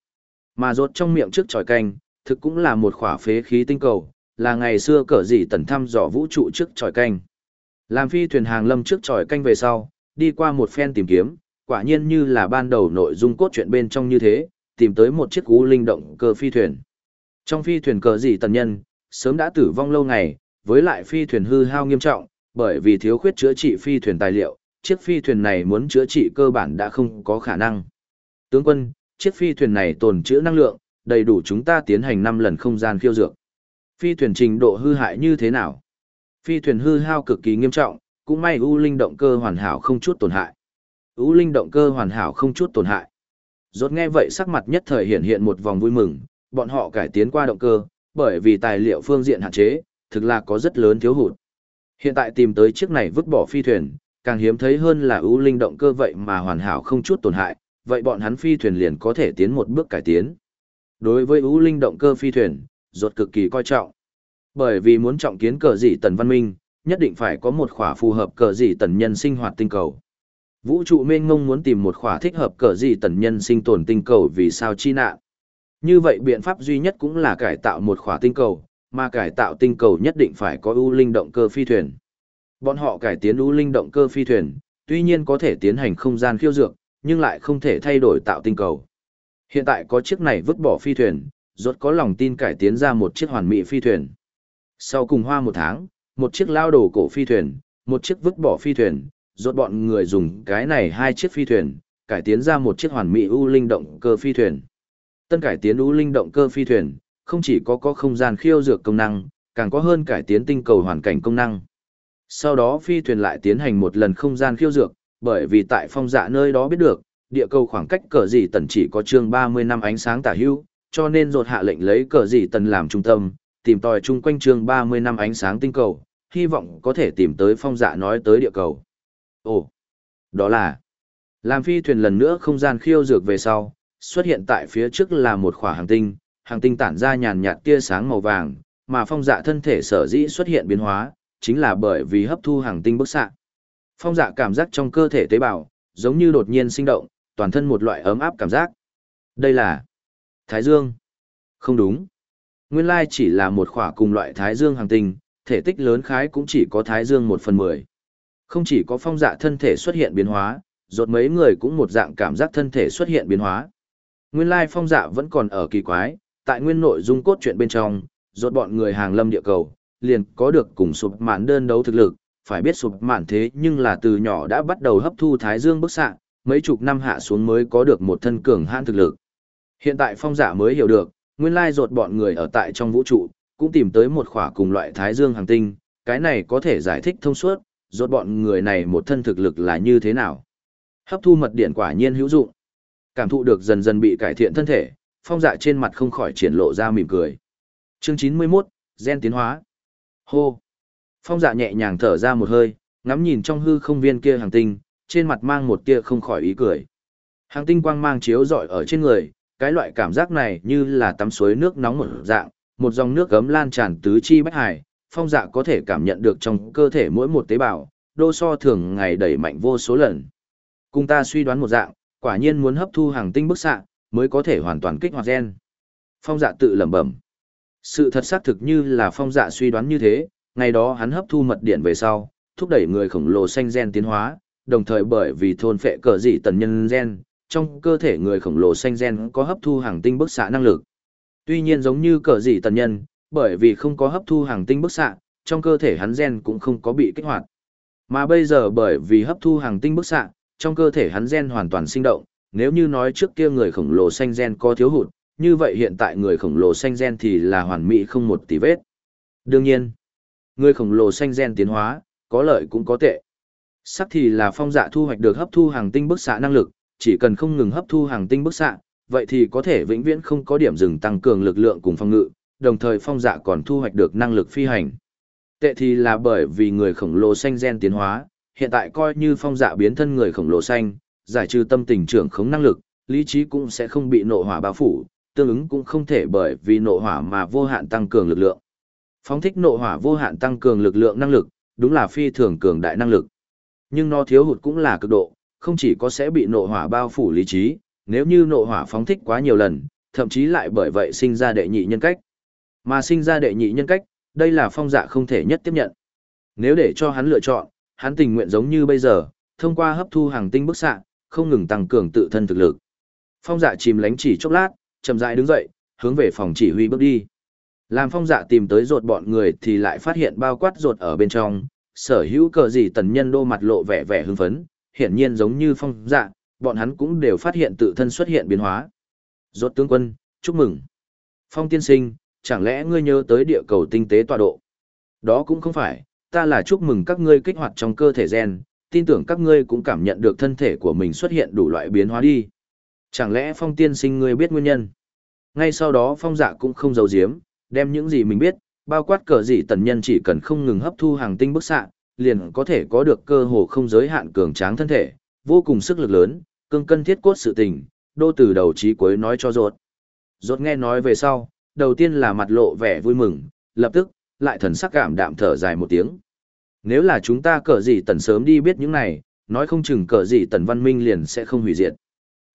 Mà rốt trong miệng trước tròi canh, thực cũng là một khỏa phế khí tinh cầu, là ngày xưa cỡ gì tần thăm dò vũ trụ trước tròi canh. Làm phi thuyền hàng lâm trước tròi canh về sau, đi qua một phen tìm kiếm, quả nhiên như là ban đầu nội dung cốt truyện bên trong như thế, tìm tới một chiếc cú linh động cơ phi thuyền. Trong phi thuyền cờ gì tần nhân, sớm đã tử vong lâu ngày, với lại phi thuyền hư hao nghiêm trọng, bởi vì thiếu khuyết chữa trị phi thuyền tài liệu, chiếc phi thuyền này muốn chữa trị cơ bản đã không có khả năng. Tướng quân, chiếc phi thuyền này tồn trữ năng lượng, đầy đủ chúng ta tiến hành 5 lần không gian khiêu dược. Phi thuyền trình độ hư hại như thế nào? Phi thuyền hư hao cực kỳ nghiêm trọng, cũng may U Linh động cơ hoàn hảo không chút tổn hại. U Linh động cơ hoàn hảo không chút tổn hại. Rốt nghe vậy sắc mặt nhất thời hiện hiện một vòng vui mừng, bọn họ cải tiến qua động cơ, bởi vì tài liệu phương diện hạn chế, thực là có rất lớn thiếu hụt. Hiện tại tìm tới chiếc này vứt bỏ phi thuyền, càng hiếm thấy hơn là ưu linh động cơ vậy mà hoàn hảo không chút tổn hại, vậy bọn hắn phi thuyền liền có thể tiến một bước cải tiến. Đối với ưu linh động cơ phi thuyền, rốt cực kỳ coi trọng. Bởi vì muốn trọng kiến cờ dị tần văn minh, nhất định phải có một khỏa phù hợp cờ dị tần nhân sinh hoạt tinh cầu. Vũ trụ mênh ngông muốn tìm một khỏa thích hợp cờ dị tần nhân sinh tồn tinh cầu vì sao chi nạn. Như vậy biện pháp duy nhất cũng là cải tạo một khỏa tinh cầu, mà cải tạo tinh cầu nhất định phải có ưu linh động cơ phi thuyền. Bọn họ cải tiến ưu linh động cơ phi thuyền, tuy nhiên có thể tiến hành không gian khiêu dược, nhưng lại không thể thay đổi tạo tinh cầu. Hiện tại có chiếc này vứt bỏ phi thuyền, rốt có lòng tin cải tiến ra một chiếc hoàn mỹ phi thuyền. Sau cùng hoa một tháng, một chiếc lao đổ cổ phi thuyền, một chiếc vứt bỏ phi thuyền, rốt bọn người dùng cái này hai chiếc phi thuyền, cải tiến ra một chiếc hoàn mỹ ưu linh động cơ phi thuyền. Tân cải tiến ưu linh động cơ phi thuyền, không chỉ có có không gian khiêu dược công năng, càng có hơn cải tiến tinh cầu hoàn cảnh công năng. Sau đó phi thuyền lại tiến hành một lần không gian khiêu dược, bởi vì tại phong dạ nơi đó biết được, địa cầu khoảng cách cờ gì tần chỉ có chương 30 năm ánh sáng tả hưu, cho nên rột hạ lệnh lấy cờ gì tần làm trung tâm, tìm tòi chung quanh chương 30 năm ánh sáng tinh cầu, hy vọng có thể tìm tới phong dạ nói tới địa cầu. Ồ, đó là làm phi thuyền lần nữa không gian khiêu dược về sau, xuất hiện tại phía trước là một khỏa hành tinh, hàng tinh tản ra nhàn nhạt tia sáng màu vàng, mà phong dạ thân thể sở dĩ xuất hiện biến hóa, chính là bởi vì hấp thu hàng tinh bức xạ. Phong dạ cảm giác trong cơ thể tế bào, giống như đột nhiên sinh động, toàn thân một loại ấm áp cảm giác. Đây là Thái Dương. Không đúng. Nguyên lai chỉ là một khỏa cùng loại Thái Dương hàng tinh, thể tích lớn khái cũng chỉ có Thái Dương một phần mười. Không chỉ có phong dạ thân thể xuất hiện biến hóa, rột mấy người cũng một dạng cảm giác thân thể xuất hiện biến hóa. Nguyên lai phong dạ vẫn còn ở kỳ quái, tại nguyên nội dung cốt truyện bên trong, rột bọn người hàng lâm địa cầu, liền có được cùng sụp mạn đơn đấu thực lực, phải biết sụp mạn thế nhưng là từ nhỏ đã bắt đầu hấp thu thái dương bức xạ, mấy chục năm hạ xuống mới có được một thân cường hãn thực lực. Hiện tại phong giả mới hiểu được, nguyên lai rột bọn người ở tại trong vũ trụ, cũng tìm tới một khỏa cùng loại thái dương hành tinh, cái này có thể giải thích thông suốt, rốt bọn người này một thân thực lực là như thế nào. Hấp thu mật điện quả nhiên hữu dụng. Cảm thụ được dần dần bị cải thiện thân thể, phong dạ trên mặt không khỏi triển lộ ra mỉm cười. Chương chín mươi 91, gen tiến hóa. Hô. Phong dạ nhẹ nhàng thở ra một hơi, ngắm nhìn trong hư không viên kia hàng tinh, trên mặt mang một tia không khỏi ý cười. Hàng tinh quang mang chiếu rọi ở trên người, cái loại cảm giác này như là tắm suối nước nóng một dạng, một dòng nước gấm lan tràn tứ chi bách hải, phong dạ có thể cảm nhận được trong cơ thể mỗi một tế bào, đô so thường ngày đẩy mạnh vô số lần. Cùng ta suy đoán một dạng, quả nhiên muốn hấp thu hàng tinh bức xạ, mới có thể hoàn toàn kích hoạt gen. Phong dạ tự lẩm bẩm. Sự thật xác thực như là phong dạ suy đoán như thế, ngày đó hắn hấp thu mật điện về sau, thúc đẩy người khổng lồ xanh gen tiến hóa, đồng thời bởi vì thôn phệ cờ dị tần nhân gen, trong cơ thể người khổng lồ xanh gen có hấp thu hàng tinh bức xạ năng lực. Tuy nhiên giống như cờ dị tần nhân, bởi vì không có hấp thu hàng tinh bức xạ, trong cơ thể hắn gen cũng không có bị kích hoạt. Mà bây giờ bởi vì hấp thu hàng tinh bức xạ, trong cơ thể hắn gen hoàn toàn sinh động, nếu như nói trước kia người khổng lồ xanh gen có thiếu hụt, như vậy hiện tại người khổng lồ xanh gen thì là hoàn mỹ không một tí vết. Đương nhiên, người khổng lồ xanh gen tiến hóa, có lợi cũng có tệ. Sắc thì là phong dạ thu hoạch được hấp thu hàng tinh bức xạ năng lực, chỉ cần không ngừng hấp thu hàng tinh bức xạ, vậy thì có thể vĩnh viễn không có điểm dừng tăng cường lực lượng cùng phong ngự, đồng thời phong dạ còn thu hoạch được năng lực phi hành. Tệ thì là bởi vì người khổng lồ xanh gen tiến hóa, hiện tại coi như phong dạ biến thân người khổng lồ xanh, giải trừ tâm tình trưởng khống năng lực, lý trí cũng sẽ không bị nộ hỏa bao phủ, tương ứng cũng không thể bởi vì nộ hỏa mà vô hạn tăng cường lực lượng. Phóng thích nộ hỏa vô hạn tăng cường lực lượng năng lực, đúng là phi thường cường đại năng lực. Nhưng nó thiếu hụt cũng là cực độ, không chỉ có sẽ bị nộ hỏa bao phủ lý trí, nếu như nộ hỏa phóng thích quá nhiều lần, thậm chí lại bởi vậy sinh ra đệ nhị nhân cách. Mà sinh ra đệ nhị nhân cách, đây là phong dạ không thể nhất tiếp nhận. Nếu để cho hắn lựa chọn, hắn tình nguyện giống như bây giờ, thông qua hấp thu hàng tinh bức xạ, không ngừng tăng cường tự thân thực lực. Phong dạ chìm lánh chỉ chốc lát, chậm rãi đứng dậy, hướng về phòng chỉ huy bước đi. Làm phong dạ tìm tới rột bọn người thì lại phát hiện bao quát rột ở bên trong, sở hữu cờ gì tần nhân đô mặt lộ vẻ vẻ hưng phấn, hiển nhiên giống như phong dạ, bọn hắn cũng đều phát hiện tự thân xuất hiện biến hóa. Rốt tướng quân, chúc mừng. Phong tiên sinh, chẳng lẽ ngươi nhớ tới địa cầu tinh tế tọa độ? Đó cũng không phải, ta là chúc mừng các ngươi kích hoạt trong cơ thể gen, tin tưởng các ngươi cũng cảm nhận được thân thể của mình xuất hiện đủ loại biến hóa đi. Chẳng lẽ phong tiên sinh ngươi biết nguyên nhân? Ngay sau đó phong dạ cũng không giấu giếm, đem những gì mình biết, bao quát cờ gì tần nhân chỉ cần không ngừng hấp thu hàng tinh bức xạ, liền có thể có được cơ hồ không giới hạn cường tráng thân thể, vô cùng sức lực lớn, cương cân thiết cốt sự tình, đô từ đầu chí cuối nói cho rốt. Rốt nghe nói về sau, đầu tiên là mặt lộ vẻ vui mừng, lập tức, lại thần sắc cảm đạm thở dài một tiếng. Nếu là chúng ta cờ gì tần sớm đi biết những này, nói không chừng cờ gì tần văn minh liền sẽ không hủy diệt.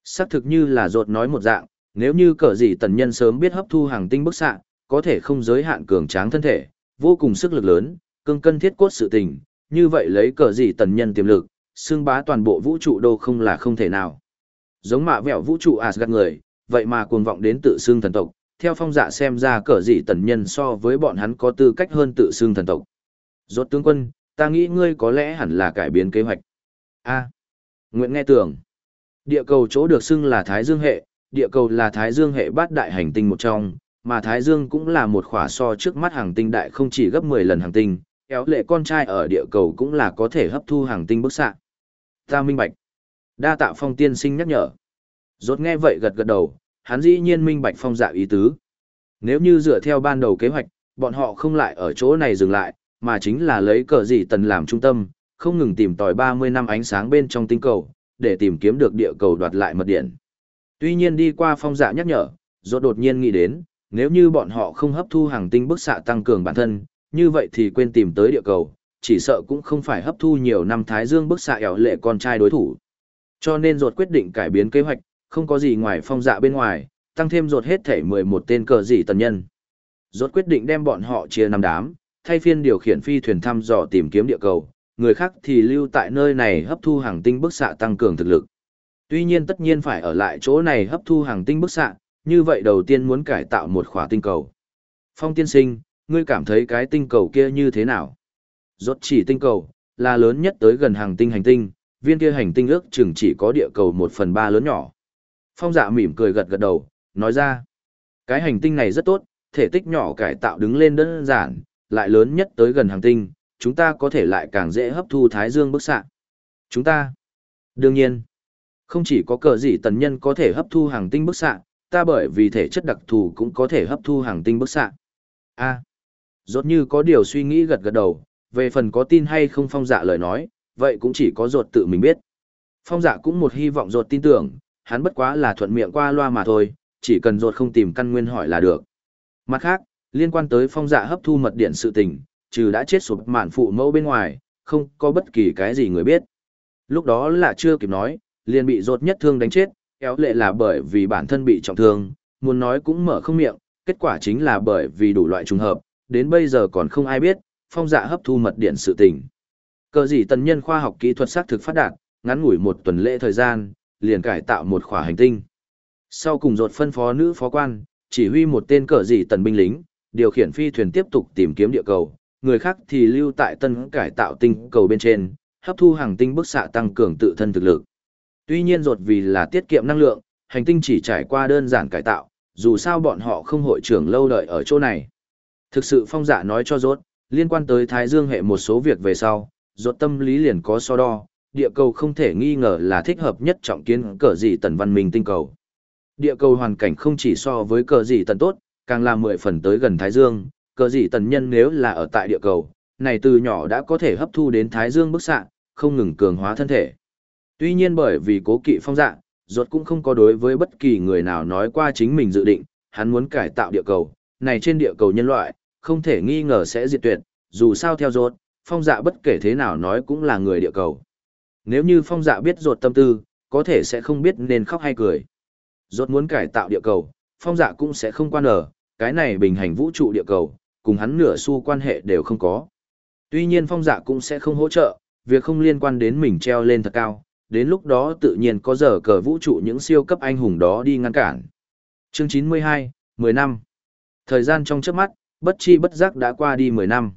Sắc thực như là rốt nói một dạng, nếu như cờ gì tần nhân sớm biết hấp thu hàng tinh bức xạ, có thể không giới hạn cường tráng thân thể, vô cùng sức lực lớn, cương cân thiết cốt sự tình, như vậy lấy cờ gì tần nhân tiềm lực, xương bá toàn bộ vũ trụ đô không là không thể nào. Giống mạ vẹo vũ trụ Asgard người, vậy mà cuồng vọng đến tự xương thần tộc, theo phong dạ xem ra cờ gì tần nhân so với bọn hắn có tư cách hơn tự xương thần tộc. Rốt tướng quân, ta nghĩ ngươi có lẽ hẳn là cải biến kế hoạch. A. Nguyện nghe tưởng. Địa cầu chỗ được xưng là Thái Dương hệ, địa cầu là Thái Dương hệ bát đại hành tinh một trong, mà Thái Dương cũng là một khỏa so trước mắt hàng tinh đại không chỉ gấp 10 lần hàng tinh, kéo lệ con trai ở địa cầu cũng là có thể hấp thu hàng tinh bức xạ. Ta minh bạch. Đa tạ phong tiên sinh nhắc nhở. Rốt nghe vậy gật gật đầu, hắn dĩ nhiên minh bạch phong dạ ý tứ. Nếu như dựa theo ban đầu kế hoạch, bọn họ không lại ở chỗ này dừng lại, mà chính là lấy cờ gì tần làm trung tâm, không ngừng tìm tòi 30 năm ánh sáng bên trong tinh cầu, để tìm kiếm được địa cầu đoạt lại mật điện. Tuy nhiên đi qua phong dạ nhắc nhở, rốt đột nhiên nghĩ đến, nếu như bọn họ không hấp thu hàng tinh bức xạ tăng cường bản thân, như vậy thì quên tìm tới địa cầu, chỉ sợ cũng không phải hấp thu nhiều năm thái dương bức xạ ẻo lệ con trai đối thủ. Cho nên ruột quyết định cải biến kế hoạch, không có gì ngoài phong dạ bên ngoài, tăng thêm ruột hết thể 11 tên cờ dị tần nhân. Ruột quyết định đem bọn họ chia năm đám, thay phiên điều khiển phi thuyền thăm dò tìm kiếm địa cầu, người khác thì lưu tại nơi này hấp thu hàng tinh bức xạ tăng cường thực lực. Tuy nhiên tất nhiên phải ở lại chỗ này hấp thu hàng tinh bức xạ, như vậy đầu tiên muốn cải tạo một khỏa tinh cầu. Phong tiên sinh, ngươi cảm thấy cái tinh cầu kia như thế nào? Rốt chỉ tinh cầu, là lớn nhất tới gần hàng tinh hành tinh, viên kia hành tinh ước chừng chỉ có địa cầu một phần ba lớn nhỏ. Phong dạ mỉm cười gật gật đầu, nói ra. Cái hành tinh này rất tốt, thể tích nhỏ cải tạo đứng lên đơn giản, lại lớn nhất tới gần hàng tinh, chúng ta có thể lại càng dễ hấp thu thái dương bức xạ. Chúng ta, đương nhiên, không chỉ có cờ gì tần nhân có thể hấp thu hàng tinh bức xạ, ta bởi vì thể chất đặc thù cũng có thể hấp thu hàng tinh bức xạ. A. Rốt như có điều suy nghĩ gật gật đầu, về phần có tin hay không phong dạ lời nói, vậy cũng chỉ có rốt tự mình biết. Phong dạ cũng một hy vọng rốt tin tưởng, hắn bất quá là thuận miệng qua loa mà thôi, chỉ cần rốt không tìm căn nguyên hỏi là được. Mặt khác, liên quan tới phong dạ hấp thu mật điện sự tình, trừ đã chết sụp mạn phụ mẫu bên ngoài, không có bất kỳ cái gì người biết. Lúc đó là chưa kịp nói, liền bị rốt nhất thương đánh chết, kéo lệ là bởi vì bản thân bị trọng thương, muốn nói cũng mở không miệng, kết quả chính là bởi vì đủ loại trùng hợp, đến bây giờ còn không ai biết, phong dạ hấp thu mật điện sự tình. Cờ gì tần nhân khoa học kỹ thuật xác thực phát đạt, ngắn ngủi một tuần lễ thời gian, liền cải tạo một khỏa hành tinh. Sau cùng rột phân phó nữ phó quan, chỉ huy một tên cờ gì tần binh lính, điều khiển phi thuyền tiếp tục tìm kiếm địa cầu, người khác thì lưu tại tân cải tạo tinh cầu bên trên, hấp thu hàng tinh bức xạ tăng cường tự thân thực lực. Tuy nhiên rột vì là tiết kiệm năng lượng, hành tinh chỉ trải qua đơn giản cải tạo, dù sao bọn họ không hội trưởng lâu đợi ở chỗ này. Thực sự phong dạ nói cho rốt, liên quan tới Thái Dương hệ một số việc về sau, rốt tâm lý liền có so đo, địa cầu không thể nghi ngờ là thích hợp nhất trọng kiến cờ gì tần văn minh tinh cầu. Địa cầu hoàn cảnh không chỉ so với cờ gì tần tốt, càng là mười phần tới gần Thái Dương, cờ gì tần nhân nếu là ở tại địa cầu, này từ nhỏ đã có thể hấp thu đến Thái Dương bức xạ, không ngừng cường hóa thân thể. Tuy nhiên bởi vì cố kỵ phong dạ, rốt cũng không có đối với bất kỳ người nào nói qua chính mình dự định, hắn muốn cải tạo địa cầu, này trên địa cầu nhân loại, không thể nghi ngờ sẽ diệt tuyệt, dù sao theo rốt, phong dạ bất kể thế nào nói cũng là người địa cầu. Nếu như phong dạ biết ruột tâm tư, có thể sẽ không biết nên khóc hay cười. Rốt muốn cải tạo địa cầu, phong dạ cũng sẽ không quan ở, cái này bình hành vũ trụ địa cầu, cùng hắn nửa xu quan hệ đều không có. Tuy nhiên phong dạ cũng sẽ không hỗ trợ, việc không liên quan đến mình treo lên thật cao, đến lúc đó tự nhiên có giờ cờ vũ trụ những siêu cấp anh hùng đó đi ngăn cản. Chương 92, 10 năm. Thời gian trong chớp mắt, bất chi bất giác đã qua đi 10 năm.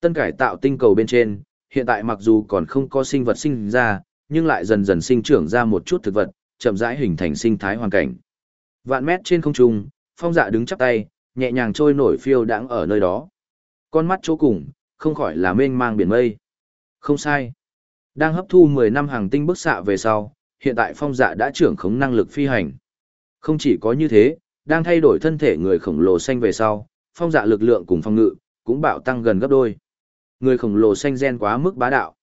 Tân cải tạo tinh cầu bên trên, hiện tại mặc dù còn không có sinh vật sinh ra, nhưng lại dần dần sinh trưởng ra một chút thực vật, chậm rãi hình thành sinh thái hoàn cảnh. Vạn mét trên không trung, phong dạ đứng chắp tay, nhẹ nhàng trôi nổi phiêu đãng ở nơi đó. Con mắt chỗ cùng, không khỏi là mênh mang biển mây. Không sai. Đang hấp thu 10 năm hàng tinh bức xạ về sau, hiện tại phong dạ đã trưởng khống năng lực phi hành. Không chỉ có như thế, đang thay đổi thân thể người khổng lồ xanh về sau, phong dạ lực lượng cùng phong ngự, cũng bạo tăng gần gấp đôi. Người khổng lồ xanh gen quá mức bá đạo.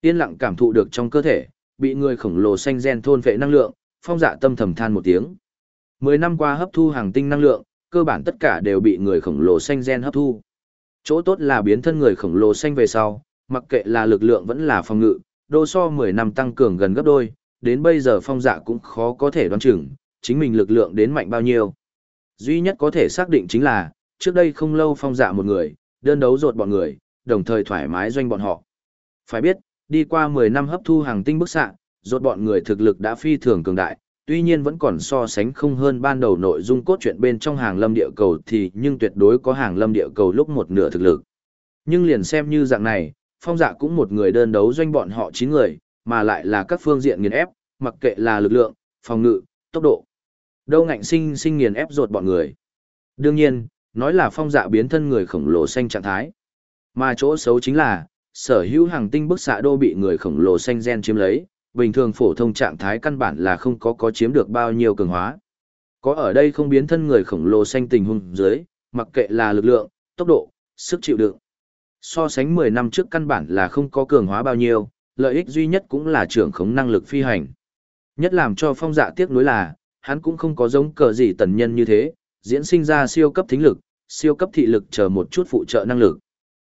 Yên lặng cảm thụ được trong cơ thể, bị người khổng lồ xanh gen thôn vệ năng lượng, phong dạ tâm thầm than một tiếng. Mười năm qua hấp thu hàng tinh năng lượng, cơ bản tất cả đều bị người khổng lồ xanh gen hấp thu. Chỗ tốt là biến thân người khổng lồ xanh về sau, mặc kệ là lực lượng vẫn là phòng ngự, đô so 10 năm tăng cường gần gấp đôi, đến bây giờ phong dạ cũng khó có thể đoán chừng, chính mình lực lượng đến mạnh bao nhiêu. Duy nhất có thể xác định chính là, trước đây không lâu phong dạ một người, đơn đấu rột bọn người, đồng thời thoải mái doanh bọn họ. Phải biết, đi qua 10 năm hấp thu hàng tinh bức xạ, rột bọn người thực lực đã phi thường cường đại, tuy nhiên vẫn còn so sánh không hơn ban đầu nội dung cốt truyện bên trong hàng lâm địa cầu thì nhưng tuyệt đối có hàng lâm địa cầu lúc một nửa thực lực. Nhưng liền xem như dạng này, phong dạ cũng một người đơn đấu doanh bọn họ 9 người, mà lại là các phương diện nghiền ép, mặc kệ là lực lượng, phòng ngự, tốc độ. Đâu ngạnh sinh sinh nghiền ép rột bọn người. Đương nhiên, nói là phong dạ biến thân người khổng lồ xanh trạng thái. Mà chỗ xấu chính là, sở hữu hàng tinh bức xạ đô bị người khổng lồ xanh gen chiếm lấy, bình thường phổ thông trạng thái căn bản là không có có chiếm được bao nhiêu cường hóa. Có ở đây không biến thân người khổng lồ xanh tình huống dưới, mặc kệ là lực lượng, tốc độ, sức chịu đựng. So sánh 10 năm trước căn bản là không có cường hóa bao nhiêu, lợi ích duy nhất cũng là trưởng khống năng lực phi hành. Nhất làm cho phong dạ tiếc nuối là, hắn cũng không có giống cờ gì tần nhân như thế, diễn sinh ra siêu cấp thính lực, siêu cấp thị lực chờ một chút phụ trợ năng lực.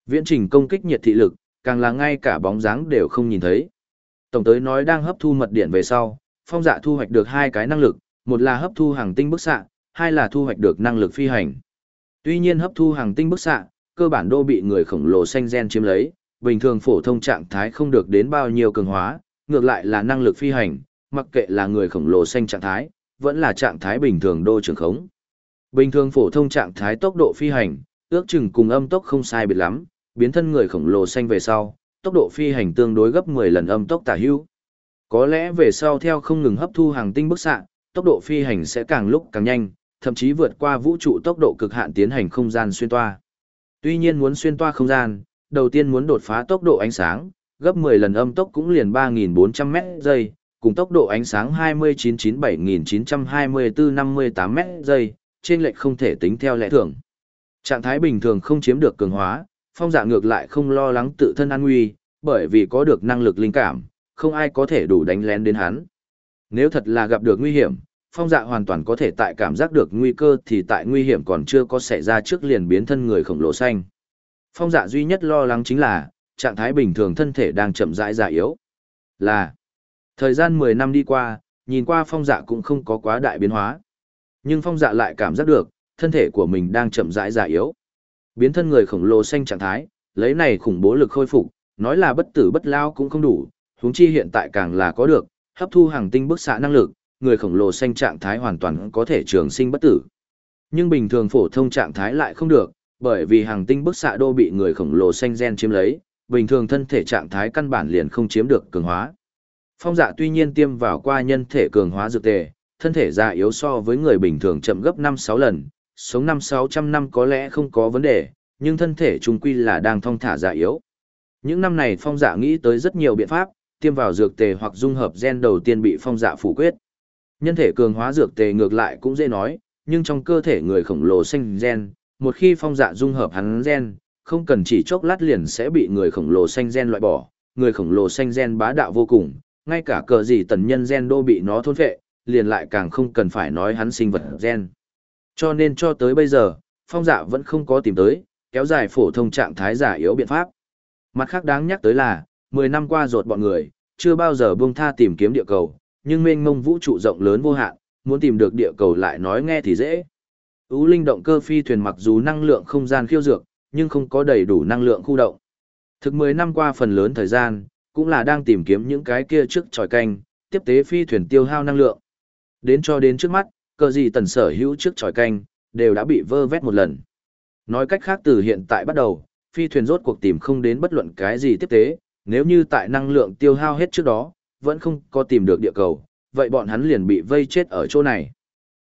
Viễn trình công kích nhiệt thị lực, càng là ngay cả bóng dáng đều không nhìn thấy. Tổng tới nói đang hấp thu mật điện về sau, phong dạ thu hoạch được hai cái năng lực, một là hấp thu hàng tinh bức xạ, hai là thu hoạch được năng lực phi hành. Tuy nhiên hấp thu hàng tinh bức xạ, cơ bản đô bị người khổng lồ xanh gen chiếm lấy, bình thường phổ thông trạng thái không được đến bao nhiêu cường hóa, ngược lại là năng lực phi hành, mặc kệ là người khổng lồ xanh trạng thái, vẫn là trạng thái bình thường đô trường khống. Bình thường phổ thông trạng thái tốc độ phi hành, ước chừng cùng âm tốc không sai biệt lắm, biến thân người khổng lồ xanh về sau, tốc độ phi hành tương đối gấp 10 lần âm tốc tả hữu. Có lẽ về sau theo không ngừng hấp thu hàng tinh bức xạ, tốc độ phi hành sẽ càng lúc càng nhanh, thậm chí vượt qua vũ trụ tốc độ cực hạn tiến hành không gian xuyên toa. Tuy nhiên muốn xuyên toa không gian, đầu tiên muốn đột phá tốc độ ánh sáng, gấp 10 lần âm tốc cũng liền 3.400 mét giây, cùng tốc độ ánh sáng 2997.924-58 mét giây, trên lệch không thể tính theo lẽ thường. Trạng thái bình thường không chiếm được cường hóa, phong dạ ngược lại không lo lắng tự thân an nguy, bởi vì có được năng lực linh cảm, không ai có thể đủ đánh lén đến hắn. Nếu thật là gặp được nguy hiểm, phong dạ hoàn toàn có thể tại cảm giác được nguy cơ thì tại nguy hiểm còn chưa có xảy ra trước liền biến thân người khổng lồ xanh. Phong dạ duy nhất lo lắng chính là, trạng thái bình thường thân thể đang chậm rãi già yếu. Là, thời gian 10 năm đi qua, nhìn qua phong dạ cũng không có quá đại biến hóa. Nhưng phong dạ lại cảm giác được, thân thể của mình đang chậm rãi già yếu. Biến thân người khổng lồ xanh trạng thái, lấy này khủng bố lực khôi phục, nói là bất tử bất lao cũng không đủ, huống chi hiện tại càng là có được, hấp thu hàng tinh bức xạ năng lực, người khổng lồ xanh trạng thái hoàn toàn có thể trường sinh bất tử. Nhưng bình thường phổ thông trạng thái lại không được, bởi vì hàng tinh bức xạ đô bị người khổng lồ xanh gen chiếm lấy, bình thường thân thể trạng thái căn bản liền không chiếm được cường hóa. Phong dạ tuy nhiên tiêm vào qua nhân thể cường hóa dược tề, thân thể già yếu so với người bình thường chậm gấp 5-6 lần, sống 5-600 năm có lẽ không có vấn đề, nhưng thân thể trung quy là đang thong thả già yếu. Những năm này phong giả nghĩ tới rất nhiều biện pháp, tiêm vào dược tề hoặc dung hợp gen đầu tiên bị phong dạ phủ quyết. Nhân thể cường hóa dược tề ngược lại cũng dễ nói, nhưng trong cơ thể người khổng lồ xanh gen, một khi phong dạ dung hợp hắn gen, không cần chỉ chốc lát liền sẽ bị người khổng lồ xanh gen loại bỏ, người khổng lồ xanh gen bá đạo vô cùng, ngay cả cờ gì tần nhân gen đô bị nó thôn phệ, liền lại càng không cần phải nói hắn sinh vật gen. Cho nên cho tới bây giờ, phong dạ vẫn không có tìm tới, kéo dài phổ thông trạng thái giả yếu biện pháp. Mặt khác đáng nhắc tới là, 10 năm qua rột bọn người, chưa bao giờ buông tha tìm kiếm địa cầu, nhưng mênh mông vũ trụ rộng lớn vô hạn, muốn tìm được địa cầu lại nói nghe thì dễ. Ú linh động cơ phi thuyền mặc dù năng lượng không gian khiêu dược, nhưng không có đầy đủ năng lượng khu động. Thực 10 năm qua phần lớn thời gian, cũng là đang tìm kiếm những cái kia trước tròi canh, tiếp tế phi thuyền tiêu hao năng lượng. Đến cho đến trước mắt, cờ gì tần sở hữu trước tròi canh, đều đã bị vơ vét một lần. Nói cách khác từ hiện tại bắt đầu, phi thuyền rốt cuộc tìm không đến bất luận cái gì tiếp tế, nếu như tại năng lượng tiêu hao hết trước đó, vẫn không có tìm được địa cầu, vậy bọn hắn liền bị vây chết ở chỗ này.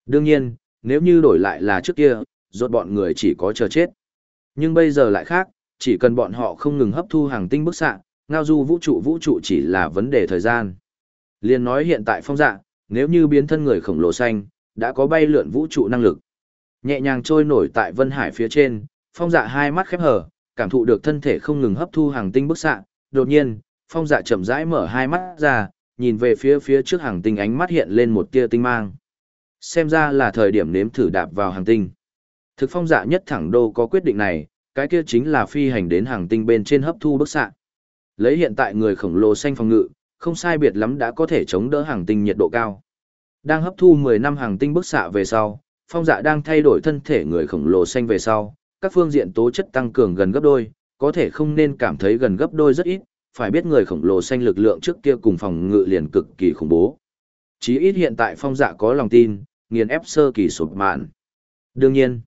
Đương nhiên, nếu như đổi lại là trước kia, rốt bọn người chỉ có chờ chết. Nhưng bây giờ lại khác, chỉ cần bọn họ không ngừng hấp thu hàng tinh bức xạ, ngao du vũ trụ vũ trụ chỉ là vấn đề thời gian. Liên nói hiện tại phong dạ, nếu như biến thân người khổng lồ xanh, đã có bay lượn vũ trụ năng lực. Nhẹ nhàng trôi nổi tại vân hải phía trên, phong dạ hai mắt khép hờ, cảm thụ được thân thể không ngừng hấp thu hàng tinh bức xạ, đột nhiên, phong dạ chậm rãi mở hai mắt ra, nhìn về phía phía trước hàng tinh ánh mắt hiện lên một tia tinh mang. Xem ra là thời điểm nếm thử đạp vào hàng tinh. Thực phong dạ nhất thẳng đô có quyết định này, cái kia chính là phi hành đến hàng tinh bên trên hấp thu bức xạ. Lấy hiện tại người khổng lồ xanh phòng ngự, không sai biệt lắm đã có thể chống đỡ hàng tinh nhiệt độ cao. Đang hấp thu 10 năm hàng tinh bức xạ về sau, phong dạ đang thay đổi thân thể người khổng lồ xanh về sau, các phương diện tố chất tăng cường gần gấp đôi, có thể không nên cảm thấy gần gấp đôi rất ít, phải biết người khổng lồ xanh lực lượng trước kia cùng phòng ngự liền cực kỳ khủng bố. Chí ít hiện tại phong dạ có lòng tin, nghiền ép sơ kỳ sụp mạn. Đương nhiên,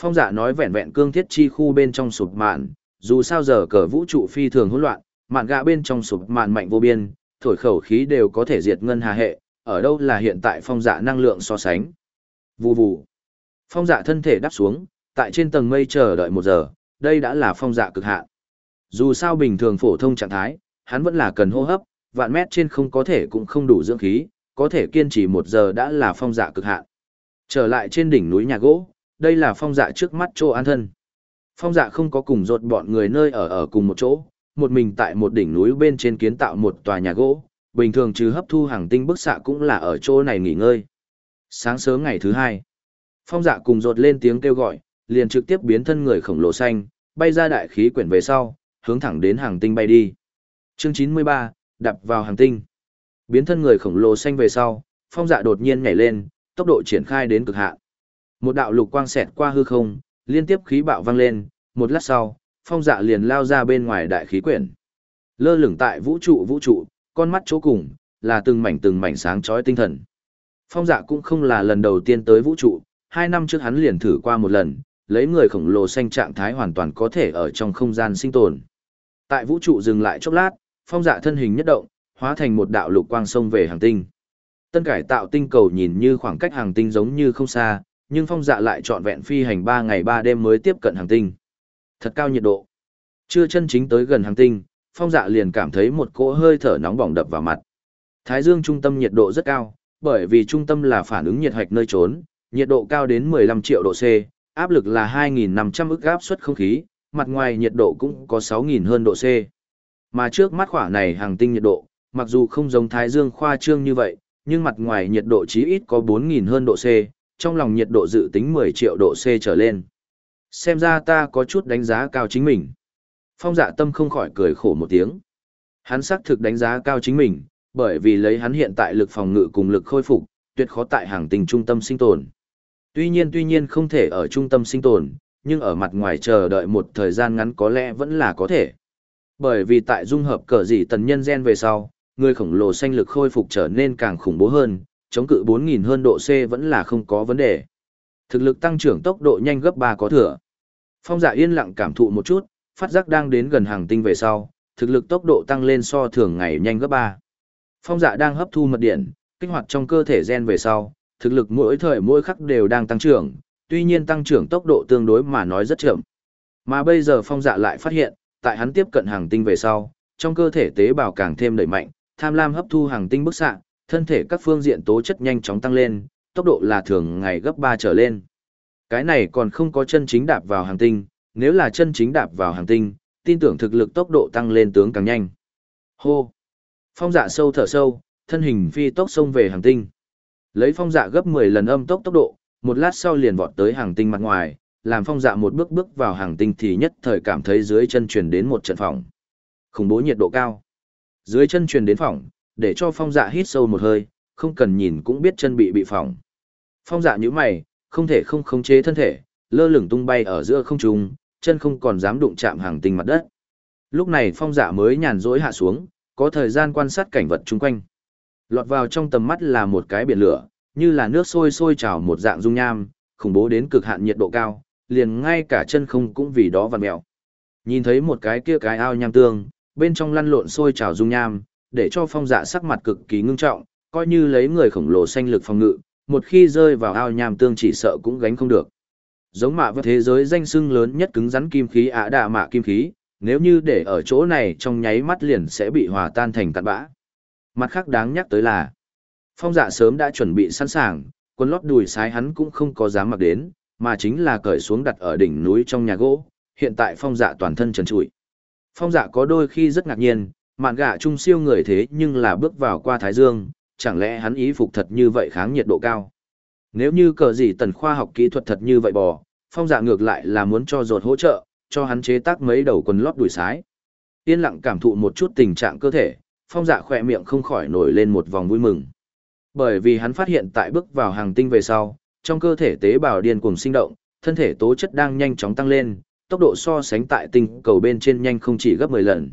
phong dạ nói vẹn vẹn cương thiết chi khu bên trong sụp mạn, dù sao giờ cờ vũ trụ phi thường hỗn loạn, mạn gạ bên trong sụp mạn mạnh vô biên, thổi khẩu khí đều có thể diệt ngân hà hệ, ở đâu là hiện tại phong dạ năng lượng so sánh. Vù vù. Phong dạ thân thể đáp xuống, tại trên tầng mây chờ đợi một giờ, đây đã là phong dạ cực hạn. Dù sao bình thường phổ thông trạng thái, hắn vẫn là cần hô hấp, vạn mét trên không có thể cũng không đủ dưỡng khí, có thể kiên trì một giờ đã là phong dạ cực hạn. Trở lại trên đỉnh núi nhà gỗ, đây là phong dạ trước mắt chỗ an thân. Phong dạ không có cùng rột bọn người nơi ở ở cùng một chỗ, một mình tại một đỉnh núi bên trên kiến tạo một tòa nhà gỗ, bình thường trừ hấp thu hàng tinh bức xạ cũng là ở chỗ này nghỉ ngơi. Sáng sớm ngày thứ hai, phong dạ cùng rột lên tiếng kêu gọi, liền trực tiếp biến thân người khổng lồ xanh, bay ra đại khí quyển về sau, hướng thẳng đến hàng tinh bay đi. Chương 93, đập vào hàng tinh. Biến thân người khổng lồ xanh về sau, phong dạ đột nhiên nhảy lên, tốc độ triển khai đến cực hạn. Một đạo lục quang xẹt qua hư không, liên tiếp khí bạo vang lên, một lát sau, phong dạ liền lao ra bên ngoài đại khí quyển. Lơ lửng tại vũ trụ vũ trụ, con mắt chỗ cùng, là từng mảnh từng mảnh sáng chói tinh thần. Phong dạ cũng không là lần đầu tiên tới vũ trụ, hai năm trước hắn liền thử qua một lần, lấy người khổng lồ xanh trạng thái hoàn toàn có thể ở trong không gian sinh tồn. Tại vũ trụ dừng lại chốc lát, phong dạ thân hình nhất động, hóa thành một đạo lục quang sông về hàng tinh. Tân cải tạo tinh cầu nhìn như khoảng cách hàng tinh giống như không xa, nhưng phong dạ lại trọn vẹn phi hành 3 ngày 3 đêm mới tiếp cận hàng tinh. Thật cao nhiệt độ. Chưa chân chính tới gần hành tinh, phong dạ liền cảm thấy một cỗ hơi thở nóng bỏng đập vào mặt. Thái dương trung tâm nhiệt độ rất cao, bởi vì trung tâm là phản ứng nhiệt hạch nơi trốn, nhiệt độ cao đến 15 triệu độ C, áp lực là 2.500 ức áp suất không khí, mặt ngoài nhiệt độ cũng có 6.000 hơn độ C. Mà trước mắt khỏa này hàng tinh nhiệt độ, mặc dù không giống Thái Dương khoa trương như vậy, nhưng mặt ngoài nhiệt độ chí ít có 4.000 hơn độ C, trong lòng nhiệt độ dự tính 10 triệu độ C trở lên. Xem ra ta có chút đánh giá cao chính mình. Phong dạ tâm không khỏi cười khổ một tiếng. Hắn xác thực đánh giá cao chính mình, bởi vì lấy hắn hiện tại lực phòng ngự cùng lực khôi phục, tuyệt khó tại hàng tình trung tâm sinh tồn. Tuy nhiên tuy nhiên không thể ở trung tâm sinh tồn, nhưng ở mặt ngoài chờ đợi một thời gian ngắn có lẽ vẫn là có thể. Bởi vì tại dung hợp cờ dị tần nhân gen về sau, người khổng lồ xanh lực khôi phục trở nên càng khủng bố hơn, chống cự 4.000 hơn độ C vẫn là không có vấn đề. Thực lực tăng trưởng tốc độ nhanh gấp 3 có thừa. Phong dạ yên lặng cảm thụ một chút, phát giác đang đến gần hàng tinh về sau, thực lực tốc độ tăng lên so thường ngày nhanh gấp ba. Phong dạ đang hấp thu mật điện, kích hoạt trong cơ thể gen về sau, thực lực mỗi thời mỗi khắc đều đang tăng trưởng, tuy nhiên tăng trưởng tốc độ tương đối mà nói rất chậm. Mà bây giờ phong dạ lại phát hiện, tại hắn tiếp cận hàng tinh về sau, trong cơ thể tế bào càng thêm đẩy mạnh, tham lam hấp thu hàng tinh bức xạ, thân thể các phương diện tố chất nhanh chóng tăng lên, tốc độ là thường ngày gấp 3 trở lên. Cái này còn không có chân chính đạp vào hành tinh, nếu là chân chính đạp vào hành tinh, tin tưởng thực lực tốc độ tăng lên tướng càng nhanh. Hô! Phong dạ sâu thở sâu, thân hình phi tốc xông về hành tinh. Lấy phong dạ gấp 10 lần âm tốc tốc độ, một lát sau liền vọt tới hành tinh mặt ngoài, làm phong dạ một bước bước vào hành tinh thì nhất thời cảm thấy dưới chân truyền đến một trận phòng. Khủng bố nhiệt độ cao. Dưới chân truyền đến phòng, để cho phong dạ hít sâu một hơi, không cần nhìn cũng biết chân bị bị phòng. Phong dạ như mày, không thể không khống chế thân thể, lơ lửng tung bay ở giữa không trung, chân không còn dám đụng chạm hàng tinh mặt đất. Lúc này phong dạ mới nhàn rỗi hạ xuống, có thời gian quan sát cảnh vật chung quanh. Lọt vào trong tầm mắt là một cái biển lửa, như là nước sôi sôi trào một dạng dung nham, khủng bố đến cực hạn nhiệt độ cao, liền ngay cả chân không cũng vì đó vặn mèo. Nhìn thấy một cái kia cái ao nham tương, bên trong lăn lộn sôi trào dung nham, để cho phong dạ sắc mặt cực kỳ ngưng trọng, coi như lấy người khổng lồ xanh lực phòng ngự, một khi rơi vào ao nham tương chỉ sợ cũng gánh không được. Giống mạ với thế giới danh sưng lớn nhất cứng rắn kim khí ả đạ mạ kim khí, nếu như để ở chỗ này trong nháy mắt liền sẽ bị hòa tan thành cặn bã. Mặt khác đáng nhắc tới là, phong dạ sớm đã chuẩn bị sẵn sàng, quân lót đùi sái hắn cũng không có dám mặc đến, mà chính là cởi xuống đặt ở đỉnh núi trong nhà gỗ, hiện tại phong dạ toàn thân trần trụi. Phong dạ có đôi khi rất ngạc nhiên, mạn gạ trung siêu người thế nhưng là bước vào qua Thái Dương, chẳng lẽ hắn ý phục thật như vậy kháng nhiệt độ cao. Nếu như cờ gì tần khoa học kỹ thuật thật như vậy bò, phong dạ ngược lại là muốn cho ruột hỗ trợ, cho hắn chế tác mấy đầu quần lót đùi sái. Yên lặng cảm thụ một chút tình trạng cơ thể, phong dạ khỏe miệng không khỏi nổi lên một vòng vui mừng. Bởi vì hắn phát hiện tại bước vào hàng tinh về sau, trong cơ thể tế bào điên cuồng sinh động, thân thể tố chất đang nhanh chóng tăng lên, tốc độ so sánh tại tinh cầu bên trên nhanh không chỉ gấp 10 lần.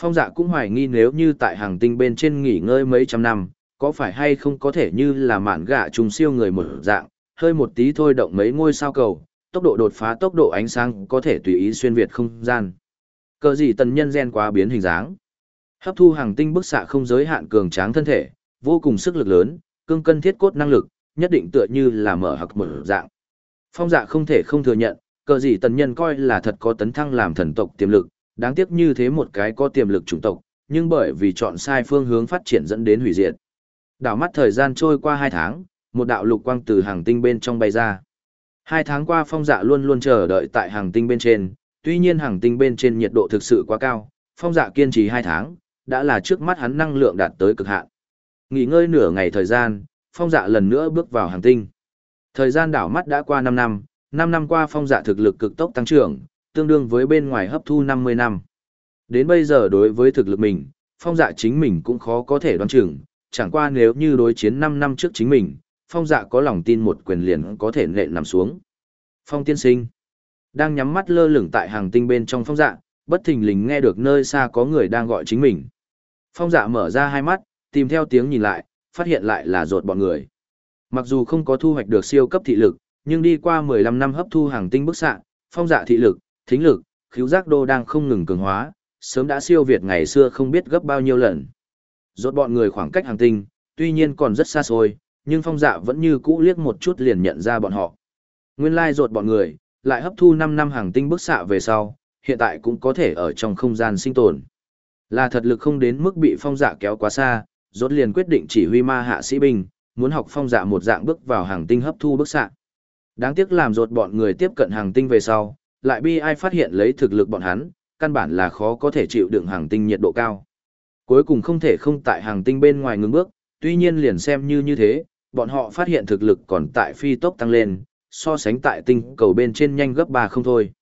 Phong dạ cũng hoài nghi nếu như tại hàng tinh bên trên nghỉ ngơi mấy trăm năm, có phải hay không có thể như là mạn gạ trùng siêu người một dạng, hơi một tí thôi động mấy ngôi sao cầu, tốc độ đột phá tốc độ ánh sáng có thể tùy ý xuyên việt không gian. Cờ gì tần nhân gen quá biến hình dáng. Hấp thu hàng tinh bức xạ không giới hạn cường tráng thân thể, vô cùng sức lực lớn, cương cân thiết cốt năng lực, nhất định tựa như là mở hặc mở dạng. Phong dạ không thể không thừa nhận, cờ gì tần nhân coi là thật có tấn thăng làm thần tộc tiềm lực, đáng tiếc như thế một cái có tiềm lực chủng tộc, nhưng bởi vì chọn sai phương hướng phát triển dẫn đến hủy diệt. Đảo mắt thời gian trôi qua hai tháng, một đạo lục quang từ hàng tinh bên trong bay ra. Hai tháng qua phong dạ luôn luôn chờ đợi tại hàng tinh bên trên, tuy nhiên hàng tinh bên trên nhiệt độ thực sự quá cao, phong dạ kiên trì hai tháng, đã là trước mắt hắn năng lượng đạt tới cực hạn. Nghỉ ngơi nửa ngày thời gian, phong dạ lần nữa bước vào hàng tinh. Thời gian đảo mắt đã qua 5 năm, 5 năm qua phong dạ thực lực cực tốc tăng trưởng, tương đương với bên ngoài hấp thu 50 năm. Đến bây giờ đối với thực lực mình, phong dạ chính mình cũng khó có thể đoán chừng, chẳng qua nếu như đối chiến 5 năm trước chính mình, phong dạ có lòng tin một quyền liền có thể nện nằm xuống. Phong tiên sinh, đang nhắm mắt lơ lửng tại hàng tinh bên trong phong dạ, bất thình lình nghe được nơi xa có người đang gọi chính mình. Phong dạ mở ra hai mắt, tìm theo tiếng nhìn lại, phát hiện lại là ruột bọn người. Mặc dù không có thu hoạch được siêu cấp thị lực, nhưng đi qua 15 năm hấp thu hàng tinh bức xạ, phong dạ thị lực, thính lực, khiếu giác đô đang không ngừng cường hóa, sớm đã siêu việt ngày xưa không biết gấp bao nhiêu lần. Rốt bọn người khoảng cách hàng tinh, tuy nhiên còn rất xa xôi, nhưng phong dạ vẫn như cũ liếc một chút liền nhận ra bọn họ. Nguyên lai rốt bọn người, lại hấp thu 5 năm hàng tinh bức xạ về sau, hiện tại cũng có thể ở trong không gian sinh tồn. Là thật lực không đến mức bị phong dạ kéo quá xa, rốt liền quyết định chỉ huy ma hạ sĩ binh, muốn học phong dạ một dạng bước vào hàng tinh hấp thu bức xạ. Đáng tiếc làm rốt bọn người tiếp cận hàng tinh về sau, lại bi ai phát hiện lấy thực lực bọn hắn, căn bản là khó có thể chịu đựng hàng tinh nhiệt độ cao. Cuối cùng không thể không tại hàng tinh bên ngoài ngưng bước, tuy nhiên liền xem như như thế, bọn họ phát hiện thực lực còn tại phi tốc tăng lên, so sánh tại tinh cầu bên trên nhanh gấp ba không thôi.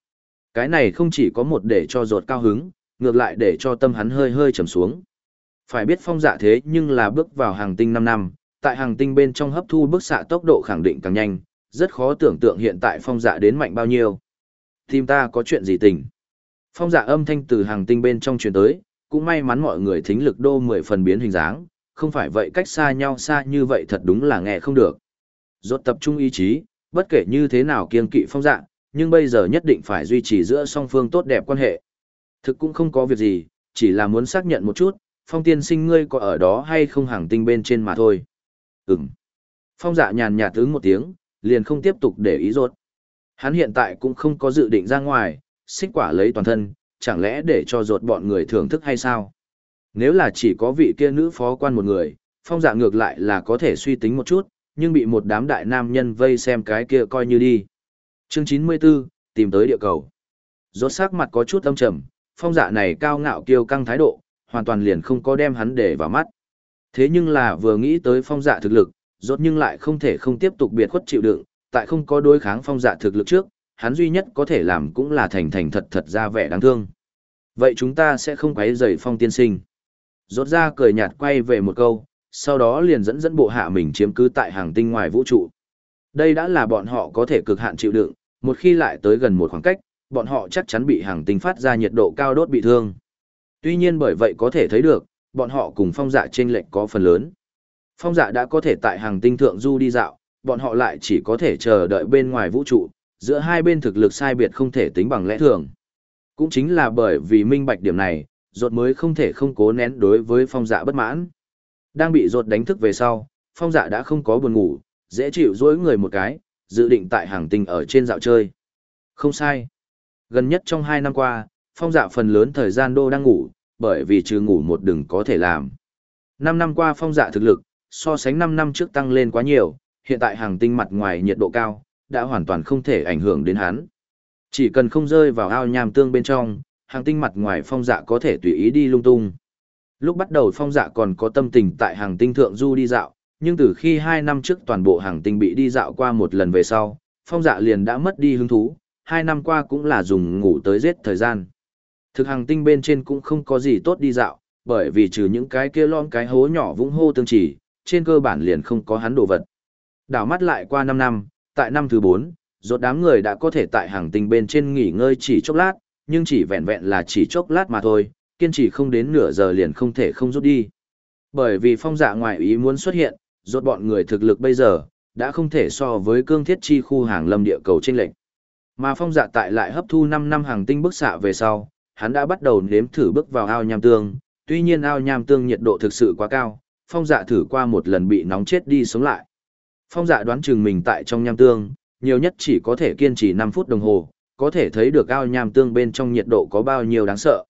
Cái này không chỉ có một để cho ruột cao hứng, ngược lại để cho tâm hắn hơi hơi trầm xuống. Phải biết phong dạ thế nhưng là bước vào hàng tinh 5 năm, tại hàng tinh bên trong hấp thu bức xạ tốc độ khẳng định càng nhanh, rất khó tưởng tượng hiện tại phong dạ đến mạnh bao nhiêu. Tìm ta có chuyện gì tình? Phong dạ âm thanh từ hàng tinh bên trong truyền tới, cũng may mắn mọi người thính lực đô mười phần biến hình dáng, không phải vậy cách xa nhau xa như vậy thật đúng là nghe không được. Rốt tập trung ý chí, bất kể như thế nào kiên kỵ phong dạ, nhưng bây giờ nhất định phải duy trì giữa song phương tốt đẹp quan hệ. Thực cũng không có việc gì, chỉ là muốn xác nhận một chút, phong tiên sinh ngươi có ở đó hay không hàng tinh bên trên mà thôi. Ừm. Phong dạ nhàn nhạt ứng một tiếng, liền không tiếp tục để ý rốt. Hắn hiện tại cũng không có dự định ra ngoài, xích quả lấy toàn thân, chẳng lẽ để cho ruột bọn người thưởng thức hay sao? Nếu là chỉ có vị kia nữ phó quan một người, phong dạ ngược lại là có thể suy tính một chút, nhưng bị một đám đại nam nhân vây xem cái kia coi như đi. Chương 94, tìm tới địa cầu. Rốt sắc mặt có chút âm trầm, phong dạ này cao ngạo kiêu căng thái độ, hoàn toàn liền không có đem hắn để vào mắt. Thế nhưng là vừa nghĩ tới phong dạ thực lực, rốt nhưng lại không thể không tiếp tục biệt khuất chịu đựng, tại không có đối kháng phong dạ thực lực trước, hắn duy nhất có thể làm cũng là thành thành thật thật ra vẻ đáng thương. Vậy chúng ta sẽ không quấy rầy phong tiên sinh. Rốt ra cười nhạt quay về một câu, sau đó liền dẫn dẫn bộ hạ mình chiếm cứ tại hàng tinh ngoài vũ trụ. Đây đã là bọn họ có thể cực hạn chịu đựng, một khi lại tới gần một khoảng cách, bọn họ chắc chắn bị hàng tinh phát ra nhiệt độ cao đốt bị thương. Tuy nhiên bởi vậy có thể thấy được, bọn họ cùng phong dạ trên lệnh có phần lớn. Phong dạ đã có thể tại hàng tinh thượng du đi dạo, bọn họ lại chỉ có thể chờ đợi bên ngoài vũ trụ, giữa hai bên thực lực sai biệt không thể tính bằng lẽ thường. Cũng chính là bởi vì minh bạch điểm này, rột mới không thể không cố nén đối với phong dạ bất mãn. Đang bị rột đánh thức về sau, phong dạ đã không có buồn ngủ, dễ chịu dối người một cái, dự định tại hàng tinh ở trên dạo chơi. Không sai. Gần nhất trong hai năm qua, phong dạ phần lớn thời gian đô đang ngủ, bởi vì trừ ngủ một đừng có thể làm. Năm năm qua phong dạ thực lực, so sánh năm năm trước tăng lên quá nhiều, hiện tại hàng tinh mặt ngoài nhiệt độ cao, đã hoàn toàn không thể ảnh hưởng đến hắn. Chỉ cần không rơi vào ao nham tương bên trong, hàng tinh mặt ngoài phong dạ có thể tùy ý đi lung tung. Lúc bắt đầu phong dạ còn có tâm tình tại hàng tinh thượng du đi dạo, nhưng từ khi hai năm trước toàn bộ hàng tinh bị đi dạo qua một lần về sau, phong dạ liền đã mất đi hứng thú, hai năm qua cũng là dùng ngủ tới giết thời gian. Thực hàng tinh bên trên cũng không có gì tốt đi dạo, bởi vì trừ những cái kia lon cái hố nhỏ vũng hô tương chỉ, trên cơ bản liền không có hắn đồ vật. Đảo mắt lại qua 5 năm, tại năm thứ 4, rốt đám người đã có thể tại hàng tinh bên trên nghỉ ngơi chỉ chốc lát, nhưng chỉ vẹn vẹn là chỉ chốc lát mà thôi, kiên trì không đến nửa giờ liền không thể không rút đi. Bởi vì phong dạ ngoại ý muốn xuất hiện, rốt bọn người thực lực bây giờ, đã không thể so với cương thiết chi khu hàng lâm địa cầu trên lệnh. Mà phong dạ tại lại hấp thu 5 năm hàng tinh bức xạ về sau, hắn đã bắt đầu nếm thử bước vào ao nham tương, tuy nhiên ao nham tương nhiệt độ thực sự quá cao, phong dạ thử qua một lần bị nóng chết đi sống lại. Phong dạ đoán chừng mình tại trong nham tương, nhiều nhất chỉ có thể kiên trì 5 phút đồng hồ, có thể thấy được ao nham tương bên trong nhiệt độ có bao nhiêu đáng sợ.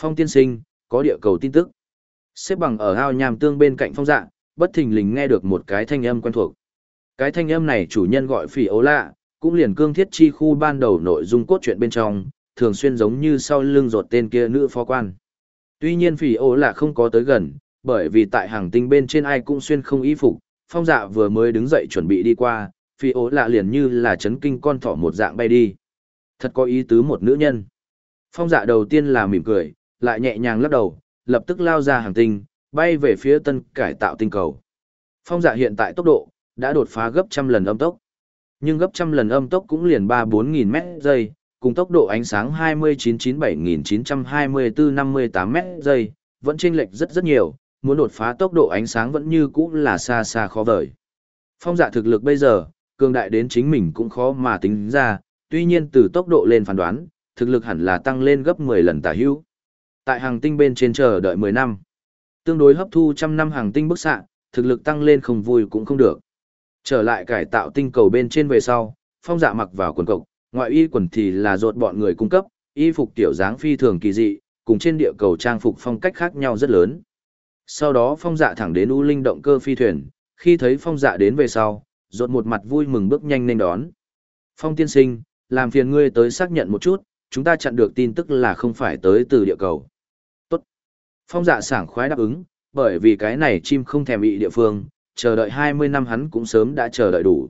Phong tiên sinh, có địa cầu tin tức. Xếp bằng ở ao nham tương bên cạnh phong dạ, bất thình lình nghe được một cái thanh âm quen thuộc. Cái thanh âm này chủ nhân gọi phỉ ấu lạ, cũng liền cương thiết chi khu ban đầu nội dung cốt truyện bên trong, thường xuyên giống như sau lưng rột tên kia nữ phó quan. Tuy nhiên phỉ ấu lạ không có tới gần, bởi vì tại hàng tinh bên trên ai cũng xuyên không y phục, phong dạ vừa mới đứng dậy chuẩn bị đi qua, phi ố lạ liền như là chấn kinh con thỏ một dạng bay đi. Thật có ý tứ một nữ nhân. Phong dạ đầu tiên là mỉm cười, lại nhẹ nhàng lắc đầu, lập tức lao ra hàng tinh, bay về phía tân cải tạo tinh cầu. Phong dạ hiện tại tốc độ, đã đột phá gấp trăm lần âm tốc. Nhưng gấp trăm lần âm tốc cũng liền 3-4 nghìn mét giây, cùng tốc độ ánh sáng 29-97-924-58 mét giây, vẫn chênh lệch rất rất nhiều, muốn đột phá tốc độ ánh sáng vẫn như cũ là xa xa khó vời. Phong dạ thực lực bây giờ, cường đại đến chính mình cũng khó mà tính ra, tuy nhiên từ tốc độ lên phán đoán, thực lực hẳn là tăng lên gấp 10 lần tả hữu. Tại hàng tinh bên trên chờ đợi 10 năm, tương đối hấp thu trăm năm hàng tinh bức xạ, thực lực tăng lên không vui cũng không được. Trở lại cải tạo tinh cầu bên trên về sau, phong dạ mặc vào quần cộc, ngoại y quần thì là ruột bọn người cung cấp, y phục tiểu dáng phi thường kỳ dị, cùng trên địa cầu trang phục phong cách khác nhau rất lớn. Sau đó phong dạ thẳng đến U Linh động cơ phi thuyền, khi thấy phong dạ đến về sau, rột một mặt vui mừng bước nhanh nên đón. Phong tiên sinh, làm phiền ngươi tới xác nhận một chút, chúng ta chặn được tin tức là không phải tới từ địa cầu. Tốt. Phong dạ sảng khoái đáp ứng, bởi vì cái này chim không thèm bị địa phương, chờ đợi 20 năm hắn cũng sớm đã chờ đợi đủ.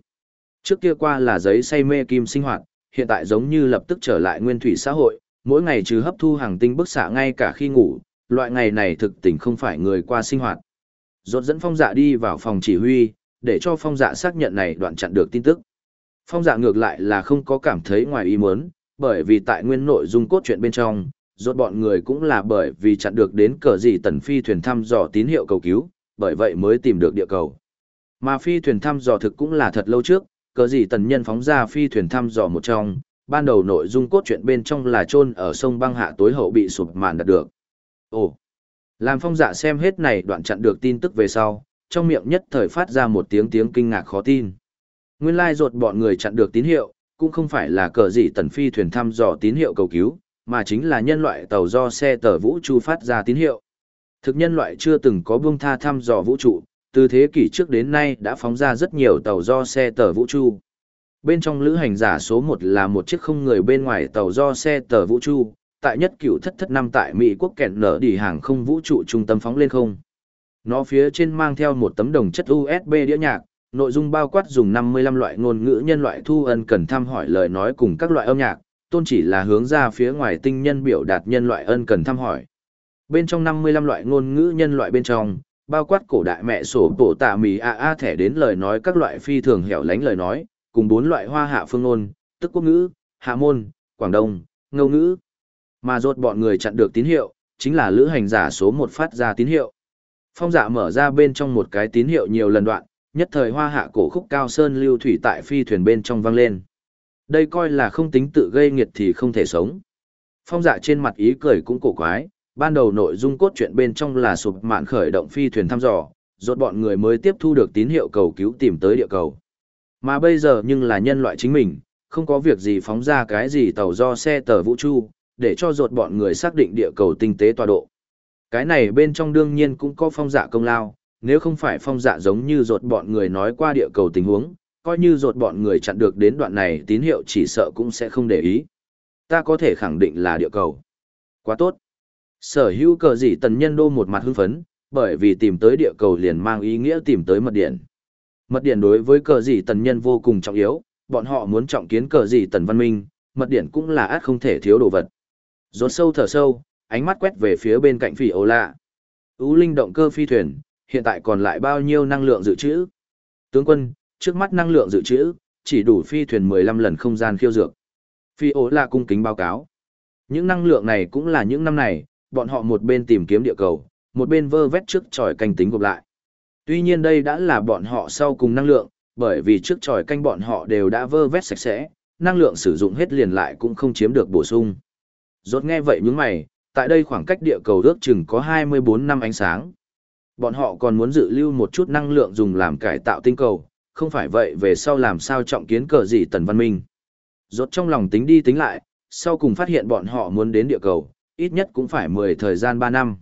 Trước kia qua là giấy say mê kim sinh hoạt, hiện tại giống như lập tức trở lại nguyên thủy xã hội, mỗi ngày trừ hấp thu hàng tinh bức xạ ngay cả khi ngủ, loại ngày này thực tình không phải người qua sinh hoạt. Rốt dẫn phong dạ đi vào phòng chỉ huy, để cho phong dạ xác nhận này đoạn chặn được tin tức. Phong dạ ngược lại là không có cảm thấy ngoài ý muốn, bởi vì tại nguyên nội dung cốt truyện bên trong, rốt bọn người cũng là bởi vì chặn được đến cờ gì tần phi thuyền thăm dò tín hiệu cầu cứu, bởi vậy mới tìm được địa cầu. Mà phi thuyền thăm dò thực cũng là thật lâu trước, cờ gì tần nhân phóng ra phi thuyền thăm dò một trong, ban đầu nội dung cốt truyện bên trong là chôn ở sông băng hạ tối hậu bị sụp màn đạt được. Ồ, làm phong dạ xem hết này đoạn chặn được tin tức về sau, trong miệng nhất thời phát ra một tiếng tiếng kinh ngạc khó tin. Nguyên lai ruột bọn người chặn được tín hiệu, cũng không phải là cờ gì tần phi thuyền thăm dò tín hiệu cầu cứu, mà chính là nhân loại tàu do xe tờ vũ trụ phát ra tín hiệu. Thực nhân loại chưa từng có buông tha thăm dò vũ trụ, từ thế kỷ trước đến nay đã phóng ra rất nhiều tàu do xe tờ vũ trụ. Bên trong lữ hành giả số 1 là một chiếc không người bên ngoài tàu do xe tờ vũ trụ, tại nhất cửu thất thất năm tại Mỹ quốc kẹn nở đi hàng không vũ trụ trung tâm phóng lên không. Nó phía trên mang theo một tấm đồng chất USB đĩa nhạc, nội dung bao quát dùng 55 loại ngôn ngữ nhân loại thu ân cần thăm hỏi lời nói cùng các loại âm nhạc, tôn chỉ là hướng ra phía ngoài tinh nhân biểu đạt nhân loại ân cần thăm hỏi. Bên trong 55 loại ngôn ngữ nhân loại bên trong, bao quát cổ đại mẹ sổ tổ tạ mì a a thẻ đến lời nói các loại phi thường hẻo lánh lời nói, cùng bốn loại hoa hạ phương ngôn, tức quốc ngữ, hạ môn, quảng đông, ngâu ngữ. Mà rốt bọn người chặn được tín hiệu, chính là lữ hành giả số một phát ra tín hiệu. Phong dạ mở ra bên trong một cái tín hiệu nhiều lần đoạn, nhất thời hoa hạ cổ khúc cao sơn lưu thủy tại phi thuyền bên trong vang lên. Đây coi là không tính tự gây nghiệt thì không thể sống. Phong dạ trên mặt ý cười cũng cổ quái, ban đầu nội dung cốt truyện bên trong là sụp mạn khởi động phi thuyền thăm dò, rốt bọn người mới tiếp thu được tín hiệu cầu cứu tìm tới địa cầu. Mà bây giờ nhưng là nhân loại chính mình, không có việc gì phóng ra cái gì tàu do xe tờ vũ trụ, để cho ruột bọn người xác định địa cầu tinh tế tọa độ. Cái này bên trong đương nhiên cũng có phong dạ công lao, nếu không phải phong dạ giống như ruột bọn người nói qua địa cầu tình huống, coi như ruột bọn người chặn được đến đoạn này tín hiệu chỉ sợ cũng sẽ không để ý. Ta có thể khẳng định là địa cầu. Quá tốt. Sở hữu cờ gì tần nhân đô một mặt hưng phấn, bởi vì tìm tới địa cầu liền mang ý nghĩa tìm tới mật điện. Mật điện đối với cờ gì tần nhân vô cùng trọng yếu, bọn họ muốn trọng kiến cờ gì tần văn minh, mật điện cũng là át không thể thiếu đồ vật. Rốt sâu thở sâu, ánh mắt quét về phía bên cạnh phỉ ô lạ. Ú linh động cơ phi thuyền, hiện tại còn lại bao nhiêu năng lượng dự trữ? Tướng quân, trước mắt năng lượng dự trữ, chỉ đủ phi thuyền 15 lần không gian khiêu dược. Phi ố là cung kính báo cáo. Những năng lượng này cũng là những năm này, bọn họ một bên tìm kiếm địa cầu, một bên vơ vét trước tròi canh tính gộp lại. Tuy nhiên đây đã là bọn họ sau cùng năng lượng, bởi vì trước tròi canh bọn họ đều đã vơ vét sạch sẽ, năng lượng sử dụng hết liền lại cũng không chiếm được bổ sung. Rốt nghe vậy những mày, tại đây khoảng cách địa cầu ước chừng có 24 năm ánh sáng. Bọn họ còn muốn dự lưu một chút năng lượng dùng làm cải tạo tinh cầu, không phải vậy về sau làm sao trọng kiến cờ gì tần văn minh. Rốt trong lòng tính đi tính lại, sau cùng phát hiện bọn họ muốn đến địa cầu, ít nhất cũng phải 10 thời gian 3 năm.